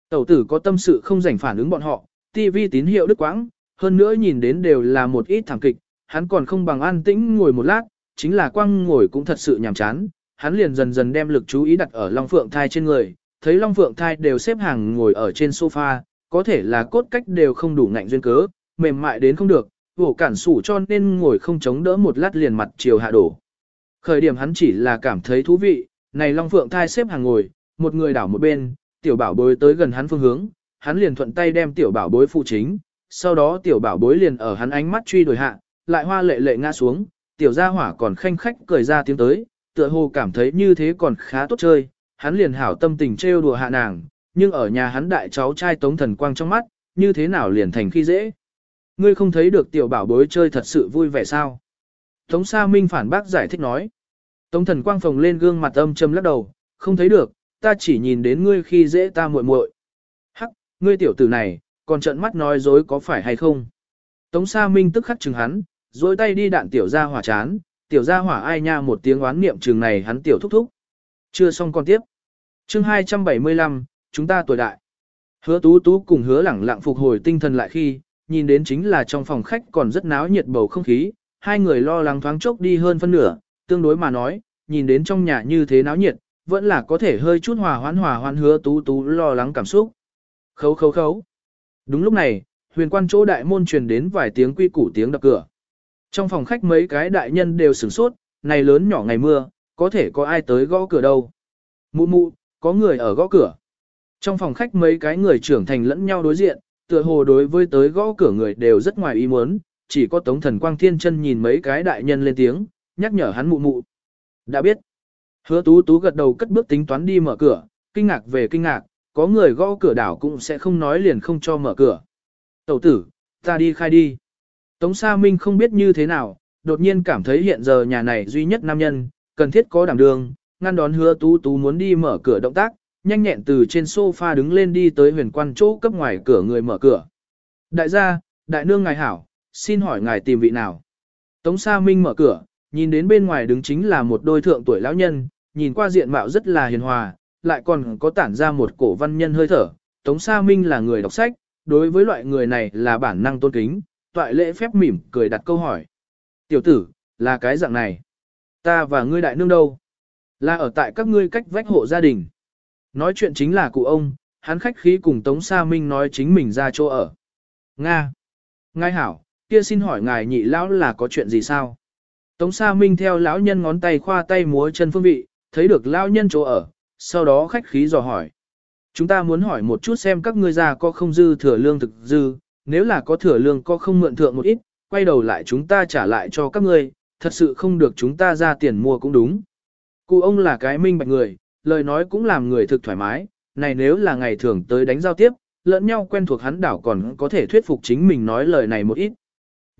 Tẩu tử có tâm sự không rảnh phản ứng bọn họ, TV tín hiệu đứt quãng, hơn nữa nhìn đến đều là một ít thảm kịch, hắn còn không bằng an tĩnh ngồi một lát, chính là quang ngồi cũng thật sự nhàm chán, hắn liền dần dần đem lực chú ý đặt ở Long Phượng thai trên người, thấy Long Phượng thai đều xếp hàng ngồi ở trên sofa, có thể là cốt cách đều không đủ ngạnh duyên cớ, mềm mại đến không được, vổ cản sủ cho nên ngồi không chống đỡ một lát liền mặt chiều hạ đổ. Khởi điểm hắn chỉ là cảm thấy thú vị, này Long Phượng thai xếp hàng ngồi, một người đảo một bên, tiểu bảo bối tới gần hắn phương hướng, hắn liền thuận tay đem tiểu bảo bối phụ chính, sau đó tiểu bảo bối liền ở hắn ánh mắt truy đuổi hạ, lại hoa lệ lệ ngã xuống, tiểu gia hỏa còn khanh khách cười ra tiếng tới, tựa hồ cảm thấy như thế còn khá tốt chơi, hắn liền hảo tâm tình trêu đùa hạ nàng, nhưng ở nhà hắn đại cháu trai Tống Thần Quang trong mắt, như thế nào liền thành khi dễ. Ngươi không thấy được tiểu bảo bối chơi thật sự vui vẻ sao? Tống Sa Minh phản bác giải thích nói. Tống Thần Quang phồng lên gương mặt âm trầm lắc đầu, không thấy được, ta chỉ nhìn đến ngươi khi dễ ta muội muội. Hắc, ngươi tiểu tử này, còn trợn mắt nói dối có phải hay không? Tống Sa Minh tức khắc chừng hắn, dối tay đi đạn tiểu gia hỏa chán, tiểu gia hỏa ai nha một tiếng oán niệm trường này hắn tiểu thúc thúc. Chưa xong con tiếp. Chương 275, chúng ta tuổi đại. Hứa tú tú cùng hứa lẳng lặng phục hồi tinh thần lại khi, nhìn đến chính là trong phòng khách còn rất náo nhiệt bầu không khí, hai người lo lắng thoáng chốc đi hơn phân nửa, tương đối mà nói, nhìn đến trong nhà như thế náo nhiệt, vẫn là có thể hơi chút hòa hoãn hòa hoãn hứa tú tú lo lắng cảm xúc. Khấu khấu khấu. Đúng lúc này, huyền quan chỗ đại môn truyền đến vài tiếng quy củ tiếng đập cửa. Trong phòng khách mấy cái đại nhân đều sửng sốt, này lớn nhỏ ngày mưa, có thể có ai tới gõ cửa đâu. Mụ mụ, có người ở gõ cửa. Trong phòng khách mấy cái người trưởng thành lẫn nhau đối diện, tựa hồ đối với tới gõ cửa người đều rất ngoài ý muốn, chỉ có Tống Thần Quang Thiên chân nhìn mấy cái đại nhân lên tiếng, nhắc nhở hắn mụ mụ. Đã biết. Hứa tú tú gật đầu cất bước tính toán đi mở cửa, kinh ngạc về kinh ngạc, có người gõ cửa đảo cũng sẽ không nói liền không cho mở cửa. Tẩu tử, ta đi khai đi. Tống Sa Minh không biết như thế nào, đột nhiên cảm thấy hiện giờ nhà này duy nhất nam nhân, cần thiết có đảm đường, ngăn đón hứa tú tú muốn đi mở cửa động tác, nhanh nhẹn từ trên sofa đứng lên đi tới huyền quan chỗ cấp ngoài cửa người mở cửa. Đại gia, đại nương ngài hảo, xin hỏi ngài tìm vị nào. Tống Sa Minh mở cửa, nhìn đến bên ngoài đứng chính là một đôi thượng tuổi lão nhân, nhìn qua diện mạo rất là hiền hòa, lại còn có tản ra một cổ văn nhân hơi thở. Tống Sa Minh là người đọc sách, đối với loại người này là bản năng tôn kính, toại lễ phép mỉm cười đặt câu hỏi. Tiểu tử, là cái dạng này. Ta và ngươi đại nương đâu? Là ở tại các ngươi cách vách hộ gia đình. Nói chuyện chính là cụ ông, hắn khách khí cùng Tống Sa Minh nói chính mình ra chỗ ở. Nga. Ngài hảo, kia xin hỏi ngài nhị lão là có chuyện gì sao? Tống Sa Minh theo lão nhân ngón tay khoa tay múa chân phương vị, thấy được lão nhân chỗ ở, sau đó khách khí dò hỏi. Chúng ta muốn hỏi một chút xem các ngươi già có không dư thừa lương thực dư, nếu là có thừa lương có không mượn thượng một ít, quay đầu lại chúng ta trả lại cho các ngươi, thật sự không được chúng ta ra tiền mua cũng đúng. Cụ ông là cái minh bạch người, lời nói cũng làm người thực thoải mái, này nếu là ngày thường tới đánh giao tiếp, lẫn nhau quen thuộc hắn đảo còn có thể thuyết phục chính mình nói lời này một ít.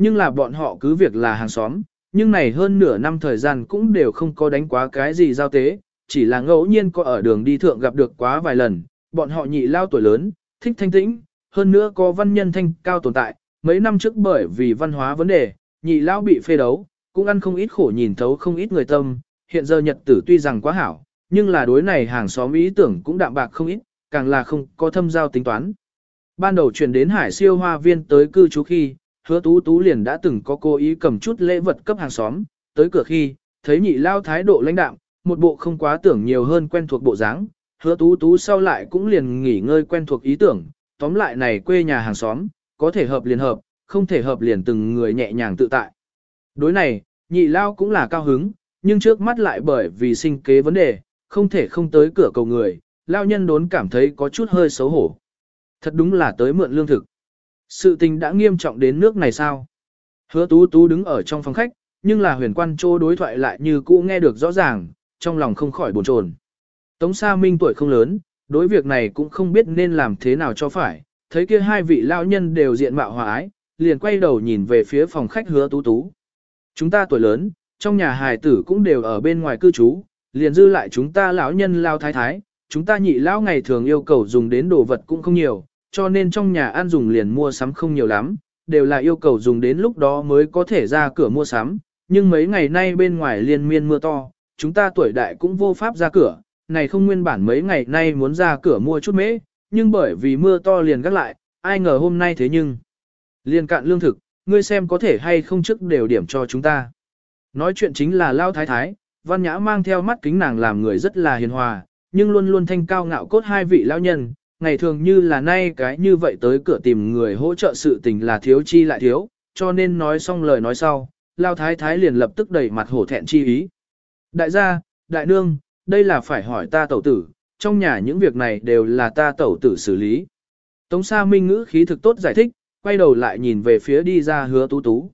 Nhưng là bọn họ cứ việc là hàng xóm, nhưng này hơn nửa năm thời gian cũng đều không có đánh quá cái gì giao tế, chỉ là ngẫu nhiên có ở đường đi thượng gặp được quá vài lần, bọn họ nhị lao tuổi lớn, thích thanh tĩnh, hơn nữa có văn nhân thanh cao tồn tại, mấy năm trước bởi vì văn hóa vấn đề, nhị lao bị phê đấu, cũng ăn không ít khổ nhìn thấu không ít người tâm, hiện giờ nhật tử tuy rằng quá hảo, nhưng là đối này hàng xóm ý tưởng cũng đạm bạc không ít, càng là không có thâm giao tính toán. ban đầu chuyển đến hải siêu hoa viên tới cư trú khi, hứa tú tú liền đã từng có cố ý cầm chút lễ vật cấp hàng xóm, tới cửa khi, thấy nhị lao thái độ lãnh đạm, một bộ không quá tưởng nhiều hơn quen thuộc bộ dáng, hứa tú tú sau lại cũng liền nghỉ ngơi quen thuộc ý tưởng, tóm lại này quê nhà hàng xóm, có thể hợp liền hợp, không thể hợp liền từng người nhẹ nhàng tự tại. Đối này, nhị lao cũng là cao hứng, nhưng trước mắt lại bởi vì sinh kế vấn đề, không thể không tới cửa cầu người, lao nhân đốn cảm thấy có chút hơi xấu hổ. Thật đúng là tới mượn lương thực. Sự tình đã nghiêm trọng đến nước này sao? Hứa tú tú đứng ở trong phòng khách, nhưng là huyền quan trô đối thoại lại như cũ nghe được rõ ràng, trong lòng không khỏi buồn chồn. Tống Sa Minh tuổi không lớn, đối việc này cũng không biết nên làm thế nào cho phải, thấy kia hai vị lao nhân đều diện mạo hòa ái, liền quay đầu nhìn về phía phòng khách hứa tú tú. Chúng ta tuổi lớn, trong nhà hài tử cũng đều ở bên ngoài cư trú, liền dư lại chúng ta lão nhân lao thái thái, chúng ta nhị lão ngày thường yêu cầu dùng đến đồ vật cũng không nhiều, cho nên trong nhà ăn dùng liền mua sắm không nhiều lắm, đều là yêu cầu dùng đến lúc đó mới có thể ra cửa mua sắm, nhưng mấy ngày nay bên ngoài liên miên mưa to, chúng ta tuổi đại cũng vô pháp ra cửa, này không nguyên bản mấy ngày nay muốn ra cửa mua chút mễ, nhưng bởi vì mưa to liền gác lại, ai ngờ hôm nay thế nhưng liền cạn lương thực, ngươi xem có thể hay không trước đều điểm cho chúng ta. Nói chuyện chính là Lao Thái Thái, văn nhã mang theo mắt kính nàng làm người rất là hiền hòa, nhưng luôn luôn thanh cao ngạo cốt hai vị lão nhân, ngày thường như là nay cái như vậy tới cửa tìm người hỗ trợ sự tình là thiếu chi lại thiếu, cho nên nói xong lời nói sau, Lao Thái Thái liền lập tức đẩy mặt hổ thẹn chi ý. Đại gia, đại nương, đây là phải hỏi ta tẩu tử, trong nhà những việc này đều là ta tẩu tử xử lý. Tống Sa Minh ngữ khí thực tốt giải thích, quay đầu lại nhìn về phía đi ra hứa tú tú.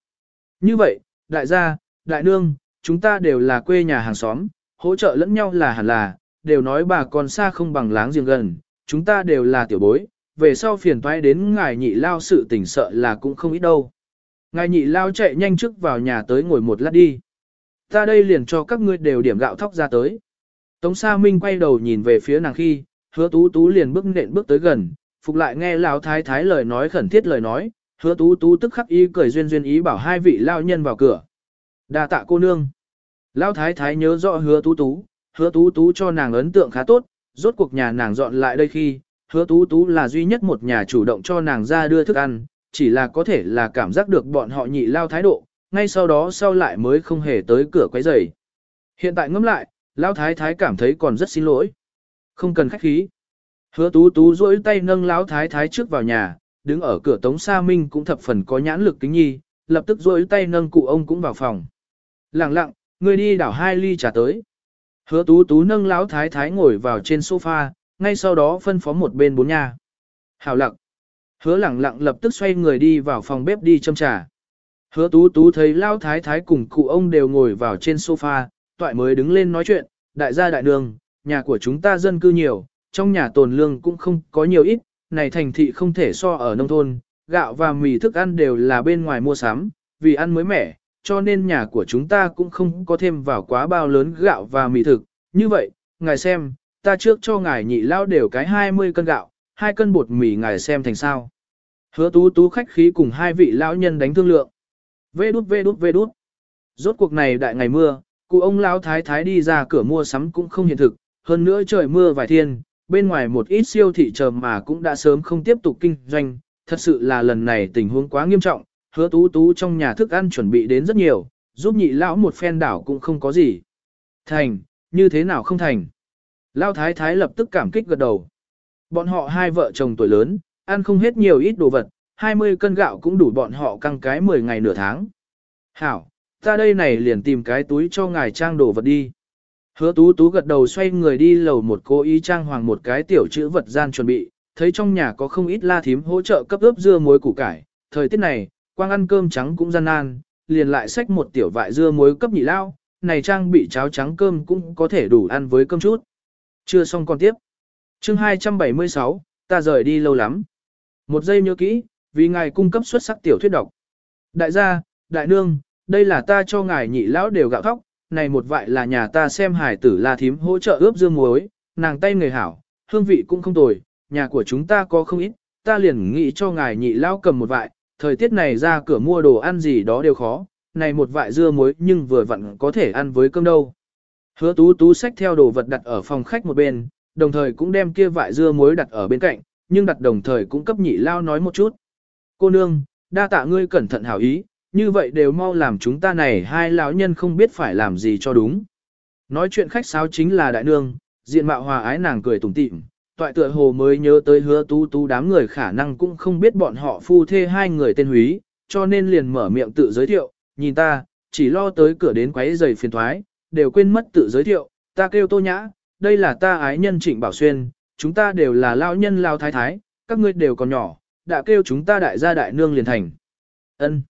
Như vậy, đại gia, đại nương, chúng ta đều là quê nhà hàng xóm, hỗ trợ lẫn nhau là hẳn là, đều nói bà con xa không bằng láng giềng gần, chúng ta đều là tiểu bối, về sau phiền toái đến ngài nhị lao sự tình sợ là cũng không ít đâu. Ngài nhị lao chạy nhanh trước vào nhà tới ngồi một lát đi. Ta đây liền cho các ngươi đều điểm gạo thóc ra tới. Tống Sa Minh quay đầu nhìn về phía nàng khi, hứa tú tú liền bước nện bước tới gần, phục lại nghe lão thái thái lời nói khẩn thiết lời nói, hứa tú tú tức khắc y cười duyên duyên ý bảo hai vị lao nhân vào cửa. đa tạ cô nương. Lão thái thái nhớ rõ hứa tú tú, hứa tú tú cho nàng ấn tượng khá tốt, rốt cuộc nhà nàng dọn lại đây khi, hứa tú tú là duy nhất một nhà chủ động cho nàng ra đưa thức ăn, chỉ là có thể là cảm giác được bọn họ nhị lao thái độ, ngay sau đó sau lại mới không hề tới cửa quấy rầy. Hiện tại ngẫm lại, lao thái thái cảm thấy còn rất xin lỗi. Không cần khách khí. Hứa tú tú duỗi tay nâng lão thái thái trước vào nhà, đứng ở cửa tống sa minh cũng thập phần có nhãn lực kính nhi, lập tức duỗi tay nâng cụ ông cũng vào phòng. Lặng lặng, người đi đảo hai ly trà tới. Hứa tú tú nâng lão thái thái ngồi vào trên sofa, ngay sau đó phân phó một bên bốn nhà. Hảo lặng. Hứa lặng lặng lập tức xoay người đi vào phòng bếp đi châm trà. Hứa tú tú thấy lão thái thái cùng cụ ông đều ngồi vào trên sofa, toại mới đứng lên nói chuyện, đại gia đại đường, nhà của chúng ta dân cư nhiều, trong nhà tồn lương cũng không có nhiều ít, này thành thị không thể so ở nông thôn, gạo và mì thức ăn đều là bên ngoài mua sắm, vì ăn mới mẻ, cho nên nhà của chúng ta cũng không có thêm vào quá bao lớn gạo và mì thực. Như vậy, ngài xem, ta trước cho ngài nhị lao đều cái 20 cân gạo, hai cân bột mì ngài xem thành sao. Hứa tú tú khách khí cùng hai vị lão nhân đánh thương lượng. Vê đút vê đút vê đút. Rốt cuộc này đại ngày mưa, cụ ông lão thái thái đi ra cửa mua sắm cũng không hiện thực, hơn nữa trời mưa vài thiên, bên ngoài một ít siêu thị chờ mà cũng đã sớm không tiếp tục kinh doanh, thật sự là lần này tình huống quá nghiêm trọng, hứa tú tú trong nhà thức ăn chuẩn bị đến rất nhiều, giúp nhị lão một phen đảo cũng không có gì. Thành, như thế nào không thành? Lão thái thái lập tức cảm kích gật đầu. Bọn họ hai vợ chồng tuổi lớn, ăn không hết nhiều ít đồ vật, 20 cân gạo cũng đủ bọn họ căng cái 10 ngày nửa tháng. Hảo, ta đây này liền tìm cái túi cho ngài trang đồ vật đi. Hứa tú tú gật đầu xoay người đi lầu một cô ý trang hoàng một cái tiểu chữ vật gian chuẩn bị, thấy trong nhà có không ít la thím hỗ trợ cấp ướp dưa muối củ cải. Thời tiết này, quang ăn cơm trắng cũng gian nan, liền lại xách một tiểu vại dưa muối cấp nhị lao, này trang bị cháo trắng cơm cũng có thể đủ ăn với cơm chút. Chưa xong con tiếp. chương 276, ta rời đi lâu lắm. Một giây nhớ kỹ, vì ngài cung cấp xuất sắc tiểu thuyết độc. Đại gia, đại nương, đây là ta cho ngài nhị lão đều gạo thóc, này một vại là nhà ta xem hải tử la thím hỗ trợ ướp dương muối, nàng tay người hảo, hương vị cũng không tồi, nhà của chúng ta có không ít, ta liền nghĩ cho ngài nhị lão cầm một vại, thời tiết này ra cửa mua đồ ăn gì đó đều khó, này một vại dưa muối nhưng vừa vặn có thể ăn với cơm đâu. Hứa tú tú xách theo đồ vật đặt ở phòng khách một bên, đồng thời cũng đem kia vại dưa muối đặt ở bên cạnh, nhưng đặt đồng thời cũng cấp nhị lao nói một chút. Cô nương, đa tạ ngươi cẩn thận hảo ý, như vậy đều mau làm chúng ta này hai lão nhân không biết phải làm gì cho đúng. Nói chuyện khách sáo chính là đại nương, diện mạo hòa ái nàng cười tủm tỉm, toại tựa hồ mới nhớ tới hứa tú tú đám người khả năng cũng không biết bọn họ phu thê hai người tên húy, cho nên liền mở miệng tự giới thiệu, nhìn ta, chỉ lo tới cửa đến quấy giày phiền thoái, đều quên mất tự giới thiệu, ta kêu tô nhã, đây là ta ái nhân trịnh bảo xuyên, chúng ta đều là lao nhân lao thái thái, các ngươi đều còn nhỏ, đã kêu chúng ta đại gia đại nương liền thành. ân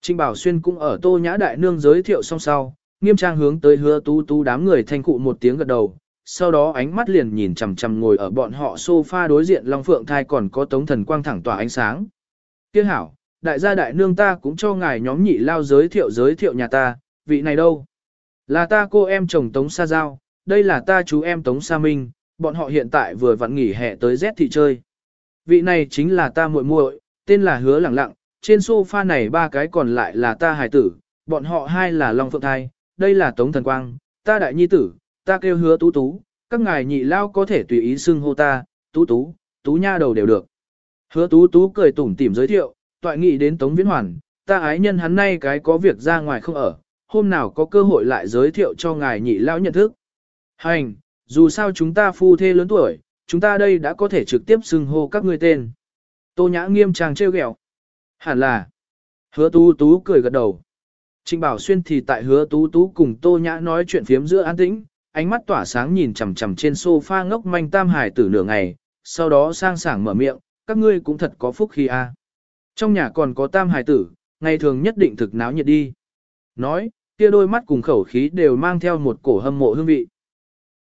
Trịnh bảo xuyên cũng ở tô nhã đại nương giới thiệu xong sau, nghiêm trang hướng tới hứa tú tú đám người thanh cụ một tiếng gật đầu, sau đó ánh mắt liền nhìn chằm chằm ngồi ở bọn họ sofa đối diện Long Phượng thai còn có tống thần quang thẳng tỏa ánh sáng. Tiếc hảo, đại gia đại nương ta cũng cho ngài nhóm nhị lao giới thiệu giới thiệu nhà ta, vị này đâu? Là ta cô em chồng Tống Sa Giao, đây là ta chú em Tống Sa Minh, bọn họ hiện tại vừa vặn nghỉ hè tới Z thị chơi. Vị này chính là ta muội muội, tên là Hứa Lẳng Lặng, trên sofa này ba cái còn lại là ta hài tử, bọn họ hai là Long Phượng Thai, đây là Tống Thần Quang, ta đại nhi tử, ta kêu Hứa Tú Tú, các ngài nhị lao có thể tùy ý xưng hô ta, Tú Tú, Tú nha đầu đều được. Hứa Tú Tú cười tủm tỉm giới thiệu, toại nghị đến Tống Viễn Hoàn, ta ái nhân hắn nay cái có việc ra ngoài không ở, hôm nào có cơ hội lại giới thiệu cho ngài nhị lao nhận thức. Hành, dù sao chúng ta phu thê lớn tuổi, chúng ta đây đã có thể trực tiếp xưng hô các ngươi tên. Tô nhã nghiêm trang trêu ghẹo. Hẳn là. Hứa tú tú cười gật đầu. Trịnh Bảo Xuyên thì tại hứa tú tú cùng Tô Nhã nói chuyện phiếm giữa an tĩnh, ánh mắt tỏa sáng nhìn chằm chằm trên sofa ngốc manh tam hải tử nửa ngày, sau đó sang sảng mở miệng, các ngươi cũng thật có phúc khi a. Trong nhà còn có tam hải tử, ngày thường nhất định thực náo nhiệt đi. Nói, kia đôi mắt cùng khẩu khí đều mang theo một cổ hâm mộ hương vị.